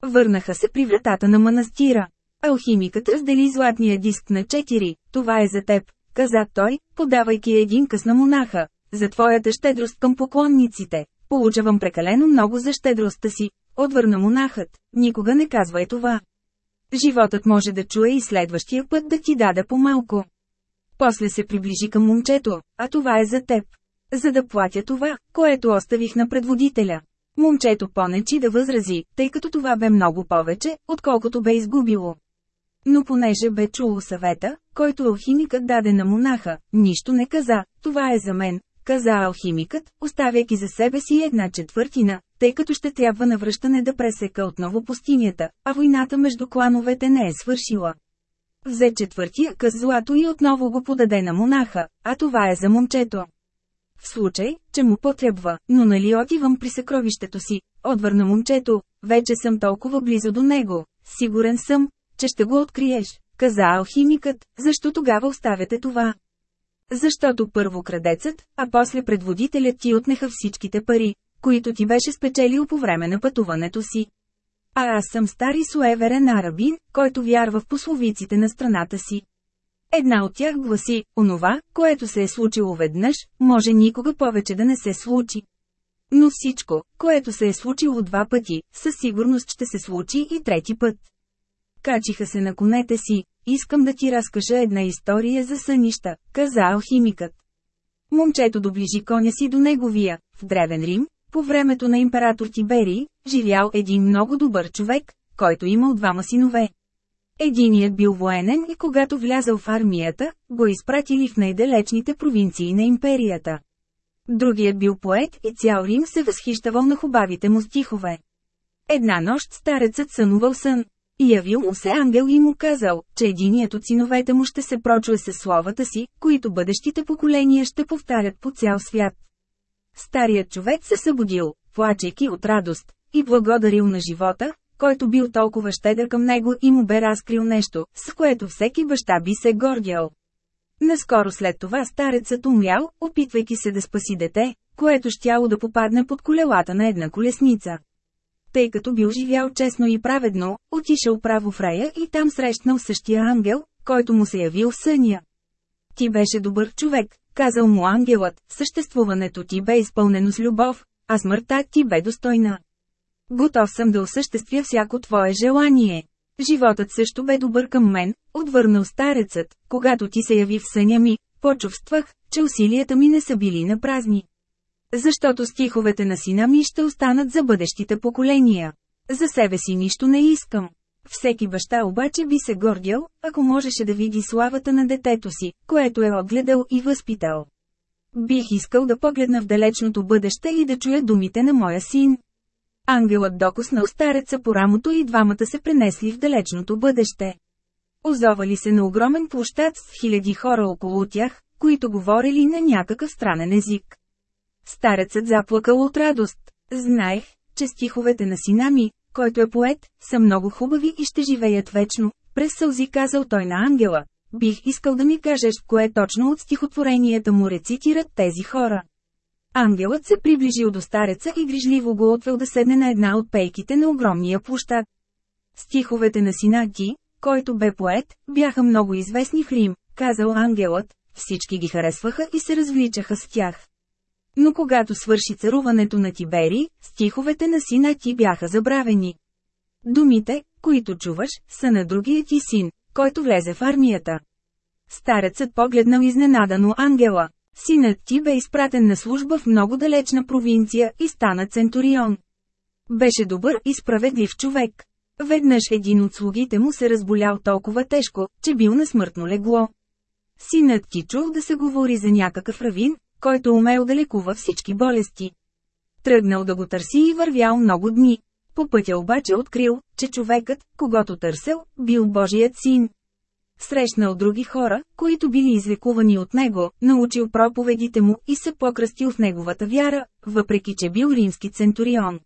Върнаха се при вратата на манастира. Алхимикът раздели златния диск на четири, това е за теб, каза той, подавайки един къс на монаха, за твоята щедрост към поклонниците. Получавам прекалено много за щедростта си, отвърна монахът, никога не казвай това. Животът може да чуе и следващия път да ти даде по-малко. После се приближи към момчето, а това е за теб. За да платя това, което оставих на предводителя. Момчето понечи да възрази, тъй като това бе много повече, отколкото бе изгубило. Но понеже бе чуло съвета, който алхимикът даде на монаха, нищо не каза, това е за мен, каза алхимикът, оставяйки за себе си една четвъртина, тъй като ще трябва на връщане да пресека отново пустинята, а войната между клановете не е свършила. Взе четвъртия къс злато и отново го подаде на монаха, а това е за момчето. В случай, че му потребва, но нали отивам при съкровището си, отвърна момчето, вече съм толкова близо до него, сигурен съм, че ще го откриеш, каза алхимикът, защо тогава оставяте това? Защото първо крадецът, а после предводителят ти отнеха всичките пари, които ти беше спечелил по време на пътуването си. А аз съм стар и суеверен арабин, който вярва в пословиците на страната си. Една от тях гласи, онова, което се е случило веднъж, може никога повече да не се случи. Но всичко, което се е случило два пъти, със сигурност ще се случи и трети път. Качиха се на конете си, искам да ти разкажа една история за сънища, каза алхимикът. Момчето доближи коня си до неговия, в Древен Рим, по времето на император Тиберий, живял един много добър човек, който имал двама синове. Единият бил военен и когато влязал в армията, го изпратили в най-далечните провинции на империята. Другият бил поет и цял Рим се възхищавал на хубавите му стихове. Една нощ старецът сънувал сън. Явил му се ангел и му казал, че единият от синовете му ще се прочуе със словата си, които бъдещите поколения ще повтарят по цял свят. Старият човек се събудил, плачейки от радост, и благодарил на живота, който бил толкова щедър към него и му бе разкрил нещо, с което всеки баща би се гордял. Наскоро след това старецът умрял, опитвайки се да спаси дете, което щяло да попадне под колелата на една колесница. Тъй като бил живял честно и праведно, отишъл право в рая и там срещнал същия ангел, който му се явил в съня. Ти беше добър човек, казал му ангелът, съществуването ти бе изпълнено с любов, а смъртта ти бе достойна. Готов съм да осъществя всяко твое желание. Животът също бе добър към мен, отвърнал старецът, когато ти се яви в съня ми, почувствах, че усилията ми не са били на празни. Защото стиховете на сина ми ще останат за бъдещите поколения. За себе си нищо не искам. Всеки баща обаче би се гордял, ако можеше да види славата на детето си, което е отгледал и възпитал. Бих искал да погледна в далечното бъдеще и да чуя думите на моя син. Ангелът докоснал стареца по рамото и двамата се пренесли в далечното бъдеще. Озовали се на огромен площад с хиляди хора около тях, които говорили на някакъв странен език. Старецът заплакал от радост. Знаех, че стиховете на сина ми, който е поет, са много хубави и ще живеят вечно. През сълзи казал той на ангела. Бих искал да ми кажеш, кое точно от стихотворенията му рецитират тези хора. Ангелът се приближил до стареца и грижливо го отвел да седне на една от пейките на огромния площад. Стиховете на сина ти, който бе поет, бяха много известни в Рим, казал ангелът, всички ги харесваха и се развличаха с тях. Но когато свърши царуването на Тибери, стиховете на сина ти бяха забравени. Думите, които чуваш, са на другия ти син, който влезе в армията. Старецът погледнал изненадано Ангела. Синът ти бе изпратен на служба в много далечна провинция и стана центурион. Беше добър и справедлив човек. Веднъж един от слугите му се разболял толкова тежко, че бил на смъртно легло. Синът ти чул да се говори за някакъв равин, който умел да лекува всички болести. Тръгнал да го търси и вървял много дни. По пътя обаче открил, че човекът, когато търсел, бил Божият син. Срещнал други хора, които били излекувани от него, научил проповедите му и се покръстил в неговата вяра, въпреки че бил римски центурион.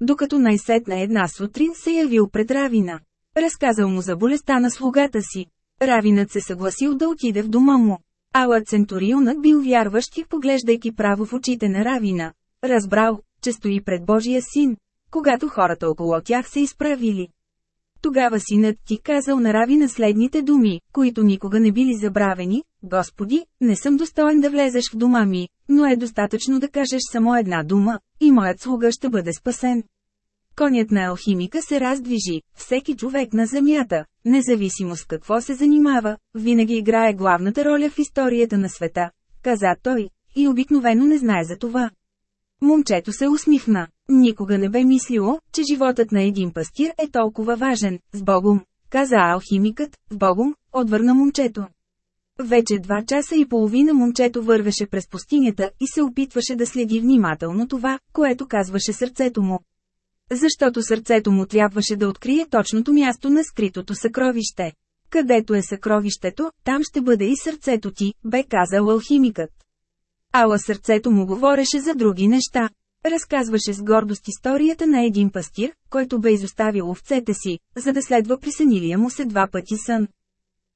Докато най-сетна една сутрин се явил пред Равина. Разказал му за болестта на слугата си. Равинът се съгласил да отиде в дома му. Ала Центурионът бил вярващ и поглеждайки право в очите на Равина. Разбрал, че стои пред Божия син, когато хората около тях се изправили. Тогава синът ти казал на Равина следните думи, които никога не били забравени, Господи, не съм достоен да влезеш в дома ми, но е достатъчно да кажеш само една дума, и моят слуга ще бъде спасен. Конят на алхимика се раздвижи, всеки човек на Земята, независимо с какво се занимава, винаги играе главната роля в историята на света, каза той, и обикновено не знае за това. Момчето се усмихна. Никога не бе мислило, че животът на един пастир е толкова важен, с Богом, каза алхимикът, с Богом, отвърна момчето. Вече два часа и половина момчето вървеше през пустинята и се опитваше да следи внимателно това, което казваше сърцето му. Защото сърцето му трябваше да открие точното място на скритото съкровище. Където е съкровището, там ще бъде и сърцето ти, бе казал алхимикът. Ала сърцето му говореше за други неща. Разказваше с гордост историята на един пастир, който бе изоставил овцете си, за да следва присънилия му се два пъти сън.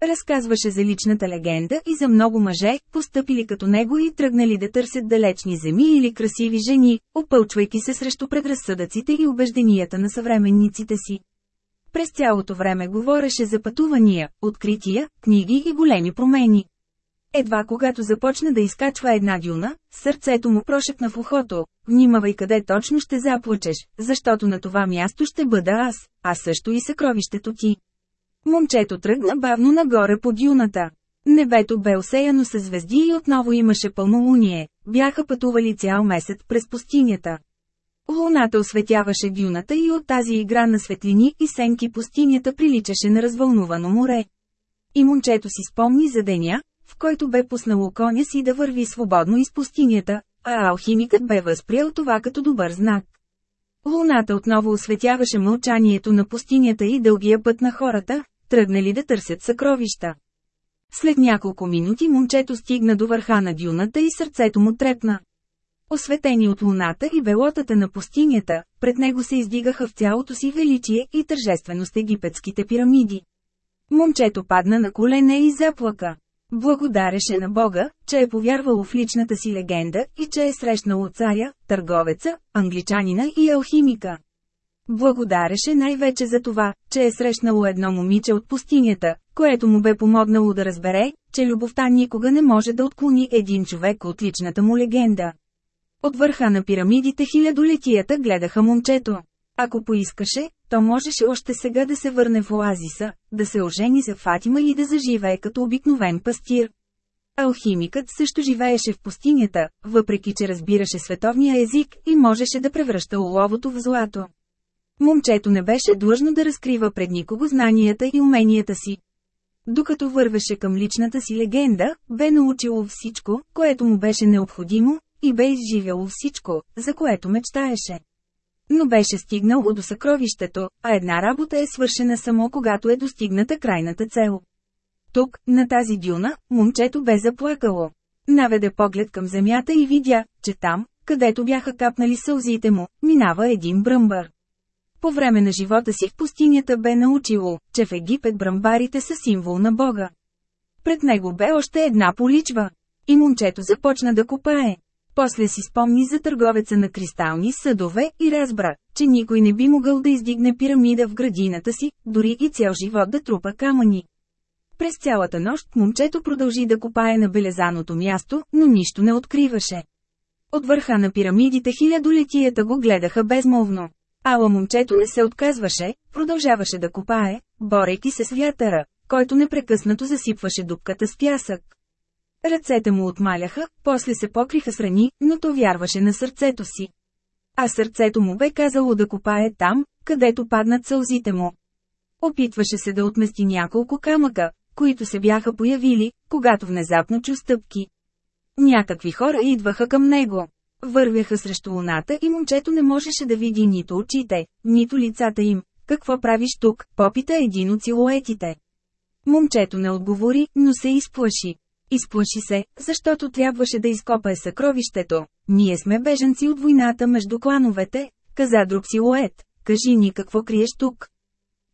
Разказваше за личната легенда и за много мъже, постъпили като него и тръгнали да търсят далечни земи или красиви жени, опълчвайки се срещу предразсъдъците и убежденията на съвременниците си. През цялото време говореше за пътувания, открития, книги и големи промени. Едва когато започна да изкачва една дюна, сърцето му прошепна в ухото, внимавай къде точно ще заплачеш, защото на това място ще бъда аз, а също и съкровището ти. Момчето тръгна бавно нагоре по дюната. Небето бе осеяно с звезди и отново имаше пълнолуние, бяха пътували цял месец през пустинята. Луната осветяваше дюната и от тази игра на светлини и сенки пустинята приличаше на развълнувано море. И момчето си спомни за деня, в който бе пуснало коня си да върви свободно из пустинята, а алхимикът бе възприел това като добър знак. Луната отново осветяваше мълчанието на пустинята и дългия път на хората, тръгнали да търсят съкровища. След няколко минути момчето стигна до върха на дюната и сърцето му трепна. Осветени от луната и белотата на пустинята, пред него се издигаха в цялото си величие и тържественост египетските пирамиди. Момчето падна на колене и заплака. Благодареше на Бога, че е повярвало в личната си легенда и че е срещнало царя, търговеца, англичанина и алхимика. Благодареше най-вече за това, че е срещнало едно момиче от пустинята, което му бе помогнало да разбере, че любовта никога не може да отклони един човек от личната му легенда. От върха на пирамидите хилядолетията гледаха момчето. Ако поискаше, то можеше още сега да се върне в оазиса, да се ожени за Фатима и да заживее като обикновен пастир. Алхимикът също живееше в пустинята, въпреки че разбираше световния език и можеше да превръща оловото в злато. Момчето не беше длъжно да разкрива пред никого знанията и уменията си. Докато вървеше към личната си легенда, бе научило всичко, което му беше необходимо, и бе изживяло всичко, за което мечтаеше. Но беше стигнало до съкровището, а една работа е свършена само когато е достигната крайната цел. Тук, на тази дюна, момчето бе заплакало. Наведе поглед към земята и видя, че там, където бяха капнали сълзите му, минава един бръмбър. По време на живота си в пустинята бе научило, че в Египет бръмбарите са символ на Бога. Пред него бе още една поличва. И момчето започна да копае. После си спомни за търговеца на кристални съдове и разбра, че никой не би могъл да издигне пирамида в градината си, дори и цял живот да трупа камъни. През цялата нощ момчето продължи да копае на белезаното място, но нищо не откриваше. От върха на пирамидите хилядолетията го гледаха безмолвно. Ала момчето не се отказваше, продължаваше да копае, борейки се с вятъра, който непрекъснато засипваше дупката с пясък. Ръцете му отмаляха, после се покриха с рани, но то вярваше на сърцето си. А сърцето му бе казало да копае там, където паднат сълзите му. Опитваше се да отмести няколко камъка, които се бяха появили, когато внезапно чу стъпки. Някакви хора идваха към него. Вървяха срещу луната и момчето не можеше да види нито очите, нито лицата им. Какво правиш тук? Попита един от силуетите. Момчето не отговори, но се изплаши. Изплаши се, защото трябваше да изкопае съкровището. Ние сме беженци от войната между клановете, каза друг силует. Кажи ни какво криеш тук.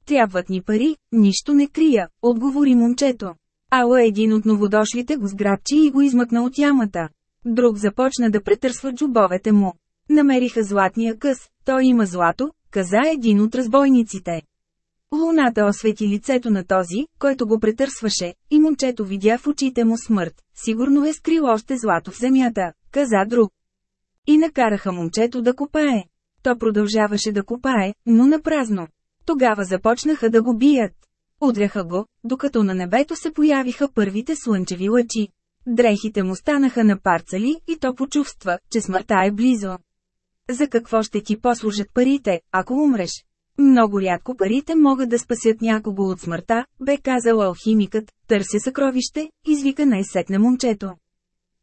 Трябват ни пари, нищо не крия, отговори момчето. Ала един от новодошлите го сграбчи и го измъкна от ямата. Друг започна да претърсва джубовете му. Намериха златния къс, той има злато, каза един от разбойниците. Луната освети лицето на този, който го претърсваше, и момчето видя в очите му смърт. Сигурно е скрил още злато в земята, каза друг. И накараха момчето да копае. То продължаваше да копае, но на празно. Тогава започнаха да го бият. Удряха го, докато на небето се появиха първите слънчеви лъчи. Дрехите му станаха на парцали и то почувства, че смъртта е близо. За какво ще ти послужат парите, ако умреш? Много рядко парите могат да спасят някого от смъртта, бе казал алхимикът, търся съкровище, извика най-сетне момчето.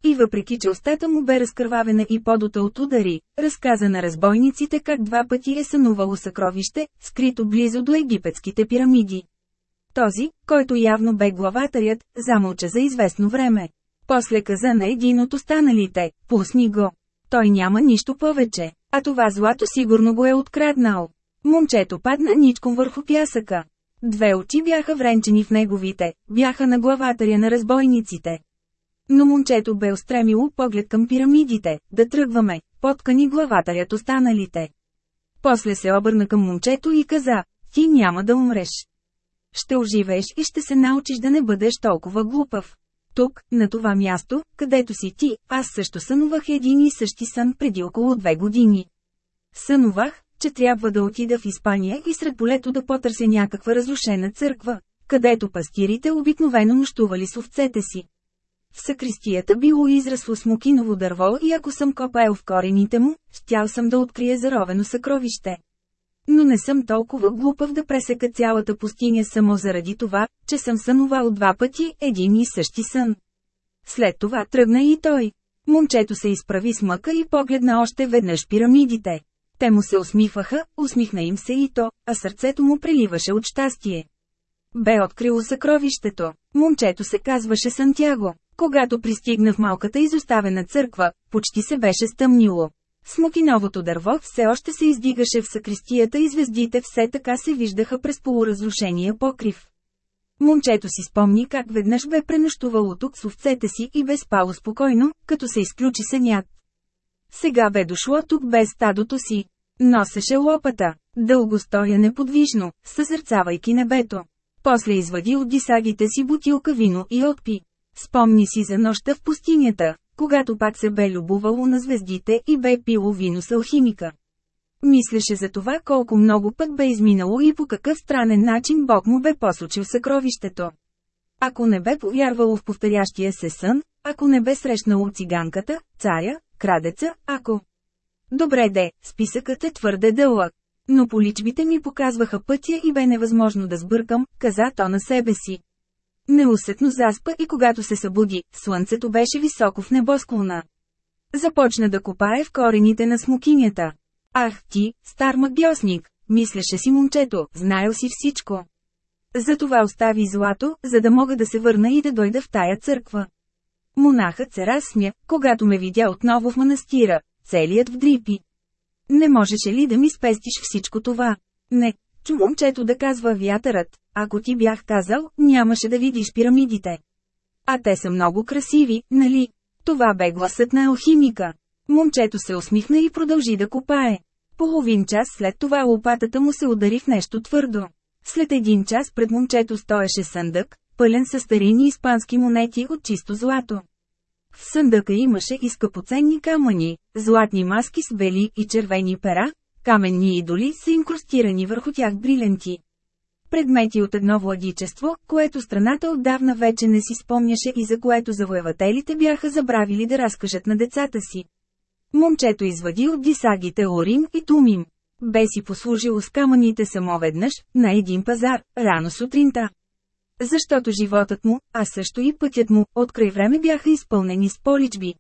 И въпреки че устата му бе разкървавена и подота от удари, разказа на разбойниците как два пъти е сънувало съкровище, скрито близо до египетските пирамиди. Този, който явно бе главатарят, замълча за известно време. После каза на един от останалите, пусни го. Той няма нищо повече, а това злато сигурно го е откраднал. Момчето падна ничком върху пясъка. Две очи бяха вренчени в неговите, бяха на главатаря на разбойниците. Но момчето бе устремило поглед към пирамидите, да тръгваме, поткани главатарят останалите. После се обърна към момчето и каза, ти няма да умреш. Ще оживееш и ще се научиш да не бъдеш толкова глупав. Тук, на това място, където си ти, аз също сънувах един и същи сън преди около две години. Сънувах, че трябва да отида в Испания и сред полето да потърся някаква разрушена църква, където пастирите обикновено нощували с овцете си. В сакристията било израсло смокиново дърво и ако съм копаел в корените му, щял съм да открия заровено съкровище. Но не съм толкова глупав да пресека цялата пустиня само заради това, че съм сънувал два пъти един и същи сън. След това тръгна и той. Момчето се изправи с мъка и погледна още веднъж пирамидите. Те му се усмихваха, усмихна им се и то, а сърцето му преливаше от щастие. Бе открило съкровището. Момчето се казваше Сантяго. Когато пристигна в малката изоставена църква, почти се беше стъмнило. Смокиновото дърво все още се издигаше в сакристията и звездите все така се виждаха през полуразрушения покрив. Момчето си спомни как веднъж бе пренощувало тук с овцете си и бе спало спокойно, като се изключи сънят. Сега бе дошло тук без стадото си. Носеше лопата. Дълго стоя неподвижно, съзърцавайки небето. После извади от дисагите си бутилка вино и отпи. Спомни си за нощта в пустинята, когато пак се бе любовало на звездите и бе пило вино с алхимика. Мислеше за това колко много път бе изминало и по какъв странен начин Бог му бе посочил съкровището. Ако не бе повярвало в повторящия се сън, ако не бе срещнало циганката, царя, крадеца, ако... Добре де, списъкът е твърде дълъг. Но поличбите ми показваха пътя и бе невъзможно да сбъркам, каза то на себе си. Неусетно заспа и когато се събуди, слънцето беше високо в небосклона. Започна да копае в корените на смокинята. Ах ти, стар магиосник, мислеше си момчето, знаел си всичко. Затова остави злато, за да мога да се върна и да дойда в тая църква. Монахът се разсмя, когато ме видя отново в манастира, целият в дрипи. Не можеше ли да ми спестиш всичко това? Не, чу момчето да казва вятърът, ако ти бях казал, нямаше да видиш пирамидите. А те са много красиви, нали? Това бе гласът на алхимика. Момчето се усмихна и продължи да копае. Половин час след това лопатата му се удари в нещо твърдо. След един час пред момчето стоеше съндък, пълен със старини испански монети от чисто злато. В съндъка имаше и скъпоценни камъни, златни маски с бели и червени пера, каменни идоли са инкрустирани върху тях бриленти. Предмети от едно владичество, което страната отдавна вече не си спомняше и за което завоевателите бяха забравили да разкажат на децата си. Момчето извади от дисагите Орим и Тумим. Бе си послужило с камъните само веднъж, на един пазар, рано сутринта. Защото животът му, а също и пътят му, от край време бяха изпълнени с поличби.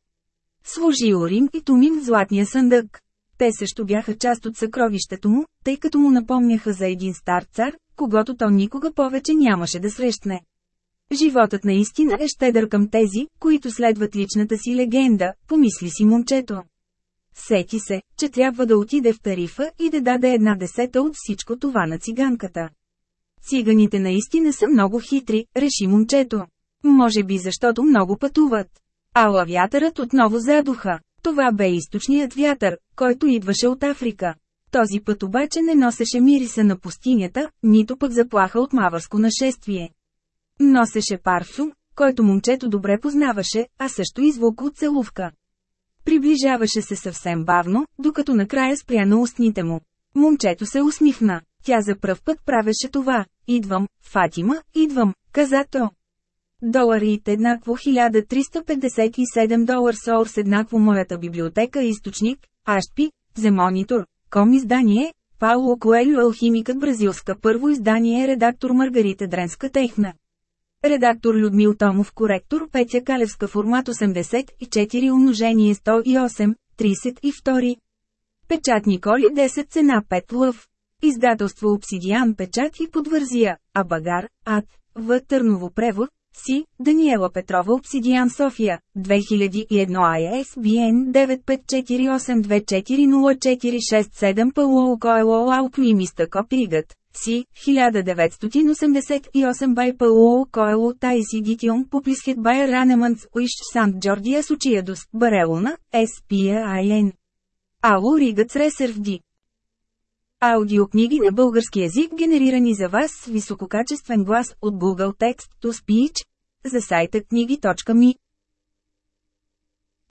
Служи Орим и Тумим в златния съндък. Те също бяха част от съкровището му, тъй като му напомняха за един стар цар, когато то никога повече нямаше да срещне. Животът наистина е щедър към тези, които следват личната си легенда, помисли си момчето. Сети се, че трябва да отиде в тарифа и да даде една десета от всичко това на циганката. Циганите наистина са много хитри, реши момчето. Може би защото много пътуват. Ала вятърът отново задуха. Това бе източният вятър, който идваше от Африка. Този път обаче не носеше мириса на пустинята, нито пък заплаха от мавърско нашествие. Носеше парфюм, който момчето добре познаваше, а също и звук от целувка. Приближаваше се съвсем бавно, докато накрая спря на устните му. Момчето се усмихна. Тя за пръв път правеше това. Идвам, Фатима, идвам, каза то. Доларите еднакво 1357 долар Соурс еднакво моята библиотека източник, Ашпи, Monitor, ком издание, Пауло Коелю Алхимикът бразилска първо издание редактор Маргарита Дренска Техна. Редактор Людмил Томов коректор Петя Калевска формат 84 умножение 108, 32. Печат Николи 10 цена 5 лъв. Издателство Обсидиан печат и подвързия, а Багар, Ад, В. Търново превод, Си, Даниела Петрова Обсидиан София, 2001 ISBN 9548240467 Пъло Коело Алклимиста Копигът. Си, 1988 by Paulo Coelho Taisi Edition published by Ranemans Wish St. Georgia Suchiados, Барелона, SPAIN. Ало Ригът Ресервди. Аудиокниги на български язик генерирани за вас с висококачествен глас от Google Text to Speech за сайта книги.ми